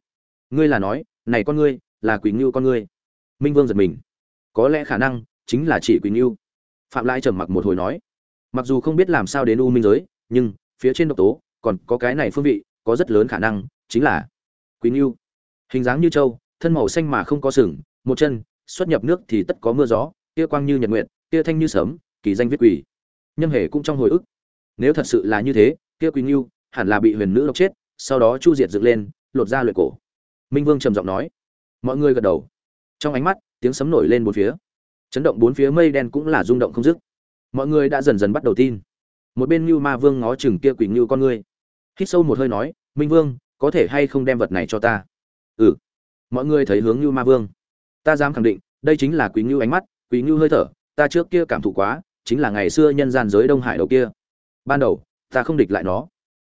ngươi là nói, này con ngươi, là quý ngưu con ngươi. Minh vương giật mình. Có lẽ khả năng, chính là chỉ quý ngưu. Phạm lại trầm mặc một hồi nói, mặc dù không biết làm sao đến u minh giới, nhưng, phía trên độc tố, còn có cái này phương vị, có rất lớn khả năng, chính là quý ngưu. Hình dáng như trâu, thân màu xanh mà không có sừng, một chân, xuất nhập nước thì tất có mưa gió, kia quang như nhật nguyện kia thanh như sớm kỳ danh viết quỷ nhân hề cũng trong hồi ức nếu thật sự là như thế, kia quý ngưu hẳn là bị huyền nữ độc chết, sau đó chu diệt dựng lên, lột ra luyện cổ. Minh vương trầm giọng nói. Mọi người gật đầu. Trong ánh mắt, tiếng sấm nổi lên bốn phía. Chấn động bốn phía mây đen cũng là rung động không dứt. Mọi người đã dần dần bắt đầu tin. Một bên như ma vương ngó chừng kia quỳnh như con ngươi. Hít sâu một hơi nói, minh vương, có thể hay không đem vật này cho ta? Ừ. Mọi người thấy hướng như ma vương. Ta dám khẳng định, đây chính là quý ngưu ánh mắt. Quý ngưu hơi thở, ta trước kia cảm thụ quá, chính là ngày xưa nhân gian giới đông hải đầu kia ban đầu, ta không địch lại nó.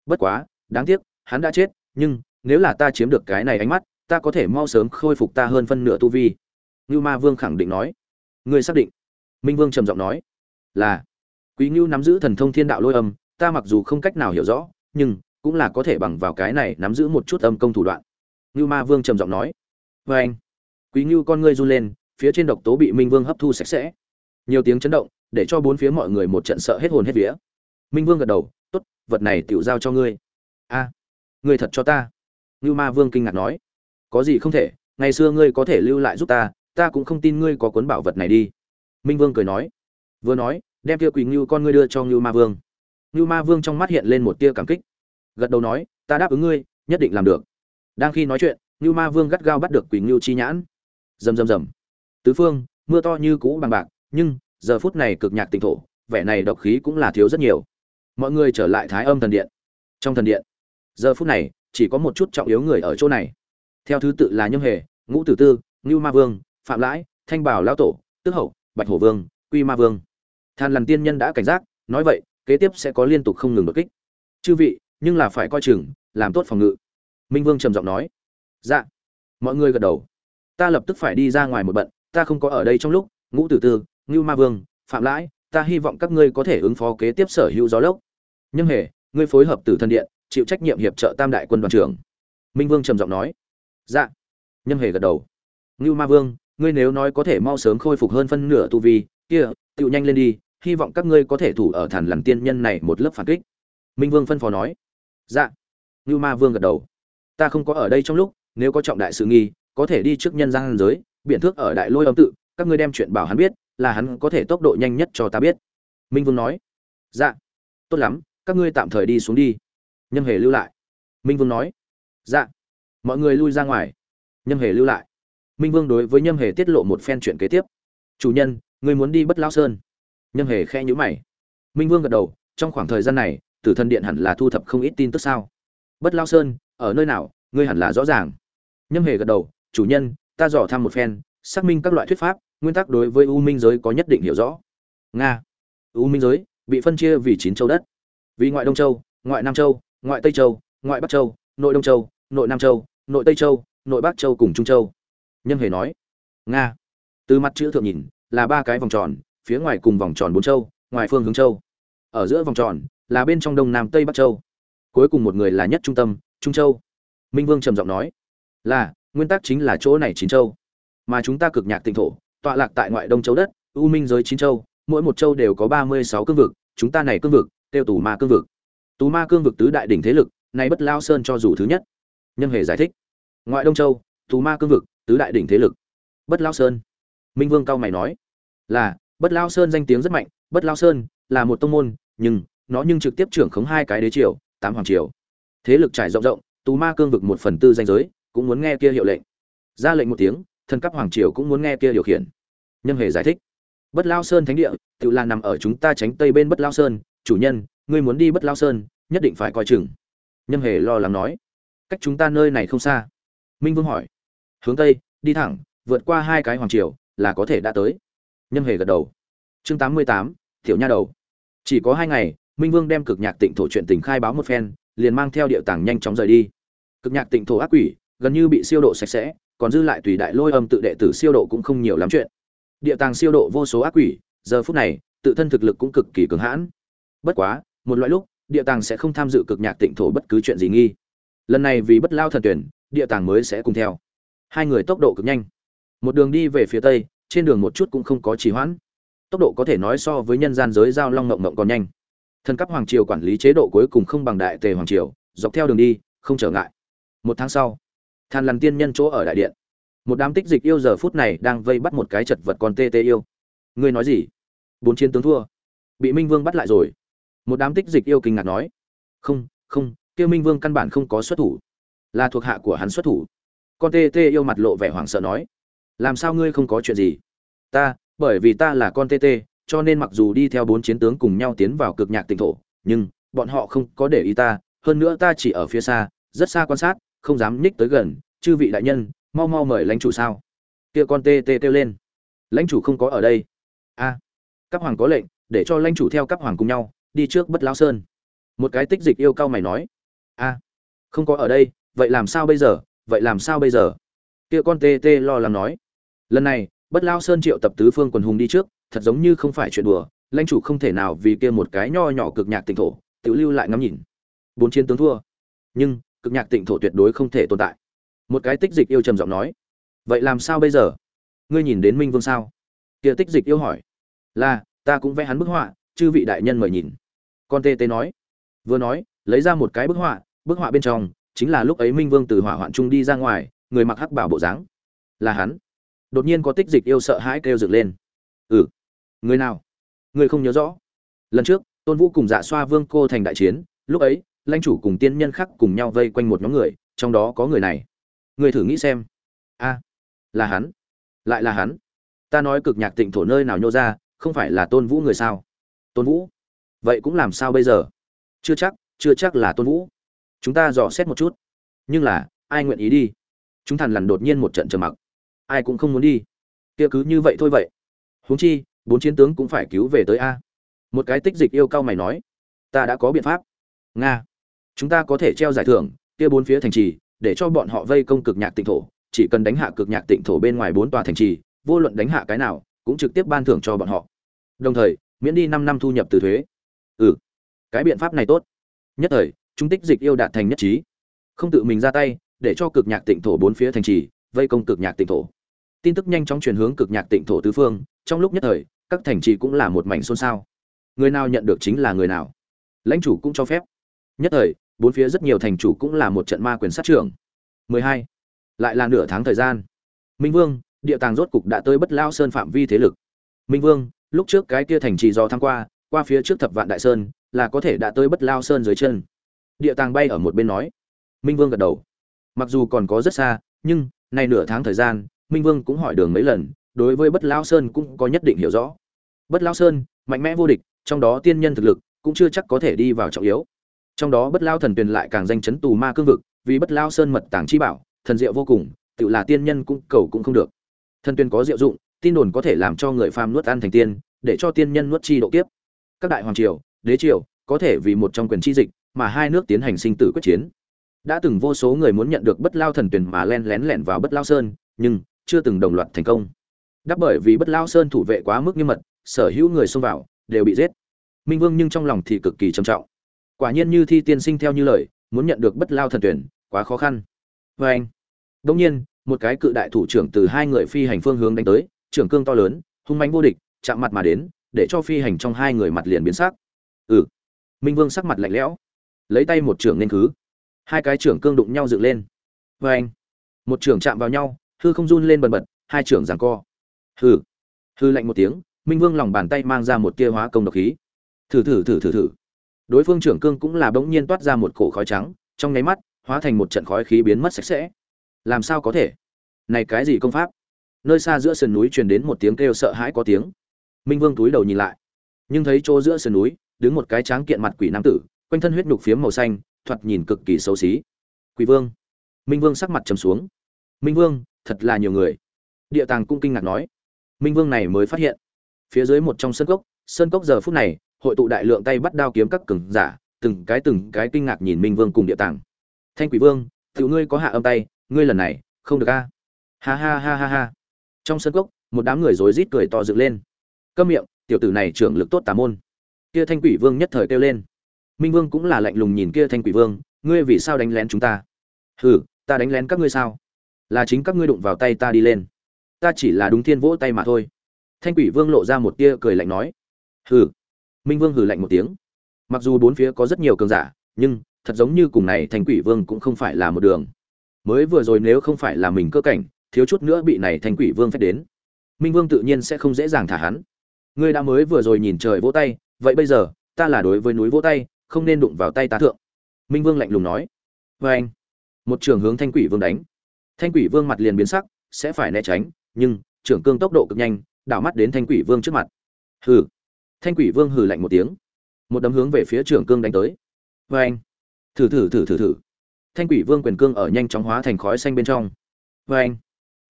Bất quá, đáng tiếc, hắn đã chết, nhưng nếu là ta chiếm được cái này ánh mắt, ta có thể mau sớm khôi phục ta hơn phân nửa tu vi. Ngưu ma vương khẳng định nói. Ngươi xác định? Minh vương trầm giọng nói. Là. Quý ngưu nắm giữ thần thông thiên đạo lôi âm, ta mặc dù không cách nào hiểu rõ, nhưng cũng là có thể bằng vào cái này nắm giữ một chút âm công thủ đoạn. Ngưu ma vương trầm giọng nói. Vê anh, quý ngưu con ngươi run lên, phía trên độc tố bị minh vương hấp thu sạch sẽ. Nhiều tiếng chấn động, để cho bốn phía mọi người một trận sợ hết hồn hết vía minh vương gật đầu, tốt, vật này tiểu giao cho ngươi. A, ngươi thật cho ta? Ngưu ma vương kinh ngạc nói. Có gì không thể, ngày xưa ngươi có thể lưu lại giúp ta ta cũng không tin ngươi có cuốn bảo vật này đi. Minh vương cười nói. Vừa nói, đem tia quỳ ngưu con ngươi đưa cho ngưu ma vương. Ngưu ma vương trong mắt hiện lên một tia cảm kích. Gật đầu nói, ta đáp ứng ngươi, nhất định làm được. Đang khi nói chuyện, ngưu ma vương gắt gao bắt được quỳ ngưu chi nhãn. Rầm rầm rầm. Tứ phương, mưa to như cũ bằng bạc, nhưng giờ phút này cực nhạc tỉnh thổ, vẻ này độc khí cũng là thiếu rất nhiều mọi người trở lại thái âm thần điện. Trong thần điện, giờ phút này, chỉ có một chút trọng yếu người ở chỗ này. Theo thứ tự là nhâm hề, ngũ tử tư, ngưu ma vương, phạm lãi, thanh bảo lão tổ, tước hậu, bạch hổ vương, quy ma vương. Than lằn tiên nhân đã cảnh giác, nói vậy, kế tiếp sẽ có liên tục không ngừng đột kích. Chư vị, nhưng là phải coi chừng, làm tốt phòng ngự. Minh vương trầm giọng nói. Dạ. Mọi người gật đầu. Ta lập tức phải đi ra ngoài một bận, ta không có ở đây trong lúc, ngũ tử tư, ngưu ma vương, phạm lãi, ta hy vọng các ngươi có thể ứng phó kế tiếp sở hữu gió lốc nhâm hề, ngươi phối hợp tử thân điện, chịu trách nhiệm hiệp trợ tam đại quân đoàn trưởng. Minh vương trầm giọng nói. Dạ. Nhâm hề gật đầu. Ngưu ma vương, ngươi nếu nói có thể mau sớm khôi phục hơn phân nửa tu vi, kia tựu nhanh lên đi, hy vọng các ngươi có thể thủ ở thản làm tiên nhân này một lớp phản kích. Minh vương phân phó nói. Dạ. Ngưu ma vương gật đầu. Ta không có ở đây trong lúc, nếu có trọng đại sự nghi, có thể đi trước nhân gian giới, biện thước ở đại lôi âm tự, các ngươi đem chuyện bảo hắn biết, là hắn có thể tốc độ nhanh nhất cho ta biết. Minh vương nói. Dạ. Tốt lắm các ngươi tạm thời đi xuống đi. Nhâm hề lưu lại. Minh vương nói. Dạ. Mọi người lui ra ngoài. Nhâm hề lưu lại. Minh vương đối với nhâm hề tiết lộ một phen chuyện kế tiếp. Chủ nhân người muốn đi bất lao sơn. Nhâm hề khe nhữ mày. Minh vương gật đầu. Trong khoảng thời gian này, tử thần điện hẳn là thu thập không ít tin tức sao? Bất lao sơn, ở nơi nào, ngươi hẳn là rõ ràng. Nhâm hề gật đầu. Chủ nhân, ta dò thăm một phen, xác minh các loại thuyết pháp, nguyên tắc đối với u minh giới có nhất định hiểu rõ. Nga. U minh giới, bị phân chia vì chín châu đất vì ngoại đông châu, ngoại nam châu, ngoại tây châu, ngoại bắc châu, nội đông châu, nội nam châu, nội tây châu, nội bắc châu cùng trung châu. Nhân hề nói, nga. Từ mặt chữ thượng nhìn, là ba cái vòng tròn, phía ngoài cùng vòng tròn bốn châu, ngoài phương hướng châu. Ở giữa vòng tròn, là bên trong đông nam tây bắc châu. Cuối cùng một người là nhất trung tâm, trung châu. Minh vương trầm giọng nói, là, nguyên tắc chính là chỗ này chín châu. Mà chúng ta cực nhạc tịnh thổ, tọa lạc tại ngoại đông châu đất, u minh giới chín châu, mỗi một châu đều có ba mươi sáu cương vực, chúng ta này cương vực kêu tù ma cương vực. Tù ma cương vực tứ đại đỉnh thế lực này bất lao sơn cho dù thứ nhất. Nhân hề giải thích. Ngoại đông châu, tù ma cương vực, tứ đại đỉnh thế lực. Bất lao sơn. Minh vương cao mày nói. Là, bất lao sơn danh tiếng rất mạnh, bất lao sơn là một tông môn, nhưng nó nhưng trực tiếp trưởng khống hai cái đế triều, tám hoàng triều. Thế lực trải rộng rộng, tù ma cương vực một phần tư danh giới, cũng muốn nghe kia hiệu lệnh. Ra lệnh một tiếng, thần cấp hoàng triều cũng muốn nghe kia điều khiển. Nhân hề giải thích. Bất lao sơn thánh địa, tự là nằm ở chúng ta tránh tây bên bất lao sơn chủ nhân, ngươi muốn đi bất lao sơn, nhất định phải coi chừng. Nhân hề lo lắng nói. Cách chúng ta nơi này không xa. Minh vương hỏi. Hướng tây, đi thẳng, vượt qua hai cái hoàng triều, là có thể đã tới. Nhân hề gật đầu. Chương tám mươi tám, tiểu nha đầu. Chỉ có hai ngày, minh vương đem cực nhạc tịnh thổ chuyện tình khai báo một phen, liền mang theo địa tàng nhanh chóng rời đi. Cực nhạc tịnh thổ ác quỷ, gần như bị siêu độ sạch sẽ, còn dư lại tùy đại lôi âm tự đệ tử siêu độ cũng không nhiều lắm chuyện. Địa tàng siêu độ vô số ác quỷ, giờ phút này, tự thân thực lực cũng cực kỳ cường hãn bất quá, một loại lúc, địa tàng sẽ không tham dự cực nhạc tịnh thổ bất cứ chuyện gì nghi. Lần này vì bất lao thần tuyển, địa tàng mới sẽ cùng theo. Hai người tốc độ cực nhanh. Một đường đi về phía tây, trên đường một chút cũng không có trì hoãn. Tốc độ có thể nói so với nhân gian giới giao long ngộng ngộng còn nhanh. Thần cấp hoàng triều quản lý chế độ cuối cùng không bằng đại tề hoàng triều, dọc theo đường đi, không trở ngại. Một tháng sau, than lằn tiên nhân chỗ ở đại điện. Một đám tích dịch yêu giờ phút này đang vây bắt một cái chật vật con tê tê yêu. Ngươi nói gì? Bốn chiến tướng thua. Bị minh vương bắt lại rồi một đám tích dịch yêu kinh ngạc nói không không kêu minh vương căn bản không có xuất thủ là thuộc hạ của hắn xuất thủ. Con tê tê yêu mặt lộ vẻ hoảng sợ nói làm sao ngươi không có chuyện gì? Ta bởi vì ta là con tê tê cho nên mặc dù đi theo bốn chiến tướng cùng nhau tiến vào cực nhạc tỉnh thổ nhưng bọn họ không có để ý ta hơn nữa ta chỉ ở phía xa rất xa quan sát không dám nhích tới gần chư vị đại nhân mau mau mời lãnh chủ sao? Kia con tê tê kêu lên lãnh chủ không có ở đây. A à, các hoàng có lệnh để cho lãnh chủ theo các hoàng cùng nhau đi trước bất lao sơn. Một cái tích dịch yêu cao mày nói, a, không có ở đây, vậy làm sao bây giờ? Vậy làm sao bây giờ? Kia con tê tê lo lắng nói, lần này, bất lao sơn triệu tập tứ phương quần hùng đi trước, thật giống như không phải chuyện đùa, lãnh chủ không thể nào vì kia một cái nho nhỏ cực nhạc tỉnh thổ, tự lưu lại ngắm nhìn. Bốn chiến tướng thua, nhưng cực nhạc tịnh thổ tuyệt đối không thể tồn tại. Một cái tích dịch yêu trầm giọng nói, vậy làm sao bây giờ? Ngươi nhìn đến minh vương sao? Kia tích dịch yêu hỏi, là, ta cũng vẽ hắn bức họa, chư vị đại nhân mời nhìn con tê tê nói. Vừa nói, lấy ra một cái bức họa bức họa bên trong chính là lúc ấy minh vương từ hỏa hoạn trung đi ra ngoài, người mặc hắc bảo bộ dáng. Là hắn. Đột nhiên có tích dịch yêu sợ hãi kêu dựng lên. Ừ. Người nào? Người không nhớ rõ. Lần trước, tôn vũ cùng dạ xoa vương cô thành đại chiến, lúc ấy, lãnh chủ cùng tiên nhân khác cùng nhau vây quanh một nhóm người, trong đó có người này. Người thử nghĩ xem. A. Là hắn. Lại là hắn. Ta nói cực nhạc tịnh thổ nơi nào nhô ra, không phải là tôn vũ người sao? Tôn vũ vậy cũng làm sao bây giờ? Chưa chắc chưa chắc là tôn vũ. Chúng ta dò xét một chút. Nhưng là, ai nguyện ý đi? Chúng thằn lằn đột nhiên một trận trầm mặc. Ai cũng không muốn đi. Kia cứ như vậy thôi vậy. Huống chi, bốn chiến tướng cũng phải cứu về tới a. Một cái tích dịch yêu cao mày nói. Ta đã có biện pháp. Nga. Chúng ta có thể treo giải thưởng, kia bốn phía thành trì, để cho bọn họ vây công cực nhạc tịnh thổ. Chỉ cần đánh hạ cực nhạc tịnh thổ bên ngoài bốn tòa thành trì, vô luận đánh hạ cái nào, cũng trực tiếp ban thưởng cho bọn họ. Đồng thời, miễn đi năm năm thu nhập từ thuế ừ. Cái biện pháp này tốt. Nhất thời, chúng tích dịch yêu đạt thành nhất trí. Không tự mình ra tay, để cho cực nhạc tịnh thổ bốn phía thành trì, vây công cực nhạc tịnh thổ. Tin tức nhanh chóng truyền hướng cực nhạc tịnh thổ tứ phương, trong lúc nhất thời, các thành trì cũng là một mảnh xôn xao. Người nào nhận được chính là người nào. Lãnh chủ cũng cho phép. Nhất thời, bốn phía rất nhiều thành chủ cũng là một trận ma quyền sát trưởng. 12. lại là nửa tháng thời gian. Minh vương, địa tàng rốt cục đã tới bất lao sơn phạm vi thế lực. Minh vương, lúc trước cái kia thành trì do tham qua qua phía trước thập vạn đại sơn, là có thể đã tới bất lao sơn dưới chân. Địa tàng bay ở một bên nói. Minh vương gật đầu. Mặc dù còn có rất xa, nhưng, nay nửa tháng thời gian, minh vương cũng hỏi đường mấy lần, đối với bất lao sơn cũng có nhất định hiểu rõ. Bất lao sơn, mạnh mẽ vô địch, trong đó tiên nhân thực lực cũng chưa chắc có thể đi vào trọng yếu. Trong đó bất lao thần tuyền lại càng danh chấn tù ma cương vực, vì bất lao sơn mật tàng chi bảo, thần diệu vô cùng, tự là tiên nhân cũng cầu cũng không được. Thần tuyền có diệu dụng, tin đồn có thể làm cho người phàm nuốt ăn thành tiên, để cho tiên nhân nuốt chi độ kiếp các đại hoàng triều, đế triều, có thể vì một trong quyền chi dịch mà hai nước tiến hành sinh tử quyết chiến. Đã từng vô số người muốn nhận được bất lao thần tuyển mà len lén lẻn vào bất lao sơn, nhưng chưa từng đồng loạt thành công. Đáp bởi vì bất lao sơn thủ vệ quá mức nghiêm mật, sở hữu người xông vào, đều bị giết. Minh vương nhưng trong lòng thì cực kỳ trầm trọng. Quả nhiên như thi tiên sinh theo như lời, muốn nhận được bất lao thần tuyển, quá khó khăn. Vê anh đông nhiên, một cái cự đại thủ trưởng từ hai người phi hành phương hướng đánh tới, trưởng cương to lớn, hung mãnh vô địch, chạm mặt mà đến để cho phi hành trong hai người mặt liền biến sắc. Ừ. Minh vương sắc mặt lạnh lẽo lấy tay một trường nên khứ. Hai cái trưởng cương đụng nhau dựng lên. Và anh một trường chạm vào nhau hư không run lên bần bật hai trưởng giằng co. Hừ, hư lạnh một tiếng minh vương lòng bàn tay mang ra một tia hóa công độc khí. Thử thử thử thử thử. Đối phương trưởng cương cũng là bỗng nhiên toát ra một cổ khói trắng trong nháy mắt hóa thành một trận khói khí biến mất sạch sẽ. Làm sao có thể? Này cái gì công pháp? Nơi xa giữa sườn núi truyền đến một tiếng kêu sợ hãi có tiếng minh vương túi đầu nhìn lại. Nhưng thấy chỗ giữa sườn núi, đứng một cái tráng kiện mặt quỷ nam tử, quanh thân huyết nhục phiếm màu xanh, thoạt nhìn cực kỳ xấu xí. Quỷ vương. Minh vương sắc mặt trầm xuống. Minh vương, thật là nhiều người. Địa tàng cũng kinh ngạc nói. Minh vương này mới phát hiện. Phía dưới một trong sân cốc sân cốc giờ phút này, hội tụ đại lượng tay bắt đao kiếm các cường giả, từng cái từng cái kinh ngạc nhìn minh vương cùng địa tàng. Thanh quỷ vương tự ngươi có hạ âm tay, ngươi lần này, không được a. Ha ha ha ha ha. Trong sân cốc, một đám người rối rít cười to dựng lên câm miệng, tiểu tử này trưởng lực tốt tà môn. Kia thanh quỷ vương nhất thời kêu lên. Minh vương cũng là lạnh lùng nhìn kia thanh quỷ vương, ngươi vì sao đánh lén chúng ta? Hừ, ta đánh lén các ngươi sao? Là chính các ngươi đụng vào tay ta đi lên. Ta chỉ là đúng thiên vỗ tay mà thôi. Thanh quỷ vương lộ ra một tia cười lạnh nói. Hừ. Minh vương hừ lạnh một tiếng. Mặc dù bốn phía có rất nhiều cường giả, nhưng thật giống như cùng này thanh quỷ vương cũng không phải là một đường. Mới vừa rồi nếu không phải là mình cơ cảnh, thiếu chút nữa bị này thanh quỷ vương phép đến, minh vương tự nhiên sẽ không dễ dàng thả hắn ngươi đã mới vừa rồi nhìn trời vỗ tay, vậy bây giờ, ta là đối với núi vỗ tay, không nên đụng vào tay ta thượng. Minh vương lạnh lùng nói. Vê anh. Một trường hướng thanh quỷ vương đánh. Thanh quỷ vương mặt liền biến sắc, sẽ phải né tránh, nhưng trưởng cương tốc độ cực nhanh, đảo mắt đến thanh quỷ vương trước mặt. Hừ. Thanh quỷ vương hừ lạnh một tiếng. Một đấm hướng về phía trưởng cương đánh tới. Vê anh. Thử thử thử thử thử. Thanh quỷ vương quyền cương ở nhanh chóng hóa thành khói xanh bên trong. Vê anh.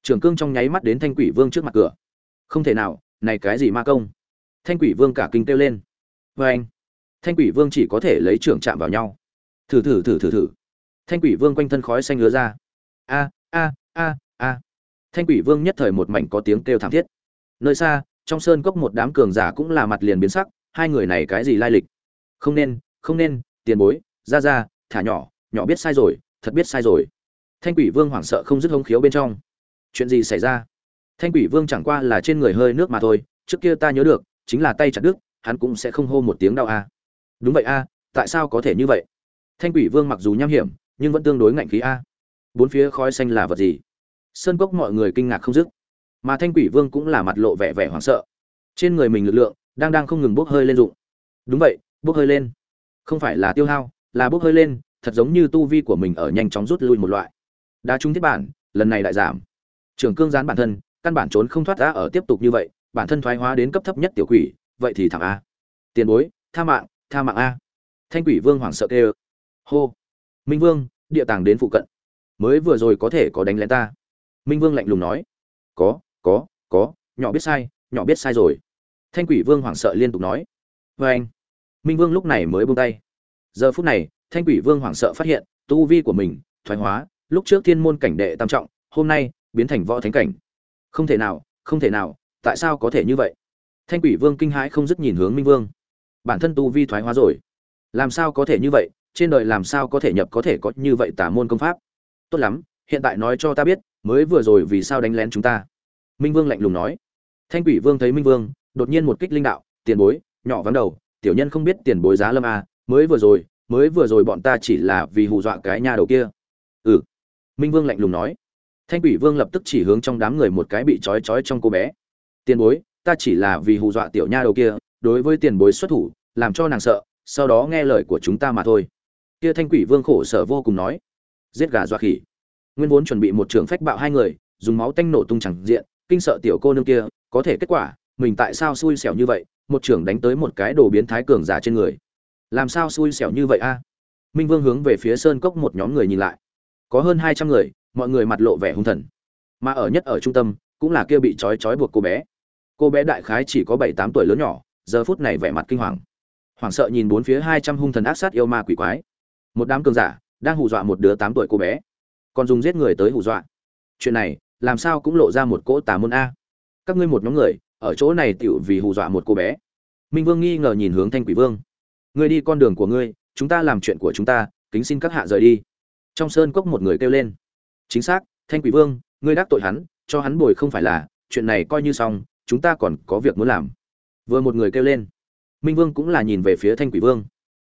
Trưởng cương trong nháy mắt đến thanh quỷ vương trước mặt cửa. Không thể nào, này cái gì ma công? Thanh quỷ vương cả kinh kêu lên. Vê anh, thanh quỷ vương chỉ có thể lấy trưởng chạm vào nhau. Thử thử thử thử thử. Thanh quỷ vương quanh thân khói xanh lứa ra. A a a a. Thanh quỷ vương nhất thời một mảnh có tiếng kêu thảm thiết. Nơi xa, trong sơn cốc một đám cường giả cũng là mặt liền biến sắc, hai người này cái gì lai lịch? Không nên không nên, tiền bối, ra ra, thả nhỏ nhỏ biết sai rồi, thật biết sai rồi. Thanh quỷ vương hoảng sợ không dứt hông khiếu bên trong. Chuyện gì xảy ra? Thanh quỷ vương chẳng qua là trên người hơi nước mà thôi, trước kia ta nhớ được chính là tay chặt đứt, hắn cũng sẽ không hô một tiếng đau a. À. Đúng vậy a à, tại sao có thể như vậy? Thanh quỷ vương mặc dù nham hiểm, nhưng vẫn tương đối ngạnh khí a. À. Bốn phía khói xanh là vật gì? Sơn cốc mọi người kinh ngạc không dứt. Mà thanh quỷ vương cũng là mặt lộ vẻ vẻ hoảng sợ. Trên người mình lực lượng đang đang không ngừng bốc hơi lên dụng đúng vậy, bốc hơi lên. Không phải là tiêu hao, là bốc hơi lên, thật giống như tu vi của mình ở nhanh chóng rút lui một loại. Đá trúng thiết bản, lần này lại giảm. Trường cương gián bản thân, căn bản trốn không thoát ra ở tiếp tục như vậy bản thân thoái hóa đến cấp thấp nhất tiểu quỷ, vậy thì thẳng a. Tiền bối, tha mạng tha mạng a. Thanh quỷ vương hoảng sợ kêu. Hô. Minh vương, địa tàng đến phụ cận. Mới vừa rồi có thể có đánh lén ta. Minh vương lạnh lùng nói. Có có có, nhỏ biết sai, nhỏ biết sai rồi. Thanh quỷ vương hoảng sợ liên tục nói. Vê anh. Minh vương lúc này mới buông tay. Giờ phút này, thanh quỷ vương hoảng sợ phát hiện, tu vi của mình, thoái hóa, lúc trước thiên môn cảnh đệ tam trọng, hôm nay, biến thành võ thánh cảnh. Không thể nào, không thể nào tại sao có thể như vậy? Thanh quỷ vương kinh hãi không dứt nhìn hướng minh vương. Bản thân tu vi thoái hóa rồi. Làm sao có thể như vậy? Trên đời làm sao có thể nhập có thể có như vậy tả môn công pháp? Tốt lắm, hiện tại nói cho ta biết, mới vừa rồi vì sao đánh lén chúng ta? Minh vương lạnh lùng nói. Thanh quỷ vương thấy minh vương, đột nhiên một kích linh đạo, tiền bối, nhỏ vắng đầu, tiểu nhân không biết tiền bối giá lâm a mới vừa rồi, mới vừa rồi bọn ta chỉ là vì hù dọa cái nhà đầu kia. Ừ. Minh vương lạnh lùng nói. Thanh quỷ vương lập tức chỉ hướng trong đám người một cái bị trói trói trong cô bé tiền bối, ta chỉ là vì hù dọa tiểu nha đầu kia, đối với tiền bối xuất thủ, làm cho nàng sợ, sau đó nghe lời của chúng ta mà thôi. Kia thanh quỷ vương khổ sở vô cùng nói. Giết gà dọa khỉ. Nguyên vốn chuẩn bị một trường phách bạo hai người, dùng máu tanh nổ tung chẳng diện, kinh sợ tiểu cô nương kia, có thể kết quả, mình tại sao xui xẻo như vậy, một trưởng đánh tới một cái đồ biến thái cường giả trên người. Làm sao xui xẻo như vậy a? Minh vương hướng về phía sơn cốc một nhóm người nhìn lại. Có hơn hai trăm người, mọi người mặt lộ vẻ hung thần. Mà ở nhất ở trung tâm, cũng là kia bị trói trói buộc cô bé cô bé đại khái chỉ có bảy tám tuổi lớn nhỏ, giờ phút này vẻ mặt kinh hoàng. Hoảng sợ nhìn bốn phía hai trăm hung thần ác sát yêu ma quỷ quái. Một đám cường giả đang hù dọa một đứa tám tuổi cô bé. Còn dùng giết người tới hù dọa. Chuyện này, làm sao cũng lộ ra một cỗ tà môn a. Các ngươi một nhóm người, ở chỗ này tựu vì hù dọa một cô bé. Minh vương nghi ngờ nhìn hướng thanh quỷ vương. Ngươi đi con đường của ngươi, chúng ta làm chuyện của chúng ta, kính xin các hạ rời đi. Trong sơn cốc một người kêu lên. Chính xác, thanh quỷ vương, ngươi đắc tội hắn, cho hắn bồi không phải là, chuyện này coi như xong chúng ta còn có việc muốn làm. Vừa một người kêu lên. Minh vương cũng là nhìn về phía thanh quỷ vương.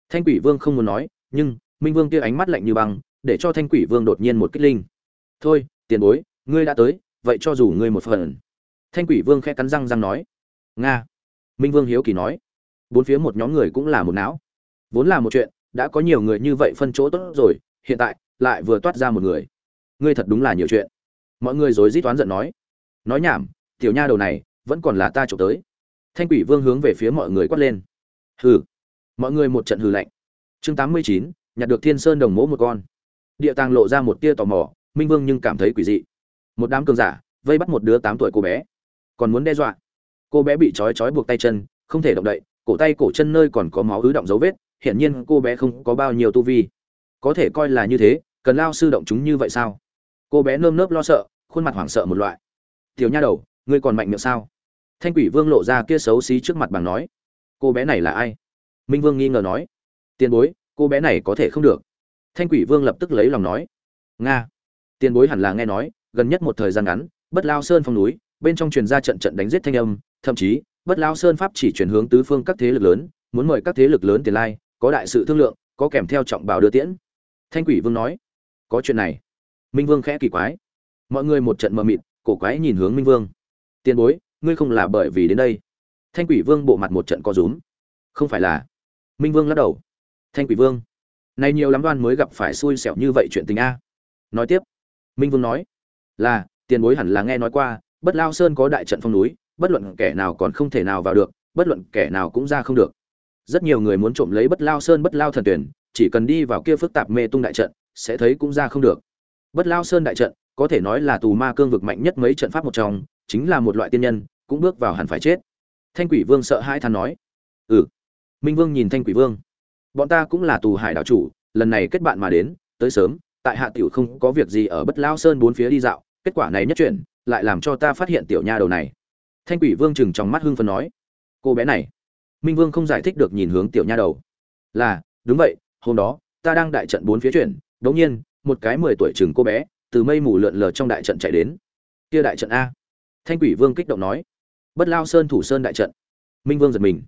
Thanh quỷ vương không muốn nói, nhưng minh vương kia ánh mắt lạnh như băng, để cho thanh quỷ vương đột nhiên một kích linh. Thôi, tiền bối, ngươi đã tới, vậy cho dù ngươi một phần. Thanh quỷ vương khẽ cắn răng răng nói. Nga. Minh vương hiếu kỳ nói. Bốn phía một nhóm người cũng là một não. Vốn là một chuyện, đã có nhiều người như vậy phân chỗ tốt rồi, hiện tại lại vừa toát ra một người. Ngươi thật đúng là nhiều chuyện. Mọi người rồi rít toán giận nói. Nói nhảm, tiểu nha đầu này vẫn còn là ta trộm tới. Thanh quỷ vương hướng về phía mọi người quát lên. Hừ. Mọi người một trận hừ lạnh. Chương tám mươi chín, nhặt được thiên sơn đồng mỗ một con. Địa tàng lộ ra một tia tò mò, minh vương nhưng cảm thấy quỷ dị. Một đám cường giả, vây bắt một đứa tám tuổi cô bé. Còn muốn đe dọa. Cô bé bị trói trói buộc tay chân, không thể động đậy, cổ tay cổ chân nơi còn có máu ứ động dấu vết, hiển nhiên cô bé không có bao nhiêu tu vi. Có thể coi là như thế, cần lao sư động chúng như vậy sao? Cô bé nơm nớp lo sợ, khuôn mặt hoảng sợ một loại. Tiểu nha đầu, ngươi còn mạnh miệng sao? Thanh quỷ vương lộ ra kia xấu xí trước mặt bằng nói, cô bé này là ai? Minh vương nghi ngờ nói, tiền bối, cô bé này có thể không được. Thanh quỷ vương lập tức lấy lòng nói, nga. Tiền bối hẳn là nghe nói, gần nhất một thời gian ngắn, bất lao sơn phong núi, bên trong truyền ra trận trận đánh giết thanh âm, thậm chí, bất lao sơn pháp chỉ chuyển hướng tứ phương các thế lực lớn, muốn mời các thế lực lớn tiền lai, có đại sự thương lượng, có kèm theo trọng bảo đưa tiễn. Thanh quỷ vương nói, có chuyện này. Minh vương khẽ kỳ quái, mọi người một trận mờ mịt, cổ quái nhìn hướng minh vương. Tiền bối ngươi không là bởi vì đến đây. Thanh quỷ vương bộ mặt một trận co rúm. Không phải là. Minh vương lắc đầu. Thanh quỷ vương, này nhiều lắm đoan mới gặp phải xui xẻo như vậy chuyện tình a. Nói tiếp. Minh vương nói, là, tiền bối hẳn là nghe nói qua, bất lao sơn có đại trận phong núi, bất luận kẻ nào còn không thể nào vào được, bất luận kẻ nào cũng ra không được. Rất nhiều người muốn trộm lấy bất lao sơn, bất lao thần tuyển, chỉ cần đi vào kia phức tạp mê tung đại trận, sẽ thấy cũng ra không được. Bất lao sơn đại trận, có thể nói là tù ma cương vực mạnh nhất mấy trận pháp một trong, chính là một loại tiên nhân cũng bước vào hẳn phải chết. Thanh quỷ vương sợ hai than nói ừ minh vương nhìn thanh quỷ vương. Bọn ta cũng là tù hải đảo chủ, lần này kết bạn mà đến, tới sớm, tại hạ tiểu không có việc gì ở bất lao sơn bốn phía đi dạo, kết quả này nhất chuyển, lại làm cho ta phát hiện tiểu nha đầu này. Thanh quỷ vương chừng trong mắt hưng phấn nói, cô bé này. Minh vương không giải thích được nhìn hướng tiểu nha đầu. Là, đúng vậy, hôm đó, ta đang đại trận bốn phía chuyển đống nhiên, một cái mười tuổi chừng cô bé, từ mây mù lượn lờ trong đại trận chạy đến. Kia đại trận a. Thanh quỷ vương kích động nói bất lao sơn thủ sơn đại trận. Minh vương giật mình.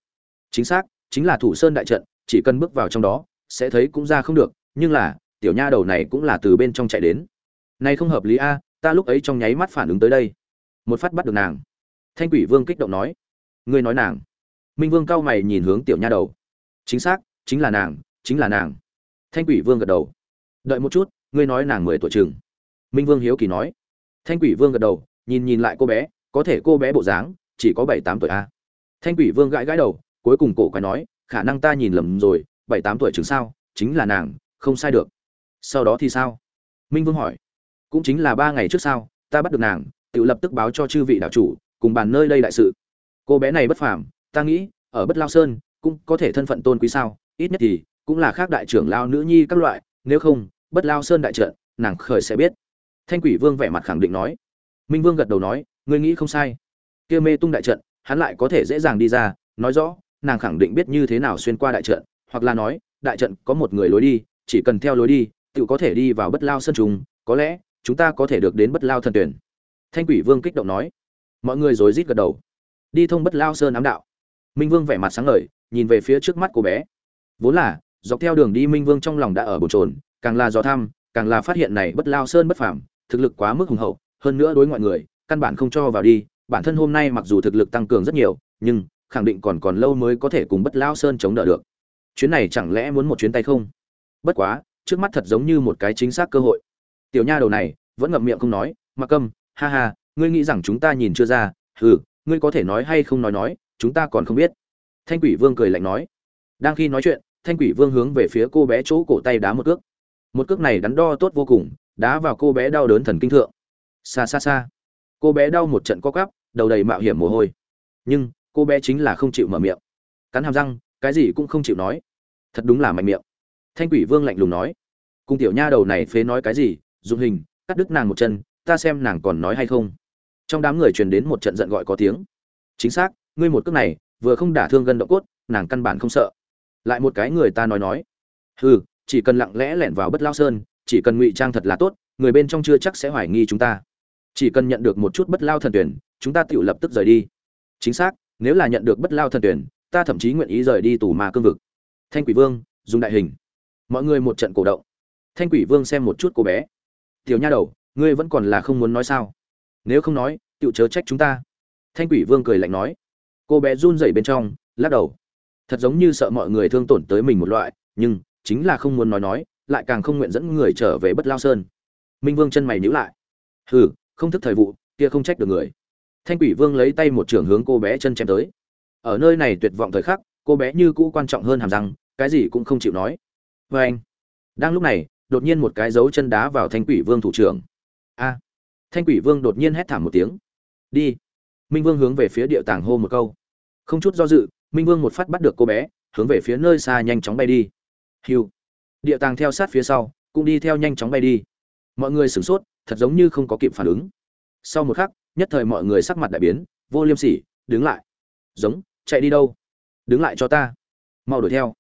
Chính xác, chính là thủ sơn đại trận, chỉ cần bước vào trong đó, sẽ thấy cũng ra không được, nhưng là, tiểu nha đầu này cũng là từ bên trong chạy đến. Này không hợp lý a, ta lúc ấy trong nháy mắt phản ứng tới đây. Một phát bắt được nàng. Thanh quỷ vương kích động nói. Ngươi nói nàng. Minh vương cao mày nhìn hướng tiểu nha đầu. Chính xác, chính là nàng, chính là nàng. Thanh quỷ vương gật đầu. Đợi một chút, ngươi nói nàng mười tuổi chừng. Minh vương hiếu kỳ nói. Thanh quỷ vương gật đầu, nhìn nhìn lại cô bé, có thể cô bé bộ dáng chỉ có bảy tám tuổi a. Thanh quỷ vương gãi gãi đầu, cuối cùng cổ quái nói, khả năng ta nhìn lầm rồi, bảy tám tuổi chừng sao, chính là nàng, không sai được. Sau đó thì sao? Minh vương hỏi. Cũng chính là ba ngày trước sau ta bắt được nàng, tự lập tức báo cho chư vị đạo chủ, cùng bàn nơi đây đại sự. Cô bé này bất phàm, ta nghĩ, ở bất lao sơn, cũng có thể thân phận tôn quý sao, ít nhất thì, cũng là khác đại trưởng lao nữ nhi các loại, nếu không, bất lao sơn đại trận, nàng khởi sẽ biết. Thanh quỷ vương vẻ mặt khẳng định nói. Minh vương gật đầu nói, ngươi nghĩ không sai kia mê tung đại trận, hắn lại có thể dễ dàng đi ra, nói rõ, nàng khẳng định biết như thế nào xuyên qua đại trận, hoặc là nói, đại trận có một người lối đi, chỉ cần theo lối đi, tự có thể đi vào bất lao sân trùng, có lẽ, chúng ta có thể được đến bất lao thần tuyển. Thanh quỷ vương kích động nói. Mọi người rối rít gật đầu. Đi thông bất lao sơn ám đạo. Minh vương vẻ mặt sáng ngời, nhìn về phía trước mắt cô bé. Vốn là, dọc theo đường đi minh vương trong lòng đã ở bồn trồn càng là do thăm, càng là phát hiện này bất lao sơn bất phàm, thực lực quá mức hùng hậu, hơn nữa đối ngoại người, căn bản không cho vào đi bản thân hôm nay mặc dù thực lực tăng cường rất nhiều, nhưng khẳng định còn còn lâu mới có thể cùng bất lao sơn chống đỡ được. Chuyến này chẳng lẽ muốn một chuyến tay không? Bất quá, trước mắt thật giống như một cái chính xác cơ hội. Tiểu nha đầu này vẫn ngậm miệng không nói mặc câm, ha ha, ngươi nghĩ rằng chúng ta nhìn chưa ra, hừ, ngươi có thể nói hay không nói nói, chúng ta còn không biết. Thanh quỷ vương cười lạnh nói. Đang khi nói chuyện, thanh quỷ vương hướng về phía cô bé chỗ cổ tay đá một cước. Một cước này đắn đo tốt vô cùng, đá vào cô bé đau đớn thần kinh thượng. Xa xa xa. Cô bé đau một trận co cắp đầu đầy mạo hiểm mồ hôi. Nhưng, cô bé chính là không chịu mở miệng. Cắn hàm răng, cái gì cũng không chịu nói. Thật đúng là mạnh miệng. Thanh quỷ vương lạnh lùng nói. Cùng tiểu nha đầu này phế nói cái gì, dùng hình, cắt đứt nàng một chân, ta xem nàng còn nói hay không. Trong đám người truyền đến một trận giận gọi có tiếng. Chính xác, ngươi một cước này, vừa không đả thương gân động cốt, nàng căn bản không sợ. Lại một cái người ta nói nói. Hừ, chỉ cần lặng lẽ lẻn vào bất lao sơn, chỉ cần ngụy trang thật là tốt, người bên trong chưa chắc sẽ hoài nghi chúng ta. Chỉ cần nhận được một chút bất lao thần tuyển chúng ta tự lập tức rời đi. Chính xác, nếu là nhận được bất lao thần tuyển, ta thậm chí nguyện ý rời đi tù ma cương vực. Thanh quỷ vương, dùng đại hình. Mọi người một trận cổ động. Thanh quỷ vương xem một chút cô bé. Tiểu nha đầu, ngươi vẫn còn là không muốn nói sao? Nếu không nói tự chớ trách chúng ta. Thanh quỷ vương cười lạnh nói. Cô bé run rẩy bên trong, lắc đầu. Thật giống như sợ mọi người thương tổn tới mình một loại, nhưng chính là không muốn nói nói, lại càng không nguyện dẫn người trở về bất lao sơn. Minh vương chân mày nhíu lại. Hừ, không thức thời vụ, kia không trách được người thanh quỷ vương lấy tay một trường hướng cô bé chân chém tới. Ở nơi này tuyệt vọng thời khắc, cô bé như cũ quan trọng hơn hàm răng, cái gì cũng không chịu nói. Vê anh, đang lúc này, đột nhiên một cái dấu chân đá vào thanh quỷ vương thủ trưởng. A! Thanh quỷ vương đột nhiên hét thảm một tiếng. Đi! Minh vương hướng về phía địa tàng hô một câu. Không chút do dự, minh vương một phát bắt được cô bé, hướng về phía nơi xa nhanh chóng bay đi. Hiu! Địa tàng theo sát phía sau, cũng đi theo nhanh chóng bay đi. Mọi người sửng sốt, thật giống như không có kịp phản ứng. Sau một khắc nhất thời mọi người sắc mặt đại biến, vô liêm sỉ, đứng lại. Giống, chạy đi đâu? Đứng lại cho ta. Mau đuổi theo.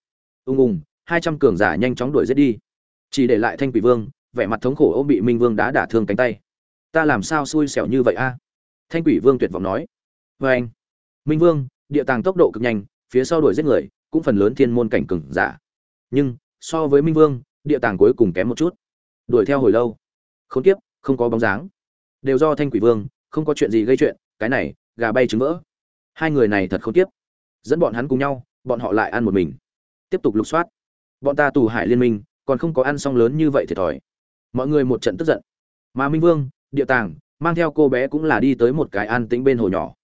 Ung ung, hai trăm cường giả nhanh chóng đuổi giết đi. Chỉ để lại thanh quỷ vương, vẻ mặt thống khổ ôm bị minh vương đã đả thương cánh tay. Ta làm sao xui xẻo như vậy a? Thanh quỷ vương tuyệt vọng nói. Vê anh, minh vương, địa tàng tốc độ cực nhanh, phía sau đuổi giết người, cũng phần lớn thiên môn cảnh cừng giả. Nhưng, so với minh vương, địa tàng cuối cùng kém một chút. Đuổi theo hồi lâu. Không tiếp không có bóng dáng. Đều do thanh quỷ vương không có chuyện gì gây chuyện, cái này, gà bay trứng vỡ. Hai người này thật không tiếp. Dẫn bọn hắn cùng nhau, bọn họ lại ăn một mình. Tiếp tục lục soát. Bọn ta tù hải liên minh, còn không có ăn xong lớn như vậy thiệt thòi. Mọi người một trận tức giận. Mà minh vương, địa tàng, mang theo cô bé cũng là đi tới một cái an tĩnh bên hồ nhỏ.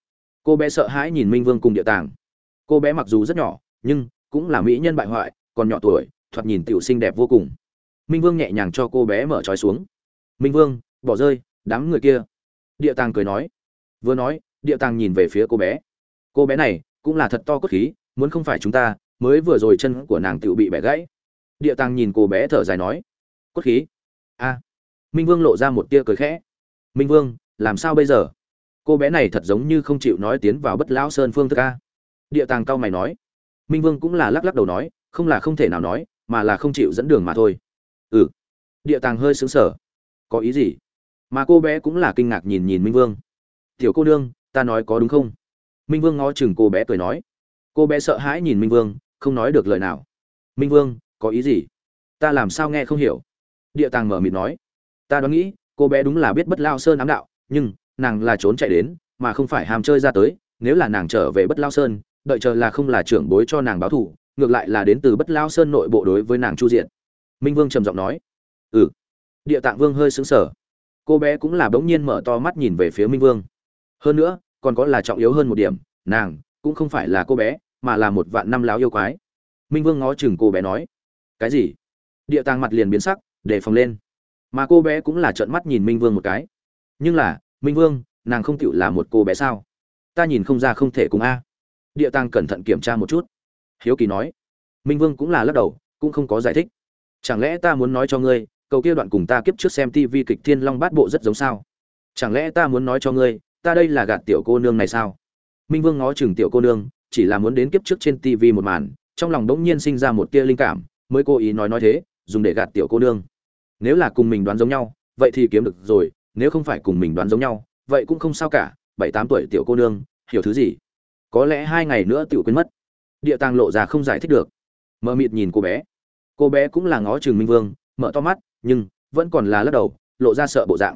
Cô bé sợ hãi nhìn minh vương cùng địa tàng. Cô bé mặc dù rất nhỏ, nhưng cũng là mỹ nhân bại hoại, còn nhỏ tuổi, thoạt nhìn tiểu xinh đẹp vô cùng. Minh vương nhẹ nhàng cho cô bé mở trói xuống. Minh vương, bỏ rơi, đám người kia địa tàng cười nói. Vừa nói, địa tàng nhìn về phía cô bé. Cô bé này cũng là thật to cốt khí, muốn không phải chúng ta, mới vừa rồi chân của nàng tự bị bẻ gãy. Địa tàng nhìn cô bé thở dài nói. Cốt khí? A. Minh vương lộ ra một tia cười khẽ. Minh vương, làm sao bây giờ? Cô bé này thật giống như không chịu nói tiến vào bất lão sơn phương thức a. Địa tàng cao mày nói. Minh vương cũng là lắc lắc đầu nói, không là không thể nào nói, mà là không chịu dẫn đường mà thôi. Ừ. Địa tàng hơi xứng sở có ý gì? Mà cô bé cũng là kinh ngạc nhìn nhìn minh vương. Tiểu cô nương, ta nói có đúng không? Minh vương ngó chừng cô bé cười nói. Cô bé sợ hãi nhìn minh vương, không nói được lời nào. Minh vương, có ý gì? Ta làm sao nghe không hiểu? Địa tàng mở mịt nói. Ta đoán nghĩ, cô bé đúng là biết bất lao sơn ám đạo, nhưng nàng là trốn chạy đến, mà không phải ham chơi ra tới. Nếu là nàng trở về bất lao sơn, đợi chờ là không là trưởng bối cho nàng báo thù, ngược lại là đến từ bất lao sơn nội bộ đối với nàng chu diện. Minh vương trầm giọng nói. Ừ. Địa tạng vương hơi xứng sở cô bé cũng là bỗng nhiên mở to mắt nhìn về phía minh vương. Hơn nữa, còn có là trọng yếu hơn một điểm, nàng cũng không phải là cô bé, mà là một vạn năm láo yêu quái. Minh vương ngó chừng cô bé nói, cái gì? Địa tàng mặt liền biến sắc, để phòng lên. Mà cô bé cũng là trợn mắt nhìn minh vương một cái. Nhưng là, minh vương, nàng không chịu là một cô bé sao? Ta nhìn không ra không thể cùng a. Địa tàng cẩn thận kiểm tra một chút. Hiếu kỳ nói. Minh vương cũng là lắc đầu, cũng không có giải thích. Chẳng lẽ ta muốn nói cho ngươi cầu kia đoạn cùng ta kiếp trước xem tivi kịch thiên long bát bộ rất giống sao? Chẳng lẽ ta muốn nói cho ngươi, ta đây là gạt tiểu cô nương này sao? Minh vương ngó chừng tiểu cô nương, chỉ là muốn đến kiếp trước trên tivi một màn, trong lòng đống nhiên sinh ra một tia linh cảm, mới cố ý nói nói thế, dùng để gạt tiểu cô nương. Nếu là cùng mình đoán giống nhau, vậy thì kiếm được rồi, nếu không phải cùng mình đoán giống nhau, vậy cũng không sao cả, bảy tám tuổi tiểu cô nương, hiểu thứ gì? Có lẽ hai ngày nữa tiểu quên mất. Địa tàng lộ ra không giải thích được. Mờ mịt nhìn cô bé. Cô bé cũng là ngó chừng minh vương, mở to mắt nhưng vẫn còn là lắc đầu, lộ ra sợ bộ dạng.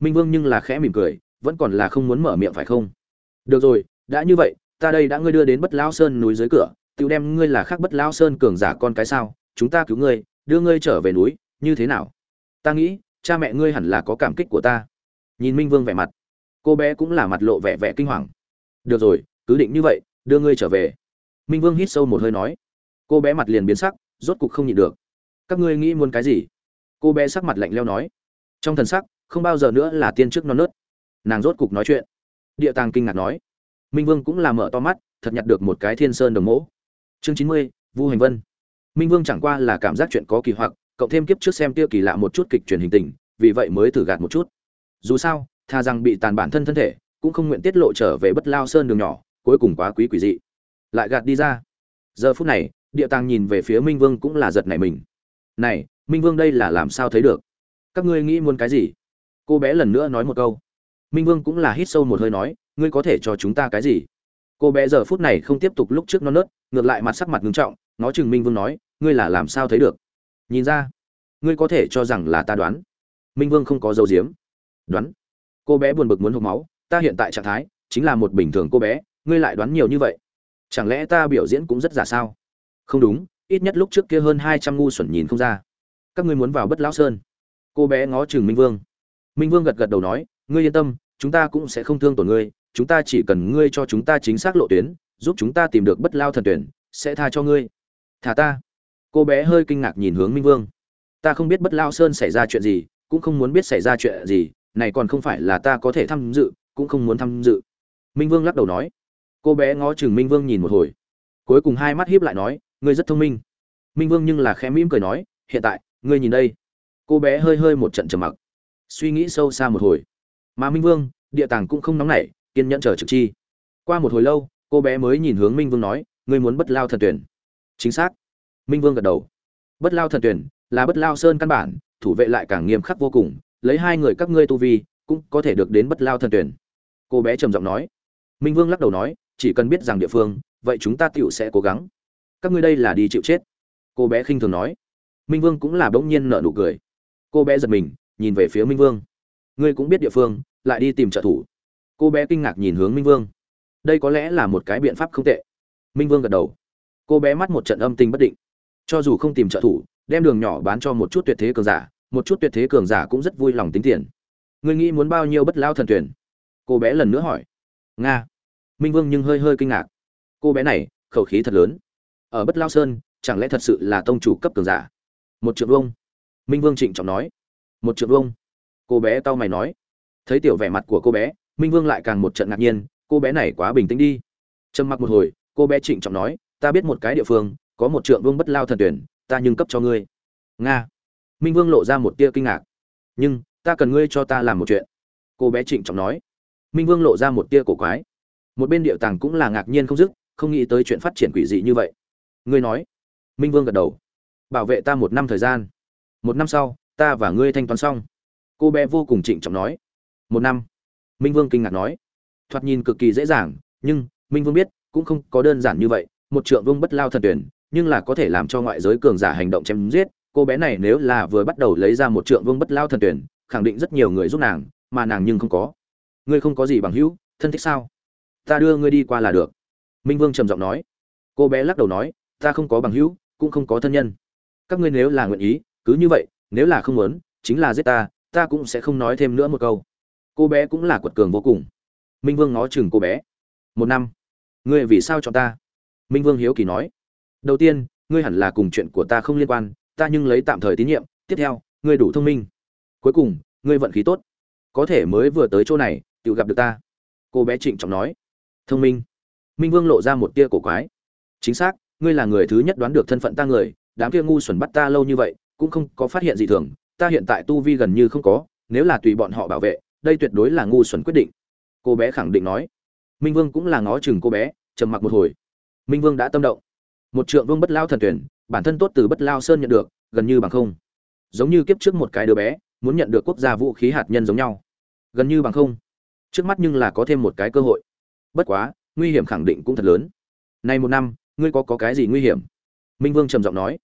Minh vương nhưng là khẽ mỉm cười, vẫn còn là không muốn mở miệng phải không? Được rồi, đã như vậy, ta đây đã ngươi đưa đến bất lao sơn núi dưới cửa tự đem ngươi là khác bất lao sơn cường giả con cái sao, chúng ta cứu ngươi, đưa ngươi trở về núi, như thế nào? Ta nghĩ, cha mẹ ngươi hẳn là có cảm kích của ta. Nhìn minh vương vẻ mặt, cô bé cũng là mặt lộ vẻ vẻ kinh hoàng. Được rồi, cứ định như vậy, đưa ngươi trở về. Minh vương hít sâu một hơi nói. Cô bé mặt liền biến sắc, rốt cục không nhịn được. Các ngươi nghĩ muốn cái gì? Cô bé sắc mặt lạnh leo nói, trong thần sắc, không bao giờ nữa là tiên trước non nớt. Nàng rốt cục nói chuyện. Địa tàng kinh ngạc nói, minh vương cũng là mở to mắt, thật nhặt được một cái thiên sơn đồng mỗ. Chương chín mươi, vu hành vân. Minh vương chẳng qua là cảm giác chuyện có kỳ hoặc, cộng thêm kiếp trước xem tiêu kỳ lạ một chút kịch truyền hình tình, vì vậy mới thử gạt một chút. Dù sao thà rằng bị tàn bản thân thân thể, cũng không nguyện tiết lộ trở về bất lao sơn đường nhỏ, cuối cùng quá quý quỷ dị. Lại gạt đi ra. Giờ phút này, địa tàng nhìn về phía minh vương cũng là giật nảy mình. Này minh vương đây là làm sao thấy được? Các ngươi nghĩ muốn cái gì? Cô bé lần nữa nói một câu. Minh vương cũng là hít sâu một hơi nói, ngươi có thể cho chúng ta cái gì? Cô bé giờ phút này không tiếp tục lúc trước non nớt, ngược lại mặt sắc mặt ngưng trọng, nó chừng minh vương nói, ngươi là làm sao thấy được? Nhìn ra, ngươi có thể cho rằng là ta đoán. Minh vương không có dấu diếm. Đoán. Cô bé buồn bực muốn hộp máu, ta hiện tại trạng thái chính là một bình thường cô bé, ngươi lại đoán nhiều như vậy. Chẳng lẽ ta biểu diễn cũng rất giả sao? Không đúng, ít nhất lúc trước kia hơn hai trăm ngu xuẩn nhìn không ra các ngươi muốn vào bất lão sơn. Cô bé ngó chừng minh vương. Minh vương gật gật đầu nói, ngươi yên tâm, chúng ta cũng sẽ không thương tổn ngươi, chúng ta chỉ cần ngươi cho chúng ta chính xác lộ tuyến, giúp chúng ta tìm được bất lao thần tuyển, sẽ tha cho ngươi. Thả ta. Cô bé hơi kinh ngạc nhìn hướng minh vương. Ta không biết bất lao sơn xảy ra chuyện gì, cũng không muốn biết xảy ra chuyện gì, này còn không phải là ta có thể tham dự, cũng không muốn tham dự. Minh vương lắc đầu nói. Cô bé ngó chừng minh vương nhìn một hồi. Cuối cùng hai mắt hiếp lại nói, ngươi rất thông minh. Minh vương nhưng là khẽ mỉm cười nói, hiện tại ngươi nhìn đây. Cô bé hơi hơi một trận trầm mặc. Suy nghĩ sâu xa một hồi. Mà minh vương, địa tàng cũng không nóng nảy, kiên nhẫn chờ trực chi. Qua một hồi lâu, cô bé mới nhìn hướng minh vương nói, ngươi muốn bất lao thần tuyển. Chính xác. Minh vương gật đầu. Bất lao thần tuyển là bất lao sơn căn bản, thủ vệ lại càng nghiêm khắc vô cùng, lấy hai người các ngươi tu vi, cũng có thể được đến bất lao thần tuyển. Cô bé trầm giọng nói. Minh vương lắc đầu nói, chỉ cần biết rằng địa phương, vậy chúng ta tựu sẽ cố gắng. Các ngươi đây là đi chịu chết. Cô bé khinh thường nói minh vương cũng là bỗng nhiên nợ nụ cười. Cô bé giật mình, nhìn về phía minh vương. Ngươi cũng biết địa phương, lại đi tìm trợ thủ. Cô bé kinh ngạc nhìn hướng minh vương. Đây có lẽ là một cái biện pháp không tệ. Minh vương gật đầu. Cô bé mắt một trận âm tình bất định. Cho dù không tìm trợ thủ, đem đường nhỏ bán cho một chút tuyệt thế cường giả, một chút tuyệt thế cường giả cũng rất vui lòng tính tiền. Ngươi nghĩ muốn bao nhiêu bất lao thần tuyển? Cô bé lần nữa hỏi. Nga. Minh vương nhưng hơi hơi kinh ngạc. Cô bé này, khẩu khí thật lớn. Ở bất lao sơn, chẳng lẽ thật sự là tông chủ cấp cường giả? Một triệu vông minh vương trịnh trọng nói. Một triệu vông cô bé tao mày nói. Thấy tiểu vẻ mặt của cô bé, minh vương lại càng một trận ngạc nhiên, cô bé này quá bình tĩnh đi. Trầm mặc một hồi, cô bé trịnh trọng nói, ta biết một cái địa phương, có một trượng vương bất lao thần tuyển, ta nhưng cấp cho ngươi. Nga. Minh vương lộ ra một tia kinh ngạc. Nhưng, ta cần ngươi cho ta làm một chuyện. Cô bé trịnh trọng nói. Minh vương lộ ra một tia cổ quái. Một bên điệu tàng cũng là ngạc nhiên không dứt, không nghĩ tới chuyện phát triển quỷ dị như vậy. Ngươi nói. Minh vương gật đầu bảo vệ ta một năm thời gian. Một năm sau, ta và ngươi thanh toán xong. Cô bé vô cùng trịnh trọng nói. Một năm. Minh vương kinh ngạc nói. Thoạt nhìn cực kỳ dễ dàng, nhưng minh vương biết, cũng không có đơn giản như vậy. Một trượng vương bất lao thần tuyển, nhưng là có thể làm cho ngoại giới cường giả hành động chém giết. Cô bé này nếu là vừa bắt đầu lấy ra một trượng vương bất lao thần tuyển, khẳng định rất nhiều người giúp nàng, mà nàng nhưng không có. Ngươi không có gì bằng hữu, thân thích sao? Ta đưa ngươi đi qua là được. Minh vương trầm giọng nói. Cô bé lắc đầu nói, ta không có bằng hữu, cũng không có thân nhân các ngươi nếu là nguyện ý, cứ như vậy, nếu là không muốn, chính là giết ta ta cũng sẽ không nói thêm nữa một câu. Cô bé cũng là quật cường vô cùng. Minh vương ngó chừng cô bé. Một năm. Ngươi vì sao chọn ta? Minh vương hiếu kỳ nói. Đầu tiên, ngươi hẳn là cùng chuyện của ta không liên quan, ta nhưng lấy tạm thời tín nhiệm, tiếp theo, ngươi đủ thông minh. Cuối cùng, ngươi vận khí tốt. Có thể mới vừa tới chỗ này, tự gặp được ta. Cô bé trịnh trọng nói. Thông minh. Minh vương lộ ra một tia cổ quái. Chính xác, ngươi là người thứ nhất đoán được thân phận ta người đám kia ngu xuẩn bắt ta lâu như vậy, cũng không có phát hiện gì thường, ta hiện tại tu vi gần như không có, nếu là tùy bọn họ bảo vệ, đây tuyệt đối là ngu xuẩn quyết định. Cô bé khẳng định nói. Minh vương cũng là ngó chừng cô bé, trầm mặc một hồi. Minh vương đã tâm động. Một trượng vương bất lao thần tuyển, bản thân tốt từ bất lao sơn nhận được, gần như bằng không. Giống như kiếp trước một cái đứa bé, muốn nhận được quốc gia vũ khí hạt nhân giống nhau. Gần như bằng không. Trước mắt nhưng là có thêm một cái cơ hội. Bất quá, nguy hiểm khẳng định cũng thật lớn. Nay một năm, ngươi có có cái gì nguy hiểm? Minh vương trầm giọng nói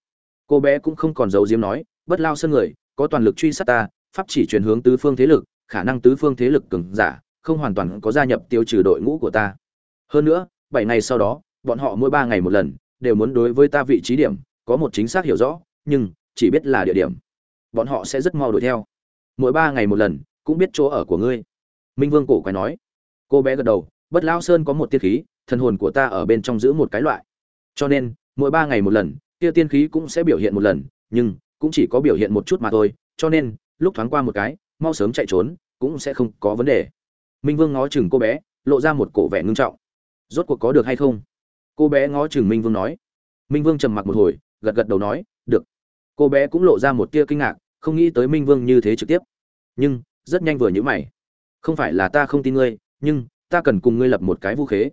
cô bé cũng không còn giấu diếm nói, bất lao sơn người, có toàn lực truy sát ta, pháp chỉ chuyển hướng tứ phương thế lực, khả năng tứ phương thế lực cường giả, không hoàn toàn có gia nhập tiêu trừ đội ngũ của ta. Hơn nữa, bảy ngày sau đó, bọn họ mỗi ba ngày một lần, đều muốn đối với ta vị trí điểm, có một chính xác hiểu rõ, nhưng chỉ biết là địa điểm. Bọn họ sẽ rất mau đuổi theo. Mỗi ba ngày một lần, cũng biết chỗ ở của ngươi. Minh vương cổ quái nói. Cô bé gật đầu, bất lao sơn có một tiên khí, thần hồn của ta ở bên trong giữ một cái loại. Cho nên, mỗi ba ngày một lần kia tiên khí cũng sẽ biểu hiện một lần, nhưng cũng chỉ có biểu hiện một chút mà thôi, cho nên, lúc thoáng qua một cái, mau sớm chạy trốn, cũng sẽ không có vấn đề. Minh vương ngó chừng cô bé, lộ ra một cổ vẻ ngưng trọng. Rốt cuộc có được hay không? Cô bé ngó chừng minh vương nói. Minh vương trầm mặc một hồi, gật gật đầu nói, được. Cô bé cũng lộ ra một tia kinh ngạc, không nghĩ tới minh vương như thế trực tiếp. Nhưng, rất nhanh vừa nhíu mày. Không phải là ta không tin ngươi, nhưng ta cần cùng ngươi lập một cái vũ khế.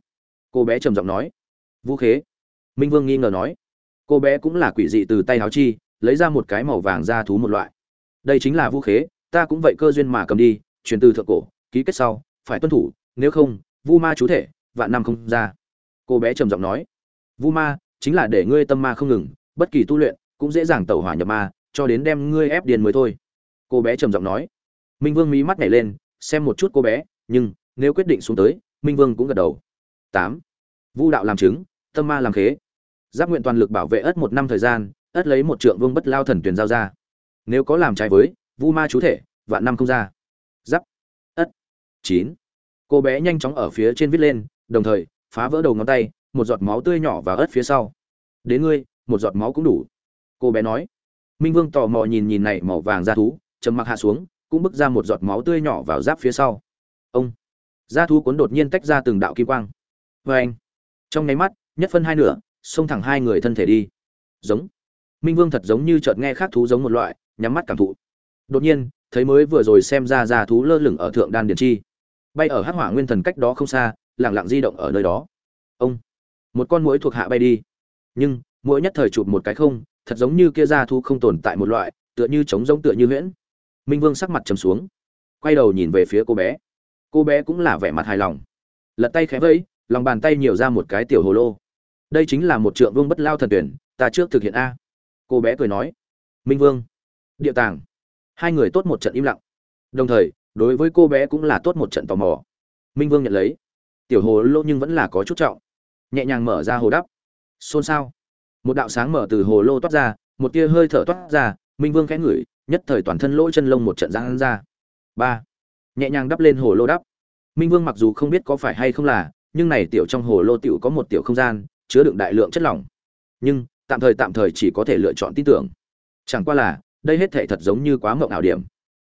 Cô bé trầm giọng nói. Vũ khế? Minh vương nghi ngờ nói cô bé cũng là quỷ dị từ tay háo chi, lấy ra một cái màu vàng ra thú một loại. Đây chính là vũ khế, ta cũng vậy cơ duyên mà cầm đi truyền từ thượng cổ, ký kết sau, phải tuân thủ, nếu không, vu ma chú thể, vạn năm không ra. Cô bé trầm giọng nói. Vu ma, chính là để ngươi tâm ma không ngừng, bất kỳ tu luyện, cũng dễ dàng tẩu hỏa nhập ma, cho đến đem ngươi ép điền mới thôi. Cô bé trầm giọng nói. Minh vương mí mắt nhảy lên, xem một chút cô bé, nhưng, nếu quyết định xuống tới, minh vương cũng gật đầu. Tám. Vu đạo làm chứng, tâm ma làm khế giáp nguyện toàn lực bảo vệ ất một năm thời gian, ất lấy một trượng vương bất lao thần tuyển giao ra. Nếu có làm trái với, vu ma chú thể, vạn năm không ra. Giáp, ất, chín. Cô bé nhanh chóng ở phía trên viết lên, đồng thời, phá vỡ đầu ngón tay, một giọt máu tươi nhỏ vào ớt phía sau. Đến ngươi, một giọt máu cũng đủ. Cô bé nói. Minh vương tò mò nhìn nhìn này màu vàng ra thú chầm mặc hạ xuống, cũng bước ra một giọt máu tươi nhỏ vào giáp phía sau. Ông ra thú cuốn đột nhiên tách ra từng đạo kim quang. Vê anh trong nháy mắt, nhất phân hai nửa xông thẳng hai người thân thể đi. Giống. Minh vương thật giống như chợt nghe khác thú giống một loại, nhắm mắt cảm thụ. Đột nhiên, thấy mới vừa rồi xem ra ra thú lơ lửng ở thượng đan điền chi. Bay ở hắc hỏa nguyên thần cách đó không xa lẳng lặng di động ở nơi đó. Ông. Một con muỗi thuộc hạ bay đi. Nhưng, muỗi nhất thời chụp một cái không, thật giống như kia ra thú không tồn tại một loại, tựa như trống giống tựa như huyễn. Minh vương sắc mặt trầm xuống. Quay đầu nhìn về phía cô bé. Cô bé cũng là vẻ mặt hài lòng. Lật tay khẽ vẫy, lòng bàn tay nhiều ra một cái tiểu hồ lô đây chính là một trượng vương bất lao thần tuyển, ta trước thực hiện a. Cô bé cười nói, minh vương, địa tàng. Hai người tốt một trận im lặng. Đồng thời, đối với cô bé cũng là tốt một trận tò mò. Minh vương nhận lấy. Tiểu hồ lô nhưng vẫn là có chút trọng. Nhẹ nhàng mở ra hồ đắp. Xôn xao. Một đạo sáng mở từ hồ lô toát ra, một tia hơi thở toát ra, minh vương khẽ ngửi, nhất thời toàn thân lỗ chân lông một trận giãn ra. Ba. Nhẹ nhàng đắp lên hồ lô đắp. Minh vương mặc dù không biết có phải hay không là, nhưng này tiểu trong hồ lô tiểu có một tiểu không gian chứa đựng đại lượng chất lỏng. Nhưng, tạm thời tạm thời chỉ có thể lựa chọn tin tưởng. Chẳng qua là, đây hết thể thật giống như quá mộng ảo điểm.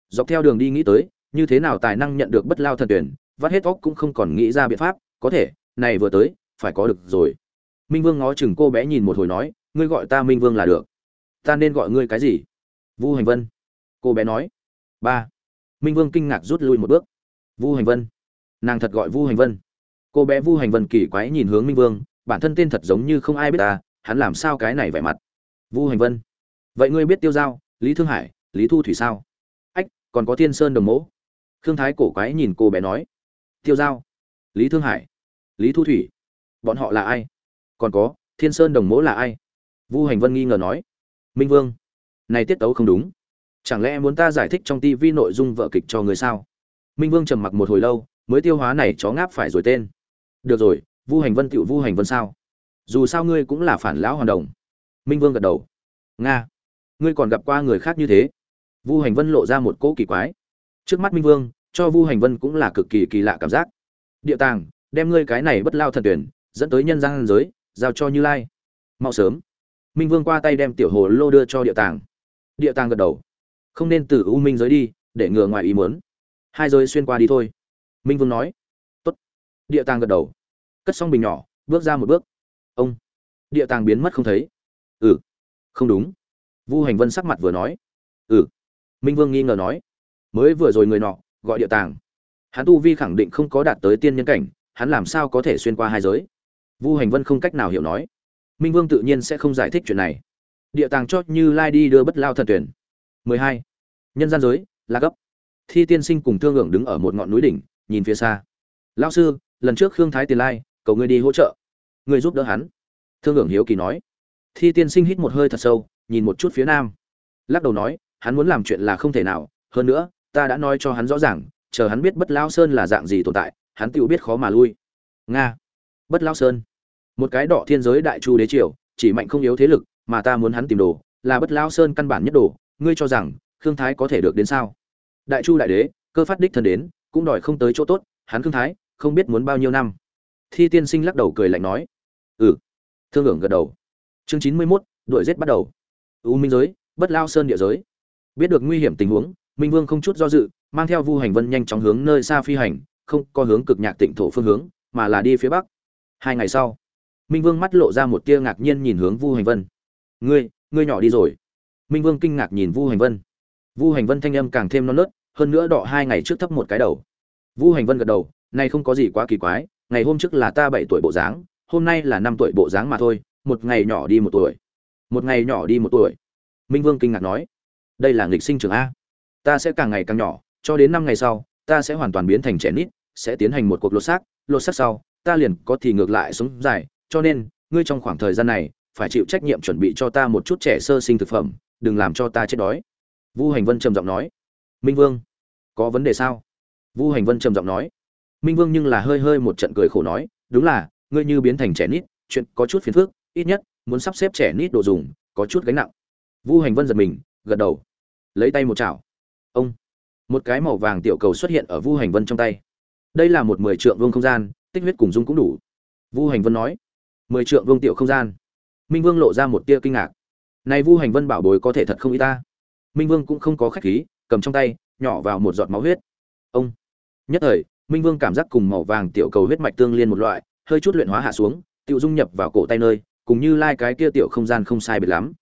Dọc theo đường đi nghĩ tới, như thế nào tài năng nhận được bất lao thần tuyển, vắt hết óc cũng không còn nghĩ ra biện pháp, có thể, này vừa tới, phải có được rồi. Minh vương ngó chừng cô bé nhìn một hồi nói, ngươi gọi ta minh vương là được. Ta nên gọi ngươi cái gì? Vu hành vân. Cô bé nói. Ba. Minh vương kinh ngạc rút lui một bước. Vu hành vân. Nàng thật gọi vu hành vân. Cô bé vu hành vân kỳ quái nhìn hướng minh vương bản thân tên thật giống như không ai biết ta, hắn làm sao cái này vẻ mặt? Vu hành vân. Vậy ngươi biết tiêu giao, lý thương hải, lý thu thủy sao? Ách, còn có thiên sơn đồng mẫu khương thái cổ quái nhìn cô bé nói. Tiêu giao, lý thương hải, lý thu thủy. Bọn họ là ai? Còn có, thiên sơn đồng mẫu là ai? Vu hành vân nghi ngờ nói. Minh vương. Này tiết tấu không đúng. Chẳng lẽ muốn ta giải thích trong tivi nội dung vợ kịch cho người sao? Minh vương trầm mặc một hồi lâu, mới tiêu hóa này chó ngáp phải rồi tên. Được rồi vu hành vân tựu vu hành vân sao? Dù sao ngươi cũng là phản lão hoàn đồng. Minh vương gật đầu. Nga, ngươi còn gặp qua người khác như thế? Vu hành vân lộ ra một cỗ kỳ quái. Trước mắt minh vương, cho vu hành vân cũng là cực kỳ kỳ lạ cảm giác. Địa tàng, đem ngươi cái này bất lao thần tuyển, dẫn tới nhân gian giới, giao cho như lai. Mau sớm. Minh vương qua tay đem tiểu hồ lô đưa cho địa tàng. Địa tàng gật đầu. Không nên từ u minh giới đi, để ngừa ngoài ý muốn. Hai giới xuyên qua đi thôi. Minh vương nói. Tốt. Địa tàng gật đầu cất xong bình nhỏ, bước ra một bước. Ông. Địa tàng biến mất không thấy. Ừ. Không đúng. Vu hành vân sắc mặt vừa nói. Ừ. Minh vương nghi ngờ nói. Mới vừa rồi người nọ, gọi địa tàng. Hắn tu vi khẳng định không có đạt tới tiên nhân cảnh, hắn làm sao có thể xuyên qua hai giới? Vu hành vân không cách nào hiểu nói. Minh vương tự nhiên sẽ không giải thích chuyện này. Địa tàng chót như lai đi đưa bất lao thần tuyển. 12. nhân gian giới, là gấp. Thi tiên sinh cùng thương hưởng đứng ở một ngọn núi đỉnh, nhìn phía xa. Lao sư, lần trước khương thái tiền lai cầu ngươi đi hỗ trợ. Ngươi giúp đỡ hắn. Thương hưởng hiếu kỳ nói. Thi tiên sinh hít một hơi thật sâu, nhìn một chút phía nam. Lắc đầu nói, hắn muốn làm chuyện là không thể nào, hơn nữa, ta đã nói cho hắn rõ ràng, chờ hắn biết bất lao sơn là dạng gì tồn tại, hắn tự biết khó mà lui. Nga. Bất lao sơn. Một cái đỏ thiên giới đại chu đế triều, chỉ mạnh không yếu thế lực, mà ta muốn hắn tìm đồ, là bất lao sơn căn bản nhất đồ. Ngươi cho rằng, khương thái có thể được đến sao? Đại chu đại đế, cơ phát đích thân đến, cũng đòi không tới chỗ tốt, hắn khương thái, không biết muốn bao nhiêu năm thi tiên sinh lắc đầu cười lạnh nói. Ừ. Thương ngưỡng gật đầu. Chương chín mươi mốt đội giết bắt đầu. U minh giới, bất lao sơn địa giới. Biết được nguy hiểm tình huống, minh vương không chút do dự, mang theo vu hành vân nhanh chóng hướng nơi xa phi hành, không có hướng cực nhạc tịnh thổ phương hướng, mà là đi phía bắc. Hai ngày sau, minh vương mắt lộ ra một tia ngạc nhiên nhìn hướng vu hành vân. Ngươi ngươi nhỏ đi rồi. Minh vương kinh ngạc nhìn vu hành vân. Vu hành vân thanh âm càng thêm non nớt, hơn nữa đọ hai ngày trước thấp một cái đầu. Vu hành vân gật đầu, Này không có gì quá kỳ quái ngày hôm trước là ta bảy tuổi bộ dáng, hôm nay là năm tuổi bộ dáng mà thôi, một ngày nhỏ đi một tuổi. Một ngày nhỏ đi một tuổi. Minh vương kinh ngạc nói, đây là nghịch sinh trường a. Ta sẽ càng ngày càng nhỏ, cho đến năm ngày sau, ta sẽ hoàn toàn biến thành trẻ nít, sẽ tiến hành một cuộc lột xác. Lột xác sau, ta liền có thì ngược lại sống dài, cho nên, ngươi trong khoảng thời gian này, phải chịu trách nhiệm chuẩn bị cho ta một chút trẻ sơ sinh thực phẩm, đừng làm cho ta chết đói. Vu hành vân trầm giọng nói, minh vương, có vấn đề sao? Vu hành vân trầm giọng nói minh vương nhưng là hơi hơi một trận cười khổ nói, đúng là, ngươi như biến thành trẻ nít, chuyện có chút phiền phức, ít nhất muốn sắp xếp trẻ nít đồ dùng, có chút gánh nặng. Vu hành vân giật mình, gật đầu. Lấy tay một chảo. Ông. Một cái màu vàng tiểu cầu xuất hiện ở vu hành vân trong tay. Đây là một mười trượng vương không gian, tích huyết cùng dung cũng đủ. Vu hành vân nói. Mười trượng vương tiểu không gian. Minh vương lộ ra một tia kinh ngạc. Này vu hành vân bảo bối có thể thật không y ta. Minh vương cũng không có khách khí, cầm trong tay, nhỏ vào một giọt máu huyết. Ông. Nhất thời minh vương cảm giác cùng màu vàng tiểu cầu huyết mạch tương liên một loại, hơi chút luyện hóa hạ xuống tự dung nhập vào cổ tay nơi, cùng như lai cái kia tiểu không gian không sai biệt lắm.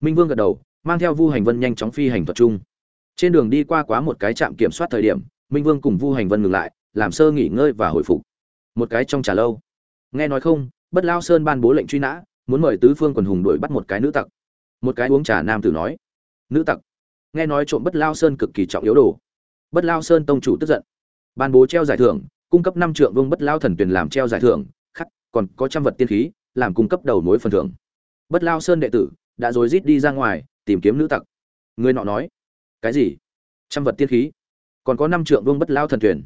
Minh vương gật đầu, mang theo vu hành vân nhanh chóng phi hành thuật trung trên đường đi qua quá một cái trạm kiểm soát thời điểm, minh vương cùng vu hành vân ngừng lại, làm sơ nghỉ ngơi và hồi phục. Một cái trong trà lâu. Nghe nói không, bất lao sơn ban bố lệnh truy nã, muốn mời tứ phương quần hùng đuổi bắt một cái nữ tặc. Một cái uống trà nam tử nói, nữ tặc. Nghe nói trộm bất lao sơn cực kỳ trọng yếu đồ. Bất lao sơn tông chủ tức giận ban bố treo giải thưởng, cung cấp năm trượng vương bất lao thần tuyển làm treo giải thưởng, khắc, còn có trăm vật tiên khí, làm cung cấp đầu mối phần thưởng. Bất lao sơn đệ tử đã rồi rít đi ra ngoài, tìm kiếm nữ tặc. Người nọ nói, cái gì? Trăm vật tiên khí? Còn có năm trượng vương bất lao thần tuyển?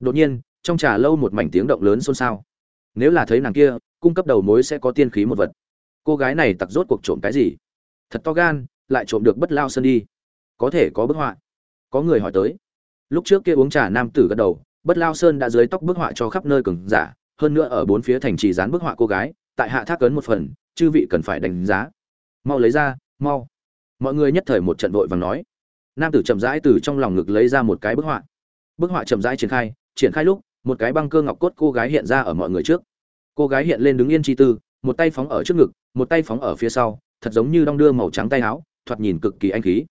Đột nhiên, trong trà lâu một mảnh tiếng động lớn xôn xao. Nếu là thấy nàng kia, cung cấp đầu mối sẽ có tiên khí một vật. Cô gái này tặc rốt cuộc trộm cái gì? Thật to gan, lại trộm được bất lao sơn đi. Có thể có bức họa. Có người hỏi tới lúc trước kia uống trà nam tử gật đầu, bất lao sơn đã dưới tóc bức họa cho khắp nơi cường giả, hơn nữa ở bốn phía thành trì dán bức họa cô gái, tại hạ thác cấn một phần, chư vị cần phải đánh giá. Mau lấy ra, mau. Mọi người nhất thời một trận vội vàng nói. Nam tử chậm rãi từ trong lòng ngực lấy ra một cái bức họa. Bức họa chậm rãi triển khai triển khai lúc, một cái băng cơ ngọc cốt cô gái hiện ra ở mọi người trước. Cô gái hiện lên đứng yên chi tư, một tay phóng ở trước ngực, một tay phóng ở phía sau, thật giống như đong đưa màu trắng tay áo, thoạt nhìn cực kỳ anh khí.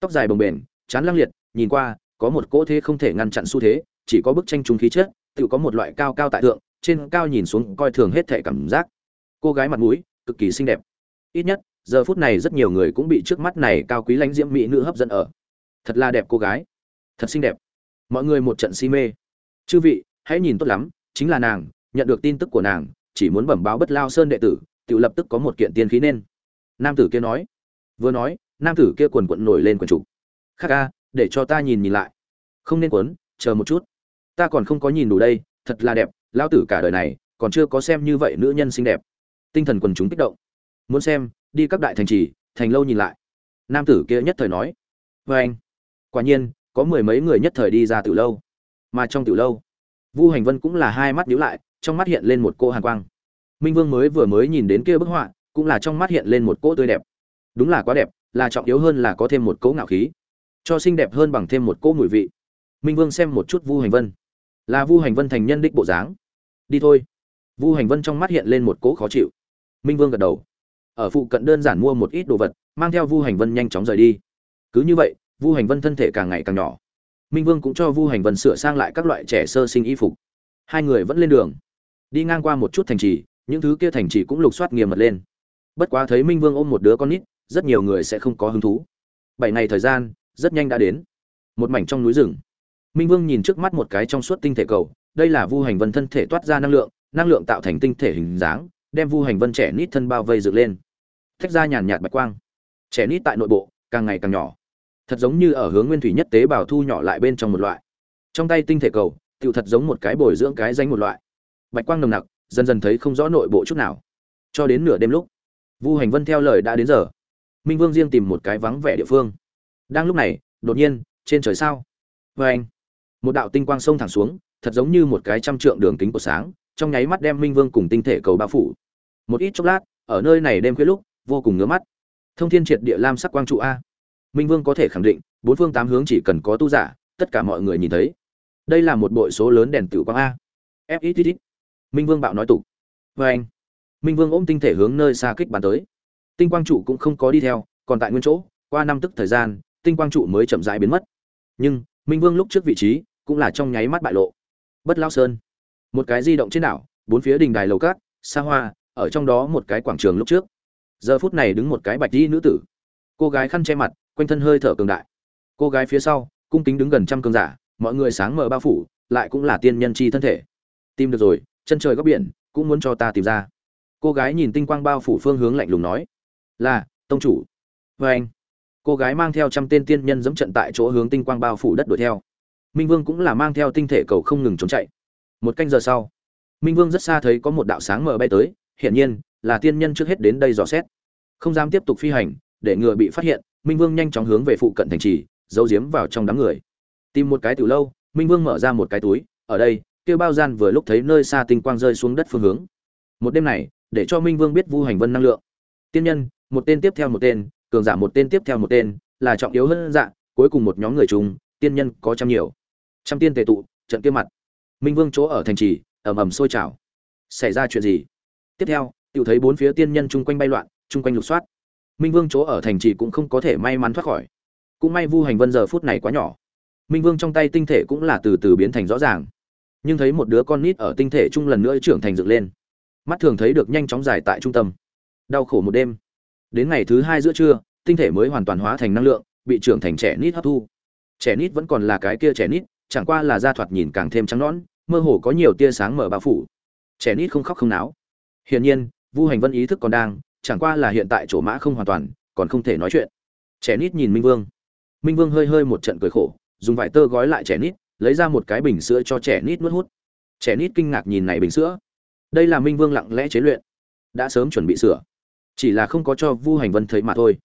Tóc dài bồng bềnh chán lăng liệt, nhìn qua có một cỗ thế không thể ngăn chặn xu thế, chỉ có bức tranh trung khí chất, tự có một loại cao cao tại thượng, trên cao nhìn xuống coi thường hết thể cảm giác. Cô gái mặt mũi, cực kỳ xinh đẹp. Ít nhất, giờ phút này rất nhiều người cũng bị trước mắt này cao quý lãnh diễm mỹ nữ hấp dẫn ở. Thật là đẹp cô gái. Thật xinh đẹp. Mọi người một trận si mê. Chư vị, hãy nhìn tốt lắm, chính là nàng, nhận được tin tức của nàng, chỉ muốn bẩm báo bất lao sơn đệ tử, tự lập tức có một kiện tiên khí nên. Nam tử kia nói. Vừa nói, nam tử kia quần quật nổi lên quần trụ. khắc a để cho ta nhìn nhìn lại. Không nên quấn, chờ một chút. Ta còn không có nhìn đủ đây, thật là đẹp lao tử cả đời này, còn chưa có xem như vậy nữ nhân xinh đẹp. Tinh thần quần chúng kích động. Muốn xem, đi các đại thành trì, thành lâu nhìn lại. Nam tử kia nhất thời nói. Vê anh, quả nhiên, có mười mấy người nhất thời đi ra từ lâu. Mà trong từ lâu, vu hành vân cũng là hai mắt nhíu lại, trong mắt hiện lên một cô hàn quang. Minh vương mới vừa mới nhìn đến kia bức họa, cũng là trong mắt hiện lên một cỗ tươi đẹp. Đúng là quá đẹp, là trọng yếu hơn là có thêm một cỗ ngạo khí cho xinh đẹp hơn bằng thêm một cỗ mùi vị. Minh vương xem một chút vu hành vân. Là vu hành vân thành nhân đích bộ dáng. Đi thôi. Vu hành vân trong mắt hiện lên một cỗ khó chịu. Minh vương gật đầu. Ở phụ cận đơn giản mua một ít đồ vật, mang theo vu hành vân nhanh chóng rời đi. Cứ như vậy, vu hành vân thân thể càng ngày càng nhỏ. Minh vương cũng cho vu hành vân sửa sang lại các loại trẻ sơ sinh y phục. Hai người vẫn lên đường. Đi ngang qua một chút thành trì, những thứ kia thành trì cũng lục soát nghiêm mật lên. Bất quá thấy minh vương ôm một đứa con nít, rất nhiều người sẽ không có hứng thú. Bảy ngày thời gian rất nhanh đã đến. Một mảnh trong núi rừng. Minh vương nhìn trước mắt một cái trong suốt tinh thể cầu, đây là vu hành vân thân thể toát ra năng lượng năng lượng tạo thành tinh thể hình dáng, đem vu hành vân trẻ nít thân bao vây dựng lên. Thách ra nhàn nhạt bạch quang. Trẻ nít tại nội bộ, càng ngày càng nhỏ. Thật giống như ở hướng nguyên thủy nhất tế bào thu nhỏ lại bên trong một loại. Trong tay tinh thể cầu, tựu thật giống một cái bồi dưỡng cái danh một loại. Bạch quang nồng nặc, dần dần thấy không rõ nội bộ chút nào. Cho đến nửa đêm lúc, vu hành vân theo lời đã đến giờ. Minh vương riêng tìm một cái vắng vẻ địa phương đang lúc này, đột nhiên, trên trời sao? Vê anh. Một đạo tinh quang sông thẳng xuống, thật giống như một cái trăm trượng đường kính của sáng, trong nháy mắt đem minh vương cùng tinh thể cầu bao phủ. Một ít chốc lát, ở nơi này đêm khuya lúc, vô cùng ngứa mắt. Thông thiên triệt địa lam sắc quang trụ a. Minh vương có thể khẳng định, bốn phương tám hướng chỉ cần có tu giả, tất cả mọi người nhìn thấy. Đây là một bội số lớn đèn tử quang a. Fxx minh vương bạo nói tục. Vê anh. Minh vương ôm tinh thể hướng nơi xa kích bàn tới. Tinh quang trụ cũng không có đi theo, còn tại nguyên chỗ, qua năm tức thời gian tinh quang trụ mới chậm rãi biến mất. Nhưng, minh vương lúc trước vị trí cũng là trong nháy mắt bại lộ. Bất lao sơn. Một cái di động trên đảo, bốn phía đình đài lầu cát, xa hoa, ở trong đó một cái quảng trường lúc trước. Giờ phút này đứng một cái bạch di nữ tử. Cô gái khăn che mặt, quanh thân hơi thở cường đại. Cô gái phía sau, cung kính đứng gần trăm cường giả, mọi người sáng mở bao phủ, lại cũng là tiên nhân chi thân thể. Tìm được rồi, chân trời góc biển, cũng muốn cho ta tìm ra. Cô gái nhìn tinh quang bao phủ phương hướng lạnh lùng nói, là, tông chủ. Vê anh cô gái mang theo trăm tên tiên nhân dẫm trận tại chỗ hướng tinh quang bao phủ đất đuổi theo. Minh vương cũng là mang theo tinh thể cầu không ngừng trốn chạy. Một canh giờ sau, minh vương rất xa thấy có một đạo sáng mở bay tới, hiển nhiên là tiên nhân trước hết đến đây dò xét. Không dám tiếp tục phi hành, để ngừa bị phát hiện, minh vương nhanh chóng hướng về phụ cận thành trì, giấu giếm vào trong đám người. Tìm một cái từ lâu, minh vương mở ra một cái túi, ở đây kêu bao gian vừa lúc thấy nơi xa tinh quang rơi xuống đất phương hướng. Một đêm này, để cho minh vương biết vu hành vân năng lượng. Tiên nhân, một tên tiếp theo một tên cường giả một tên tiếp theo một tên, là trọng yếu hơn dạng cuối cùng một nhóm người chung, tiên nhân có trăm nhiều. Trăm tiên tề tụ, trận kia mặt. Minh vương chỗ ở thành trì, ầm ầm sôi trào. Xảy ra chuyện gì? Tiếp theo tự thấy bốn phía tiên nhân chung quanh bay loạn, chung quanh lục soát. Minh vương chỗ ở thành trì cũng không có thể may mắn thoát khỏi. Cũng may vu hành vân giờ phút này quá nhỏ. Minh vương trong tay tinh thể cũng là từ từ biến thành rõ ràng. Nhưng thấy một đứa con nít ở tinh thể chung lần nữa trưởng thành dựng lên. Mắt thường thấy được nhanh chóng dài tại trung tâm. Đau khổ một đêm đến ngày thứ hai giữa trưa, tinh thể mới hoàn toàn hóa thành năng lượng, bị trưởng thành trẻ nít hấp thu. Trẻ nít vẫn còn là cái kia trẻ nít, chẳng qua là da thoạt nhìn càng thêm trắng nõn, mơ hồ có nhiều tia sáng mở bao phủ. Trẻ nít không khóc không náo. Hiển nhiên, vu hành vân ý thức còn đang, chẳng qua là hiện tại chỗ mã không hoàn toàn, còn không thể nói chuyện. Trẻ nít nhìn minh vương. Minh vương hơi hơi một trận cười khổ, dùng vải tơ gói lại trẻ nít, lấy ra một cái bình sữa cho trẻ nít nuốt hút. Trẻ nít kinh ngạc nhìn này bình sữa. Đây là minh vương lặng lẽ chế luyện. Đã sớm chuẩn bị sửa chỉ là không có cho vu hành vân thấy mà thôi.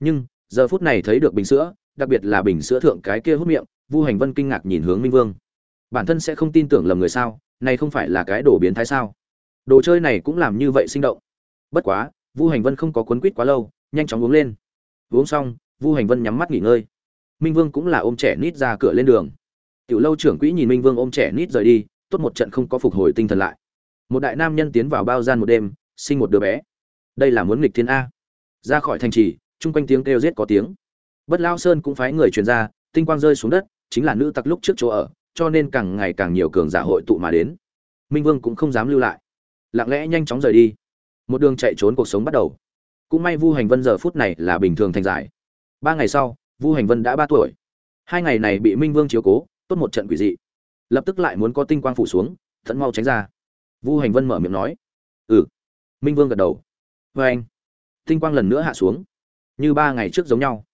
Nhưng, giờ phút này thấy được bình sữa, đặc biệt là bình sữa thượng cái kia hút miệng, vu hành vân kinh ngạc nhìn hướng minh vương. Bản thân sẽ không tin tưởng lầm người sao? Này không phải là cái đồ biến thái sao? Đồ chơi này cũng làm như vậy sinh động. Bất quá, vu hành vân không có cuốn quýt quá lâu, nhanh chóng uống lên. Uống xong, vu hành vân nhắm mắt nghỉ ngơi. Minh vương cũng là ôm trẻ nít ra cửa lên đường. Tiểu lâu trưởng quỹ nhìn minh vương ôm trẻ nít rời đi, tốt một trận không có phục hồi tinh thần lại. Một đại nam nhân tiến vào bao gian một đêm, sinh một đứa bé đây là muốn nghịch thiên a. Ra khỏi thành trì, chung quanh tiếng kêu giết có tiếng. Bất lao sơn cũng phái người truyền ra, tinh quang rơi xuống đất, chính là nữ tặc lúc trước chỗ ở, cho nên càng ngày càng nhiều cường giả hội tụ mà đến. Minh vương cũng không dám lưu lại. Lặng lẽ nhanh chóng rời đi. Một đường chạy trốn cuộc sống bắt đầu. Cũng may vu hành vân giờ phút này là bình thường thành giải. Ba ngày sau, vu hành vân đã ba tuổi. Hai ngày này bị minh vương chiếu cố, tốt một trận quỷ dị. Lập tức lại muốn có tinh quang phủ xuống thận mau tránh ra. Vu hành vân mở miệng nói. Ừ. Minh vương gật đầu vê anh, tinh quang lần nữa hạ xuống, như ba ngày trước giống nhau.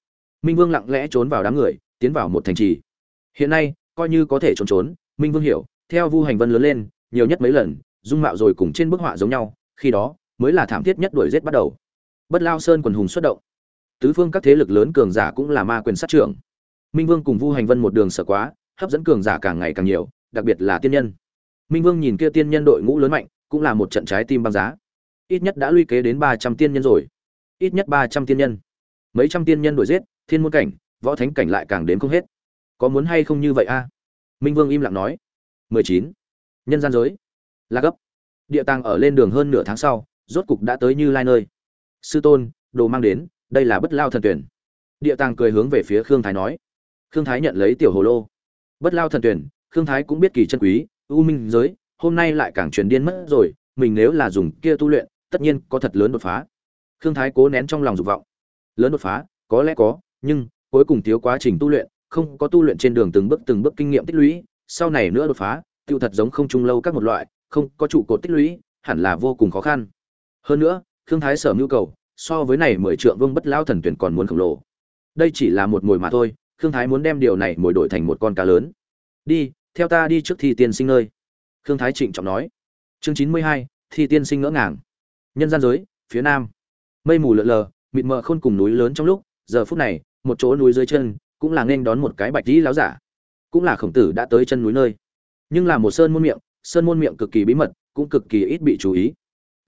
Minh vương lặng lẽ trốn vào đám người, tiến vào một thành trì. Hiện nay, coi như có thể trốn trốn, minh vương hiểu, theo vu hành vân lớn lên, nhiều nhất mấy lần, dung mạo rồi cùng trên bức họa giống nhau, khi đó, mới là thảm thiết nhất đuổi giết bắt đầu. Bất lao sơn quần hùng xuất động. Tứ phương các thế lực lớn cường giả cũng là ma quyền sát trưởng. Minh vương cùng vu hành vân một đường sở quá, hấp dẫn cường giả càng ngày càng nhiều, đặc biệt là tiên nhân. Minh vương nhìn kia tiên nhân đội ngũ lớn mạnh, cũng là một trận trái tim băng giá ít nhất đã luy kế đến ba trăm tiên nhân rồi. Ít nhất ba trăm tiên nhân. Mấy trăm tiên nhân đuổi giết, thiên môn cảnh, võ thánh cảnh lại càng đến không hết. Có muốn hay không như vậy a? Minh vương im lặng nói. Mười chín. Nhân gian giới. Là gấp địa tàng ở lên đường hơn nửa tháng sau, rốt cục đã tới như lai nơi. Sư tôn, đồ mang đến, đây là bất lao thần tuyển. Địa tàng cười hướng về phía khương thái nói. Khương thái nhận lấy tiểu hồ lô. Bất lao thần tuyển, khương thái cũng biết kỳ chân quý, u minh giới, hôm nay lại càng truyền điên mất rồi, mình nếu là dùng kia tu luyện tất nhiên có thật lớn đột phá. Khương thái cố nén trong lòng dục vọng. Lớn đột phá, có lẽ có, nhưng cuối cùng thiếu quá trình tu luyện, không có tu luyện trên đường từng bước từng bước kinh nghiệm tích lũy, sau này nữa đột phá, tiêu thật giống không trung lâu các một loại, không có trụ cột tích lũy, hẳn là vô cùng khó khăn. Hơn nữa, khương thái sở nhu cầu, so với này mười trượng vương bất lao thần tuyển còn muốn khổng lồ. Đây chỉ là một mồi mà thôi, khương thái muốn đem điều này mồi đổi thành một con cá lớn. Đi, theo ta đi trước thi tiên sinh nơi. Khương thái trịnh trọng nói. Chương chín mươi hai, thi tiên sinh ngỡ ngàng nhân gian giới, phía nam. Mây mù lợn lờ, mịt mờ khôn cùng núi lớn trong lúc, giờ phút này, một chỗ núi dưới chân, cũng là nên đón một cái bạch dĩ láo giả. Cũng là khổng tử đã tới chân núi nơi. Nhưng là một sơn môn miệng, sơn môn miệng cực kỳ bí mật, cũng cực kỳ ít bị chú ý.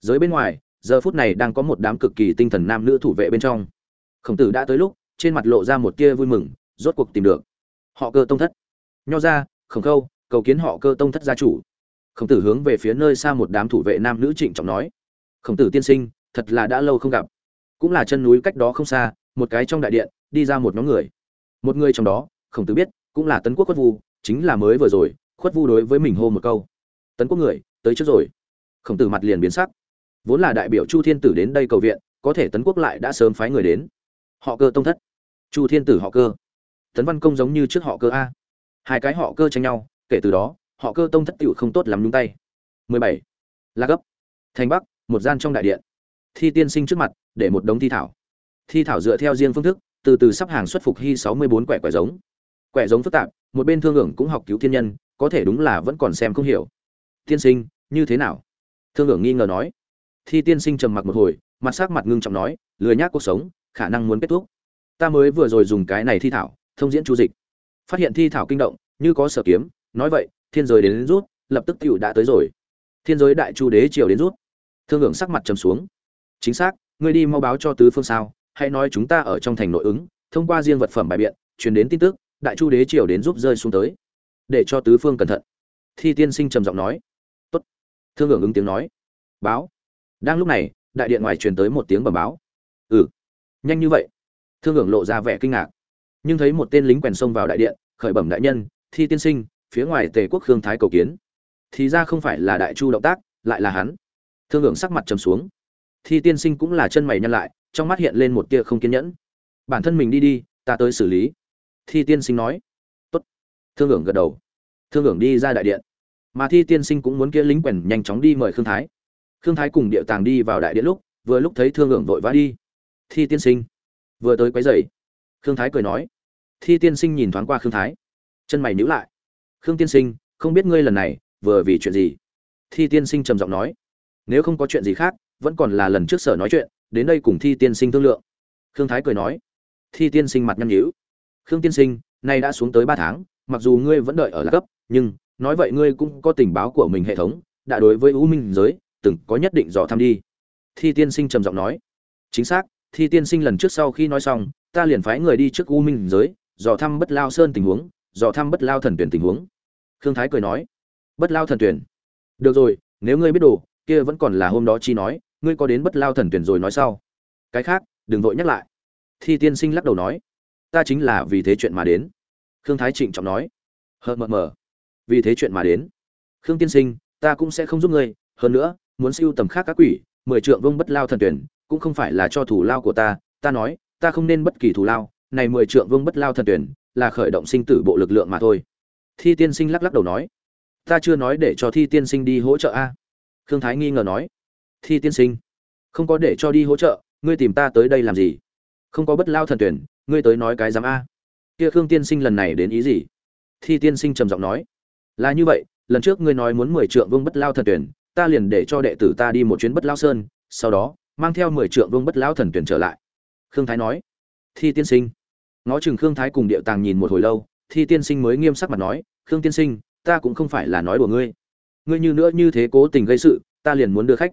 Giới bên ngoài, giờ phút này đang có một đám cực kỳ tinh thần nam nữ thủ vệ bên trong. Khổng tử đã tới lúc, trên mặt lộ ra một tia vui mừng, rốt cuộc tìm được. Họ cơ tông thất. Nho ra khổng khâu, cầu kiến họ cơ tông thất gia chủ. Khổng tử hướng về phía nơi xa một đám thủ vệ nam nữ trịnh trọng nói khổng tử tiên sinh, thật là đã lâu không gặp. Cũng là chân núi cách đó không xa, một cái trong đại điện, đi ra một nhóm người. Một người trong đó, khổng tử biết, cũng là tấn quốc khuất vu, chính là mới vừa rồi, khuất vu đối với mình hô một câu. Tấn quốc người, tới trước rồi. Khổng tử mặt liền biến sắc. Vốn là đại biểu chu thiên tử đến đây cầu viện, có thể tấn quốc lại đã sớm phái người đến. Họ cơ tông thất. Chu thiên tử họ cơ. Tấn văn công giống như trước họ cơ a. Hai cái họ cơ tranh nhau, kể từ đó, họ cơ tông thất tựu không tốt lắm nhúng tay. 17. la gấp thành bắc một gian trong đại điện. Thi tiên sinh trước mặt để một đống thi thảo. Thi thảo dựa theo riêng phương thức từ từ sắp hàng xuất phục hy 64 quẻ quẻ giống. Quẻ giống phức tạp một bên thương hưởng cũng học cứu thiên nhân có thể đúng là vẫn còn xem không hiểu. Tiên sinh như thế nào? Thương hưởng nghi ngờ nói. Thi tiên sinh trầm mặc một hồi mặt sắc mặt ngưng trọng nói lười nhác cuộc sống khả năng muốn kết thúc. Ta mới vừa rồi dùng cái này thi thảo thông diễn chu dịch. Phát hiện thi thảo kinh động như có sở kiếm nói vậy thiên giới đến, đến rút lập tức tựu đã tới rồi. Thiên giới đại chu đế triều đến rút thương hưởng sắc mặt trầm xuống. Chính xác, ngươi đi mau báo cho tứ phương sao, hãy nói chúng ta ở trong thành nội ứng, thông qua riêng vật phẩm bài biện, truyền đến tin tức, đại chu đế triều đến giúp rơi xuống tới. Để cho tứ phương cẩn thận. Thi tiên sinh trầm giọng nói. Tốt. Thương hưởng ứng tiếng nói. Báo. Đang lúc này, đại điện ngoài truyền tới một tiếng bẩm báo. Ừ. Nhanh như vậy. Thương hưởng lộ ra vẻ kinh ngạc. Nhưng thấy một tên lính quèn xông vào đại điện, khởi bẩm đại nhân, thi tiên sinh, phía ngoài tề quốc khương thái cầu kiến. Thì ra không phải là đại chu động tác, lại là hắn thương hưởng sắc mặt trầm xuống. Thi tiên sinh cũng là chân mày nhăn lại, trong mắt hiện lên một tia không kiên nhẫn. Bản thân mình đi đi, ta tới xử lý. Thi tiên sinh nói. Tốt. Thương hưởng gật đầu. Thương hưởng đi ra đại điện. Mà thi tiên sinh cũng muốn kia lính quèn nhanh chóng đi mời khương thái. Khương thái cùng điệu tàng đi vào đại điện lúc, vừa lúc thấy thương hưởng vội vã đi. Thi tiên sinh. Vừa tới quấy dậy khương thái cười nói. Thi tiên sinh nhìn thoáng qua khương thái. Chân mày nhíu lại. Khương tiên sinh, không biết ngươi lần này, vừa vì chuyện gì? Thi tiên sinh trầm giọng nói nếu không có chuyện gì khác, vẫn còn là lần trước sở nói chuyện, đến đây cùng thi tiên sinh thương lượng. Khương thái cười nói. Thi tiên sinh mặt nhăn nhữ khương tiên sinh, nay đã xuống tới ba tháng, mặc dù ngươi vẫn đợi ở lạc cấp, nhưng, nói vậy ngươi cũng có tình báo của mình hệ thống, đã đối với u minh giới, từng có nhất định dò thăm đi. Thi tiên sinh trầm giọng nói. Chính xác, thi tiên sinh lần trước sau khi nói xong, ta liền phái người đi trước u minh giới, dò thăm bất lao sơn tình huống, dò thăm bất lao thần tuyển tình huống. Khương thái cười nói. Bất lao thần tuyển? Được rồi, nếu ngươi biết đồ kia vẫn còn là hôm đó chi nói, ngươi có đến bất lao thần tuyển rồi nói sau. Cái khác, đừng vội nhắc lại. Thi tiên sinh lắc đầu nói, ta chính là vì thế chuyện mà đến. Khương thái trịnh trọng nói, hờ mờ mờ, vì thế chuyện mà đến. Khương tiên sinh, ta cũng sẽ không giúp ngươi, hơn nữa, muốn siêu tầm khác các quỷ, mười trượng vương bất lao thần tuyển, cũng không phải là cho thủ lao của ta. Ta nói, ta không nên bất kỳ thủ lao, này mười trượng vương bất lao thần tuyển, là khởi động sinh tử bộ lực lượng mà thôi. Thi tiên sinh lắc lắc đầu nói, ta chưa nói để cho thi tiên sinh đi hỗ trợ a khương thái nghi ngờ nói, thi tiên sinh, không có để cho đi hỗ trợ, ngươi tìm ta tới đây làm gì? Không có bất lao thần tuyển, ngươi tới nói cái dám a. Kia khương tiên sinh lần này đến ý gì? Thi tiên sinh trầm giọng nói, là như vậy, lần trước ngươi nói muốn mười trượng vương bất lao thần tuyển, ta liền để cho đệ tử ta đi một chuyến bất lao sơn, sau đó, mang theo mười trượng vương bất lao thần tuyển trở lại. Khương thái nói, thi tiên sinh. Ngó chừng khương thái cùng điệu tàng nhìn một hồi lâu, thi tiên sinh mới nghiêm sắc mặt nói, khương tiên sinh, ta cũng không phải là nói đùa ngươi ngươi như nữa như thế cố tình gây sự, ta liền muốn đưa khách.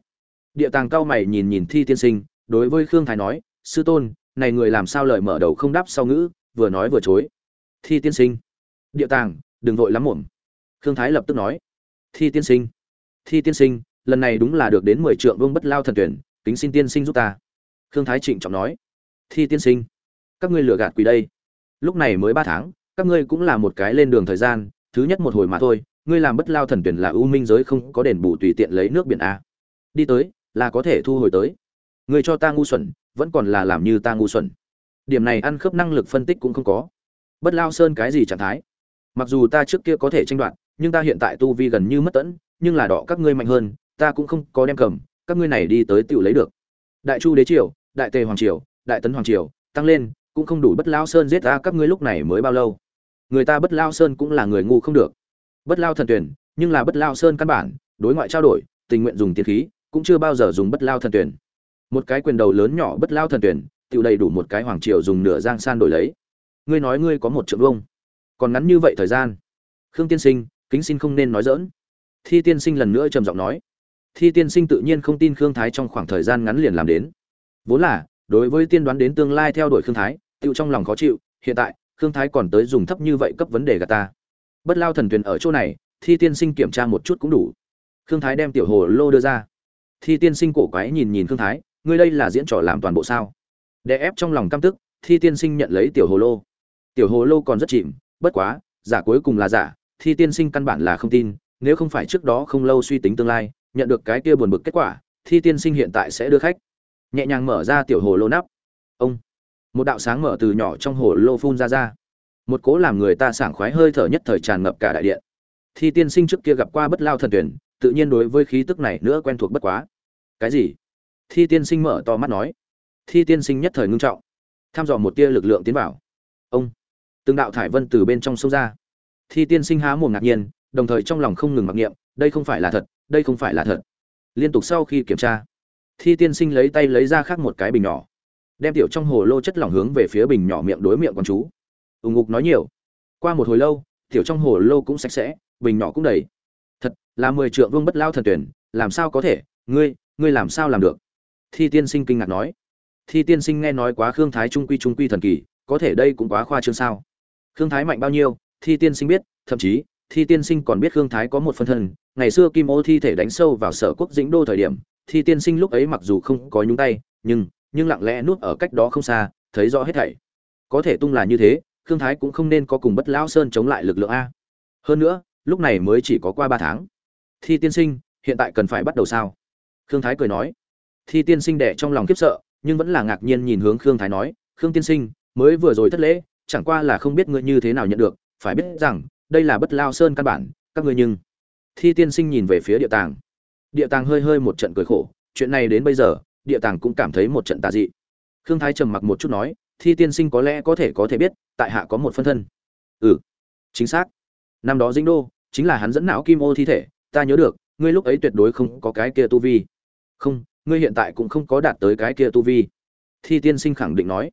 Địa tàng cao mày nhìn nhìn thi tiên sinh, đối với khương thái nói, sư tôn, này người làm sao lời mở đầu không đáp sau ngữ, vừa nói vừa chối. Thi tiên sinh. Địa tàng, đừng vội lắm muộn. Khương thái lập tức nói. Thi tiên sinh. Thi tiên sinh, lần này đúng là được đến mười trượng vương bất lao thần tuyển, kính xin tiên sinh giúp ta. Khương thái trịnh trọng nói. Thi tiên sinh. Các ngươi lừa gạt quỷ đây. Lúc này mới ba tháng, các ngươi cũng là một cái lên đường thời gian, thứ nhất một hồi mà thôi ngươi làm bất lao thần tuyển là ưu minh giới không có đền bù tùy tiện lấy nước biển a. Đi tới, là có thể thu hồi tới. Ngươi cho ta ngu xuẩn, vẫn còn là làm như ta ngu xuẩn. Điểm này ăn khớp năng lực phân tích cũng không có. Bất lao sơn cái gì trạng thái? Mặc dù ta trước kia có thể tranh đoạt, nhưng ta hiện tại tu vi gần như mất tẫn, nhưng là đỏ các ngươi mạnh hơn, ta cũng không có đem cầm, các ngươi này đi tới tự lấy được. Đại chu đế triều, đại tề hoàng triều, đại tấn hoàng triều, tăng lên, cũng không đủ bất lao sơn giết ta các ngươi lúc này mới bao lâu. Người ta bất lao sơn cũng là người ngu không được bất lao thần tuyển, nhưng là bất lao sơn căn bản, đối ngoại trao đổi, tình nguyện dùng tiền khí, cũng chưa bao giờ dùng bất lao thần tuyển. Một cái quyền đầu lớn nhỏ bất lao thần tuyển, tự đầy đủ một cái hoàng triều dùng nửa giang san đổi lấy. Ngươi nói ngươi có một triệu vông còn ngắn như vậy thời gian. Khương tiên sinh, kính xin không nên nói dỡn thi tiên sinh lần nữa trầm giọng nói. Thi tiên sinh tự nhiên không tin khương thái trong khoảng thời gian ngắn liền làm đến. Vốn là, đối với tiên đoán đến tương lai theo đuổi khương thái, tự trong lòng khó chịu, hiện tại, khương thái còn tới dùng thấp như vậy cấp vấn đề gà ta bất lao thần tuyền ở chỗ này, thi tiên sinh kiểm tra một chút cũng đủ. Khương thái đem tiểu hồ lô đưa ra. Thi tiên sinh cổ quái nhìn nhìn khương thái, ngươi đây là diễn trò làm toàn bộ sao? Đè ép trong lòng căm tức, thi tiên sinh nhận lấy tiểu hồ lô. Tiểu hồ lô còn rất chìm, bất quá, giả cuối cùng là giả, thi tiên sinh căn bản là không tin, nếu không phải trước đó không lâu suy tính tương lai, nhận được cái kia buồn bực kết quả, thi tiên sinh hiện tại sẽ đưa khách. Nhẹ nhàng mở ra tiểu hồ lô nắp. Ông, một đạo sáng mở từ nhỏ trong hồ lô phun ra ra một cố làm người ta sảng khoái hơi thở nhất thời tràn ngập cả đại điện. Thi tiên sinh trước kia gặp qua bất lao thần tuyển, tự nhiên đối với khí tức này nữa quen thuộc bất quá. Cái gì? Thi tiên sinh mở to mắt nói. Thi tiên sinh nhất thời ngưng trọng. Tham dò một tia lực lượng tiến vào. Ông! Từng đạo thải vân từ bên trong sông ra. Thi tiên sinh há mồm ngạc nhiên, đồng thời trong lòng không ngừng mặc niệm, đây không phải là thật, đây không phải là thật. Liên tục sau khi kiểm tra, thi tiên sinh lấy tay lấy ra khác một cái bình nhỏ, đem tiểu trong hồ lô chất lỏng hướng về phía bình nhỏ miệng đối miệng con chú ủng ngục nói nhiều. Qua một hồi lâu, tiểu trong hồ lô cũng sạch sẽ, bình nhỏ cũng đầy. Thật là mười trượng vương bất lao thần tuyển, làm sao có thể? Ngươi ngươi làm sao làm được? Thi tiên sinh kinh ngạc nói. Thi tiên sinh nghe nói quá khương thái trung quy trung quy thần kỳ, có thể đây cũng quá khoa trương sao? Khương thái mạnh bao nhiêu? Thi tiên sinh biết, thậm chí, thi tiên sinh còn biết khương thái có một phân thân. Ngày xưa kim ô thi thể đánh sâu vào sở quốc dĩnh đô thời điểm, thi tiên sinh lúc ấy mặc dù không có nhúng tay, nhưng nhưng lặng lẽ nuốt ở cách đó không xa, thấy rõ hết thảy. Có thể tung là như thế khương thái cũng không nên có cùng bất lão sơn chống lại lực lượng a. Hơn nữa, lúc này mới chỉ có qua ba tháng. Thi tiên sinh, hiện tại cần phải bắt đầu sao? Khương thái cười nói. Thi tiên sinh đẻ trong lòng khiếp sợ, nhưng vẫn là ngạc nhiên nhìn hướng khương thái nói, khương tiên sinh, mới vừa rồi thất lễ, chẳng qua là không biết ngươi như thế nào nhận được, phải biết rằng, đây là bất lao sơn căn bản, các ngươi nhưng thi tiên sinh nhìn về phía địa tàng. Địa tàng hơi hơi một trận cười khổ, chuyện này đến bây giờ, địa tàng cũng cảm thấy một trận tà dị. Khương thái trầm mặc một chút nói thi tiên sinh có lẽ có thể có thể biết, tại hạ có một phân thân. Ừ chính xác. Năm đó dĩnh đô, chính là hắn dẫn não kim ô thi thể, ta nhớ được, ngươi lúc ấy tuyệt đối không có cái kia tu vi. Không, ngươi hiện tại cũng không có đạt tới cái kia tu vi. Thi tiên sinh khẳng định nói.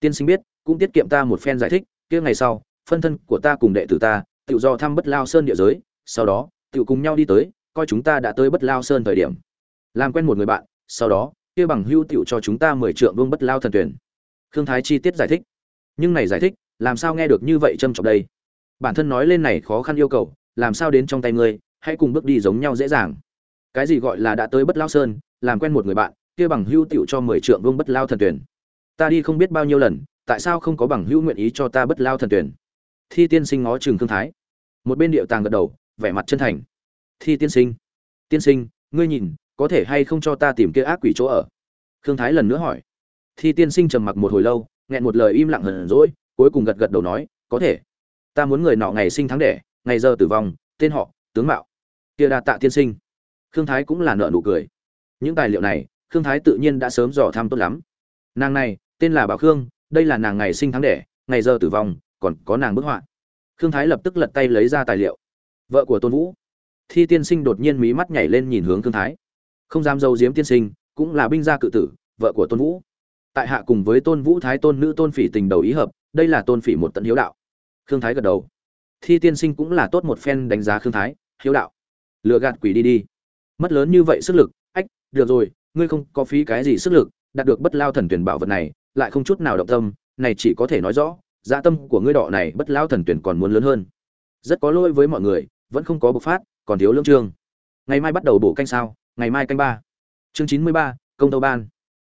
Tiên sinh biết, cũng tiết kiệm ta một phen giải thích, kia ngày sau, phân thân của ta cùng đệ tử ta, tự do thăm bất lao sơn địa giới, sau đó, tự cùng nhau đi tới, coi chúng ta đã tới bất lao sơn thời điểm. Làm quen một người bạn, sau đó, kia bằng hưu tiểu cho chúng ta mười trượng vương bất lao thần tuyển khương thái chi tiết giải thích. Nhưng này giải thích, làm sao nghe được như vậy trâm trọng đây? Bản thân nói lên này khó khăn yêu cầu, làm sao đến trong tay ngươi, hãy cùng bước đi giống nhau dễ dàng. Cái gì gọi là đã tới bất lao sơn, làm quen một người bạn, kia bằng hưu tiểu cho mười trượng vương bất lao thần tuyển. Ta đi không biết bao nhiêu lần, tại sao không có bằng hữu nguyện ý cho ta bất lao thần tuyển? Thi tiên sinh ngó trường thương thái. Một bên điệu tàng gật đầu, vẻ mặt chân thành. Thi tiên sinh. Tiên sinh, ngươi nhìn, có thể hay không cho ta tìm kia ác quỷ chỗ ở? Khương thái lần nữa hỏi thi tiên sinh trầm mặc một hồi lâu, nghẹn một lời im lặng hờn rỗi cuối cùng gật gật đầu nói, có thể. Ta muốn người nọ ngày sinh tháng đẻ, ngày giờ tử vong, tên họ, tướng mạo. Kia đa tạ tiên sinh. Khương thái cũng là nợ nụ cười. Những tài liệu này, khương thái tự nhiên đã sớm dò thăm tốt lắm. Nàng này, tên là bảo khương, đây là nàng ngày sinh tháng đẻ, ngày giờ tử vong, còn có nàng bức họa. Khương thái lập tức lật tay lấy ra tài liệu. Vợ của tôn vũ. Thi tiên sinh đột nhiên mí mắt nhảy lên nhìn hướng khương thái. Không dám dâu diếm tiên sinh, cũng là binh gia cự tử, vợ của tôn vũ tại hạ cùng với tôn vũ thái tôn nữ tôn phỉ tình đầu ý hợp, đây là tôn phỉ một tận hiếu đạo. Khương thái gật đầu. Thi tiên sinh cũng là tốt một phen đánh giá khương thái, hiếu đạo. Lừa gạt quỷ đi đi. Mất lớn như vậy sức lực, ách, được rồi, ngươi không có phí cái gì sức lực, đạt được bất lao thần tuyển bảo vật này, lại không chút nào động tâm, này chỉ có thể nói rõ dạ tâm của ngươi đọ này bất lao thần tuyển còn muốn lớn hơn. Rất có lỗi với mọi người, vẫn không có bộc phát, còn thiếu lương trương. Ngày mai bắt đầu bổ canh sao? Ngày mai canh ba. Chương chín mươi ba, công tâu ban.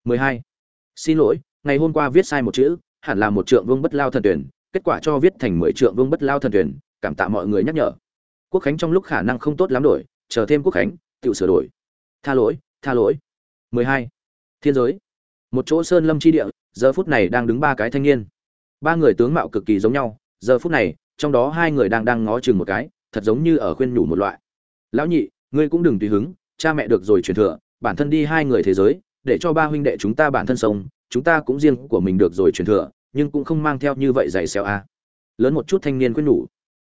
mười hai xin lỗi, ngày hôm qua viết sai một chữ, hẳn là một trượng vương bất lao thần tuyển, kết quả cho viết thành mười trượng vương bất lao thần tuyển, cảm tạ mọi người nhắc nhở. Quốc khánh trong lúc khả năng không tốt lắm đổi, chờ thêm quốc khánh tự sửa đổi. Tha lỗi tha lỗi. Mười hai. Thiên giới. Một chỗ sơn lâm chi địa, giờ phút này đang đứng ba cái thanh niên. Ba người tướng mạo cực kỳ giống nhau, giờ phút này, trong đó hai người đang đang ngó chừng một cái, thật giống như ở khuyên nhủ một loại. Lão nhị, ngươi cũng đừng tùy hứng, cha mẹ được rồi truyền thừa, bản thân đi hai người thế giới để cho ba huynh đệ chúng ta bản thân sống, chúng ta cũng riêng của mình được rồi truyền thừa, nhưng cũng không mang theo như vậy giày xéo a. Lớn một chút thanh niên khuyên nhủ.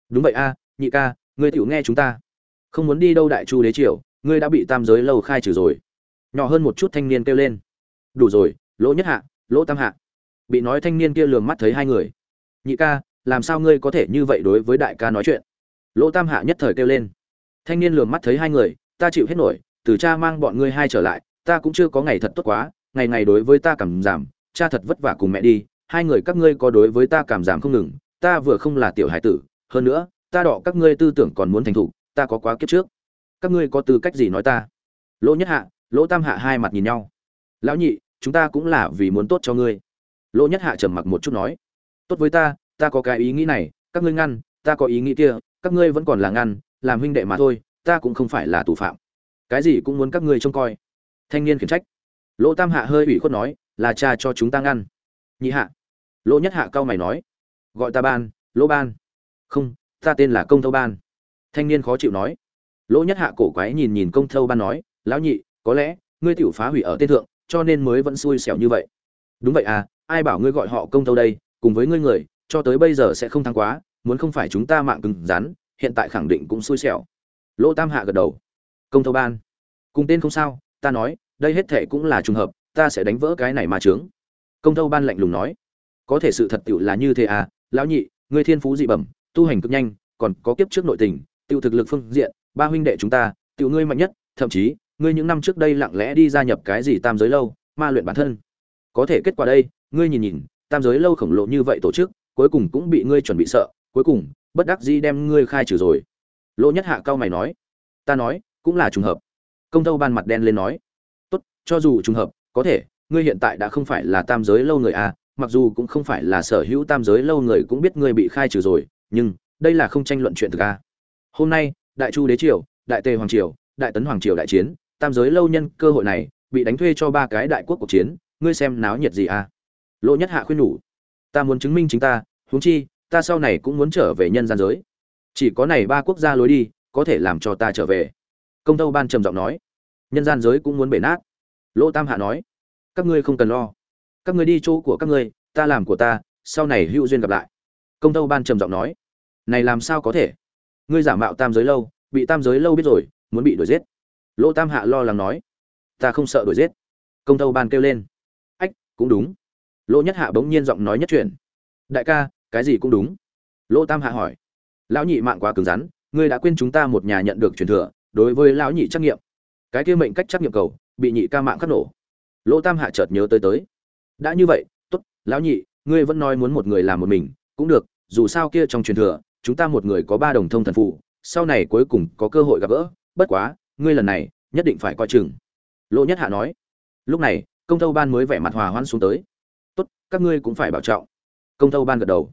Đúng vậy a, nhị ca, ngươi tiểu nghe chúng ta. Không muốn đi đâu đại chu đế triều, ngươi đã bị tam giới lâu khai trừ rồi. Nhỏ hơn một chút thanh niên kêu lên. Đủ rồi, lỗ nhất hạ, lỗ tam hạ. Bị nói thanh niên kia lường mắt thấy hai người. Nhị ca, làm sao ngươi có thể như vậy đối với đại ca nói chuyện? Lỗ tam hạ nhất thời kêu lên. Thanh niên lường mắt thấy hai người, ta chịu hết nổi, từ cha mang bọn ngươi hai trở lại ta cũng chưa có ngày thật tốt quá, ngày ngày đối với ta cảm giảm, cha thật vất vả cùng mẹ đi, hai người các ngươi có đối với ta cảm giảm không ngừng, ta vừa không là tiểu hải tử, hơn nữa, ta đọ các ngươi tư tưởng còn muốn thành thục, ta có quá kiếp trước. Các ngươi có tư cách gì nói ta? Lỗ nhất hạ, lỗ tam hạ hai mặt nhìn nhau. Lão nhị, chúng ta cũng là vì muốn tốt cho ngươi. Lỗ nhất hạ trầm mặc một chút nói. Tốt với ta ta có cái ý nghĩ này, các ngươi ngăn, ta có ý nghĩ kia, các ngươi vẫn còn là ngăn, làm huynh đệ mà thôi, ta cũng không phải là tù phạm. Cái gì cũng muốn các ngươi trông coi thanh niên khiển trách. Lỗ tam hạ hơi ủy khuất nói, là cha cho chúng ta ngăn. Nhị hạ. Lỗ nhất hạ cao mày nói, gọi ta ban, lỗ ban. Không, ta tên là công thâu ban. Thanh niên khó chịu nói. Lỗ nhất hạ cổ quái nhìn nhìn công thâu ban nói, lão nhị, có lẽ ngươi tiểu phá hủy ở tên thượng, cho nên mới vẫn xui xẻo như vậy. Đúng vậy à ai bảo ngươi gọi họ công thâu đây, cùng với ngươi người, cho tới bây giờ sẽ không thắng quá, muốn không phải chúng ta mạng cứng rắn, hiện tại khẳng định cũng xui xẻo. Lỗ tam hạ gật đầu. Công thâu ban, cùng tên không sao ta nói, đây hết thệ cũng là trùng hợp, ta sẽ đánh vỡ cái này mà trướng. Công thâu ban lạnh lùng nói. Có thể sự thật tựu là như thế à lão nhị, ngươi thiên phú dị bẩm, tu hành cực nhanh, còn có kiếp trước nội tình tựu thực lực phương diện, ba huynh đệ chúng ta tựu ngươi mạnh nhất, thậm chí, ngươi những năm trước đây lặng lẽ đi gia nhập cái gì tam giới lâu, ma luyện bản thân. Có thể kết quả đây, ngươi nhìn nhìn, tam giới lâu khổng lồ như vậy tổ chức, cuối cùng cũng bị ngươi chuẩn bị sợ, cuối cùng, bất đắc dĩ đem ngươi khai trừ rồi. Lỗ nhất hạ cao mày nói. Ta nói, cũng là trùng hợp công tâu ban mặt đen lên nói, tốt, cho dù trùng hợp, có thể, ngươi hiện tại đã không phải là tam giới lâu người à mặc dù cũng không phải là sở hữu tam giới lâu người cũng biết ngươi bị khai trừ rồi, nhưng đây là không tranh luận chuyện thực à. Hôm nay, đại chu đế triều, đại tề hoàng triều, đại tấn hoàng triều đại chiến, tam giới lâu nhân cơ hội này bị đánh thuê cho ba cái đại quốc cuộc chiến, ngươi xem náo nhiệt gì à. Lỗ nhất hạ khuyên nhủ, ta muốn chứng minh chính ta, huống chi, ta sau này cũng muốn trở về nhân gian giới. Chỉ có này ba quốc gia lối đi, có thể làm cho ta trở về công tâu ban trầm giọng nói. Nhân gian giới cũng muốn bể nát. Lỗ tam hạ nói. Các ngươi không cần lo. Các ngươi đi chỗ của các ngươi, ta làm của ta, sau này hữu duyên gặp lại. Công tâu ban trầm giọng nói. Này làm sao có thể? Ngươi giả mạo tam giới lâu, bị tam giới lâu biết rồi, muốn bị đuổi giết. Lỗ tam hạ lo lắng nói. Ta không sợ đuổi giết. Công tâu ban kêu lên. Ách, cũng đúng. Lỗ nhất hạ bỗng nhiên giọng nói nhất chuyện đại ca, cái gì cũng đúng. Lỗ tam hạ hỏi. Lão nhị mạng quá cứng rắn, ngươi đã quên chúng ta một nhà nhận được truyền thừa đối với lão nhị trắc nghiệm. Cái kia mệnh cách trắc nghiệm cầu, bị nhị ca mạng cắt nổ. Lỗ tam hạ chợt nhớ tới tới. Đã như vậy, tốt, lão nhị, ngươi vẫn nói muốn một người làm một mình, cũng được, dù sao kia trong truyền thừa, chúng ta một người có ba đồng thông thần phụ, sau này cuối cùng có cơ hội gặp gỡ, bất quá, ngươi lần này, nhất định phải coi chừng. Lỗ nhất hạ nói. Lúc này, công tâu ban mới vẻ mặt hòa hoãn xuống tới. Tốt, các ngươi cũng phải bảo trọng. Công tâu ban gật đầu.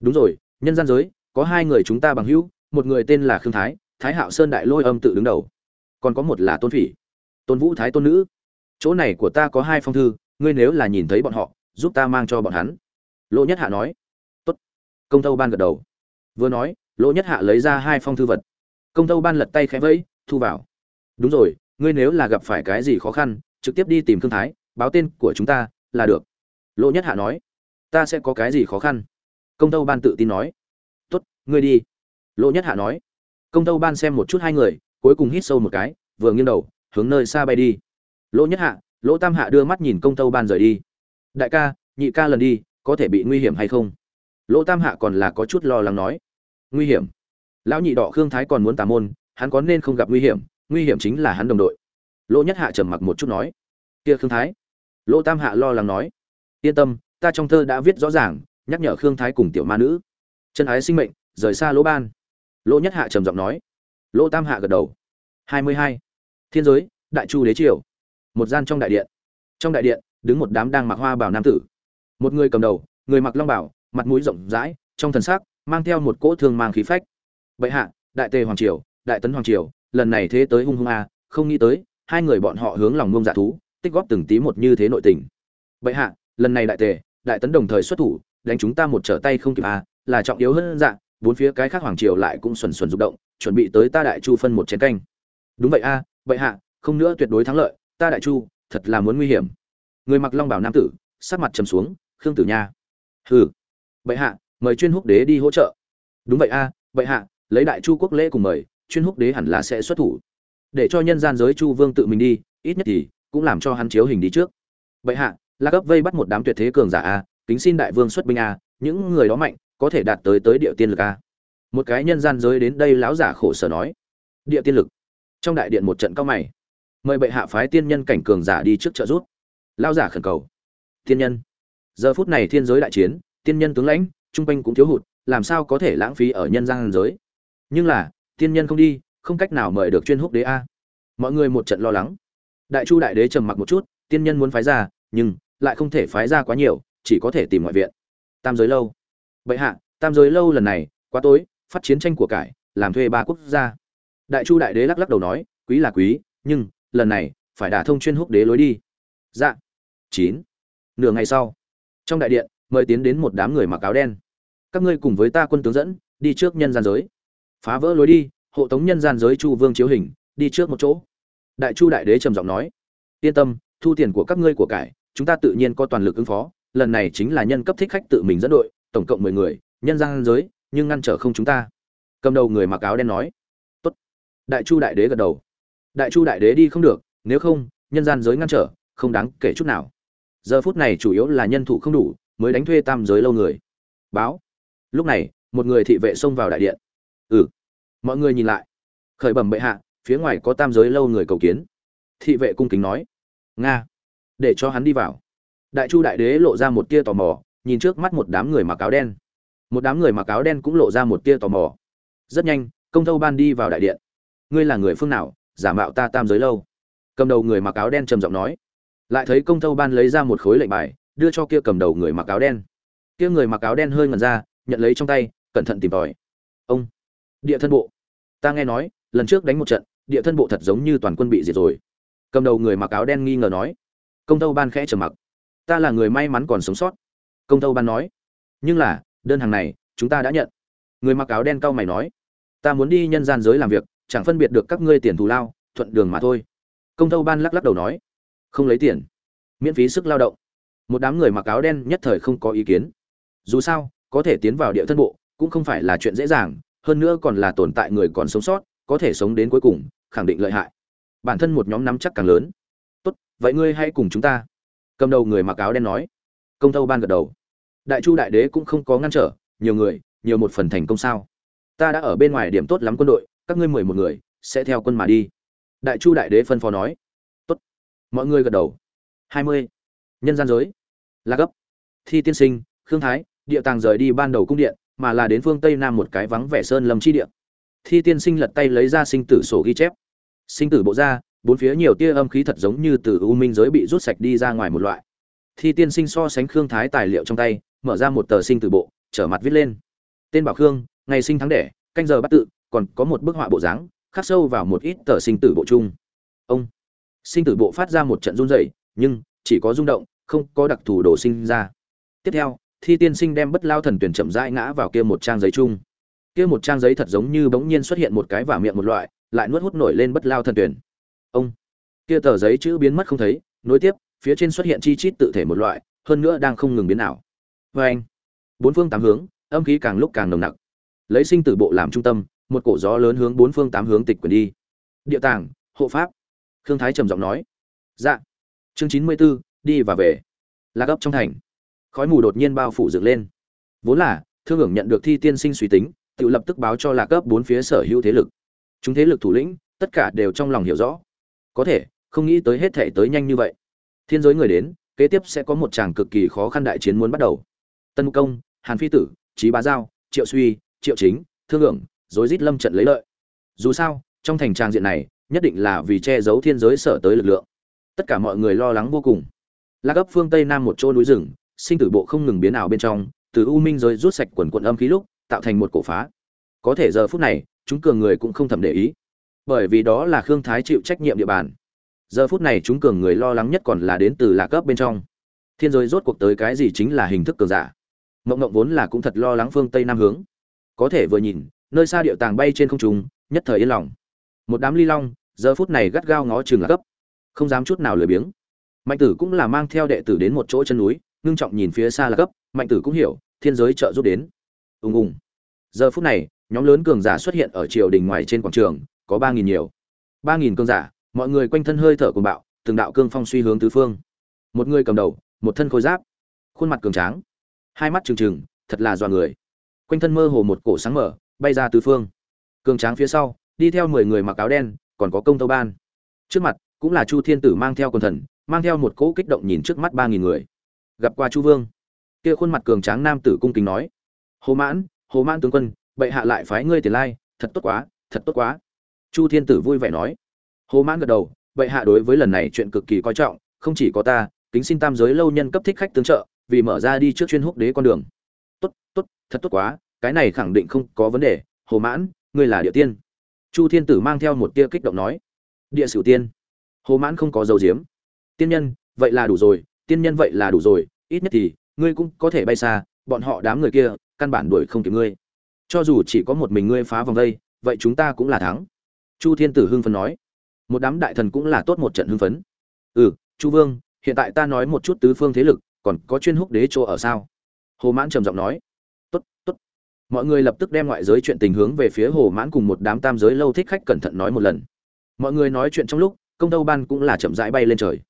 Đúng rồi, nhân gian giới, có hai người chúng ta bằng hữu, một người tên là khương thái thái hạo sơn đại lôi âm tự đứng đầu. Còn có một là tôn phỉ. Tôn vũ thái tôn nữ. Chỗ này của ta có hai phong thư, ngươi nếu là nhìn thấy bọn họ, giúp ta mang cho bọn hắn. Lỗ nhất hạ nói. Tốt. Công tâu ban gật đầu. Vừa nói, lỗ nhất hạ lấy ra hai phong thư vật. Công tâu ban lật tay khẽ vẫy, thu vào. Đúng rồi, ngươi nếu là gặp phải cái gì khó khăn, trực tiếp đi tìm thương thái, báo tên của chúng ta, là được. Lỗ nhất hạ nói. Ta sẽ có cái gì khó khăn? Công tâu ban tự tin nói. Tốt, ngươi đi. Lỗ nhất hạ nói công tâu ban xem một chút hai người, cuối cùng hít sâu một cái, vừa nghiêng đầu, hướng nơi xa bay đi. Lỗ nhất hạ, lỗ tam hạ đưa mắt nhìn công tâu ban rời đi. Đại ca, nhị ca lần đi, có thể bị nguy hiểm hay không? Lỗ tam hạ còn là có chút lo lắng nói. Nguy hiểm? Lão nhị đỏ khương thái còn muốn tà môn, hắn có nên không gặp nguy hiểm? Nguy hiểm chính là hắn đồng đội. Lỗ nhất hạ trầm mặc một chút nói. Kia khương thái? Lỗ tam hạ lo lắng nói. Yên tâm, ta trong thơ đã viết rõ ràng, nhắc nhở khương thái cùng tiểu ma nữ. Chân ái sinh mệnh, rời xa lỗ ban lỗ nhất hạ trầm giọng nói. Lỗ tam hạ gật đầu. Hai mươi hai. Thiên giới, đại chu đế triều. Một gian trong đại điện. Trong đại điện, đứng một đám đang mặc hoa bảo nam tử. Một người cầm đầu, người mặc long bảo mặt mũi rộng rãi, trong thần sắc, mang theo một cỗ thương mang khí phách. Bệ hạ, đại tề hoàng triều, đại tấn hoàng triều, lần này thế tới hung hung a không nghĩ tới, hai người bọn họ hướng lòng ngông dạ thú, tích góp từng tí một như thế nội tình. Bệ hạ, lần này đại tề, đại tấn đồng thời xuất thủ, đánh chúng ta một trở tay không kịp a là trọng yếu hơn dạ bốn phía cái khác hoàng triều lại cũng xuẩn xuẩn rục động, chuẩn bị tới ta đại chu phân một chén canh. Đúng vậy a, vậy hạ, không nữa tuyệt đối thắng lợi, ta đại chu, thật là muốn nguy hiểm. Người mặc long bảo nam tử, sắc mặt trầm xuống, khương tử nha. Hừ. Bệ hạ, mời chuyên húc đế đi hỗ trợ. Đúng vậy a bệ hạ, lấy đại chu quốc lễ cùng mời, chuyên húc đế hẳn là sẽ xuất thủ. Để cho nhân gian giới chu vương tự mình đi, ít nhất thì cũng làm cho hắn chiếu hình đi trước. Bệ hạ la cấp vây bắt một đám tuyệt thế cường giả a, kính xin đại vương xuất binh a, những người đó mạnh có thể đạt tới tới địa tiên lực a. Một cái nhân gian giới đến đây lão giả khổ sở nói. Địa tiên lực. Trong đại điện một trận cao mày. Mời bệ hạ phái tiên nhân cảnh cường giả đi trước trợ rút lão giả khẩn cầu. Tiên nhân. Giờ phút này thiên giới đại chiến, tiên nhân tướng lãnh, trung quanh cũng thiếu hụt, làm sao có thể lãng phí ở nhân gian giới? Nhưng là, tiên nhân không đi, không cách nào mời được chuyên húc đế a. Mọi người một trận lo lắng. Đại chu đại đế trầm mặc một chút, tiên nhân muốn phái ra, nhưng lại không thể phái ra quá nhiều, chỉ có thể tìm ngoại viện. Tam giới lâu bệ hạ, tam giới lâu lần này, quá tối, phát chiến tranh của cải, làm thuê ba quốc gia. Đại chu đại đế lắc lắc đầu nói, quý là quý, nhưng, lần này, phải đả thông chuyên húc đế lối đi. Dạ. Chín. Nửa ngày sau, trong đại điện, mời tiến đến một đám người mặc áo đen. Các ngươi cùng với ta quân tướng dẫn, đi trước nhân gian giới. Phá vỡ lối đi, hộ tống nhân gian giới chu vương chiếu hình, đi trước một chỗ. Đại chu đại đế trầm giọng nói, yên tâm, thu tiền của các ngươi của cải, chúng ta tự nhiên có toàn lực ứng phó, lần này chính là nhân cấp thích khách tự mình dẫn đội tổng cộng mười người, nhân gian giới, nhưng ngăn trở không chúng ta. Cầm đầu người mặc áo đen nói. Tốt. Đại chu đại đế gật đầu. Đại chu đại đế đi không được, nếu không, nhân gian giới ngăn trở, không đáng kể chút nào. Giờ phút này chủ yếu là nhân thủ không đủ, mới đánh thuê tam giới lâu người. Báo. Lúc này, một người thị vệ xông vào đại điện. Ừ. Mọi người nhìn lại. Khởi bẩm bệ hạ, phía ngoài có tam giới lâu người cầu kiến. Thị vệ cung kính nói. Nga. Để cho hắn đi vào. Đại chu đại đế lộ ra một tia tò mò nhìn trước mắt một đám người mặc áo đen. Một đám người mặc áo đen cũng lộ ra một tia tò mò. Rất nhanh, công Thâu ban đi vào đại điện. Ngươi là người phương nào? Giả mạo ta tam giới lâu. Cầm đầu người mặc áo đen trầm giọng nói. Lại thấy công Thâu ban lấy ra một khối lệnh bài, đưa cho kia cầm đầu người mặc áo đen. Kia người mặc áo đen hơi ngẩn ra, nhận lấy trong tay, cẩn thận tìm tòi. Ông, địa thân bộ. Ta nghe nói, lần trước đánh một trận, địa thân bộ thật giống như toàn quân bị diệt rồi. Cầm đầu người mặc áo đen nghi ngờ nói. Công tâu ban khẽ trầm mặc. Ta là người may mắn còn sống sót công tâu ban nói. Nhưng là, đơn hàng này, chúng ta đã nhận. Người mặc áo đen cau mày nói. Ta muốn đi nhân gian giới làm việc, chẳng phân biệt được các ngươi tiền thù lao, thuận đường mà thôi. Công tâu ban lắc lắc đầu nói. Không lấy tiền. Miễn phí sức lao động. Một đám người mặc áo đen nhất thời không có ý kiến. Dù sao, có thể tiến vào địa thân bộ, cũng không phải là chuyện dễ dàng, hơn nữa còn là tồn tại người còn sống sót, có thể sống đến cuối cùng, khẳng định lợi hại. Bản thân một nhóm nắm chắc càng lớn. Tốt, vậy ngươi hãy cùng chúng ta. Cầm đầu người mặc áo đen nói công tâu ban gật đầu. Đại chu đại đế cũng không có ngăn trở, nhiều người, nhiều một phần thành công sao? Ta đã ở bên ngoài điểm tốt lắm quân đội, các ngươi mười một người, sẽ theo quân mà đi. Đại chu đại đế phân phó nói. Tốt. Mọi người gật đầu. Hai mươi. Nhân gian giới. Là gấp thi tiên sinh, khương thái, địa tàng rời đi ban đầu cung điện, mà là đến phương tây nam một cái vắng vẻ sơn lâm chi địa. Thi tiên sinh lật tay lấy ra sinh tử sổ ghi chép. Sinh tử bộ ra, bốn phía nhiều tia âm khí thật giống như từ u minh giới bị rút sạch đi ra ngoài một loại thi tiên sinh so sánh khương thái tài liệu trong tay, mở ra một tờ sinh tử bộ, trở mặt viết lên. Tên bảo khương, ngày sinh tháng đẻ, canh giờ bắt tự, còn có một bức họa bộ dáng, khắc sâu vào một ít tờ sinh tử bộ chung. Ông. Sinh tử bộ phát ra một trận run rẩy, nhưng, chỉ có rung động, không có đặc thù đồ sinh ra. Tiếp theo, thi tiên sinh đem bất lao thần tuyển chậm rãi ngã vào kia một trang giấy chung. Kia một trang giấy thật giống như bỗng nhiên xuất hiện một cái vả miệng một loại, lại nuốt hút nổi lên bất lao thần tuyển. Ông. Kia tờ giấy chữ biến mất không thấy, nối tiếp phía trên xuất hiện chi chít tự thể một loại hơn nữa đang không ngừng biến ảo. Vê anh bốn phương tám hướng âm khí càng lúc càng nồng nặc. Lấy sinh tử bộ làm trung tâm một cổ gió lớn hướng bốn phương tám hướng tịch quyền đi. Địa tàng hộ pháp. Khương thái trầm giọng nói. Dạ. Chương chín mươi 94, đi và về. Lạc ấp trong thành. Khói mù đột nhiên bao phủ dựng lên. Vốn là thương hưởng nhận được thi tiên sinh suy tính tự lập tức báo cho lạc ấp bốn phía sở hữu thế lực. Chúng thế lực thủ lĩnh tất cả đều trong lòng hiểu rõ. Có thể không nghĩ tới hết thể tới nhanh như vậy thiên giới người đến, kế tiếp sẽ có một tràng cực kỳ khó khăn đại chiến muốn bắt đầu. Tân công, hàn phi tử trí bá giao, triệu suy, triệu chính, thương hưởng, rối rít lâm trận lấy lợi. Dù sao, trong thành trang diện này, nhất định là vì che giấu thiên giới sở tới lực lượng. Tất cả mọi người lo lắng vô cùng. Lạc ấp phương tây nam một chỗ núi rừng, sinh tử bộ không ngừng biến ảo bên trong, từ u minh rồi rút sạch quần quận âm khí lúc, tạo thành một cổ phá. Có thể giờ phút này, chúng cường người cũng không thầm để ý. Bởi vì đó là khương thái chịu trách nhiệm địa bàn giờ phút này chúng cường người lo lắng nhất còn là đến từ lạc cấp bên trong. Thiên giới rốt cuộc tới cái gì chính là hình thức cường giả. Mộng mộng vốn là cũng thật lo lắng phương tây nam hướng. Có thể vừa nhìn, nơi xa điệu tàng bay trên không trung, nhất thời yên lòng. Một đám ly long, giờ phút này gắt gao ngó trường lạc cấp không dám chút nào lười biếng. Mạnh tử cũng là mang theo đệ tử đến một chỗ chân núi, ngưng trọng nhìn phía xa lạc cấp mạnh tử cũng hiểu, thiên giới trợ giúp đến. Ùng ùng. Giờ phút này, nhóm lớn cường giả xuất hiện ở triều đình ngoài trên quảng trường, có ba nghìn nhiều. ba nghìn cường giả mọi người quanh thân hơi thở cuồng bạo, từng đạo cương phong suy hướng tứ phương. Một người cầm đầu, một thân khôi giáp, khuôn mặt cường tráng, hai mắt trừng trừng, thật là dọa người. Quanh thân mơ hồ một cổ sáng mở, bay ra tứ phương. Cường tráng phía sau, đi theo mười người mặc áo đen, còn có công tâu ban. Trước mặt, cũng là chu thiên tử mang theo quần thần, mang theo một cỗ kích động nhìn trước mắt ba nghìn người. Gặp qua chu vương, kia khuôn mặt cường tráng nam tử cung kính nói, hồ mãn hồ mãn tướng quân, bệ hạ lại phái ngươi tiền lai, thật tốt quá, thật tốt quá. Chu thiên tử vui vẻ nói hồ mãn gật đầu vậy hạ đối với lần này chuyện cực kỳ coi trọng không chỉ có ta kính xin tam giới lâu nhân cấp thích khách tương trợ vì mở ra đi trước chuyên húc đế con đường. Tốt tốt thật tốt quá cái này khẳng định không có vấn đề hồ mãn ngươi là địa tiên. Chu thiên tử mang theo một tia kích động nói. Địa sử tiên. Hồ mãn không có dấu diếm tiên nhân vậy là đủ rồi tiên nhân vậy là đủ rồi ít nhất thì ngươi cũng có thể bay xa bọn họ đám người kia căn bản đuổi không kịp ngươi. Cho dù chỉ có một mình ngươi phá vòng đây, vậy chúng ta cũng là thắng. Chu thiên tử hưng phấn nói một đám đại thần cũng là tốt một trận hưng phấn. Ừ chu vương, hiện tại ta nói một chút tứ phương thế lực, còn có chuyên húc đế chỗ ở sao? Hồ mãn trầm giọng nói. Tốt tốt. Mọi người lập tức đem ngoại giới chuyện tình hướng về phía hồ mãn cùng một đám tam giới lâu thích khách cẩn thận nói một lần. Mọi người nói chuyện trong lúc, công tâu ban cũng là chậm rãi bay lên trời.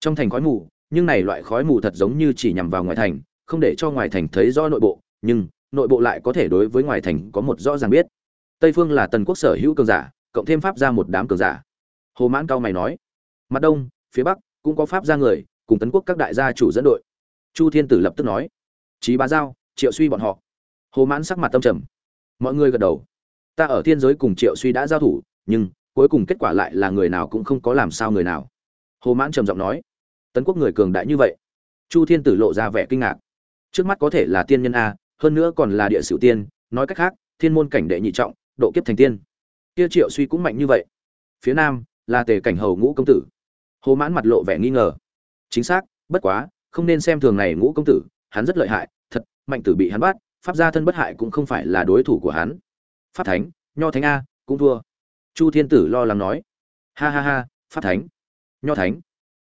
Trong thành khói mù, nhưng này loại khói mù thật giống như chỉ nhằm vào ngoài thành, không để cho ngoài thành thấy rõ nội bộ, nhưng nội bộ lại có thể đối với ngoài thành có một rõ ràng biết. Tây phương là tần quốc sở hữu cường giả, cộng thêm pháp ra một đám cường giả hồ mãn cao mày nói, mặt đông, phía bắc cũng có pháp ra người, cùng tấn quốc các đại gia chủ dẫn đội. Chu thiên tử lập tức nói trí bá giao, triệu suy bọn họ. Hồ mãn sắc mặt tâm trầm, mọi người gật đầu, ta ở thiên giới cùng triệu suy đã giao thủ, nhưng cuối cùng kết quả lại là người nào cũng không có làm sao người nào. Hồ mãn trầm giọng nói, tấn quốc người cường đại như vậy. Chu thiên tử lộ ra vẻ kinh ngạc, trước mắt có thể là tiên nhân a, hơn nữa còn là địa sử tiên, nói cách khác, thiên môn cảnh đệ nhị trọng, độ kiếp thành tiên. Kia triệu suy cũng mạnh như vậy. Phía nam là tề cảnh hầu ngũ công tử. Hồ mãn mặt lộ vẻ nghi ngờ. Chính xác, bất quá, không nên xem thường này ngũ công tử, hắn rất lợi hại, thật, mạnh tử bị hắn bắt, pháp gia thân bất hại cũng không phải là đối thủ của hắn. Pháp thánh, nho thánh a, cũng thua. Chu thiên tử lo lắng nói. Ha ha ha, pháp thánh. Nho thánh,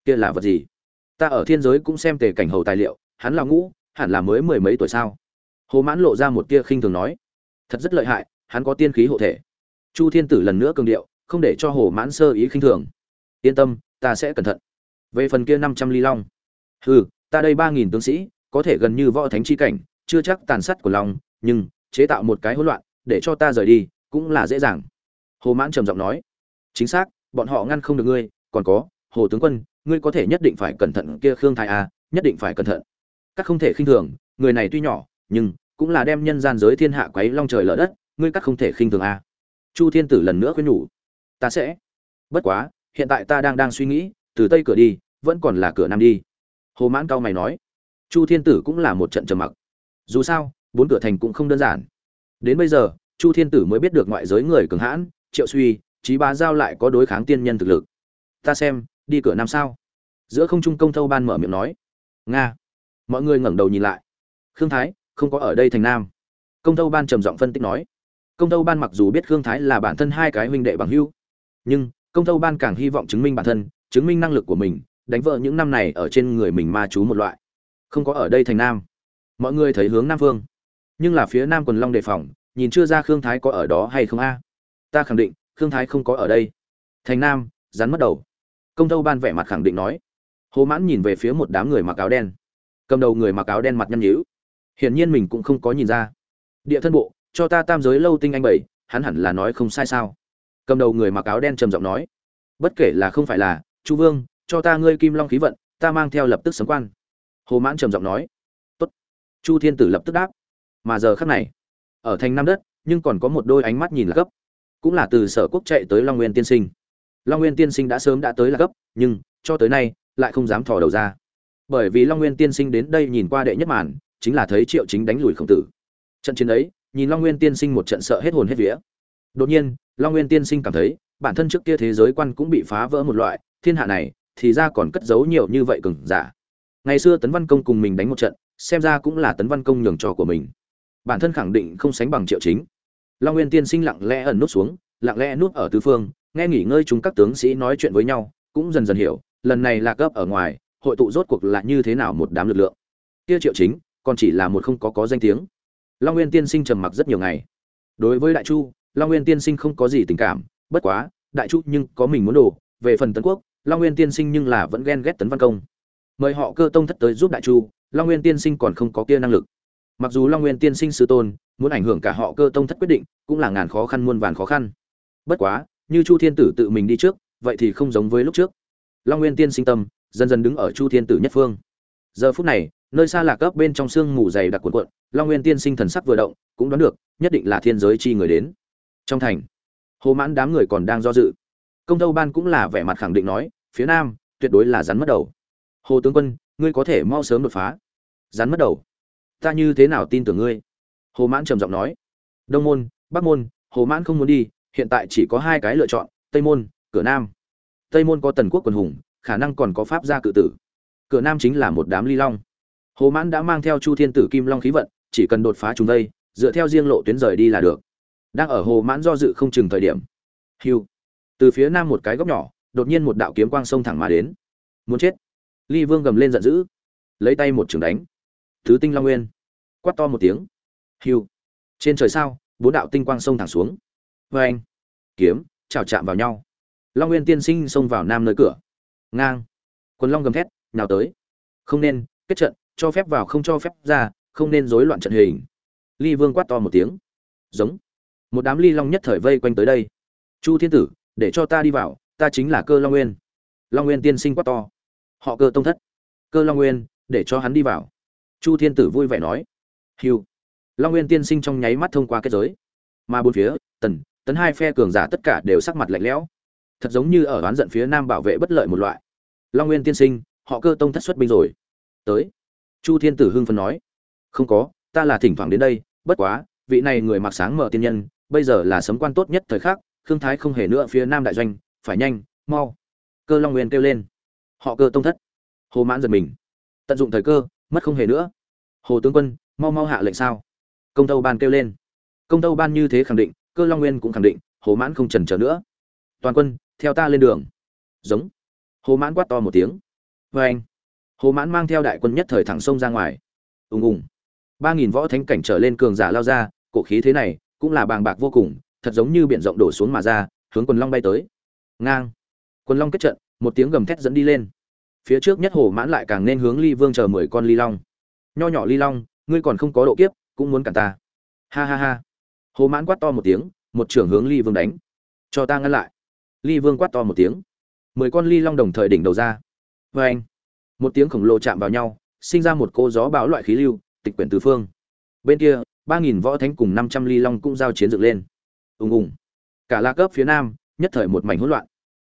kia là vật gì? Ta ở thiên giới cũng xem tề cảnh hầu tài liệu, hắn là ngũ, hẳn là mới mười mấy tuổi sao? Hồ mãn lộ ra một tia khinh thường nói. Thật rất lợi hại, hắn có tiên khí hộ thể. Chu thiên tử lần nữa cường điệu không để cho hồ mãn sơ ý khinh thường. Yên tâm, ta sẽ cẩn thận. Về phần kia năm trăm ly long. Hừ, ta đây ba nghìn tướng sĩ, có thể gần như võ thánh chi cảnh, chưa chắc tàn sát của long, nhưng chế tạo một cái hỗn loạn, để cho ta rời đi, cũng là dễ dàng. Hồ mãn trầm giọng nói. Chính xác, bọn họ ngăn không được ngươi, còn có, hồ tướng quân, ngươi có thể nhất định phải cẩn thận kia khương thái a, nhất định phải cẩn thận. Các không thể khinh thường, người này tuy nhỏ, nhưng cũng là đem nhân gian giới thiên hạ quấy long trời lở đất, ngươi các không thể khinh thường a. Chu thiên tử lần nữa khuyên nhủ ta sẽ. Bất quá, hiện tại ta đang đang suy nghĩ, từ tây cửa đi, vẫn còn là cửa nam đi. Hồ mãn cao mày nói. Chu thiên tử cũng là một trận trầm mặc. Dù sao, bốn cửa thành cũng không đơn giản. Đến bây giờ, chu thiên tử mới biết được ngoại giới người cường hãn, triệu suy trí bá giao lại có đối kháng tiên nhân thực lực. Ta xem, đi cửa nam sao? Giữa không trung công thâu ban mở miệng nói. Nga. Mọi người ngẩng đầu nhìn lại. Khương thái, không có ở đây thành nam. Công thâu ban trầm giọng phân tích nói. Công thâu ban mặc dù biết khương thái là bản thân hai cái huynh đệ bằng hưu nhưng, công thâu ban càng hy vọng chứng minh bản thân, chứng minh năng lực của mình, đánh vỡ những năm này ở trên người mình ma chú một loại. Không có ở đây thành nam. Mọi người thấy hướng nam phương. Nhưng là phía nam quần long đề phòng, nhìn chưa ra khương thái có ở đó hay không a? Ta khẳng định, khương thái không có ở đây. Thành nam, rắn mất đầu. Công thâu ban vẻ mặt khẳng định nói. Hồ mãn nhìn về phía một đám người mặc áo đen. Cầm đầu người mặc áo đen mặt nhăn nhữ hiển nhiên mình cũng không có nhìn ra. Địa thân bộ, cho ta tam giới lâu tinh anh bảy, hắn hẳn là nói không sai sao? Cầm đầu người mặc áo đen trầm giọng nói, bất kể là không phải là, chu vương, cho ta ngươi kim long khí vận, ta mang theo lập tức sấm quan. Hồ mãn trầm giọng nói, tốt. Chu thiên tử lập tức đáp, mà giờ khắc này, ở thành nam đất, nhưng còn có một đôi ánh mắt nhìn là cấp cũng là từ sở quốc chạy tới long nguyên tiên sinh. Long nguyên tiên sinh đã sớm đã tới là cấp nhưng cho tới nay, lại không dám thò đầu ra. Bởi vì long nguyên tiên sinh đến đây nhìn qua đệ nhất màn, chính là thấy triệu chính đánh lùi khổng tử. Trận chiến ấy, nhìn long nguyên tiên sinh một trận sợ hết hồn hết vía đột nhiên, long nguyên tiên sinh cảm thấy, bản thân trước kia thế giới quan cũng bị phá vỡ một loại, thiên hạ này, thì ra còn cất giấu nhiều như vậy cừng giả. Ngày xưa tấn văn công cùng mình đánh một trận, xem ra cũng là tấn văn công nhường trò của mình. Bản thân khẳng định không sánh bằng triệu chính. Long nguyên tiên sinh lặng lẽ ẩn nút xuống, lặng lẽ nút ở tứ phương, nghe nghỉ ngơi chúng các tướng sĩ nói chuyện với nhau, cũng dần dần hiểu, lần này là gấp ở ngoài, hội tụ rốt cuộc là như thế nào một đám lực lượng. Kia triệu chính, còn chỉ là một không có có danh tiếng. Long nguyên tiên sinh trầm mặc rất nhiều ngày. Đối với đại chu long nguyên tiên sinh không có gì tình cảm, bất quá, đại chút nhưng có mình muốn đồ về phần tấn quốc, long nguyên tiên sinh nhưng là vẫn ghen ghét tấn văn công. Mời họ cơ tông thất tới giúp đại chu, long nguyên tiên sinh còn không có kia năng lực. Mặc dù long nguyên tiên sinh sư tôn, muốn ảnh hưởng cả họ cơ tông thất quyết định, cũng là ngàn khó khăn muôn vàn khó khăn. Bất quá, như chu thiên tử tự mình đi trước, vậy thì không giống với lúc trước. Long nguyên tiên sinh tâm, dần dần đứng ở chu thiên tử nhất phương. Giờ phút này, nơi xa lạc cấp bên trong sương mù dày đặc cuộn cuộn, long nguyên tiên sinh thần sắc vừa động, cũng đoán được, nhất định là thiên giới chi người đến trong thành. Hồ mãn đám người còn đang do dự. Công tâu ban cũng là vẻ mặt khẳng định nói, phía nam, tuyệt đối là rắn mất đầu. Hồ tướng quân, ngươi có thể mau sớm đột phá. Rắn mất đầu? Ta như thế nào tin tưởng ngươi? Hồ mãn trầm giọng nói. Đông môn, bắc môn, hồ mãn không muốn đi, hiện tại chỉ có hai cái lựa chọn, tây môn, cửa nam. Tây môn có tần quốc quần hùng, khả năng còn có pháp gia cự tử. Cửa nam chính là một đám ly long. Hồ mãn đã mang theo chu thiên tử kim long khí vận, chỉ cần đột phá chúng đây, dựa theo riêng lộ tuyến rời đi là được đang ở hồ mãn do dự không chừng thời điểm. Hiu. Từ phía nam một cái góc nhỏ, đột nhiên một đạo kiếm quang sông thẳng mà đến. Muốn chết. Ly vương gầm lên giận dữ. Lấy tay một trường đánh. Thứ tinh long nguyên. Quát to một tiếng. Hiu. Trên trời sao, bốn đạo tinh quang sông thẳng xuống. Vê anh. Kiếm chào chạm vào nhau. Long nguyên tiên sinh xông vào nam nơi cửa. Ngang. Quần long gầm thét nào tới. Không nên, kết trận, cho phép vào không cho phép ra, không nên rối loạn trận hình. Ly vương quát to một tiếng. Giống một đám ly long nhất thời vây quanh tới đây. Chu thiên tử, để cho ta đi vào, ta chính là cơ long nguyên. Long nguyên tiên sinh quát to. Họ cơ tông thất. Cơ long nguyên, để cho hắn đi vào. Chu thiên tử vui vẻ nói. Hiu. Long nguyên tiên sinh trong nháy mắt thông qua kết giới. Mà bốn phía, tần, tấn hai phe cường giả tất cả đều sắc mặt lạnh lẽo. Thật giống như ở oán giận phía nam bảo vệ bất lợi một loại. Long nguyên tiên sinh, họ cơ tông thất xuất binh rồi. Tới. Chu thiên tử hưng phấn nói. Không có, ta là thỉnh thoảng đến đây, bất quá, vị này người mặc sáng mở tiên nhân bây giờ là sấm quan tốt nhất thời khắc, khương thái không hề nữa phía nam đại doanh, phải nhanh, mau. Cơ long nguyên kêu lên. Họ cơ tông thất. Hồ mãn giật mình. Tận dụng thời cơ, mất không hề nữa. Hồ tướng quân, mau mau hạ lệnh sao? Công tâu ban kêu lên. Công tâu ban như thế khẳng định, cơ long nguyên cũng khẳng định, hồ mãn không trần trở nữa. Toàn quân, theo ta lên đường. Giống. Hồ mãn quát to một tiếng. Vê anh. Hồ mãn mang theo đại quân nhất thời thẳng sông ra ngoài. Ùng ùng. Ba nghìn võ thánh cảnh trở lên cường giả lao ra, cổ khí thế này cũng là bàng bạc vô cùng, thật giống như biển rộng đổ xuống mà ra, hướng quần long bay tới. Ngang. Quần long kết trận, một tiếng gầm thét dẫn đi lên. Phía trước nhất hồ mãn lại càng nên hướng ly vương chờ mười con ly long. Nho nhỏ ly long, ngươi còn không có độ kiếp, cũng muốn cản ta. Ha ha ha. Hồ mãn quát to một tiếng, một trưởng hướng ly vương đánh. Cho ta ngăn lại. Ly vương quát to một tiếng. Mười con ly long đồng thời đỉnh đầu ra. Vê anh một tiếng khổng lồ chạm vào nhau, sinh ra một cô gió bão loại khí lưu, tịch quyển tứ phương. Bên kia ba nghìn võ thánh cùng năm trăm ly long cũng giao chiến dựng lên. Ùng ùng. Cả la cấp phía nam, nhất thời một mảnh hỗn loạn.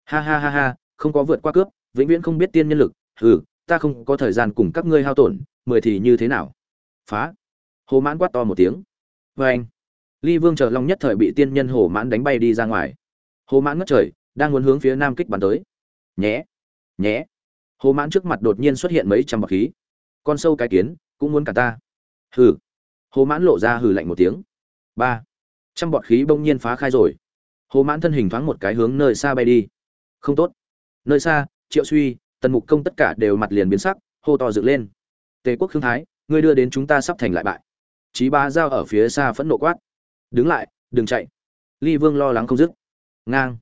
Ha ha ha ha, không có vượt qua cướp, vĩnh viễn không biết tiên nhân lực. Hừ, ta không có thời gian cùng các ngươi hao tổn, mười thì như thế nào? Phá. Hồ mãn quát to một tiếng. Vê anh ly vương chờ long nhất thời bị tiên nhân hồ mãn đánh bay đi ra ngoài. Hồ mãn ngất trời, đang muốn hướng phía nam kích bắn tới. Nhé. Nhé. Hồ mãn trước mặt đột nhiên xuất hiện mấy trăm bậc khí. Con sâu cái kiến, cũng muốn cả ta. Hừ hồ mãn lộ ra hừ lạnh một tiếng. Ba. Trăm bọt khí bỗng nhiên phá khai rồi. Hồ mãn thân hình thoáng một cái hướng nơi xa bay đi. Không tốt. Nơi xa, triệu suy, tần mục công tất cả đều mặt liền biến sắc, hô to dựng lên. Tề quốc khương thái, ngươi đưa đến chúng ta sắp thành lại bại. Chí ba giao ở phía xa phẫn nộ quát. Đứng lại, đừng chạy. Ly vương lo lắng không dứt. Ngang.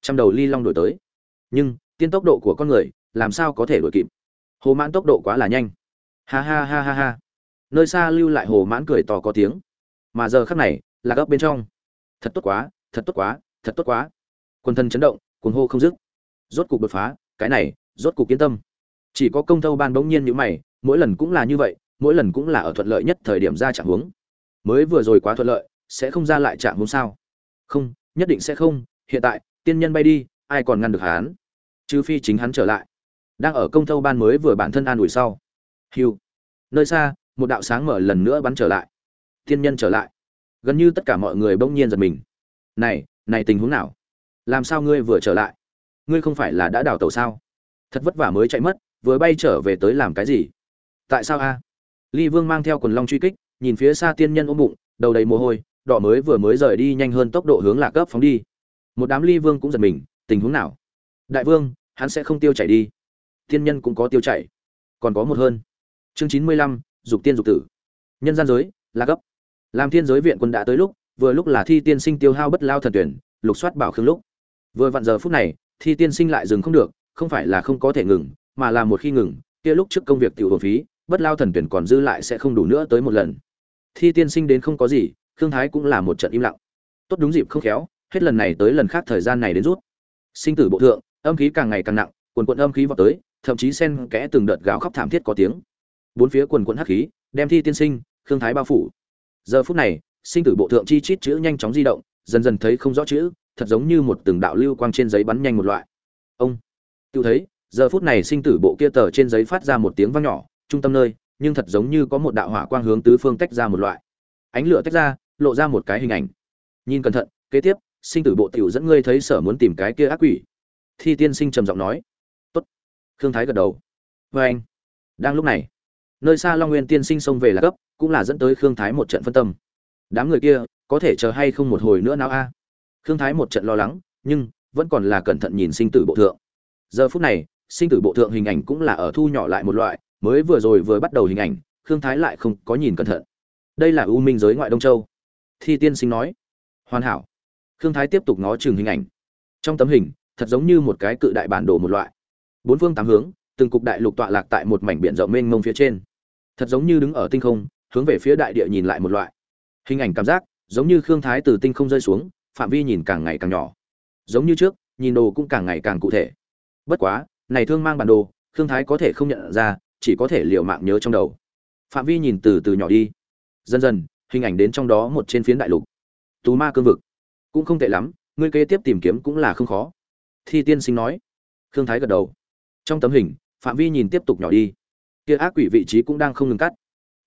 Trăm đầu ly long đổi tới. Nhưng, tiên tốc độ của con người, làm sao có thể đuổi kịp? Hồ mãn tốc độ quá là nhanh. Ha ha ha ha ha nơi xa lưu lại hồ mãn cười to có tiếng. Mà giờ khắc này là gấp bên trong. Thật tốt quá, thật tốt quá, thật tốt quá. Quần thân chấn động, cuồng hô không dứt. Rốt cục đột phá, cái này, rốt cục yên tâm. Chỉ có công thâu ban bỗng nhiên như mày, mỗi lần cũng là như vậy, mỗi lần cũng là ở thuận lợi nhất thời điểm ra trạng huống. Mới vừa rồi quá thuận lợi, sẽ không ra lại trạng huống sao? Không, nhất định sẽ không, hiện tại, tiên nhân bay đi, ai còn ngăn được hắn? Trừ phi chính hắn trở lại. Đang ở công thâu ban mới vừa bản thân an ủi sau. Hiu nơi xa một đạo sáng mở lần nữa bắn trở lại. Thiên nhân trở lại. Gần như tất cả mọi người bỗng nhiên giật mình. Này này tình huống nào? Làm sao ngươi vừa trở lại? Ngươi không phải là đã đào tẩu sao? Thật vất vả mới chạy mất, vừa bay trở về tới làm cái gì? Tại sao a? Ly vương mang theo quần long truy kích, nhìn phía xa tiên nhân ôm bụng, đầu đầy mồ hôi, đỏ mới vừa mới rời đi nhanh hơn tốc độ hướng lạc cấp phóng đi. Một đám ly vương cũng giật mình, tình huống nào? Đại vương, hắn sẽ không tiêu chảy đi. Tiên nhân cũng có tiêu chảy. Còn có một hơn. Chương chín mươi lăm dục tiên dục tử. Nhân gian giới, là gấp. Làm thiên giới viện quân đã tới lúc, vừa lúc là thi tiên sinh tiêu hao bất lao thần tuyển, lục soát bảo khương lúc. Vừa vặn giờ phút này, thi tiên sinh lại dừng không được, không phải là không có thể ngừng, mà là một khi ngừng, kia lúc trước công việc tiểu hồn phí, bất lao thần tuyển còn dư lại sẽ không đủ nữa tới một lần. Thi tiên sinh đến không có gì, khương thái cũng là một trận im lặng. Tốt đúng dịp không khéo, hết lần này tới lần khác thời gian này đến rút. Sinh tử bộ thượng, âm khí càng ngày càng nặng, quần quận âm khí vào tới, thậm chí xen kẽ từng đợt gào khóc thảm thiết có tiếng bốn phía quần quận hắc khí, đem thi tiên sinh, khương thái bao phủ. Giờ phút này, sinh tử bộ thượng chi chít chữ nhanh chóng di động, dần dần thấy không rõ chữ, thật giống như một từng đạo lưu quang trên giấy bắn nhanh một loại. Ông, tự thấy, giờ phút này sinh tử bộ kia tờ trên giấy phát ra một tiếng vang nhỏ, trung tâm nơi, nhưng thật giống như có một đạo hỏa quang hướng tứ phương tách ra một loại. Ánh lửa tách ra, lộ ra một cái hình ảnh. Nhìn cẩn thận, kế tiếp, sinh tử bộ tiểu dẫn ngươi thấy sở muốn tìm cái kia ác quỷ. Thi tiên sinh trầm giọng nói. Tốt. Khương thái gật đầu. Vê anh. Đang lúc này nơi xa long nguyên tiên sinh xông về là cấp cũng là dẫn tới khương thái một trận phân tâm. Đám người kia, có thể chờ hay không một hồi nữa nào a? Khương thái một trận lo lắng, nhưng vẫn còn là cẩn thận nhìn sinh tử bộ thượng. Giờ phút này, sinh tử bộ thượng hình ảnh cũng là ở thu nhỏ lại một loại, mới vừa rồi vừa bắt đầu hình ảnh, khương thái lại không có nhìn cẩn thận. Đây là u minh giới ngoại đông châu. Thi tiên sinh nói. Hoàn hảo. Khương thái tiếp tục ngó chừng hình ảnh. Trong tấm hình, thật giống như một cái cự đại bản đồ một loại. Bốn phương tám hướng, từng cục đại lục tọa lạc tại một mảnh biển rộng mênh mông phía trên thật giống như đứng ở tinh không, hướng về phía đại địa nhìn lại một loại. Hình ảnh cảm giác, giống như khương thái từ tinh không rơi xuống, phạm vi nhìn càng ngày càng nhỏ. Giống như trước, nhìn đồ cũng càng ngày càng cụ thể. Bất quá, này thương mang bản đồ, khương thái có thể không nhận ra, chỉ có thể liệu mạng nhớ trong đầu. Phạm vi nhìn từ từ nhỏ đi. Dần dần, hình ảnh đến trong đó một trên phiến đại lục. Tú ma cương vực. Cũng không tệ lắm, ngươi kế tiếp tìm kiếm cũng là không khó. Thi tiên sinh nói. Khương thái gật đầu. Trong tấm hình, phạm vi nhìn tiếp tục nhỏ đi kia ác quỷ vị trí cũng đang không ngừng cắt.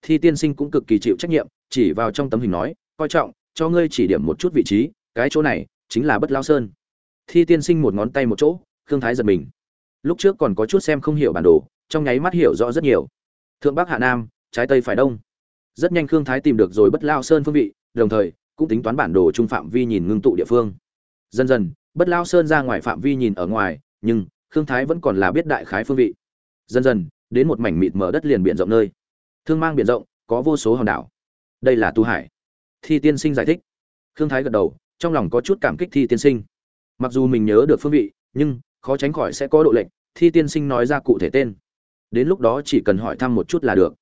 Thi tiên sinh cũng cực kỳ chịu trách nhiệm, chỉ vào trong tấm hình nói, coi trọng, cho ngươi chỉ điểm một chút vị trí, cái chỗ này chính là bất lao sơn. Thi tiên sinh một ngón tay một chỗ, khương thái giật mình. Lúc trước còn có chút xem không hiểu bản đồ, trong nháy mắt hiểu rõ rất nhiều. Thượng bắc hạ nam, trái tây phải đông. Rất nhanh khương thái tìm được rồi bất lao sơn phương vị, đồng thời, cũng tính toán bản đồ trung phạm vi nhìn ngưng tụ địa phương. Dần dần, bất lao sơn ra ngoài phạm vi nhìn ở ngoài, nhưng khương thái vẫn còn là biết đại khái phương vị. Dần dần đến một mảnh mịt mở đất liền biển rộng nơi. Thương mang biển rộng, có vô số hòn đảo. Đây là tu hải. Thi tiên sinh giải thích. Khương thái gật đầu, trong lòng có chút cảm kích thi tiên sinh. Mặc dù mình nhớ được phương vị, nhưng khó tránh khỏi sẽ có độ lệnh thi tiên sinh nói ra cụ thể tên. Đến lúc đó chỉ cần hỏi thăm một chút là được.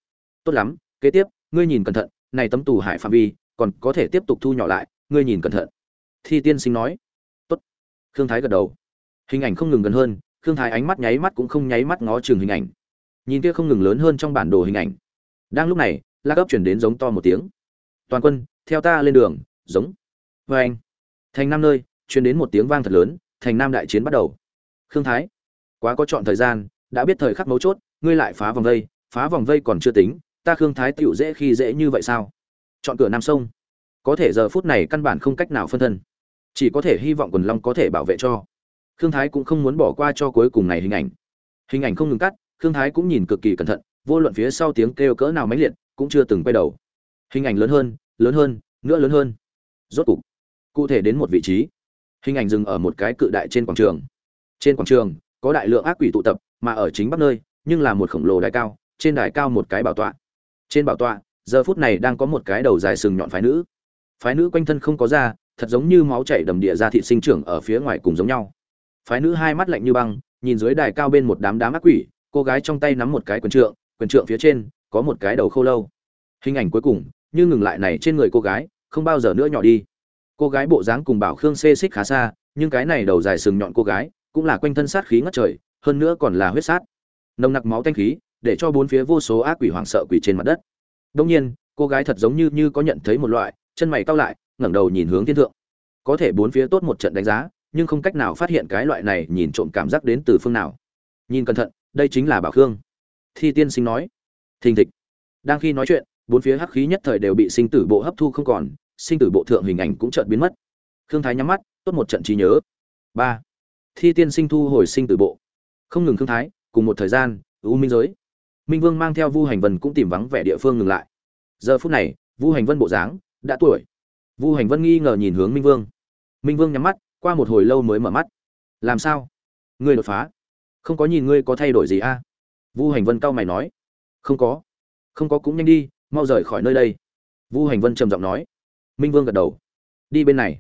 Tốt lắm, kế tiếp, ngươi nhìn cẩn thận, này tấm tù hải phạm vi, còn có thể tiếp tục thu nhỏ lại, ngươi nhìn cẩn thận. Thi tiên sinh nói. Tốt. Khương thái gật đầu. Hình ảnh không ngừng gần hơn, khương thái ánh mắt nháy mắt cũng không nháy mắt ngó chừng hình ảnh nhìn kia không ngừng lớn hơn trong bản đồ hình ảnh. Đang lúc này la cấp chuyển đến giống to một tiếng. Toàn quân, theo ta lên đường, giống. Vê anh, thành nam nơi, chuyển đến một tiếng vang thật lớn, thành nam đại chiến bắt đầu. Khương thái, quá có chọn thời gian, đã biết thời khắc mấu chốt, ngươi lại phá vòng vây, phá vòng vây còn chưa tính, ta khương thái tựu dễ khi dễ như vậy sao? Chọn cửa nam sông. Có thể giờ phút này căn bản không cách nào phân thân. Chỉ có thể hy vọng quần long có thể bảo vệ cho. Khương thái cũng không muốn bỏ qua cho cuối cùng này hình ảnh. Hình ảnh không ngừng cắt khương thái cũng nhìn cực kỳ cẩn thận, vô luận phía sau tiếng kêu cỡ nào mãnh liệt, cũng chưa từng quay đầu. Hình ảnh lớn hơn lớn hơn, nữa lớn hơn. Rốt cục, cụ thể đến một vị trí. Hình ảnh dừng ở một cái cự đại trên quảng trường. Trên quảng trường, có đại lượng ác quỷ tụ tập, mà ở chính bắc nơi, nhưng là một khổng lồ đài cao, trên đài cao một cái bảo tọa. Trên bảo tọa, giờ phút này đang có một cái đầu dài sừng nhọn phái nữ. Phái nữ quanh thân không có da, thật giống như máu chảy đầm địa ra thị sinh trưởng ở phía ngoài cùng giống nhau. Phái nữ hai mắt lạnh như băng, nhìn dưới đài cao bên một đám đám ác quỷ cô gái trong tay nắm một cái quần trượng quần trượng phía trên có một cái đầu khô lâu. Hình ảnh cuối cùng, như ngừng lại này trên người cô gái, không bao giờ nữa nhỏ đi. Cô gái bộ dáng cùng bảo khương xê xích khá xa, nhưng cái này đầu dài sừng nhọn cô gái, cũng là quanh thân sát khí ngất trời, hơn nữa còn là huyết sát. Nồng nặc máu tanh khí, để cho bốn phía vô số ác quỷ hoảng sợ quỷ trên mặt đất. Đông nhiên, cô gái thật giống như như có nhận thấy một loại, chân mày cau lại, ngẩng đầu nhìn hướng thiên thượng. Có thể bốn phía tốt một trận đánh giá, nhưng không cách nào phát hiện cái loại này nhìn trộm cảm giác đến từ phương nào. Nhìn cẩn thận đây chính là bảo khương. Thi tiên sinh nói. Thình thịch. Đang khi nói chuyện, bốn phía hắc khí nhất thời đều bị sinh tử bộ hấp thu không còn, sinh tử bộ thượng hình ảnh cũng chợt biến mất. Khương thái nhắm mắt, tốt một trận trí nhớ. Ba. Thi tiên sinh thu hồi sinh tử bộ. Không ngừng khương thái, cùng một thời gian, u minh giới. Minh vương mang theo vu hành vân cũng tìm vắng vẻ địa phương ngừng lại. Giờ phút này, vu hành vân bộ dáng, đã tuổi. Vu hành vân nghi ngờ nhìn hướng minh vương. Minh vương nhắm mắt, qua một hồi lâu mới mở mắt. Làm sao? Người đột phá không có nhìn ngươi có thay đổi gì a? À? vu hành vân cau mày nói. Không có. Không có cũng nhanh đi, mau rời khỏi nơi đây. Vu hành vân trầm giọng nói. Minh vương gật đầu. Đi bên này.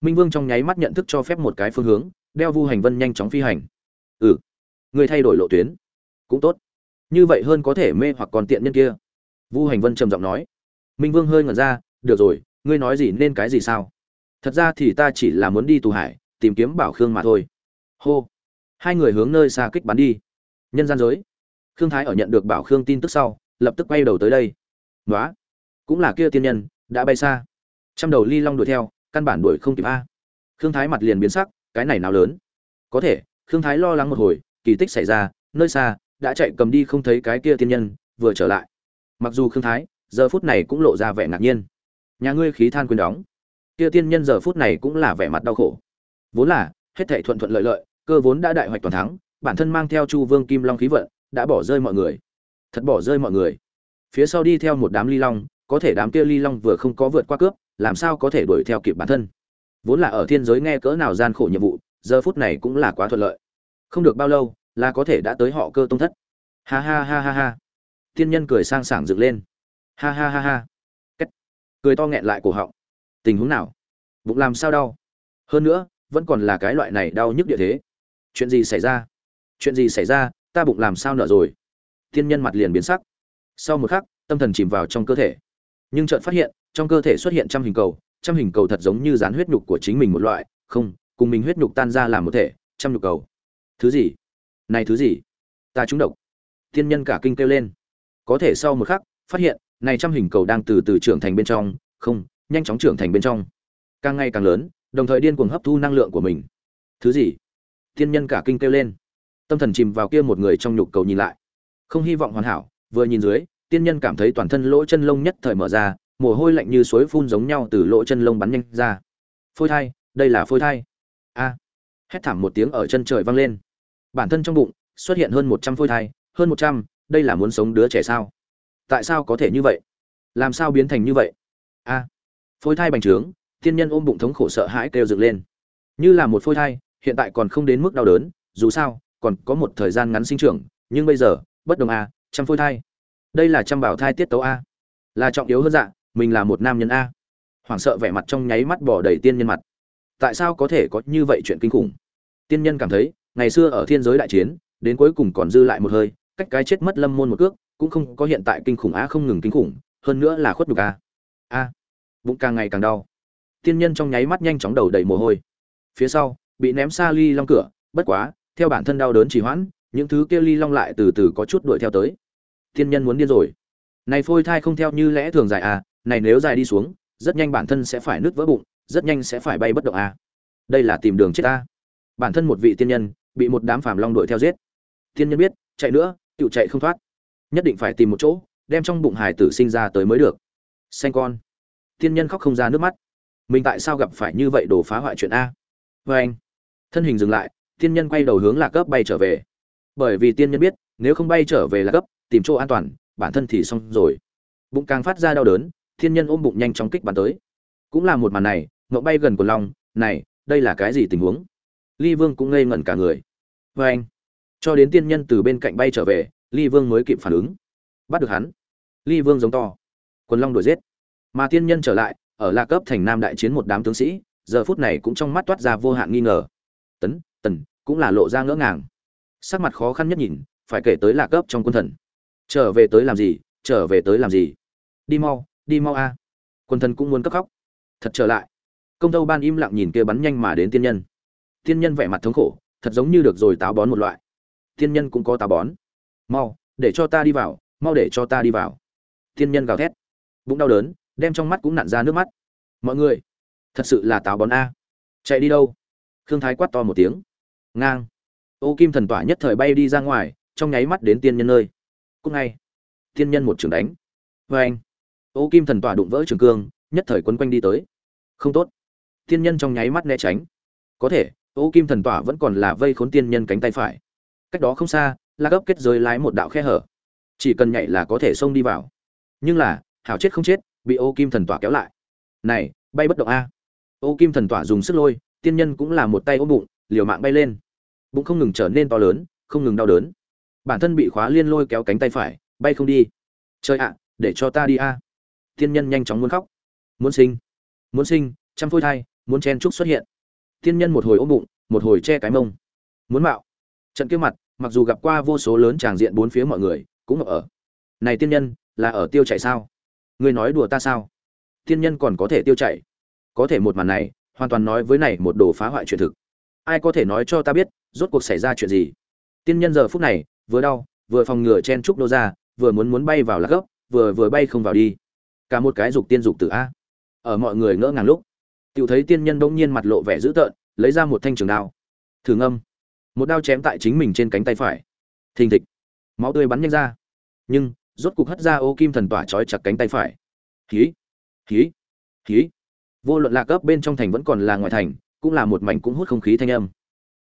Minh vương trong nháy mắt nhận thức cho phép một cái phương hướng, đeo vu hành vân nhanh chóng phi hành. Ừ. Người thay đổi lộ tuyến. Cũng tốt. Như vậy hơn có thể mê hoặc còn tiện nhân kia. Vu hành vân trầm giọng nói. Minh vương hơi ngẩn ra. Được rồi, ngươi nói gì nên cái gì sao? Thật ra thì ta chỉ là muốn đi tù hải, tìm kiếm bảo khương mà thôi. Hô hai người hướng nơi xa kích bắn đi. Nhân gian giới. Khương thái ở nhận được bảo khương tin tức sau, lập tức quay đầu tới đây. Nói cũng là kia tiên nhân, đã bay xa. Trăm đầu ly long đuổi theo, căn bản đuổi không kịp a. Khương thái mặt liền biến sắc, cái này nào lớn? Có thể, khương thái lo lắng một hồi, kỳ tích xảy ra, nơi xa, đã chạy cầm đi không thấy cái kia tiên nhân, vừa trở lại. Mặc dù khương thái, giờ phút này cũng lộ ra vẻ ngạc nhiên. Nhà ngươi khí than quyền đóng. Kia tiên nhân giờ phút này cũng là vẻ mặt đau khổ. Vốn là, hết thảy thuận thuận lợi lợi cơ vốn đã đại hoạch toàn thắng, bản thân mang theo chu vương kim long khí vận, đã bỏ rơi mọi người. Thật bỏ rơi mọi người. Phía sau đi theo một đám ly long, có thể đám kia ly long vừa không có vượt qua cướp, làm sao có thể đuổi theo kịp bản thân? Vốn là ở thiên giới nghe cỡ nào gian khổ nhiệm vụ, giờ phút này cũng là quá thuận lợi. Không được bao lâu, là có thể đã tới họ cơ tông thất. Ha ha ha ha ha. Tiên nhân cười sang sảng dựng lên. Ha ha ha ha. Cách. cười to nghẹn lại cổ họng. Tình huống nào? Bụng làm sao đau? Hơn nữa, vẫn còn là cái loại này đau nhức địa thế chuyện gì xảy ra? Chuyện gì xảy ra? Ta bụng làm sao nở rồi? Tiên nhân mặt liền biến sắc. Sau một khắc, tâm thần chìm vào trong cơ thể. Nhưng chợt phát hiện, trong cơ thể xuất hiện trăm hình cầu. Trăm hình cầu thật giống như dán huyết nhục của chính mình một loại. Không, cùng mình huyết nhục tan ra làm một thể, trăm nhục cầu. Thứ gì? Này thứ gì? Ta trúng độc. Tiên nhân cả kinh kêu lên. Có thể sau một khắc, phát hiện, này trăm hình cầu đang từ từ trưởng thành bên trong. Không, nhanh chóng trưởng thành bên trong. Càng ngày càng lớn, đồng thời điên cuồng hấp thu năng lượng của mình. Thứ gì? Tiên nhân cả kinh kêu lên. Tâm thần chìm vào kia một người trong nhục cầu nhìn lại. Không hy vọng hoàn hảo, vừa nhìn dưới, tiên nhân cảm thấy toàn thân lỗ chân lông nhất thời mở ra, mồ hôi lạnh như suối phun giống nhau từ lỗ chân lông bắn nhanh ra. Phôi thai, đây là phôi thai. A. Hét thảm một tiếng ở chân trời vang lên. Bản thân trong bụng, xuất hiện hơn một trăm phôi thai, hơn một trăm, đây là muốn sống đứa trẻ sao? Tại sao có thể như vậy? Làm sao biến thành như vậy? A. Phôi thai bành trướng tiên nhân ôm bụng thống khổ sợ hãi kêu dựng lên. Như là một phôi thai hiện tại còn không đến mức đau đớn, dù sao, còn có một thời gian ngắn sinh trưởng, nhưng bây giờ, bất đồng a, trăm phôi thai. Đây là trăm bảo thai tiết tấu a. Là trọng yếu hơn dạ mình là một nam nhân a. Hoảng sợ vẻ mặt trong nháy mắt bỏ đầy tiên nhân mặt. Tại sao có thể có như vậy chuyện kinh khủng? Tiên nhân cảm thấy, ngày xưa ở thiên giới đại chiến, đến cuối cùng còn dư lại một hơi, cách cái chết mất lâm môn một cước, cũng không có hiện tại kinh khủng a không ngừng kinh khủng, hơn nữa là khuất nhục a. A. Bụng càng ngày càng đau. Tiên nhân trong nháy mắt nhanh chóng đầu đầy mồ hôi. Phía sau bị ném xa ly long cửa, bất quá, theo bản thân đau đớn chỉ hoãn, những thứ kia ly long lại từ từ có chút đuổi theo tới. Thiên nhân muốn điên rồi. Này phôi thai không theo như lẽ thường dài à này nếu dài đi xuống, rất nhanh bản thân sẽ phải nứt vỡ bụng, rất nhanh sẽ phải bay bất động à. Đây là tìm đường chết ta. Bản thân một vị tiên nhân, bị một đám phàm long đuổi theo giết. Tiên nhân biết, chạy nữa tự chạy không thoát. Nhất định phải tìm một chỗ, đem trong bụng hải tử sinh ra tới mới được. Xanh con. Tiên nhân khóc không ra nước mắt. Mình tại sao gặp phải như vậy đổ phá hoại chuyện a? Vê anh thân hình dừng lại, tiên nhân quay đầu hướng lạc cấp bay trở về. Bởi vì tiên nhân biết, nếu không bay trở về lạc cấp tìm chỗ an toàn, bản thân thì xong rồi. Bụng càng phát ra đau đớn thiên nhân ôm bụng nhanh chóng kích bắn tới. Cũng là một màn này ngậu bay gần của long, này, đây là cái gì tình huống? Ly vương cũng ngây ngẩn cả người. Vê anh, cho đến tiên nhân từ bên cạnh bay trở về, ly vương mới kịp phản ứng. Bắt được hắn. Ly vương giống to. Quần long đuổi giết. Mà tiên nhân trở lại, ở la cấp thành nam đại chiến một đám tướng sĩ, giờ phút này cũng trong mắt toát ra vô hạn nghi ngờ tấn, tần, cũng là lộ ra ngỡ ngàng. Sắc mặt khó khăn nhất nhìn, phải kể tới là cấp trong quân thần. Trở về tới làm gì, trở về tới làm gì? Đi mau đi mau a. Quân thần cũng muốn cấp khóc. Thật trở lại. Công tâu ban im lặng nhìn kia bắn nhanh mà đến tiên nhân. Tiên nhân vẻ mặt thống khổ, thật giống như được rồi táo bón một loại. Tiên nhân cũng có táo bón. Mau, để cho ta đi vào, mau để cho ta đi vào. Tiên nhân gào thét. Bụng đau đớn, đem trong mắt cũng nặn ra nước mắt. Mọi người, thật sự là táo bón a. Chạy đi đâu? Khương thái quát to một tiếng. Ngang. Ô kim thần tỏa nhất thời bay đi ra ngoài, trong nháy mắt đến tiên nhân nơi. Cúc ngay. Tiên nhân một trường đánh. Vê anh ô kim thần tỏa đụng vỡ trường cương, nhất thời quấn quanh đi tới. Không tốt. Tiên nhân trong nháy mắt né tránh. Có thể, ô kim thần tỏa vẫn còn là vây khốn tiên nhân cánh tay phải. Cách đó không xa là gấp kết giới lái một đạo khe hở. Chỉ cần nhảy là có thể xông đi vào. Nhưng là, hảo chết không chết, bị ô kim thần tỏa kéo lại. Này, bay bất động a. Ô kim thần tỏa dùng sức lôi tiên nhân cũng là một tay ôm bụng, liều mạng bay lên. Bụng không ngừng trở nên to lớn, không ngừng đau đớn. Bản thân bị khóa liên lôi kéo cánh tay phải, bay không đi. Chơi ạ, để cho ta đi a. Tiên nhân nhanh chóng muốn khóc. Muốn sinh. Muốn sinh chăm phôi thai, muốn chen trúc xuất hiện. Tiên nhân một hồi ôm bụng, một hồi che cái mông. Muốn mạo. Trận kia mặt, mặc dù gặp qua vô số lớn tràng diện bốn phía mọi người, cũng ở. Này tiên nhân, là ở tiêu chạy sao? Ngươi nói đùa ta sao? Tiên nhân còn có thể tiêu chạy có thể một màn này hoàn toàn nói với này một đồ phá hoại chuyện thực. Ai có thể nói cho ta biết, rốt cuộc xảy ra chuyện gì? Tiên nhân giờ phút này, vừa đau, vừa phòng ngừa chen trúc đô ra, vừa muốn muốn bay vào lạc gốc, vừa vừa bay không vào đi. Cả một cái dục tiên dục tử a. Ở mọi người ngỡ ngàng lúc, tiểu thấy tiên nhân bỗng nhiên mặt lộ vẻ dữ tợn, lấy ra một thanh trường đao. Thử ngâm. Một đao chém tại chính mình trên cánh tay phải. Thình thịch. Máu tươi bắn nhanh ra. Nhưng, rốt cục hất ra ô kim thần tỏa trói chặt cánh tay phải. Khí khí khí vô luận lạc cấp bên trong thành vẫn còn là ngoài thành, cũng là một mảnh cũng hút không khí thanh âm.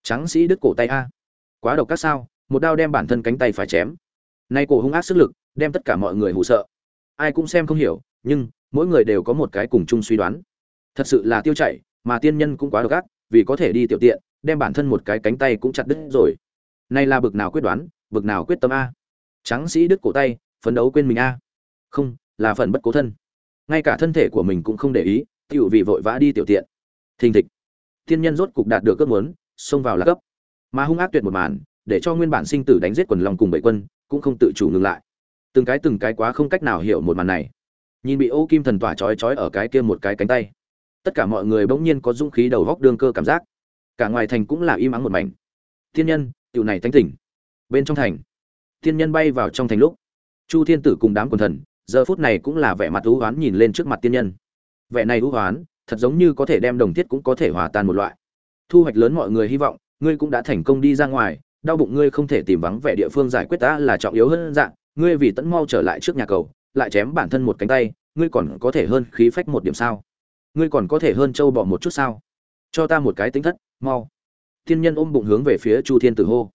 Trắng sĩ đứt cổ tay a. Quá độc các sao, một đao đem bản thân cánh tay phải chém. Nay cổ hung ác sức lực, đem tất cả mọi người hụ sợ. Ai cũng xem không hiểu, nhưng, mỗi người đều có một cái cùng chung suy đoán. Thật sự là tiêu chảy, mà tiên nhân cũng quá độc ác, vì có thể đi tiểu tiện, đem bản thân một cái cánh tay cũng chặt đứt rồi. Nay là bực nào quyết đoán, bực nào quyết tâm a. Trắng sĩ đứt cổ tay, phấn đấu quên mình a. Không, là phần bất cố thân. Ngay cả thân thể của mình cũng không để ý tiểu vì vội vã đi tiểu tiện. Thình thịch. Tiên nhân rốt cục đạt được cơn muốn, xông vào là cấp. Mà hung ác tuyệt một màn, để cho nguyên bản sinh tử đánh giết quần long cùng bảy quân, cũng không tự chủ ngừng lại. Từng cái từng cái quá không cách nào hiểu một màn này. Nhìn bị ô kim thần tỏa chói chói ở cái kia một cái cánh tay. Tất cả mọi người bỗng nhiên có dũng khí đầu góc đương cơ cảm giác. Cả ngoài thành cũng là im ắng một mảnh. Tiên nhân, tiểu này tánh tỉnh bên trong thành tiên nhân bay vào trong thành lúc, chu thiên tử cùng đám quần thần, giờ phút này cũng là vẻ mặt u hoán nhìn lên trước mặt tiên nhân vẻ này hữu hoán, thật giống như có thể đem đồng thiết cũng có thể hòa tan một loại. Thu hoạch lớn mọi người hy vọng, ngươi cũng đã thành công đi ra ngoài, đau bụng ngươi không thể tìm vắng vẻ địa phương giải quyết ta là trọng yếu hơn dạng, ngươi vì tẫn mau trở lại trước nhà cầu, lại chém bản thân một cánh tay, ngươi còn có thể hơn khí phách một điểm sao? Ngươi còn có thể hơn trâu bỏ một chút sao? Cho ta một cái tính thất, mau. Thiên nhân ôm bụng hướng về phía chu thiên tử hô.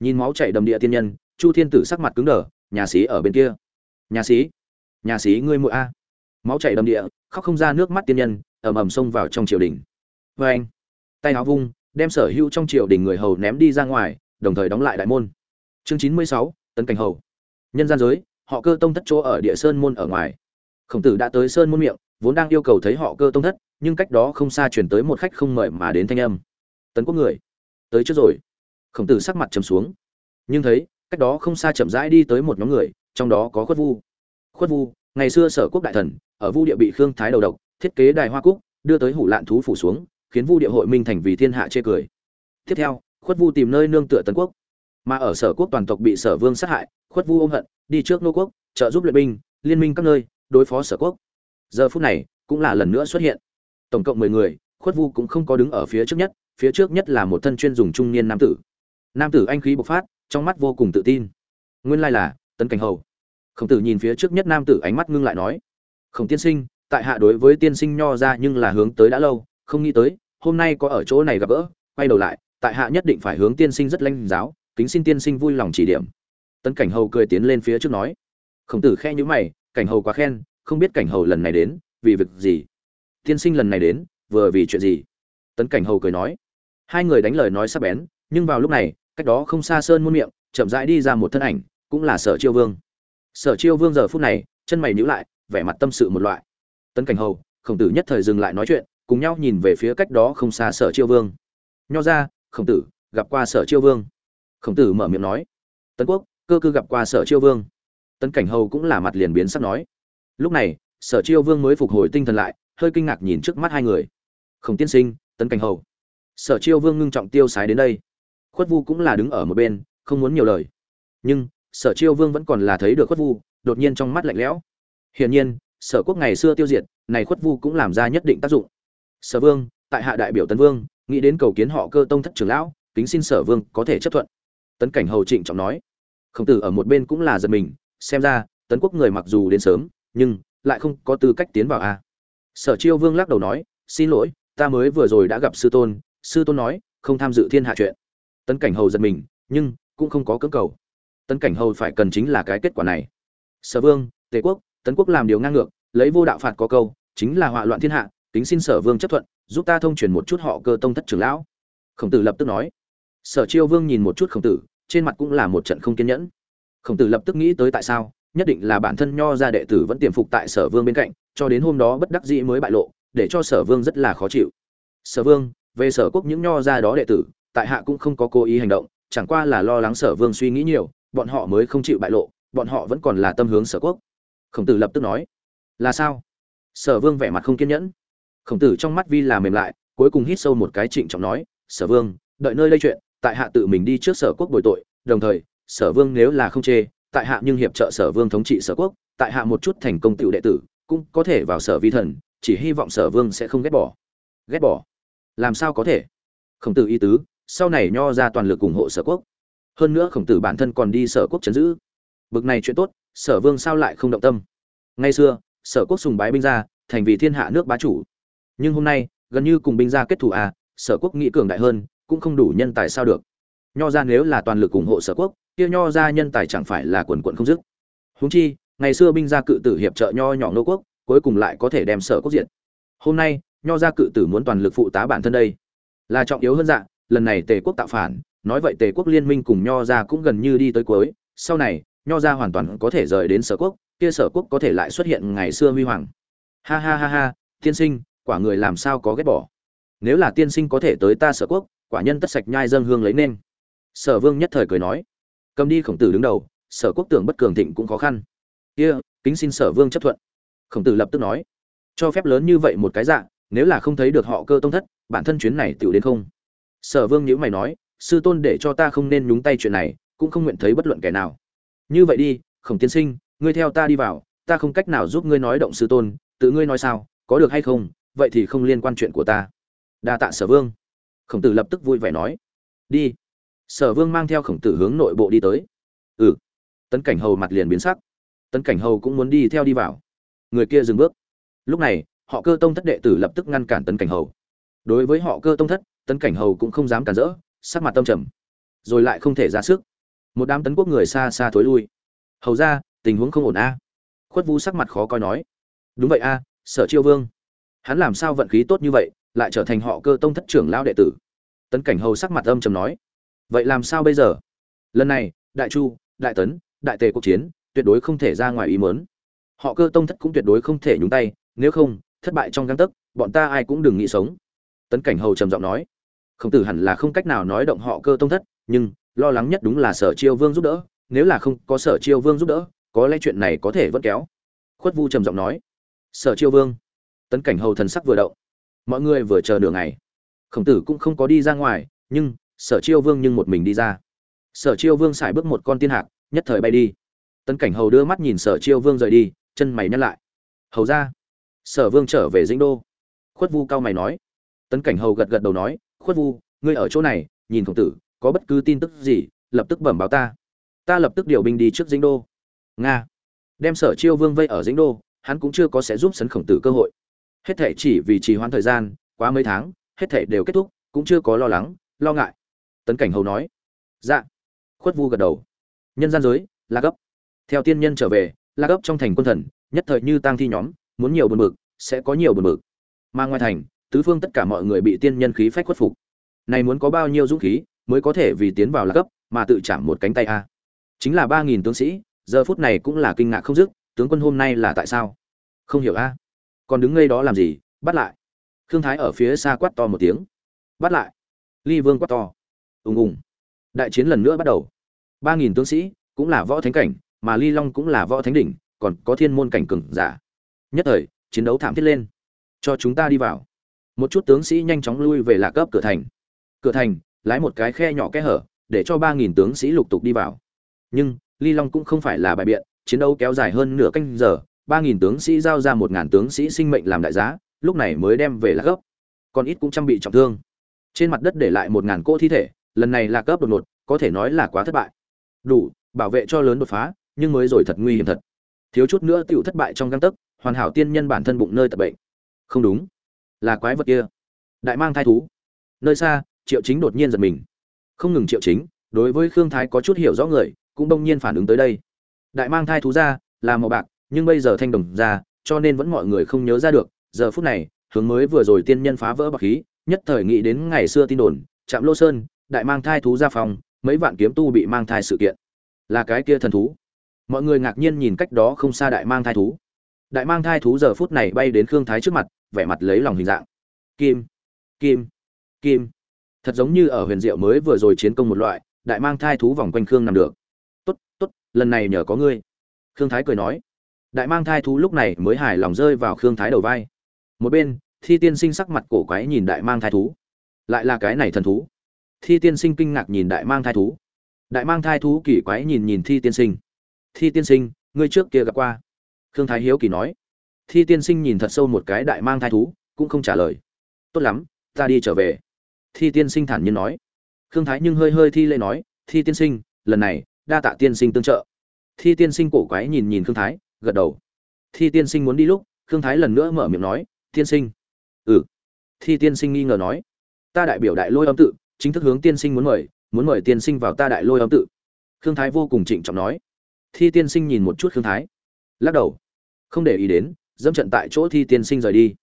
Nhìn máu chảy đầm địa thiên nhân, chu thiên tử sắc mặt cứng đờ, nhà sĩ ở bên kia. Nhà sĩ nhà sĩ ngươi muội a. Máu chảy đầm địa khóc không ra nước mắt tiên nhân, ầm ầm xông vào trong triều đình. Vê anh, tay áo vung, đem sở hữu trong triều đình người hầu ném đi ra ngoài, đồng thời đóng lại đại môn. Chương chín mươi sáu, tấn cảnh hầu. Nhân gian giới, họ cơ tông thất chỗ ở địa sơn môn ở ngoài. Khổng tử đã tới sơn môn miệng, vốn đang yêu cầu thấy họ cơ tông thất, nhưng cách đó không xa chuyển tới một khách không mời mà đến thanh âm. Tấn quốc người, tới trước rồi. Khổng tử sắc mặt trầm xuống. Nhưng thấy, cách đó không xa chậm rãi đi tới một nhóm người, trong đó có khuất vu. Khuất vu ngày xưa sở quốc đại thần, ở vu địa bị khương thái đầu độc, thiết kế đài hoa cúc, đưa tới hủ lạn thú phủ xuống, khiến vu địa hội minh thành vì thiên hạ chê cười. Tiếp theo, khuất vu tìm nơi nương tựa tấn quốc. Mà ở sở quốc toàn tộc bị sở vương sát hại, khuất vu ôm hận, đi trước nô quốc, trợ giúp luyện binh, liên minh các nơi, đối phó sở quốc. Giờ phút này, cũng là lần nữa xuất hiện. Tổng cộng mười người, khuất vu cũng không có đứng ở phía trước nhất, phía trước nhất là một thân chuyên dùng trung niên nam tử. Nam tử anh khí bộc phát, trong mắt vô cùng tự tin. Nguyên lai là tấn cảnh hầu khổng tử nhìn phía trước nhất nam tử ánh mắt ngưng lại nói, khổng tiên sinh, tại hạ đối với tiên sinh nho ra nhưng là hướng tới đã lâu, không nghĩ tới, hôm nay có ở chỗ này gặp gỡ, quay đầu lại, tại hạ nhất định phải hướng tiên sinh rất lanh giáo, kính xin tiên sinh vui lòng chỉ điểm. Tấn cảnh hầu cười tiến lên phía trước nói. Khổng tử khe nhữ mày, cảnh hầu quá khen, không biết cảnh hầu lần này đến, vì việc gì? Tiên sinh lần này đến, vừa vì chuyện gì? Tấn cảnh hầu cười nói. Hai người đánh lời nói sắp bén, nhưng vào lúc này, cách đó không xa sơn muôn miệng, chậm rãi đi ra một thân ảnh, cũng là sở chiêu vương sở chiêu vương giờ phút này, chân mày nhíu lại, vẻ mặt tâm sự một loại. Tấn cảnh hầu, khổng tử nhất thời dừng lại nói chuyện, cùng nhau nhìn về phía cách đó không xa sở chiêu vương. Nho ra, khổng tử, gặp qua sở chiêu vương. Khổng tử mở miệng nói. Tấn quốc, cơ cư gặp qua sở chiêu vương. Tấn cảnh hầu cũng là mặt liền biến sắc nói. Lúc này, sở chiêu vương mới phục hồi tinh thần lại, hơi kinh ngạc nhìn trước mắt hai người. Khổng tiên sinh, tấn cảnh hầu. Sở chiêu vương ngưng trọng tiêu sái đến đây. Khuất vu cũng là đứng ở một bên, không muốn nhiều lời. Nhưng sở chiêu vương vẫn còn là thấy được khuất vu, đột nhiên trong mắt lạnh lẽo. Hiển nhiên, sở quốc ngày xưa tiêu diệt, này khuất vu cũng làm ra nhất định tác dụng. Sở vương, tại hạ đại biểu tấn vương, nghĩ đến cầu kiến họ cơ tông thất trưởng lão, kính xin sở vương có thể chấp thuận. Tấn cảnh hầu trịnh trọng nói. Khổng tử ở một bên cũng là giật mình, xem ra, tấn quốc người mặc dù đến sớm, nhưng lại không có tư cách tiến vào a. Sở chiêu vương lắc đầu nói, xin lỗi, ta mới vừa rồi đã gặp sư tôn. Sư tôn nói, không tham dự thiên hạ chuyện. Tấn cảnh hầu giật mình, nhưng cũng không có cưỡng cầu tấn cảnh hầu phải cần chính là cái kết quả này. Sở vương, tề quốc, tấn quốc làm điều ngang ngược, lấy vô đạo phạt có câu, chính là họa loạn thiên hạ tính xin sở vương chấp thuận, giúp ta thông truyền một chút họ cơ tông thất trưởng lão. Khổng tử lập tức nói. Sở chiêu vương nhìn một chút khổng tử, trên mặt cũng là một trận không kiên nhẫn. Khổng tử lập tức nghĩ tới tại sao, nhất định là bản thân nho ra đệ tử vẫn tiềm phục tại sở vương bên cạnh, cho đến hôm đó bất đắc dĩ mới bại lộ, để cho sở vương rất là khó chịu. Sở vương, về sở quốc những nho ra đó đệ tử, tại hạ cũng không có cố ý hành động, chẳng qua là lo lắng sở vương suy nghĩ nhiều bọn họ mới không chịu bại lộ, bọn họ vẫn còn là tâm hướng sở quốc. Khổng tử lập tức nói, là sao? Sở vương vẻ mặt không kiên nhẫn. Khổng tử trong mắt vi là mềm lại, cuối cùng hít sâu một cái trịnh trọng nói, sở vương, đợi nơi lây chuyện, tại hạ tự mình đi trước sở quốc bồi tội, đồng thời, sở vương nếu là không chê, tại hạ nhưng hiệp trợ sở vương thống trị sở quốc, tại hạ một chút thành công tựu đệ tử, cũng có thể vào sở vi thần, chỉ hy vọng sở vương sẽ không ghét bỏ. Ghét bỏ? Làm sao có thể? Khổng tử y tứ, sau này nho ra toàn lực ủng hộ sở quốc hơn nữa khổng tử bản thân còn đi sở quốc chấn giữ. Bực này chuyện tốt, sở vương sao lại không động tâm? Ngay xưa, sở quốc sùng bái binh gia, thành vì thiên hạ nước bá chủ. Nhưng hôm nay, gần như cùng binh gia kết thủ à sở quốc nghĩ cường đại hơn, cũng không đủ nhân tài sao được. Nho ra nếu là toàn lực ủng hộ sở quốc, kia nho ra nhân tài chẳng phải là quần quận không dứt. Huống chi, ngày xưa binh gia cự tử hiệp trợ nho nhỏ nô quốc, cuối cùng lại có thể đem sở quốc diện hôm nay, nho gia cự tử muốn toàn lực phụ tá bản thân đây. Là trọng yếu hơn dạng lần này tề quốc tạo phản nói vậy tề quốc liên minh cùng nho gia cũng gần như đi tới cuối. Sau này, nho gia hoàn toàn có thể rời đến sở quốc, kia sở quốc có thể lại xuất hiện ngày xưa huy hoàng. Ha ha ha ha, tiên sinh, quả người làm sao có ghét bỏ? Nếu là tiên sinh có thể tới ta sở quốc, quả nhân tất sạch nhai dâng hương lấy nên. Sở vương nhất thời cười nói. Cầm đi khổng tử đứng đầu, sở quốc tưởng bất cường thịnh cũng khó khăn. Kia, kính xin sở vương chấp thuận. Khổng tử lập tức nói. Cho phép lớn như vậy một cái dạng nếu là không thấy được họ cơ tông thất, bản thân chuyến này tựu đến không? Sở vương nhữ mày nói sư tôn để cho ta không nên nhúng tay chuyện này, cũng không nguyện thấy bất luận kẻ nào. Như vậy đi, khổng tiên sinh, ngươi theo ta đi vào, ta không cách nào giúp ngươi nói động sư tôn, tự ngươi nói sao, có được hay không, vậy thì không liên quan chuyện của ta. Đa tạ sở vương. Khổng tử lập tức vui vẻ nói. Đi. Sở vương mang theo khổng tử hướng nội bộ đi tới. Ừ. Tấn cảnh hầu mặt liền biến sắc. Tấn cảnh hầu cũng muốn đi theo đi vào. Người kia dừng bước. Lúc này, họ cơ tông thất đệ tử lập tức ngăn cản tấn cảnh hầu. Đối với họ cơ tông thất, tấn cảnh hầu cũng không dám cản rỡ sắc mặt tâm trầm, rồi lại không thể ra sức. Một đám tấn quốc người xa xa thối lui. Hầu ra, tình huống không ổn a. Khuất vu sắc mặt khó coi nói, đúng vậy a, sở chiêu vương. Hắn làm sao vận khí tốt như vậy, lại trở thành họ cơ tông thất trưởng lao đệ tử? Tấn cảnh hầu sắc mặt âm trầm nói, vậy làm sao bây giờ? Lần này, đại chu, đại tấn, đại tề cuộc chiến, tuyệt đối không thể ra ngoài ý mớn họ cơ tông thất cũng tuyệt đối không thể nhúng tay, nếu không, thất bại trong găng tấc, bọn ta ai cũng đừng nghĩ sống. Tấn cảnh hầu trầm giọng nói khổng tử hẳn là không cách nào nói động họ cơ tông thất, nhưng lo lắng nhất đúng là sở chiêu vương giúp đỡ, nếu là không có sở chiêu vương giúp đỡ, có lẽ chuyện này có thể vẫn kéo. Khuất vu trầm giọng nói, sở chiêu vương. Tấn cảnh hầu thần sắc vừa động, mọi người vừa chờ đường ngày. Khổng tử cũng không có đi ra ngoài, nhưng sở chiêu vương nhưng một mình đi ra. Sở chiêu vương xài bước một con tiên hạc, nhất thời bay đi. Tấn cảnh hầu đưa mắt nhìn sở chiêu vương rời đi, chân mày nhắc lại. Hầu ra sở vương trở về dĩnh đô. Khuất vu cao mày nói. Tấn cảnh hầu gật gật đầu nói khuất vu, ngươi ở chỗ này, nhìn khổng tử, có bất cứ tin tức gì, lập tức bẩm báo ta. Ta lập tức điều binh đi trước dĩnh đô. Nga. Đem sở chiêu vương vây ở dĩnh đô, hắn cũng chưa có sẽ giúp sấn khổng tử cơ hội. Hết thể chỉ vì trì hoãn thời gian, quá mấy tháng, hết thể đều kết thúc, cũng chưa có lo lắng, lo ngại. Tấn cảnh hầu nói. Dạ. Khuất vu gật đầu. Nhân gian giới la gấp theo tiên nhân trở về la gấp trong thành quân thần, nhất thời như tang thi nhóm, muốn nhiều buồn bực, sẽ có nhiều buồn bực. Mà ngoài thành tứ phương tất cả mọi người bị tiên nhân khí phách khuất phục. Này muốn có bao nhiêu dũng khí mới có thể vì tiến vào là cấp mà tự chạm một cánh tay a. Chính là ba nghìn tướng sĩ, giờ phút này cũng là kinh ngạc không dứt, tướng quân hôm nay là tại sao? Không hiểu a. Còn đứng ngay đó làm gì? Bắt lại. Khương thái ở phía xa quát to một tiếng. Bắt lại. Ly vương quát to. Ùng ùng. Đại chiến lần nữa bắt đầu. Ba nghìn tướng sĩ cũng là võ thánh cảnh, mà ly long cũng là võ thánh đỉnh, còn có thiên môn cảnh cừng giả. Nhất thời, chiến đấu thảm thiết lên. Cho chúng ta đi vào một chút tướng sĩ nhanh chóng lui về lạc cấp cửa thành. Cửa thành, lái một cái khe nhỏ kẽ hở, để cho ba nghìn tướng sĩ lục tục đi vào. Nhưng, ly long cũng không phải là bài biện, chiến đấu kéo dài hơn nửa canh giờ, ba nghìn tướng sĩ giao ra một ngàn tướng sĩ sinh mệnh làm đại giá, lúc này mới đem về lạc cấp còn ít cũng trang bị trọng thương. Trên mặt đất để lại một ngàn cỗ thi thể, lần này lạc cấp đột ngột, có thể nói là quá thất bại. Đủ, bảo vệ cho lớn đột phá, nhưng mới rồi thật nguy hiểm thật. Thiếu chút nữa tựu thất bại trong găng tấc, hoàn hảo tiên nhân bản thân bụng nơi tập bệnh. Không đúng là quái vật kia. Đại mang thai thú. Nơi xa, triệu chính đột nhiên giật mình. Không ngừng triệu chính, đối với khương thái có chút hiểu rõ người, cũng đông nhiên phản ứng tới đây. Đại mang thai thú ra, là màu bạc, nhưng bây giờ thanh đồng ra, cho nên vẫn mọi người không nhớ ra được. Giờ phút này, hướng mới vừa rồi tiên nhân phá vỡ bạc khí, nhất thời nghĩ đến ngày xưa tin đồn, Trạm lô sơn, đại mang thai thú ra phòng, mấy vạn kiếm tu bị mang thai sự kiện. Là cái kia thần thú. Mọi người ngạc nhiên nhìn cách đó không xa đại mang thai thú. Đại mang thai thú giờ phút này bay đến khương thái trước mặt vẻ mặt lấy lòng hình dạng. Kim kim kim. Thật giống như ở huyền diệu mới vừa rồi chiến công một loại, đại mang thai thú vòng quanh khương nằm được. Tốt tốt, lần này nhờ có ngươi. Khương thái cười nói. Đại mang thai thú lúc này mới hài lòng rơi vào khương thái đầu vai. Một bên, thi tiên sinh sắc mặt cổ quái nhìn đại mang thai thú. Lại là cái này thần thú. Thi tiên sinh kinh ngạc nhìn đại mang thai thú. Đại mang thai thú kỳ quái nhìn nhìn thi tiên sinh. Thi tiên sinh, ngươi trước kia gặp qua. Khương thái hiếu kỳ nói thi tiên sinh nhìn thật sâu một cái đại mang thai thú, cũng không trả lời. Tốt lắm, ta đi trở về. Thi tiên sinh thản nhiên nói. Khương thái nhưng hơi hơi thi lễ nói, thi tiên sinh, lần này, đa tạ tiên sinh tương trợ. Thi tiên sinh cổ quái nhìn nhìn khương thái, gật đầu. Thi tiên sinh muốn đi lúc, khương thái lần nữa mở miệng nói, tiên sinh. Ừ. Thi tiên sinh nghi ngờ nói, ta đại biểu đại lôi âm tự, chính thức hướng tiên sinh muốn mời muốn mời tiên sinh vào ta đại lôi âm tự. Khương thái vô cùng trịnh trọng nói. Thi tiên sinh nhìn một chút khương thái. Lắc đầu. Không để ý đến dẫm trận tại chỗ thi tiên sinh rời đi.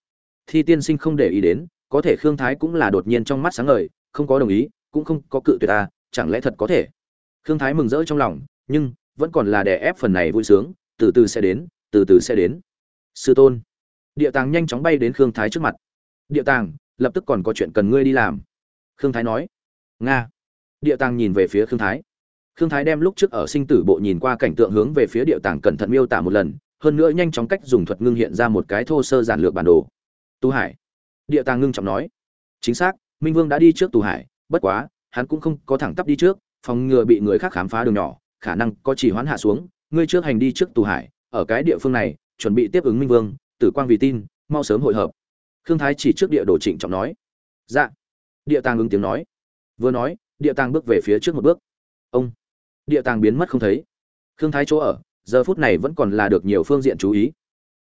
Thi tiên sinh không để ý đến, có thể khương thái cũng là đột nhiên trong mắt sáng ngời, không có đồng ý, cũng không có cự tuyệt ta chẳng lẽ thật có thể? Khương thái mừng rỡ trong lòng, nhưng vẫn còn là đè ép phần này vui sướng, từ từ sẽ đến, từ từ sẽ đến. Sư tôn. Địa tàng nhanh chóng bay đến khương thái trước mặt. Địa tàng, lập tức còn có chuyện cần ngươi đi làm. Khương thái nói. Nga. Địa tàng nhìn về phía khương thái. Khương thái đem lúc trước ở sinh tử bộ nhìn qua cảnh tượng hướng về phía địa tàng cẩn thận miêu tả một lần hơn nữa nhanh chóng cách dùng thuật ngưng hiện ra một cái thô sơ giản lược bản đồ. Tu hải. Địa tàng ngưng trọng nói. Chính xác, minh vương đã đi trước tu hải, bất quá, hắn cũng không có thẳng tắp đi trước, phòng ngừa bị người khác khám phá đường nhỏ, khả năng có chỉ hoán hạ xuống. Ngươi trước hành đi trước tu hải, ở cái địa phương này, chuẩn bị tiếp ứng minh vương, tử quang vì tin, mau sớm hội hợp. Khương thái chỉ trước địa đồ trịnh trọng nói. Dạ. Địa tàng ứng tiếng nói. Vừa nói, địa tàng bước về phía trước một bước. Ông. Địa tàng biến mất không thấy. Khương thái chỗ ở giờ phút này vẫn còn là được nhiều phương diện chú ý.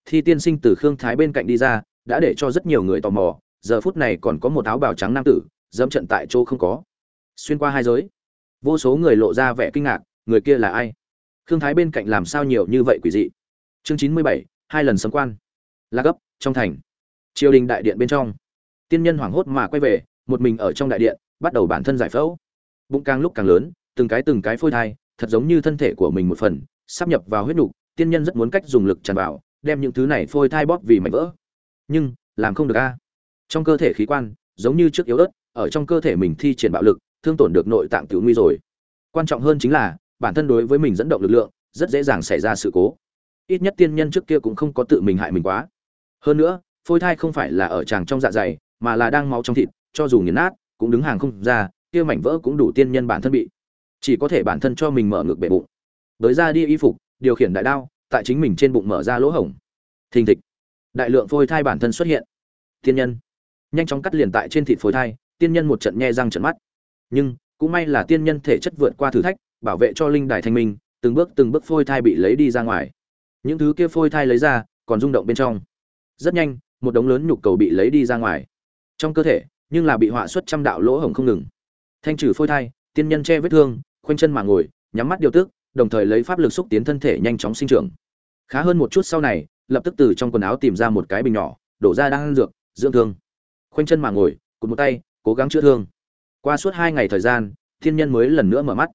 Thi tiên sinh từ khương thái bên cạnh đi ra, đã để cho rất nhiều người tò mò, giờ phút này còn có một áo bào trắng nam tử, dẫm trận tại chỗ không có. Xuyên qua hai giới, vô số người lộ ra vẻ kinh ngạc, người kia là ai? Khương thái bên cạnh làm sao nhiều như vậy quỷ dị? Chương chín mươi bảy, hai lần sấm quan. La gấp, trong thành. Triều đình đại điện bên trong. Tiên nhân hoảng hốt mà quay về, một mình ở trong đại điện, bắt đầu bản thân giải phẫu. Bụng càng lúc càng lớn, từng cái từng cái phôi thai, thật giống như thân thể của mình một phần sắp nhập vào huyết nục, tiên nhân rất muốn cách dùng lực tràn vào, đem những thứ này phôi thai bóp vì mảnh vỡ. Nhưng, làm không được a. Trong cơ thể khí quan, giống như trước yếu ớt, ở trong cơ thể mình thi triển bạo lực, thương tổn được nội tạng tiểu nguy rồi. Quan trọng hơn chính là, bản thân đối với mình dẫn động lực lượng, rất dễ dàng xảy ra sự cố. Ít nhất tiên nhân trước kia cũng không có tự mình hại mình quá. Hơn nữa, phôi thai không phải là ở tràng trong dạ dày, mà là đang máu trong thịt, cho dù nghiền nát, cũng đứng hàng không ra, kia mảnh vỡ cũng đủ tiên nhân bản thân bị. Chỉ có thể bản thân cho mình mở ngược bể bụng tới ra đi y phục, điều khiển đại đao, tại chính mình trên bụng mở ra lỗ hổng. Thình thịch. Đại lượng phôi thai bản thân xuất hiện. Tiên nhân. Nhanh chóng cắt liền tại trên thịt phôi thai, tiên nhân một trận nhe răng trận mắt. Nhưng, cũng may là tiên nhân thể chất vượt qua thử thách, bảo vệ cho linh đài thanh minh, từng bước từng bước phôi thai bị lấy đi ra ngoài. Những thứ kia phôi thai lấy ra, còn rung động bên trong. Rất nhanh, một đống lớn nhục cầu bị lấy đi ra ngoài. Trong cơ thể, nhưng là bị họa xuất trăm đạo lỗ hổng không ngừng. Thanh trừ phôi thai, tiên nhân che vết thương, khoanh chân mà ngồi, nhắm mắt điều tức đồng thời lấy pháp lực xúc tiến thân thể nhanh chóng sinh trưởng. Khá hơn một chút sau này, lập tức từ trong quần áo tìm ra một cái bình nhỏ, đổ ra đang ăn dược, dưỡng thương. Khoanh chân mà ngồi, cụt một tay, cố gắng chữa thương. Qua suốt hai ngày thời gian, thiên nhân mới lần nữa mở mắt.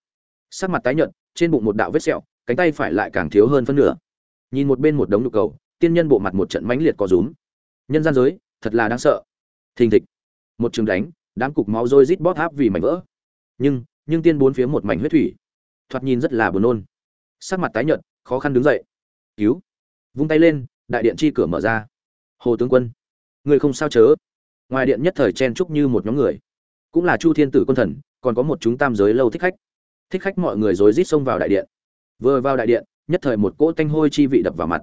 Sắc mặt tái nhợt, trên bụng một đạo vết sẹo, cánh tay phải lại càng thiếu hơn phân nửa. Nhìn một bên một đống nhục cầu, tiên nhân bộ mặt một trận mãnh liệt có rúm. Nhân gian giới, thật là đáng sợ. Thình thịch. Một trường đánh, đám cục máu rôi rít bóp tháp vì mảnh vỡ. Nhưng nhưng tiên bốn phía một mảnh huyết thủy thoạt nhìn rất là buồn nôn. Sắc mặt tái nhợt, khó khăn đứng dậy. Cứu. Vung tay lên, đại điện chi cửa mở ra. Hồ tướng quân, người không sao chớ? Ngoài điện nhất thời chen chúc như một nhóm người. Cũng là chu thiên tử quân thần, còn có một chúng tam giới lâu thích khách. Thích khách mọi người rối rít xông vào đại điện. Vừa vào đại điện, nhất thời một cỗ tanh hôi chi vị đập vào mặt.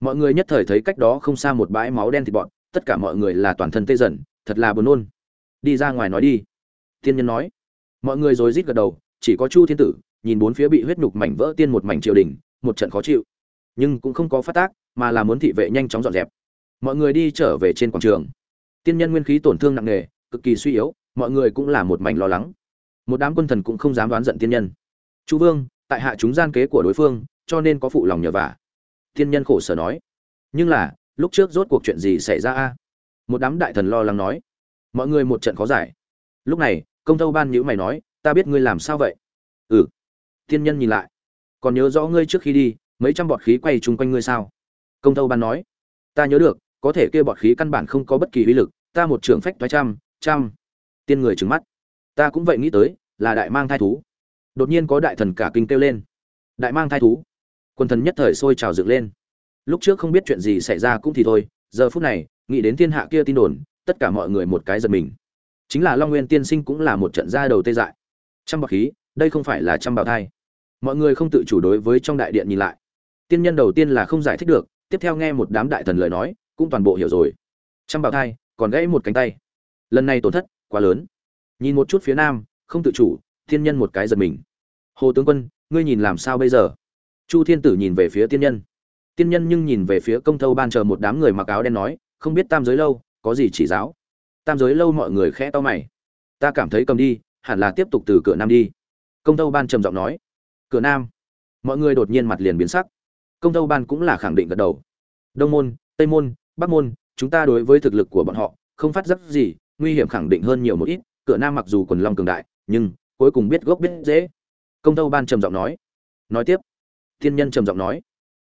Mọi người nhất thời thấy cách đó không xa một bãi máu đen thịt bọn tất cả mọi người là toàn thân tê dần, thật là buồn nôn. Đi ra ngoài nói đi. Tiên nhân nói. Mọi người rối rít gật đầu, chỉ có chu thiên tử nhìn bốn phía bị huyết nhục mảnh vỡ tiên một mảnh triều đình, một trận khó chịu. Nhưng cũng không có phát tác, mà là muốn thị vệ nhanh chóng dọn dẹp. Mọi người đi trở về trên quảng trường. Tiên nhân nguyên khí tổn thương nặng nề, cực kỳ suy yếu, mọi người cũng là một mảnh lo lắng. Một đám quân thần cũng không dám đoán giận tiên nhân. Chu vương, tại hạ chúng gian kế của đối phương, cho nên có phụ lòng nhờ vả. Tiên nhân khổ sở nói. Nhưng là, lúc trước rốt cuộc chuyện gì xảy ra a? Một đám đại thần lo lắng nói. Mọi người một trận khó giải. Lúc này, công tâu ban nhữ mày nói, ta biết ngươi làm sao vậy? Ừ. Thiên nhân nhìn lại. Còn nhớ rõ ngươi trước khi đi, mấy trăm bọt khí quay chung quanh ngươi sao? Công tâu ban nói. Ta nhớ được, có thể kia bọt khí căn bản không có bất kỳ uy lực, ta một trưởng phách thoái trăm trăm. Tiên người trừng mắt. Ta cũng vậy nghĩ tới, là đại mang thai thú. Đột nhiên có đại thần cả kinh kêu lên. Đại mang thai thú. Quân thần nhất thời sôi trào dựng lên. Lúc trước không biết chuyện gì xảy ra cũng thì thôi, giờ phút này, nghĩ đến thiên hạ kia tin đồn, tất cả mọi người một cái giật mình. Chính là long nguyên tiên sinh cũng là một trận ra đầu tê dại. Trăm bọt khí, đây không phải là trăm bào thai mọi người không tự chủ đối với trong đại điện nhìn lại. Tiên nhân đầu tiên là không giải thích được, tiếp theo nghe một đám đại thần lời nói, cũng toàn bộ hiểu rồi. Trăm bào thai, còn gãy một cánh tay. Lần này tổn thất quá lớn. Nhìn một chút phía nam, không tự chủ thiên nhân một cái giật mình. Hồ tướng quân, ngươi nhìn làm sao bây giờ? Chu thiên tử nhìn về phía tiên nhân. Tiên nhân nhưng nhìn về phía công thâu ban chờ một đám người mặc áo đen nói, không biết tam giới lâu, có gì chỉ giáo? Tam giới lâu mọi người khẽ to mày. Ta cảm thấy cầm đi, hẳn là tiếp tục từ cửa nam đi. Công Thâu ban trầm giọng nói cửa nam. Mọi người đột nhiên mặt liền biến sắc. Công tâu ban cũng là khẳng định gật đầu. Đông môn, tây môn, bắc môn, chúng ta đối với thực lực của bọn họ, không phát giác gì, nguy hiểm khẳng định hơn nhiều một ít. Cửa nam mặc dù quần long cường đại, nhưng cuối cùng biết gốc biết dễ công tâu ban trầm giọng nói. Nói tiếp. Thiên nhân trầm giọng nói.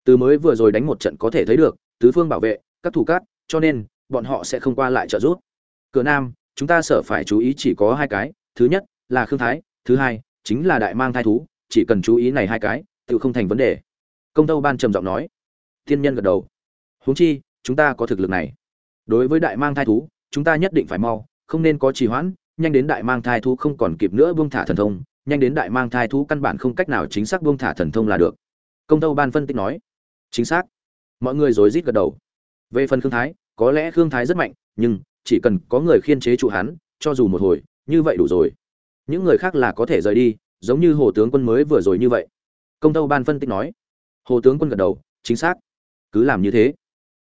Từ mới vừa rồi đánh một trận có thể thấy được, tứ phương bảo vệ, các thủ cát, cho nên, bọn họ sẽ không qua lại trợ giúp. Cửa nam, chúng ta sợ phải chú ý chỉ có hai cái. Thứ nhất là khương thái, thứ hai chính là đại mang thai thú chỉ cần chú ý này hai cái, tự không thành vấn đề. Công tâu ban trầm giọng nói. Thiên nhân gật đầu. Huống chi, chúng ta có thực lực này. Đối với đại mang thai thú, chúng ta nhất định phải mau, không nên có trì hoãn, nhanh đến đại mang thai thú không còn kịp nữa buông thả thần thông, nhanh đến đại mang thai thú căn bản không cách nào chính xác buông thả thần thông là được. Công tâu ban phân tích nói. Chính xác. Mọi người rối rít gật đầu. Về phần khương thái, có lẽ khương thái rất mạnh, nhưng chỉ cần có người khiên chế trụ hắn, cho dù một hồi, như vậy đủ rồi. Những người khác là có thể rời đi giống như hồ tướng quân mới vừa rồi như vậy. Công tâu ban phân tích nói. Hồ tướng quân gật đầu, chính xác. Cứ làm như thế.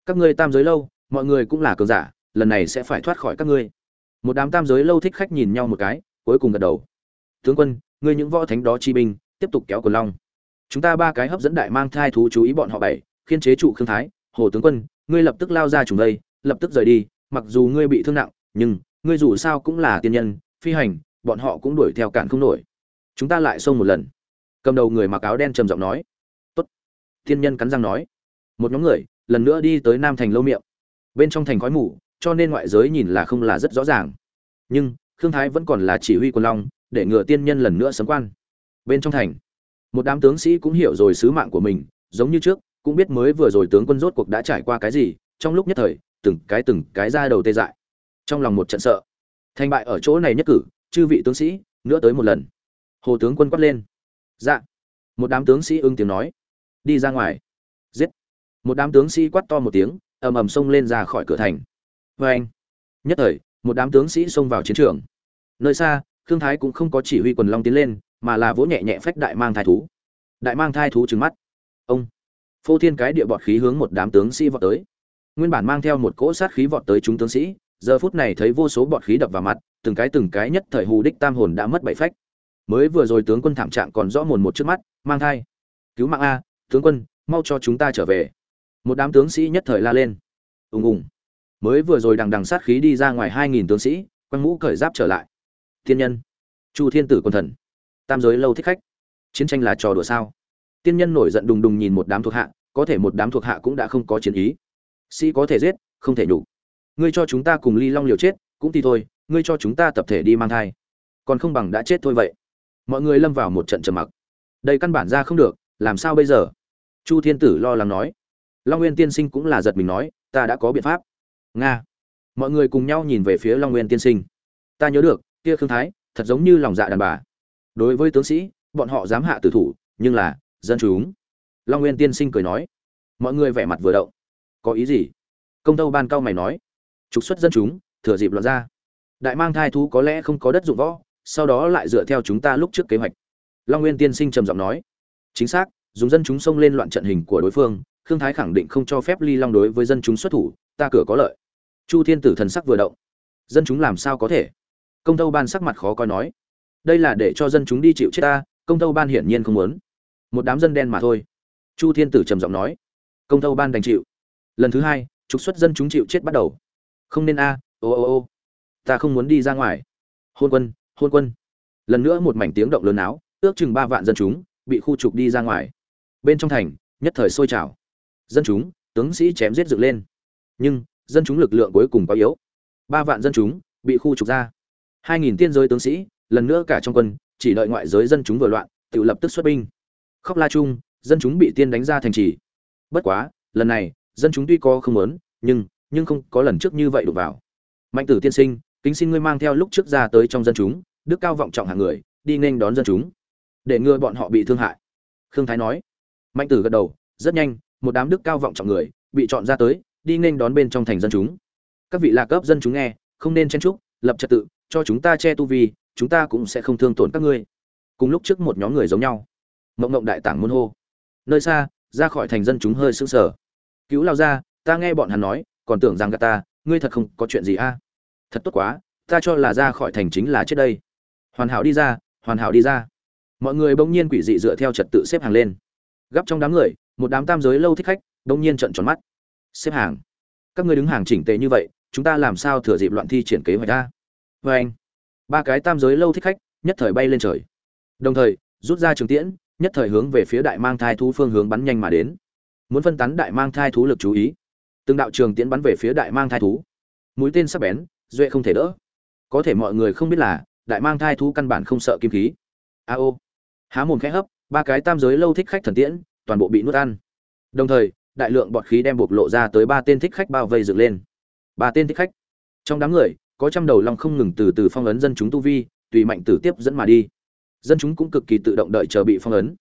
Các ngươi tam giới lâu, mọi người cũng là cường giả, lần này sẽ phải thoát khỏi các ngươi. Một đám tam giới lâu thích khách nhìn nhau một cái, cuối cùng gật đầu. Tướng quân, ngươi những võ thánh đó chi binh, tiếp tục kéo quần long. Chúng ta ba cái hấp dẫn đại mang thai thú chú ý bọn họ bảy, khiên chế trụ khương thái. Hồ tướng quân, ngươi lập tức lao ra trùng đây, lập tức rời đi, mặc dù ngươi bị thương nặng, nhưng, ngươi dù sao cũng là tiên nhân, phi hành, bọn họ cũng đuổi theo cản không nổi chúng ta lại xông một lần. Cầm đầu người mặc áo đen trầm giọng nói. Tốt. Tiên nhân cắn răng nói. Một nhóm người, lần nữa đi tới nam thành lâu miệng. Bên trong thành khói mù, cho nên ngoại giới nhìn là không là rất rõ ràng. Nhưng, khương thái vẫn còn là chỉ huy quân long, để ngừa tiên nhân lần nữa sấm quan. Bên trong thành, một đám tướng sĩ cũng hiểu rồi sứ mạng của mình, giống như trước, cũng biết mới vừa rồi tướng quân rốt cuộc đã trải qua cái gì, trong lúc nhất thời, từng cái từng cái ra đầu tê dại. Trong lòng một trận sợ. Thành bại ở chỗ này nhất cử, chư vị tướng sĩ, nữa tới một lần hồ tướng quân quát lên. Dạ. Một đám tướng sĩ ưng tiếng nói. Đi ra ngoài. Giết. Một đám tướng sĩ quát to một tiếng, ầm ầm xông lên ra khỏi cửa thành. Vê anh. Nhất thời, một đám tướng sĩ xông vào chiến trường. Nơi xa, khương thái cũng không có chỉ huy quần long tiến lên, mà là vỗ nhẹ nhẹ phách đại mang thai thú. Đại mang thai thú trứng mắt. Ông. Phô thiên cái địa bọt khí hướng một đám tướng sĩ vọt tới. Nguyên bản mang theo một cỗ sát khí vọt tới chúng tướng sĩ, giờ phút này thấy vô số bọt khí đập vào mặt, từng cái từng cái nhất thời hù đích tam hồn đã mất bảy phách mới vừa rồi tướng quân thảm trạng còn rõ mồn một trước mắt, mang thai. Cứu mạng a, tướng quân, mau cho chúng ta trở về. Một đám tướng sĩ nhất thời la lên. Ùng ùng. Mới vừa rồi đằng đằng sát khí đi ra ngoài hai nghìn tướng sĩ, quăng mũ cởi giáp trở lại. Thiên nhân. Chu thiên tử quân thần. Tam giới lâu thích khách. Chiến tranh là trò đùa sao? Tiên nhân nổi giận đùng đùng nhìn một đám thuộc hạ, có thể một đám thuộc hạ cũng đã không có chiến ý. Sĩ có thể giết, không thể nhục. Ngươi cho chúng ta cùng ly long liều chết, cũng thì thôi, ngươi cho chúng ta tập thể đi mang thai. Còn không bằng đã chết thôi vậy mọi người lâm vào một trận trầm mặc. Đây căn bản ra không được, làm sao bây giờ? Chu thiên tử lo lắng nói. Long nguyên tiên sinh cũng là giật mình nói, ta đã có biện pháp. Nga. Mọi người cùng nhau nhìn về phía long nguyên tiên sinh. Ta nhớ được, kia khương thái, thật giống như lòng dạ đàn bà. Đối với tướng sĩ, bọn họ dám hạ tử thủ, nhưng là, dân chúng. Long nguyên tiên sinh cười nói. Mọi người vẻ mặt vừa động. Có ý gì? Công tâu ban cao mày nói. Trục xuất dân chúng, thừa dịp loạn ra đại mang thai thú có lẽ không có đất dụng võ sau đó lại dựa theo chúng ta lúc trước kế hoạch. Long nguyên tiên sinh trầm giọng nói. Chính xác, dùng dân chúng xông lên loạn trận hình của đối phương, khương thái khẳng định không cho phép ly long đối với dân chúng xuất thủ, ta cửa có lợi. Chu thiên tử thần sắc vừa động. Dân chúng làm sao có thể? Công tâu ban sắc mặt khó coi nói. Đây là để cho dân chúng đi chịu chết ta, công tâu ban hiển nhiên không muốn. Một đám dân đen mà thôi. Chu thiên tử trầm giọng nói. Công tâu ban đành chịu. Lần thứ hai, trục xuất dân chúng chịu chết bắt đầu. Không nên a, ô ô ô. Ta không muốn đi ra ngoài. Hôn quân hôn quân. Lần nữa một mảnh tiếng động lớn áo ước chừng ba vạn dân chúng bị khu trục đi ra ngoài. Bên trong thành, nhất thời sôi trào. Dân chúng, tướng sĩ chém giết dựng lên. Nhưng, dân chúng lực lượng cuối cùng quá yếu. Ba vạn dân chúng bị khu trục ra. Hai nghìn tiên giới tướng sĩ, lần nữa cả trong quân, chỉ đợi ngoại giới dân chúng vừa loạn, tự lập tức xuất binh. Khóc la chung, dân chúng bị tiên đánh ra thành trì. Bất quá, lần này, dân chúng tuy có không muốn, nhưng nhưng không có lần trước như vậy đụng vào. Mạnh tử tiên sinh kính xin ngươi mang theo lúc trước ra tới trong dân chúng, đức cao vọng trọng hàng người, đi nên đón dân chúng. Để ngừa bọn họ bị thương hại. Khương thái nói. Mạnh tử gật đầu, rất nhanh, một đám đức cao vọng trọng người bị chọn ra tới, đi nên đón bên trong thành dân chúng. Các vị lạc cấp dân chúng nghe, không nên chen trúc lập trật tự, cho chúng ta che tu vi, chúng ta cũng sẽ không thương tổn các ngươi. Cùng lúc trước một nhóm người giống nhau. Mộng mộng đại tảng môn hô. Nơi xa, ra khỏi thành dân chúng hơi sững sờ. Cứu lao ra ta nghe bọn hắn nói, còn tưởng rằng gà ta, ngươi thật không có chuyện gì a thật tốt quá, ta cho là ra khỏi thành chính là chết đây. Hoàn hảo đi ra, hoàn hảo đi ra. Mọi người bỗng nhiên quỷ dị dựa theo trật tự xếp hàng lên. Gấp trong đám người, một đám tam giới lâu thích khách, bỗng nhiên trận tròn mắt. Xếp hàng. Các ngươi đứng hàng chỉnh tề như vậy, chúng ta làm sao thừa dịp loạn thi triển kế hoạch ta vê anh, ba cái tam giới lâu thích khách, nhất thời bay lên trời. Đồng thời, rút ra trường tiễn, nhất thời hướng về phía đại mang thai thú phương hướng bắn nhanh mà đến. Muốn phân tán đại mang thai thú lực chú ý. Từng đạo trường tiễn bắn về phía đại mang thai thú. Mũi tên sắp bén duệ không thể đỡ. Có thể mọi người không biết là, đại mang thai thú căn bản không sợ kim khí. A ô. Há mồm khẽ hấp, ba cái tam giới lâu thích khách thần tiễn, toàn bộ bị nuốt ăn. Đồng thời, đại lượng bọt khí đem bộc lộ ra tới ba tên thích khách bao vây dựng lên. Ba tên thích khách. Trong đám người, có trăm đầu long không ngừng từ từ phong ấn dân chúng tu vi, tùy mạnh tử tiếp dẫn mà đi. Dân chúng cũng cực kỳ tự động đợi chờ bị phong ấn.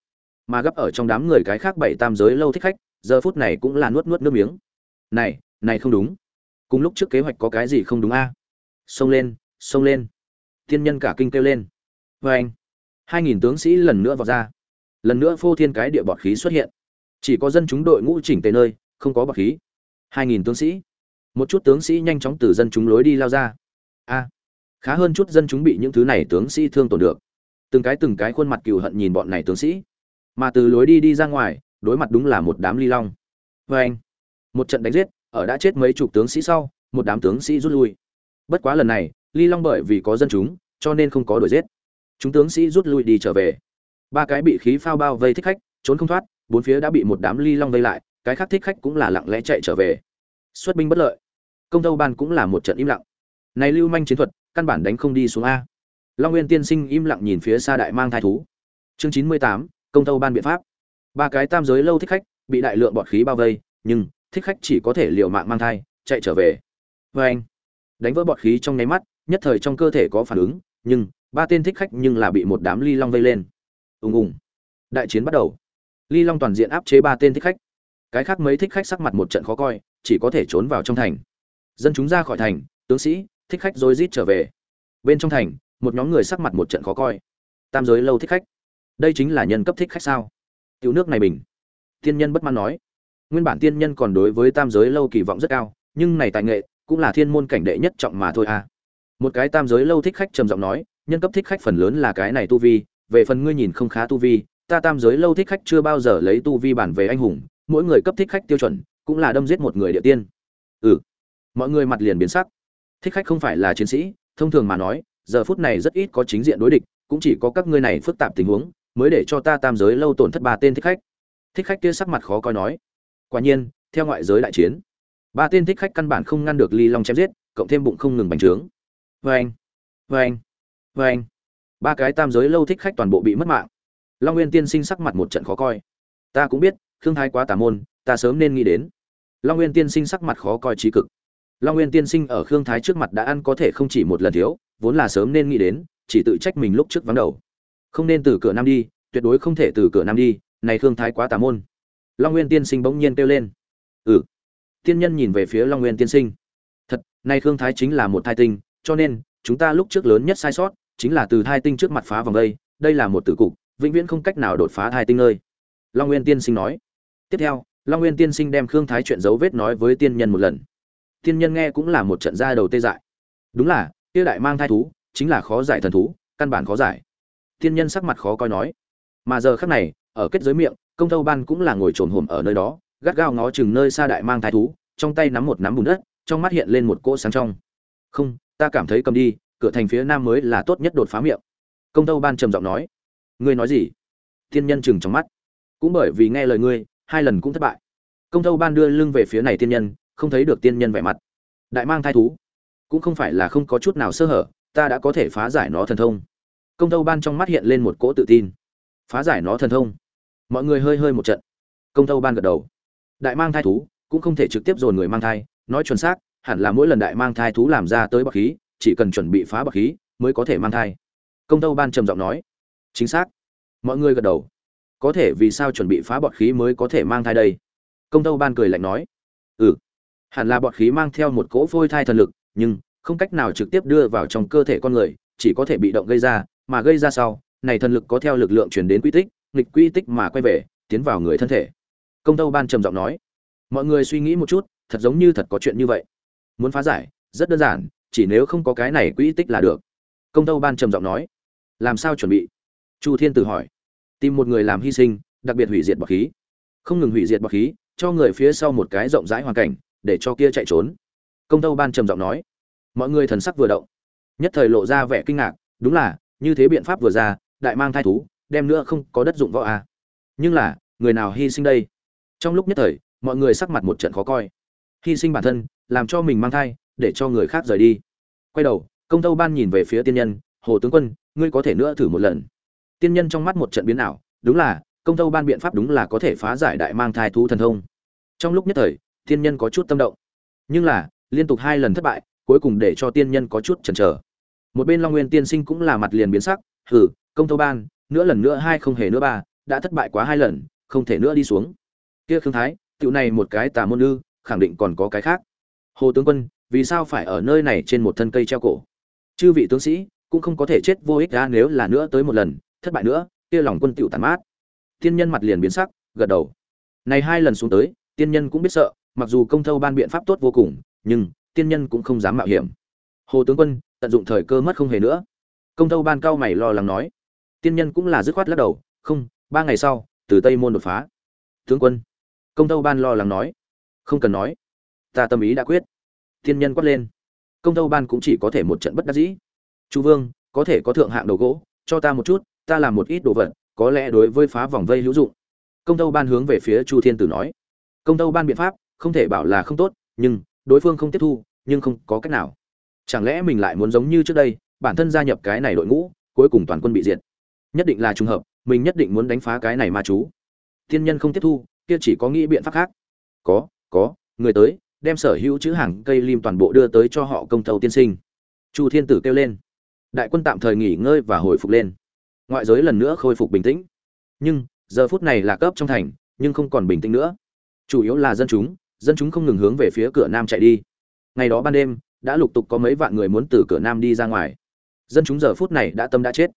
Mà gấp ở trong đám người cái khác bảy tam giới lâu thích khách, giờ phút này cũng là nuốt nuốt nước miếng. Này này không đúng cùng lúc trước kế hoạch có cái gì không đúng a? Xông lên xông lên. Thiên nhân cả kinh kêu lên. Vê anh, hai nghìn tướng sĩ lần nữa vào ra. Lần nữa phô thiên cái địa bọt khí xuất hiện. Chỉ có dân chúng đội ngũ chỉnh tề nơi, không có bọt khí. Hai nghìn tướng sĩ. Một chút tướng sĩ nhanh chóng từ dân chúng lối đi lao ra. A, khá hơn chút dân chúng bị những thứ này tướng sĩ thương tổn được. Từng cái từng cái khuôn mặt cừu hận nhìn bọn này tướng sĩ. Mà từ lối đi đi ra ngoài, đối mặt đúng là một đám ly long. Vê anh, một trận đánh giết ở đã chết mấy chục tướng sĩ sau, một đám tướng sĩ rút lui. Bất quá lần này, ly long bởi vì có dân chúng, cho nên không có đuổi giết. Chúng tướng sĩ rút lui đi trở về. Ba cái bị khí phao bao vây thích khách, trốn không thoát, bốn phía đã bị một đám ly long vây lại, cái khác thích khách cũng là lặng lẽ chạy trở về. Xuất binh bất lợi. Công tâu ban cũng là một trận im lặng. Này lưu manh chiến thuật, căn bản đánh không đi xuống a. Long nguyên tiên sinh im lặng nhìn phía xa đại mang thai thú. Chương chín mươi tám, công tâu ban biện pháp. Ba cái tam giới lâu thích khách, bị đại lượng bọt khí bao vây, nhưng thích khách chỉ có thể liều mạng mang thai, chạy trở về. Vê anh, đánh vỡ bọt khí trong nháy mắt, nhất thời trong cơ thể có phản ứng, nhưng ba tên thích khách nhưng là bị một đám ly long vây lên. Ùng ùng. Đại chiến bắt đầu. Ly long toàn diện áp chế ba tên thích khách. Cái khác mấy thích khách sắc mặt một trận khó coi, chỉ có thể trốn vào trong thành. Dân chúng ra khỏi thành, tướng sĩ, thích khách rối rít trở về. Bên trong thành, một nhóm người sắc mặt một trận khó coi. Tam giới lâu thích khách. Đây chính là nhân cấp thích khách sao? Tiểu nước này bình. Tiên nhân bất mãn nói nguyên bản tiên nhân còn đối với tam giới lâu kỳ vọng rất cao, nhưng này tài nghệ cũng là thiên môn cảnh đệ nhất trọng mà thôi à. Một cái tam giới lâu thích khách trầm giọng nói, nhân cấp thích khách phần lớn là cái này tu vi, về phần ngươi nhìn không khá tu vi, ta tam giới lâu thích khách chưa bao giờ lấy tu vi bản về anh hùng, mỗi người cấp thích khách tiêu chuẩn cũng là đâm giết một người địa tiên. Ừ. Mọi người mặt liền biến sắc. Thích khách không phải là chiến sĩ, thông thường mà nói, giờ phút này rất ít có chính diện đối địch, cũng chỉ có các ngươi này phức tạp tình huống mới để cho ta tam giới lâu tổn thất ba tên thích khách. Thích khách kia sắc mặt khó coi nói quả nhiên, theo ngoại giới đại chiến, ba tên thích khách căn bản không ngăn được ly long chém giết, cộng thêm bụng không ngừng bành trướng. Vê anh vê anh vê anh ba cái tam giới lâu thích khách toàn bộ bị mất mạng. Long nguyên tiên sinh sắc mặt một trận khó coi. Ta cũng biết, khương thái quá tà môn, ta sớm nên nghĩ đến. Long nguyên tiên sinh sắc mặt khó coi trí cực. Long nguyên tiên sinh ở khương thái trước mặt đã ăn có thể không chỉ một lần thiếu, vốn là sớm nên nghĩ đến, chỉ tự trách mình lúc trước vắng đầu. Không nên từ cửa nam đi, tuyệt đối không thể từ cửa nam đi, này khương thái quá tà môn long nguyên tiên sinh bỗng nhiên kêu lên. Ừ. Tiên nhân nhìn về phía long nguyên tiên sinh. Thật, nay khương thái chính là một thai tinh, cho nên, chúng ta lúc trước lớn nhất sai sót, chính là từ thai tinh trước mặt phá vòng đây đây là một tử cục, vĩnh viễn không cách nào đột phá thai tinh nơi. Long nguyên tiên sinh nói. Tiếp theo, long nguyên tiên sinh đem khương thái chuyện dấu vết nói với tiên nhân một lần. Tiên nhân nghe cũng là một trận ra đầu tê dại. Đúng là kia đại mang thai thú, chính là khó giải thần thú, căn bản khó giải. Tiên nhân sắc mặt khó coi nói. Mà giờ khắc này, ở kết giới miệng công Thâu ban cũng là ngồi trồn hổm ở nơi đó, gắt gao ngó chừng nơi xa đại mang thái thú, trong tay nắm một nắm bùn đất, trong mắt hiện lên một cỗ sáng trong. Không, ta cảm thấy cầm đi, cửa thành phía nam mới là tốt nhất đột phá miệng. Công Thâu ban trầm giọng nói. Ngươi nói gì? Tiên nhân chừng trong mắt. Cũng bởi vì nghe lời ngươi, hai lần cũng thất bại. Công Thâu ban đưa lưng về phía này tiên nhân, không thấy được tiên nhân vẻ mặt. Đại mang thai thú, cũng không phải là không có chút nào sơ hở, ta đã có thể phá giải nó thần thông. Công Thâu ban trong mắt hiện lên một cỗ tự tin. Phá giải nó thần thông? Mọi người hơi hơi một trận. Công tâu ban gật đầu. Đại mang thai thú, cũng không thể trực tiếp dồn người mang thai, nói chuẩn xác, hẳn là mỗi lần đại mang thai thú làm ra tới bọc khí, chỉ cần chuẩn bị phá bọc khí, mới có thể mang thai. Công tâu ban trầm giọng nói. Chính xác. Mọi người gật đầu. Có thể vì sao chuẩn bị phá bọt khí mới có thể mang thai đây? Công tâu ban cười lạnh nói. Ừ. Hẳn là bọt khí mang theo một cỗ phôi thai thần lực, nhưng không cách nào trực tiếp đưa vào trong cơ thể con người, chỉ có thể bị động gây ra, mà gây ra sau, này thần lực có theo lực lượng chuyển đến quy tích nghịch quy tích mà quay về, tiến vào người thân thể. Công tâu ban trầm giọng nói, mọi người suy nghĩ một chút, thật giống như thật có chuyện như vậy. Muốn phá giải, rất đơn giản, chỉ nếu không có cái này quỹ tích là được. Công tâu ban trầm giọng nói, làm sao chuẩn bị? Chu thiên tử hỏi, tìm một người làm hy sinh, đặc biệt hủy diệt bọc khí. Không ngừng hủy diệt bọc khí, cho người phía sau một cái rộng rãi hoàn cảnh, để cho kia chạy trốn. Công tâu ban trầm giọng nói, mọi người thần sắc vừa động. Nhất thời lộ ra vẻ kinh ngạc, đúng là, như thế biện pháp vừa ra, đại mang thai thú đem nữa không có đất dụng võ à. nhưng là, người nào hy sinh đây? Trong lúc nhất thời, mọi người sắc mặt một trận khó coi. Hy sinh bản thân, làm cho mình mang thai, để cho người khác rời đi. Quay đầu, công tâu ban nhìn về phía tiên nhân, hồ tướng quân, ngươi có thể nữa thử một lần. Tiên nhân trong mắt một trận biến ảo, đúng là, công tâu ban biện pháp đúng là có thể phá giải đại mang thai thú thần thông. Trong lúc nhất thời, tiên nhân có chút tâm động. Nhưng là, liên tục hai lần thất bại, cuối cùng để cho tiên nhân có chút chần chờ. Một bên long nguyên tiên sinh cũng là mặt liền biến sắc hử công tâu ban nữa lần nữa hai không hề nữa ba, đã thất bại quá hai lần, không thể nữa đi xuống. Kia khương thái tựu này một cái tà môn ư, khẳng định còn có cái khác. Hồ tướng quân, vì sao phải ở nơi này trên một thân cây treo cổ? Chư vị tướng sĩ, cũng không có thể chết vô ích ra nếu là nữa tới một lần, thất bại nữa, kia lòng quân tựu tàn mát. Tiên nhân mặt liền biến sắc, gật đầu. Này hai lần xuống tới, tiên nhân cũng biết sợ, mặc dù công thâu ban biện pháp tốt vô cùng, nhưng tiên nhân cũng không dám mạo hiểm. Hồ tướng quân, tận dụng thời cơ mất không hề nữa. Công thâu ban cao mày lo lắng nói tiên nhân cũng là dứt khoát lắc đầu, không, ba ngày sau, từ tây môn đột phá. Tướng quân, công Tâu ban lo lắng nói. Không cần nói, ta tâm ý đã quyết. Tiên nhân quát lên. Công Tâu ban cũng chỉ có thể một trận bất đắc dĩ. Chu vương, có thể có thượng hạng đầu gỗ, cho ta một chút, ta làm một ít đồ vật, có lẽ đối với phá vòng vây hữu dụng. Công tâu ban hướng về phía chu thiên tử nói. Công tâu ban biện pháp, không thể bảo là không tốt, nhưng đối phương không tiếp thu, nhưng không có cách nào. Chẳng lẽ mình lại muốn giống như trước đây, bản thân gia nhập cái này đội ngũ, cuối cùng toàn quân bị diệt? Nhất định là trùng hợp, mình nhất định muốn đánh phá cái này ma chú. Thiên nhân không tiếp thu, kia chỉ có nghĩ biện pháp khác. Có có, người tới, đem sở hữu chữ hàng cây lim toàn bộ đưa tới cho họ công tâu tiên sinh. Chu thiên tử kêu lên. Đại quân tạm thời nghỉ ngơi và hồi phục lên. Ngoại giới lần nữa khôi phục bình tĩnh. Nhưng, giờ phút này là cấp trong thành, nhưng không còn bình tĩnh nữa. Chủ yếu là dân chúng dân chúng không ngừng hướng về phía cửa nam chạy đi. Ngày đó ban đêm, đã lục tục có mấy vạn người muốn từ cửa nam đi ra ngoài. Dân chúng giờ phút này đã tâm đã chết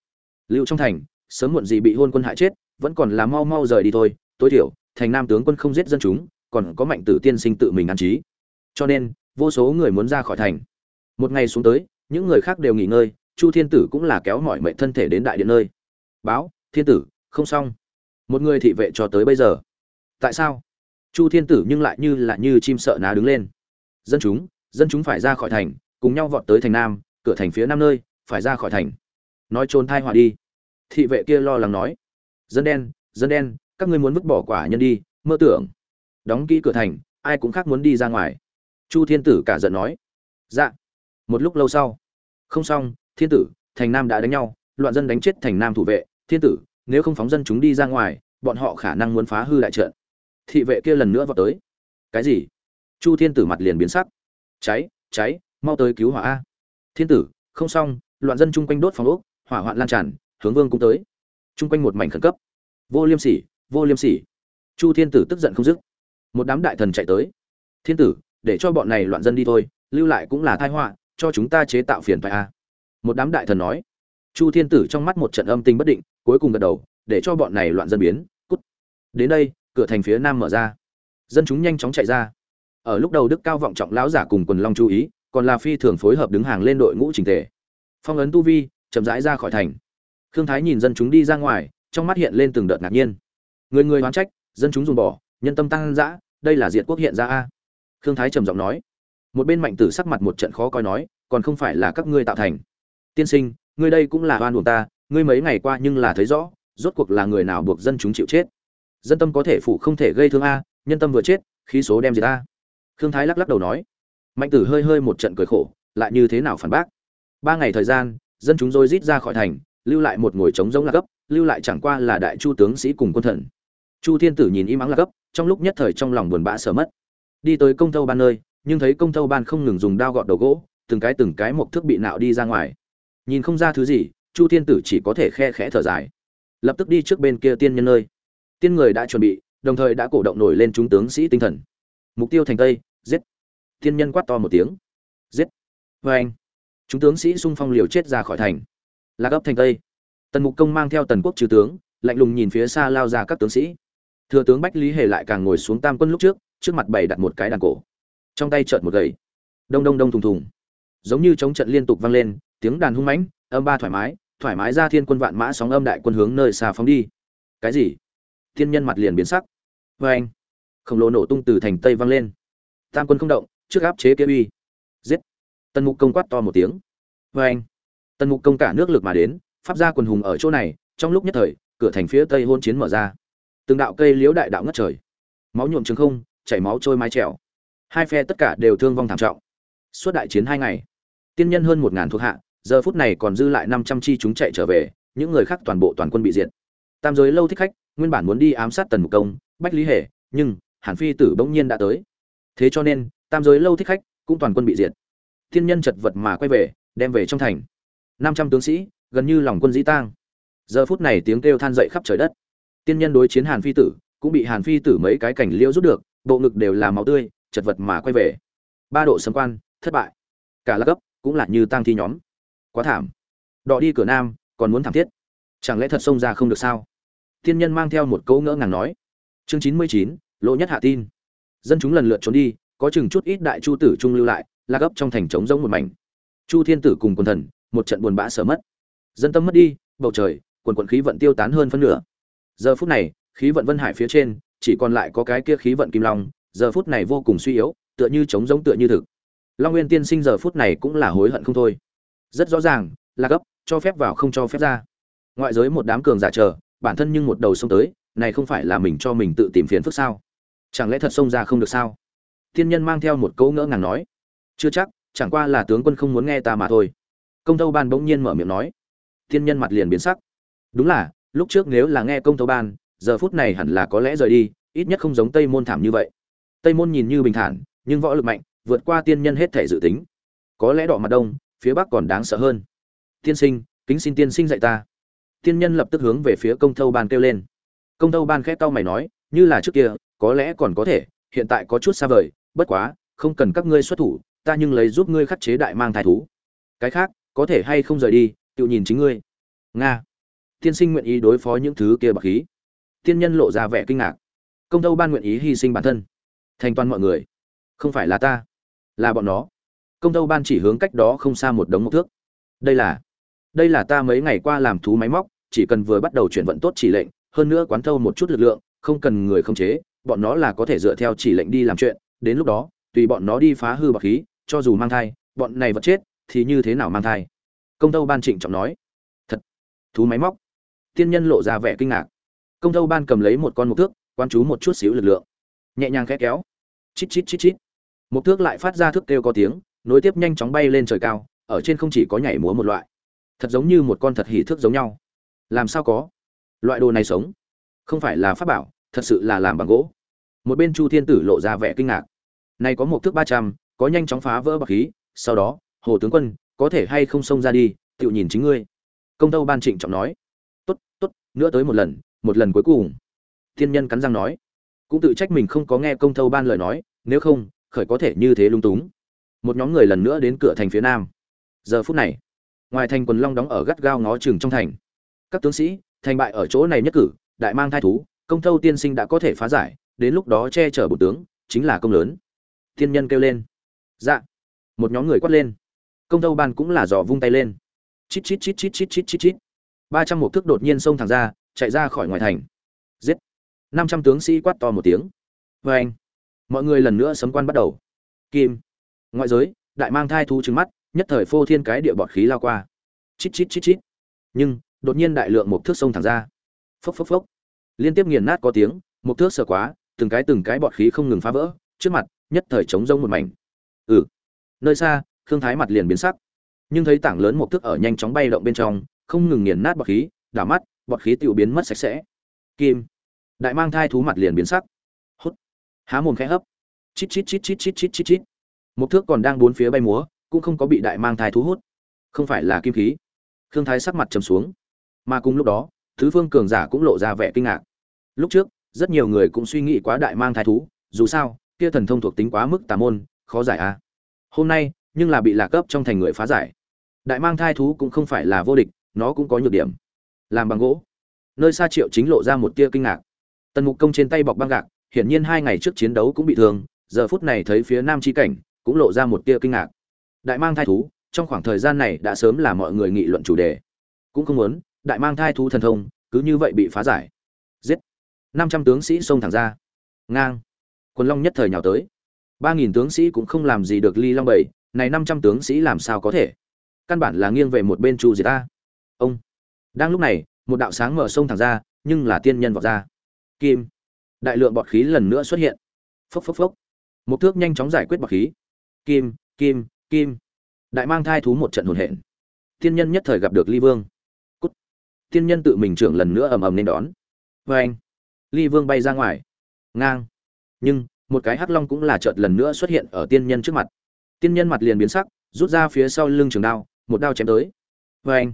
lưu trong thành, sớm muộn gì bị hôn quân hại chết, vẫn còn là mau mau rời đi thôi. Tối thiểu, thành nam tướng quân không giết dân chúng, còn có mạnh tử tiên sinh tự mình an trí. Cho nên, vô số người muốn ra khỏi thành. Một ngày xuống tới, những người khác đều nghỉ ngơi, chu thiên tử cũng là kéo mọi mệnh thân thể đến đại điện nơi. Báo, thiên tử, không xong. Một người thị vệ cho tới bây giờ. Tại sao? Chu thiên tử nhưng lại như là như chim sợ ná đứng lên. Dân chúng dân chúng phải ra khỏi thành, cùng nhau vọt tới thành nam, cửa thành phía nam nơi, phải ra khỏi thành nói trốn thai họa đi. Thị vệ kia lo lắng nói, dân đen dân đen, các ngươi muốn vứt bỏ quả nhân đi, mơ tưởng. Đóng kỹ cửa thành, ai cũng khác muốn đi ra ngoài. Chu thiên tử cả giận nói dạ. Một lúc lâu sau, không xong, thiên tử, thành nam đã đánh nhau, loạn dân đánh chết thành nam thủ vệ, thiên tử, nếu không phóng dân chúng đi ra ngoài, bọn họ khả năng muốn phá hư đại trận. Thị vệ kia lần nữa vào tới. Cái gì? Chu thiên tử mặt liền biến sắc. Cháy cháy, mau tới cứu hỏa a. Thiên tử, không xong, loạn dân chung quanh đốt phòng ốc hỏa hoạn lan tràn, hướng vương cũng tới. Chung quanh một mảnh khẩn cấp. Vô liêm sỉ, vô liêm sỉ. Chu thiên tử tức giận không dứt. Một đám đại thần chạy tới. Thiên tử, để cho bọn này loạn dân đi thôi, lưu lại cũng là tai họa, cho chúng ta chế tạo phiền phải a. Một đám đại thần nói. Chu thiên tử trong mắt một trận âm tình bất định, cuối cùng gật đầu, để cho bọn này loạn dân biến, cút. Đến đây, cửa thành phía nam mở ra. Dân chúng nhanh chóng chạy ra. Ở lúc đầu đức cao vọng trọng lão giả cùng quần long chú ý, còn là phi thường phối hợp đứng hàng lên đội ngũ trình tề. Phong ấn tu vi chậm rãi ra khỏi thành. Khương thái nhìn dân chúng đi ra ngoài, trong mắt hiện lên từng đợt ngạc nhiên. Người người hoán trách, dân chúng dùng bỏ, nhân tâm tăng dã, đây là diệt quốc hiện ra a. Khương thái trầm giọng nói. Một bên mạnh tử sắc mặt một trận khó coi nói, còn không phải là các ngươi tạo thành. Tiên sinh, ngươi đây cũng là oan uổng ta, ngươi mấy ngày qua nhưng là thấy rõ, rốt cuộc là người nào buộc dân chúng chịu chết. Dân tâm có thể phụ không thể gây thương a, nhân tâm vừa chết, khí số đem gì ta khương thái lắc lắc đầu nói. Mạnh tử hơi hơi một trận cười khổ, lại như thế nào phản bác? Ba ngày thời gian dân chúng rồi rít ra khỏi thành lưu lại một ngồi trống giống là gấp, lưu lại chẳng qua là đại chu tướng sĩ cùng quân thần. Chu thiên tử nhìn im ắng là gấp, trong lúc nhất thời trong lòng buồn bã sợ mất. Đi tới công tâu ban nơi nhưng thấy công tâu ban không ngừng dùng đao gọt đầu gỗ từng cái từng cái một thước bị nạo đi ra ngoài. Nhìn không ra thứ gì chu thiên tử chỉ có thể khe khẽ thở dài. Lập tức đi trước bên kia tiên nhân nơi. Tiên người đã chuẩn bị đồng thời đã cổ động nổi lên chúng tướng sĩ tinh thần. Mục tiêu thành tây giết. Tiên nhân quát to một tiếng. Giết. Vê anh chúng tướng sĩ xung phong liều chết ra khỏi thành. Lạc ấp thành tây. Tần mục công mang theo tần quốc trừ tướng, lạnh lùng nhìn phía xa lao ra các tướng sĩ. Thừa tướng bách lý hề lại càng ngồi xuống tam quân lúc trước trước mặt bày đặt một cái đàn cổ. Trong tay trợn một gậy. Đông đông đông thùng thùng. Giống như chống trận liên tục vang lên, tiếng đàn hung mãnh, âm ba thoải mái thoải mái ra thiên quân vạn mã sóng âm đại quân hướng nơi xa phóng đi. Cái gì? Thiên nhân mặt liền biến sắc. Vê anh khổng lồ nổ tung từ thành tây vang lên. Tam quân không động, trước áp chế kia uy tần mục công quát to một tiếng. Vê anh tần mục công cả nước lực mà đến, pháp gia quần hùng ở chỗ này, trong lúc nhất thời, cửa thành phía tây hôn chiến mở ra. Từng đạo cây liễu đại đạo ngất trời. Máu nhuộm trường không, chảy máu trôi mái trèo. Hai phe tất cả đều thương vong thảm trọng. Suốt đại chiến hai ngày, tiên nhân hơn một ngàn thuộc hạ, giờ phút này còn dư lại năm trăm chi chúng chạy trở về, những người khác toàn bộ toàn quân bị diệt. Tam giới lâu thích khách, nguyên bản muốn đi ám sát tần mục công, bách lý hề, nhưng hàn phi tử bỗng nhiên đã tới. Thế cho nên, tam giới lâu thích khách cũng toàn quân bị diệt thiên nhân chật vật mà quay về, đem về trong thành. Năm trăm tướng sĩ, gần như lòng quân dĩ tang. Giờ phút này tiếng kêu than dậy khắp trời đất. Tiên nhân đối chiến hàn phi tử, cũng bị hàn phi tử mấy cái cảnh liêu rút được, bộ ngực đều là máu tươi, chật vật mà quay về. Ba độ sấm quan, thất bại. Cả là cấp cũng là như tang thi nhóm. Quá thảm. Đọ đi cửa nam, còn muốn thảm thiết. Chẳng lẽ thật xông ra không được sao? Tiên nhân mang theo một câu ngỡ ngàng nói. Chương chín mươi chín, lỗ nhất hạ tin. Dân chúng lần lượt trốn đi, có chừng chút ít đại chu tử trung lưu lại la gấp trong thành trống rỗng một mảnh. Chu thiên tử cùng quần thần, một trận buồn bã sở mất. Dân tâm mất đi, bầu trời, quần quần khí vận tiêu tán hơn phân nửa. Giờ phút này, khí vận vân hải phía trên, chỉ còn lại có cái kia khí vận kim long, giờ phút này vô cùng suy yếu, tựa như trống rỗng tựa như thực. Long nguyên tiên sinh giờ phút này cũng là hối hận không thôi. Rất rõ ràng là gấp cho phép vào không cho phép ra. Ngoại giới một đám cường giả chờ, bản thân nhưng một đầu xông tới, này không phải là mình cho mình tự tìm phiền phức sao? Chẳng lẽ thật xông ra không được sao? Tiên nhân mang theo một câu ngỡ ngàng nói chưa chắc, chẳng qua là tướng quân không muốn nghe ta mà thôi. Công tâu ban bỗng nhiên mở miệng nói. Tiên nhân mặt liền biến sắc. Đúng là, lúc trước nếu là nghe công tâu ban, giờ phút này hẳn là có lẽ rời đi, ít nhất không giống tây môn thảm như vậy. Tây môn nhìn như bình thản, nhưng võ lực mạnh, vượt qua tiên nhân hết thể dự tính. Có lẽ đỏ mặt đông, phía bắc còn đáng sợ hơn. Tiên sinh, kính xin tiên sinh dạy ta. Tiên nhân lập tức hướng về phía công thâu ban kêu lên. Công thâu ban khép tao mày nói, như là trước kia, có lẽ còn có thể, hiện tại có chút xa vời, bất quá, không cần các ngươi xuất thủ ta nhưng lấy giúp ngươi khắc chế đại mang thai thú. Cái khác, có thể hay không rời đi, tự nhìn chính ngươi. Nga. Tiên sinh nguyện ý đối phó những thứ kia bạc khí. Tiên nhân lộ ra vẻ kinh ngạc. Công tâu ban nguyện ý hy sinh bản thân. Thành toàn mọi người. Không phải là ta, là bọn nó. Công tâu ban chỉ hướng cách đó không xa một đống mộc thước. Đây là đây là ta mấy ngày qua làm thú máy móc, chỉ cần vừa bắt đầu chuyển vận tốt chỉ lệnh, hơn nữa quán thâu một chút lực lượng, không cần người không chế, bọn nó là có thể dựa theo chỉ lệnh đi làm chuyện, đến lúc đó, tùy bọn nó đi phá hư bạc khí cho dù mang thai, bọn này vật chết thì như thế nào mang thai? Công tâu ban trịnh trọng nói. Thật, thú máy móc. Tiên nhân lộ ra vẻ kinh ngạc. Công tâu ban cầm lấy một con mục thước quan chú một chút xíu lực lượng. Nhẹ nhàng khẽ kéo. Chít chít chít chít. Mục thước lại phát ra thước kêu có tiếng, nối tiếp nhanh chóng bay lên trời cao, ở trên không chỉ có nhảy múa một loại. Thật giống như một con thật hỉ thước giống nhau. Làm sao có? Loại đồ này sống. Không phải là pháp bảo, thật sự là làm bằng gỗ. Một bên chu thiên tử lộ ra vẻ kinh ngạc. Này có một thước ba trăm có nhanh chóng phá vỡ bạc khí, sau đó, hồ tướng quân, có thể hay không xông ra đi, tự nhìn chính ngươi. Công tâu ban trịnh trọng nói. Tốt tốt, nữa tới một lần một lần cuối cùng. Thiên nhân cắn răng nói. Cũng tự trách mình không có nghe công tâu ban lời nói, nếu không, khởi có thể như thế lung túng. Một nhóm người lần nữa đến cửa thành phía nam. Giờ phút này, ngoài thành quần long đóng ở gắt gao ngó chừng trong thành. Các tướng sĩ, thành bại ở chỗ này nhất cử, đại mang thai thú, công thâu tiên sinh đã có thể phá giải, đến lúc đó che chở bộ tướng, chính là công lớn. Thiên nhân kêu lên dạ. Một nhóm người quát lên. Công tâu ban cũng là dò vung tay lên. Chít chít chít chít chít chít chít chít. Ba trăm một thước đột nhiên xông thẳng ra, chạy ra khỏi ngoài thành. Giết. Năm trăm tướng sĩ quát to một tiếng. Vê anh. Mọi người lần nữa sấm quan bắt đầu. Kim. Ngoại giới, đại mang thai thú trứng mắt, nhất thời phô thiên cái địa bọt khí lao qua. Chít chít chít chít. Nhưng, đột nhiên đại lượng một thước sông thẳng ra. Phốc phốc phốc. Liên tiếp nghiền nát có tiếng, một thước sợ quá, từng cái từng cái bọt khí không ngừng phá vỡ, trước mặt, nhất thời chống rông một mảnh ừ. Nơi xa, khương thái mặt liền biến sắc. Nhưng thấy tảng lớn một thức ở nhanh chóng bay động bên trong, không ngừng nghiền nát bọt khí, đảo mắt, bọt khí tự biến mất sạch sẽ. Kim. Đại mang thai thú mặt liền biến sắc. Hút. Há mồm khẽ hấp. Chít chít chít chít chít chít chít chít. Một thước còn đang bốn phía bay múa, cũng không có bị đại mang thai thú hút. Không phải là kim khí. Khương thái sắc mặt trầm xuống. Mà cùng lúc đó, thứ phương cường giả cũng lộ ra vẻ kinh ngạc. Lúc trước, rất nhiều người cũng suy nghĩ quá đại mang thai thú, dù sao, kia thần thông thuộc tính quá mức tà môn khó giải a. À. hôm nay, nhưng là bị lạc cấp trong thành người phá giải. Đại mang thai thú cũng không phải là vô địch, nó cũng có nhược điểm. Làm bằng gỗ. Nơi xa triệu chính lộ ra một tia kinh ngạc. Tần mục công trên tay bọc băng gạc, hiển nhiên hai ngày trước chiến đấu cũng bị thương, giờ phút này thấy phía nam chi cảnh, cũng lộ ra một tia kinh ngạc. Đại mang thai thú, trong khoảng thời gian này đã sớm là mọi người nghị luận chủ đề. Cũng không muốn, đại mang thai thú thần thông, cứ như vậy bị phá giải. Giết. Năm trăm tướng sĩ xông thẳng ra. Ngang. Quân long nhất thời nhào tới ba nghìn tướng sĩ cũng không làm gì được ly long bảy, này năm trăm tướng sĩ làm sao có thể? Căn bản là nghiêng về một bên chu diệt ta ông. Đang lúc này, một đạo sáng mở sông thẳng ra, nhưng là tiên nhân vọt ra. Kim. Đại lượng bọt khí lần nữa xuất hiện. Phốc phốc phốc. Một thước nhanh chóng giải quyết bọt khí. Kim kim kim. Đại mang thai thú một trận hồn hện. tiên nhân nhất thời gặp được ly vương. Cút. Tiên nhân tự mình trưởng lần nữa ầm ầm nên đón. Vê anh ly vương bay ra ngoài. Ngang. Nhưng một cái hắc long cũng là chợt lần nữa xuất hiện ở tiên nhân trước mặt. Tiên nhân mặt liền biến sắc, rút ra phía sau lưng trường đao, một đao chém tới. Vê anh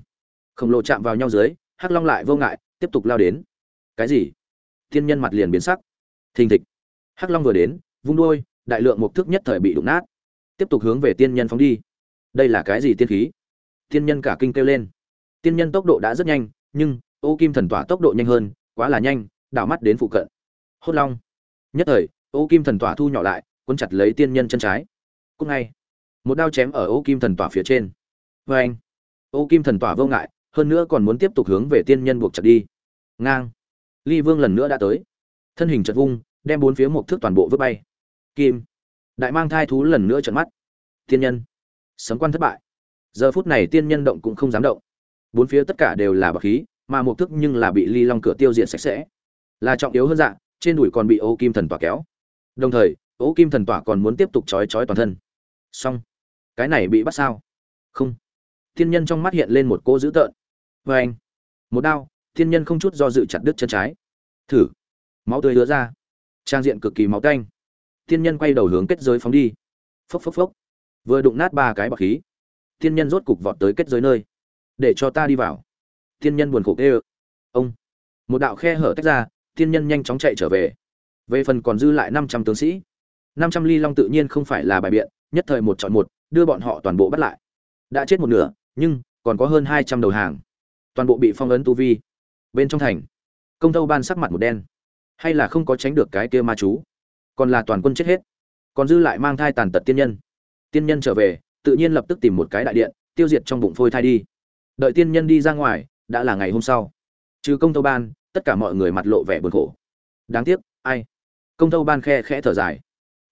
khổng lồ chạm vào nhau dưới, hắc long lại vô ngại, tiếp tục lao đến. Cái gì? Tiên nhân mặt liền biến sắc. Thình thịch. Hắc long vừa đến, vung đôi đại lượng một thước nhất thời bị đụng nát. Tiếp tục hướng về tiên nhân phóng đi. Đây là cái gì tiên khí? Tiên nhân cả kinh kêu lên. Tiên nhân tốc độ đã rất nhanh, nhưng, ô kim thần tỏa tốc độ nhanh hơn, quá là nhanh, đảo mắt đến phụ cận. Hốt long. Nhất thời ô kim thần tỏa thu nhỏ lại quân chặt lấy tiên nhân chân trái. Cúc ngay, một đao chém ở ô kim thần tỏa phía trên. Vê anh, ô kim thần tỏa vô ngại, hơn nữa còn muốn tiếp tục hướng về tiên nhân buộc chặt đi. Ngang. Ly vương lần nữa đã tới. Thân hình chật vung, đem bốn phía một thước toàn bộ vứt bay. Kim. Đại mang thai thú lần nữa trận mắt. Tiên nhân. Sấm quan thất bại. Giờ phút này tiên nhân động cũng không dám động. Bốn phía tất cả đều là bậc khí, mà một thức nhưng là bị ly long cửa tiêu diệt sạch sẽ. Là trọng yếu hơn dạng trên đùi còn bị ô kim thần tỏa kéo đồng thời, Ố kim thần tỏa còn muốn tiếp tục trói trói toàn thân. Xong. Cái này bị bắt sao? Không. Thiên nhân trong mắt hiện lên một cô dữ tợn. Vê anh. Một đao, Thiên nhân không chút do dự chặt đứt chân trái. Thử. Máu tươi lứa ra. Trang diện cực kỳ máu canh thiên nhân quay đầu hướng kết giới phóng đi. Phốc phốc phốc. Vừa đụng nát ba cái bọc khí. Thiên nhân rốt cục vọt tới kết giới nơi. Để cho ta đi vào. Thiên nhân buồn khổ kê ơ ông. Một đạo khe hở tách ra, Thiên nhân nhanh chóng chạy trở về về phần còn dư lại năm trăm tướng sĩ, năm trăm ly long tự nhiên không phải là bài biện, nhất thời một chọn một, đưa bọn họ toàn bộ bắt lại. Đã chết một nửa, nhưng còn có hơn hai trăm đầu hàng. Toàn bộ bị phong ấn tu vi. Bên trong thành, công tâu ban sắc mặt một đen. Hay là không có tránh được cái kia ma chú? Còn là toàn quân chết hết. Còn dư lại mang thai tàn tật tiên nhân. Tiên nhân trở về, tự nhiên lập tức tìm một cái đại điện, tiêu diệt trong bụng phôi thai đi. Đợi tiên nhân đi ra ngoài, đã là ngày hôm sau. Trừ công tâu ban, tất cả mọi người mặt lộ vẻ buồn khổ. Đáng tiếc, ai? Công tâu ban khe khẽ thở dài.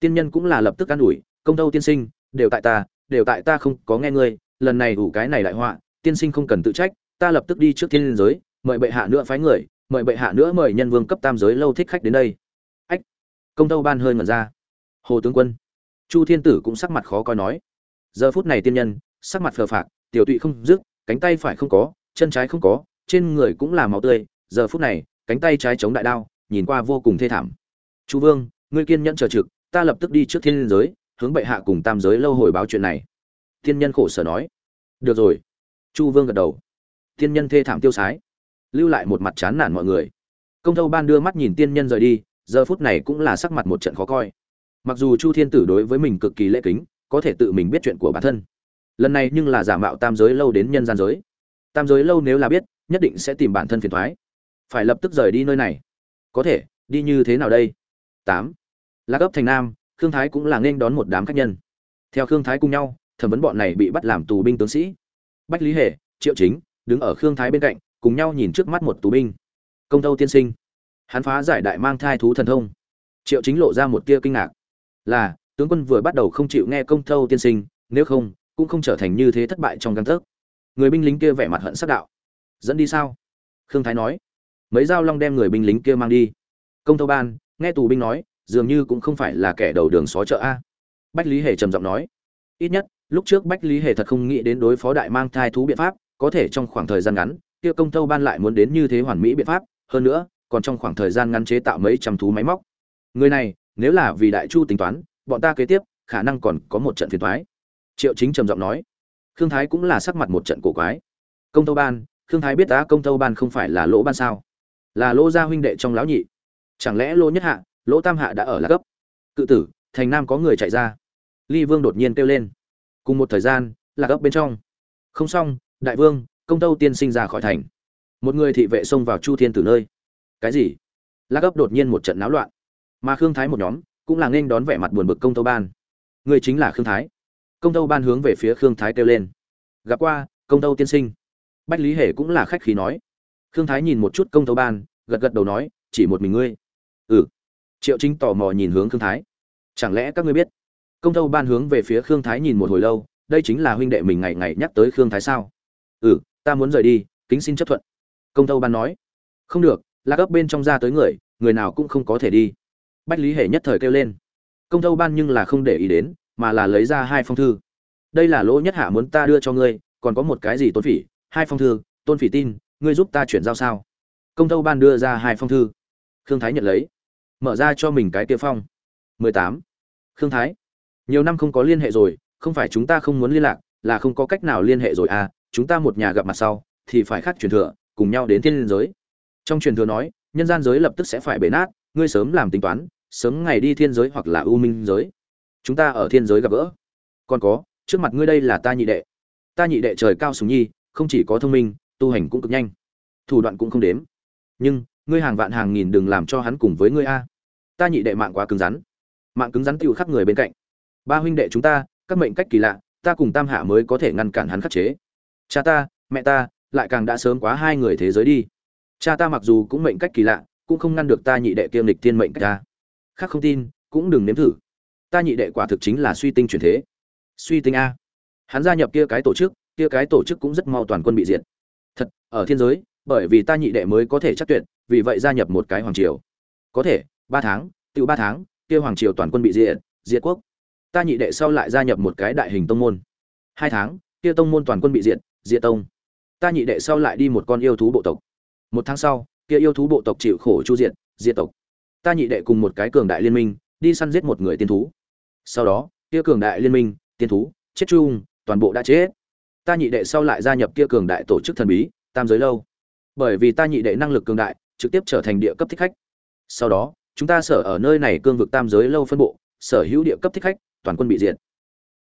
Tiên nhân cũng là lập tức an ủi, công tâu tiên sinh, đều tại ta, đều tại ta không có nghe ngươi, lần này đủ cái này lại họa, tiên sinh không cần tự trách, ta lập tức đi trước thiên liên giới, mời bệ hạ nữa phái người, mời bệ hạ nữa mời nhân vương cấp tam giới lâu thích khách đến đây. Ách. Công tâu ban hơi ngẩn ra. Hồ tướng quân. Chu thiên tử cũng sắc mặt khó coi nói. Giờ phút này tiên nhân, sắc mặt phờ phạc, tiểu tụy không dứt, cánh tay phải không có, chân trái không có, trên người cũng là máu tươi. Giờ phút này, cánh tay trái chống đại đao, nhìn qua vô cùng thê thảm chu vương, ngươi kiên nhẫn chờ trực, ta lập tức đi trước thiên giới, hướng bệ hạ cùng tam giới lâu hồi báo chuyện này. Thiên nhân khổ sở nói. Được rồi. Chu vương gật đầu. Thiên nhân thê thảm tiêu sái. Lưu lại một mặt chán nản mọi người. Công thâu ban đưa mắt nhìn tiên nhân rời đi, giờ phút này cũng là sắc mặt một trận khó coi. Mặc dù chu thiên tử đối với mình cực kỳ lễ kính, có thể tự mình biết chuyện của bản thân. Lần này nhưng là giả mạo tam giới lâu đến nhân gian giới. Tam giới lâu nếu là biết, nhất định sẽ tìm bản thân phiền thoái. Phải lập tức rời đi nơi này. Có thể, đi như thế nào đây? Tám. Lạc ấp thành nam, khương thái cũng là nên đón một đám khách nhân. Theo khương thái cùng nhau, thẩm vấn bọn này bị bắt làm tù binh tướng sĩ. Bách lý hệ triệu chính, đứng ở khương thái bên cạnh, cùng nhau nhìn trước mắt một tù binh. Công tâu tiên sinh. Hắn phá giải đại mang thai thú thần thông. Triệu chính lộ ra một tia kinh ngạc. Là, tướng quân vừa bắt đầu không chịu nghe công thâu tiên sinh, nếu không, cũng không trở thành như thế thất bại trong căn thức người binh lính kia vẻ mặt hận sắc đạo. Dẫn đi sao? Khương thái nói. Mấy dao long đem người binh lính kia mang đi. Công thâu ban nghe tù binh nói, dường như cũng không phải là kẻ đầu đường xó chợ a. Bách lý hề trầm giọng nói, ít nhất, lúc trước bách lý hề thật không nghĩ đến đối phó đại mang thai thú biện pháp, có thể trong khoảng thời gian ngắn, kia công tâu ban lại muốn đến như thế hoàn mỹ biện pháp, hơn nữa, còn trong khoảng thời gian ngắn chế tạo mấy trăm thú máy móc. Người này, nếu là vì đại chu tính toán, bọn ta kế tiếp, khả năng còn có một trận phiền thoái triệu chính trầm giọng nói, khương thái cũng là sắc mặt một trận cổ quái. Công tâu ban, khương thái biết ta công tâu ban không phải là lỗ ban sao? Là lỗ gia huynh đệ trong lão nhị chẳng lẽ lỗ nhất hạ, lỗ tam hạ đã ở là cấp cự tử, thành nam có người chạy ra. Ly vương đột nhiên kêu lên. Cùng một thời gian là gấp bên trong. Không xong, đại vương, công tâu tiên sinh ra khỏi thành. Một người thị vệ xông vào chu thiên tử nơi. Cái gì? La gấp đột nhiên một trận náo loạn. Mà khương thái một nhóm, cũng là nghênh đón vẻ mặt buồn bực công tâu ban. Người chính là khương thái. Công tâu ban hướng về phía khương thái kêu lên. Gặp qua, công tâu tiên sinh. Bách lý hề cũng là khách khí nói. Khương thái nhìn một chút công tâu ban, gật gật đầu nói, chỉ một mình ngươi ừ. Triệu chính tò mò nhìn hướng khương thái. Chẳng lẽ các ngươi biết? Công tâu ban hướng về phía khương thái nhìn một hồi lâu, đây chính là huynh đệ mình ngày ngày nhắc tới khương thái sao? Ừ ta muốn rời đi, kính xin chấp thuận. Công tâu ban nói. Không được là gấp bên trong ra tới người người nào cũng không có thể đi. Bách lý hệ nhất thời kêu lên. Công tâu ban nhưng là không để ý đến, mà là lấy ra hai phong thư. Đây là lỗ nhất hạ muốn ta đưa cho ngươi, còn có một cái gì tôn phỉ? Hai phong thư, tôn phỉ tin, ngươi giúp ta chuyển giao sao? Công tâu ban đưa ra hai phong thư. Khương thái nhận lấy mở ra cho mình cái kia phong. mười tám. Khương thái, nhiều năm không có liên hệ rồi, không phải chúng ta không muốn liên lạc, là không có cách nào liên hệ rồi à chúng ta một nhà gặp mặt sau, thì phải khác truyền thừa, cùng nhau đến thiên liên giới. Trong truyền thừa nói, nhân gian giới lập tức sẽ phải bể nát, ngươi sớm làm tính toán, sớm ngày đi thiên giới hoặc là u minh giới. Chúng ta ở thiên giới gặp gỡ. Còn có, trước mặt ngươi đây là ta nhị đệ. Ta nhị đệ trời cao sùng nhi, không chỉ có thông minh, tu hành cũng cực nhanh. Thủ đoạn cũng không đếm. Nhưng, ngươi hàng vạn hàng nghìn đừng làm cho hắn cùng với ngươi a ta nhị đệ mạng quá cứng rắn. Mạng cứng rắn tiêu khắp người bên cạnh. Ba huynh đệ chúng ta, các mệnh cách kỳ lạ, ta cùng tam hạ mới có thể ngăn cản hắn khắc chế. Cha ta, mẹ ta, lại càng đã sớm quá hai người thế giới đi. Cha ta mặc dù cũng mệnh cách kỳ lạ, cũng không ngăn được ta nhị đệ kiêm lịch thiên mệnh cách ta. Khác không tin, cũng đừng nếm thử. Ta nhị đệ quả thực chính là suy tinh chuyển thế. Suy tinh a. Hắn gia nhập kia cái tổ chức, kia cái tổ chức cũng rất mau toàn quân bị diệt. Thật, ở thiên giới, bởi vì ta nhị đệ mới có thể chắc tuyệt, vì vậy gia nhập một cái hoàng triều. Có thể ba tháng tự ba tháng, kia hoàng triều toàn quân bị diệt diệt quốc. Ta nhị đệ sau lại gia nhập một cái đại hình tông môn. Hai tháng, kia tông môn toàn quân bị diệt diệt tông. Ta nhị đệ sau lại đi một con yêu thú bộ tộc. Một tháng sau, kia yêu thú bộ tộc chịu khổ chu diệt diệt tộc. Ta nhị đệ cùng một cái cường đại liên minh, đi săn giết một người tiên thú. Sau đó, kia cường đại liên minh, tiên thú, chết chung, toàn bộ đã chết. Ta nhị đệ sau lại gia nhập kia cường đại tổ chức thần bí, tam giới lâu. Bởi vì ta nhị đệ năng lực cường đại, trực tiếp trở thành địa cấp thích khách. Sau đó chúng ta sở ở nơi này cương vực tam giới lâu phân bộ, sở hữu địa cấp thích khách, toàn quân bị diệt.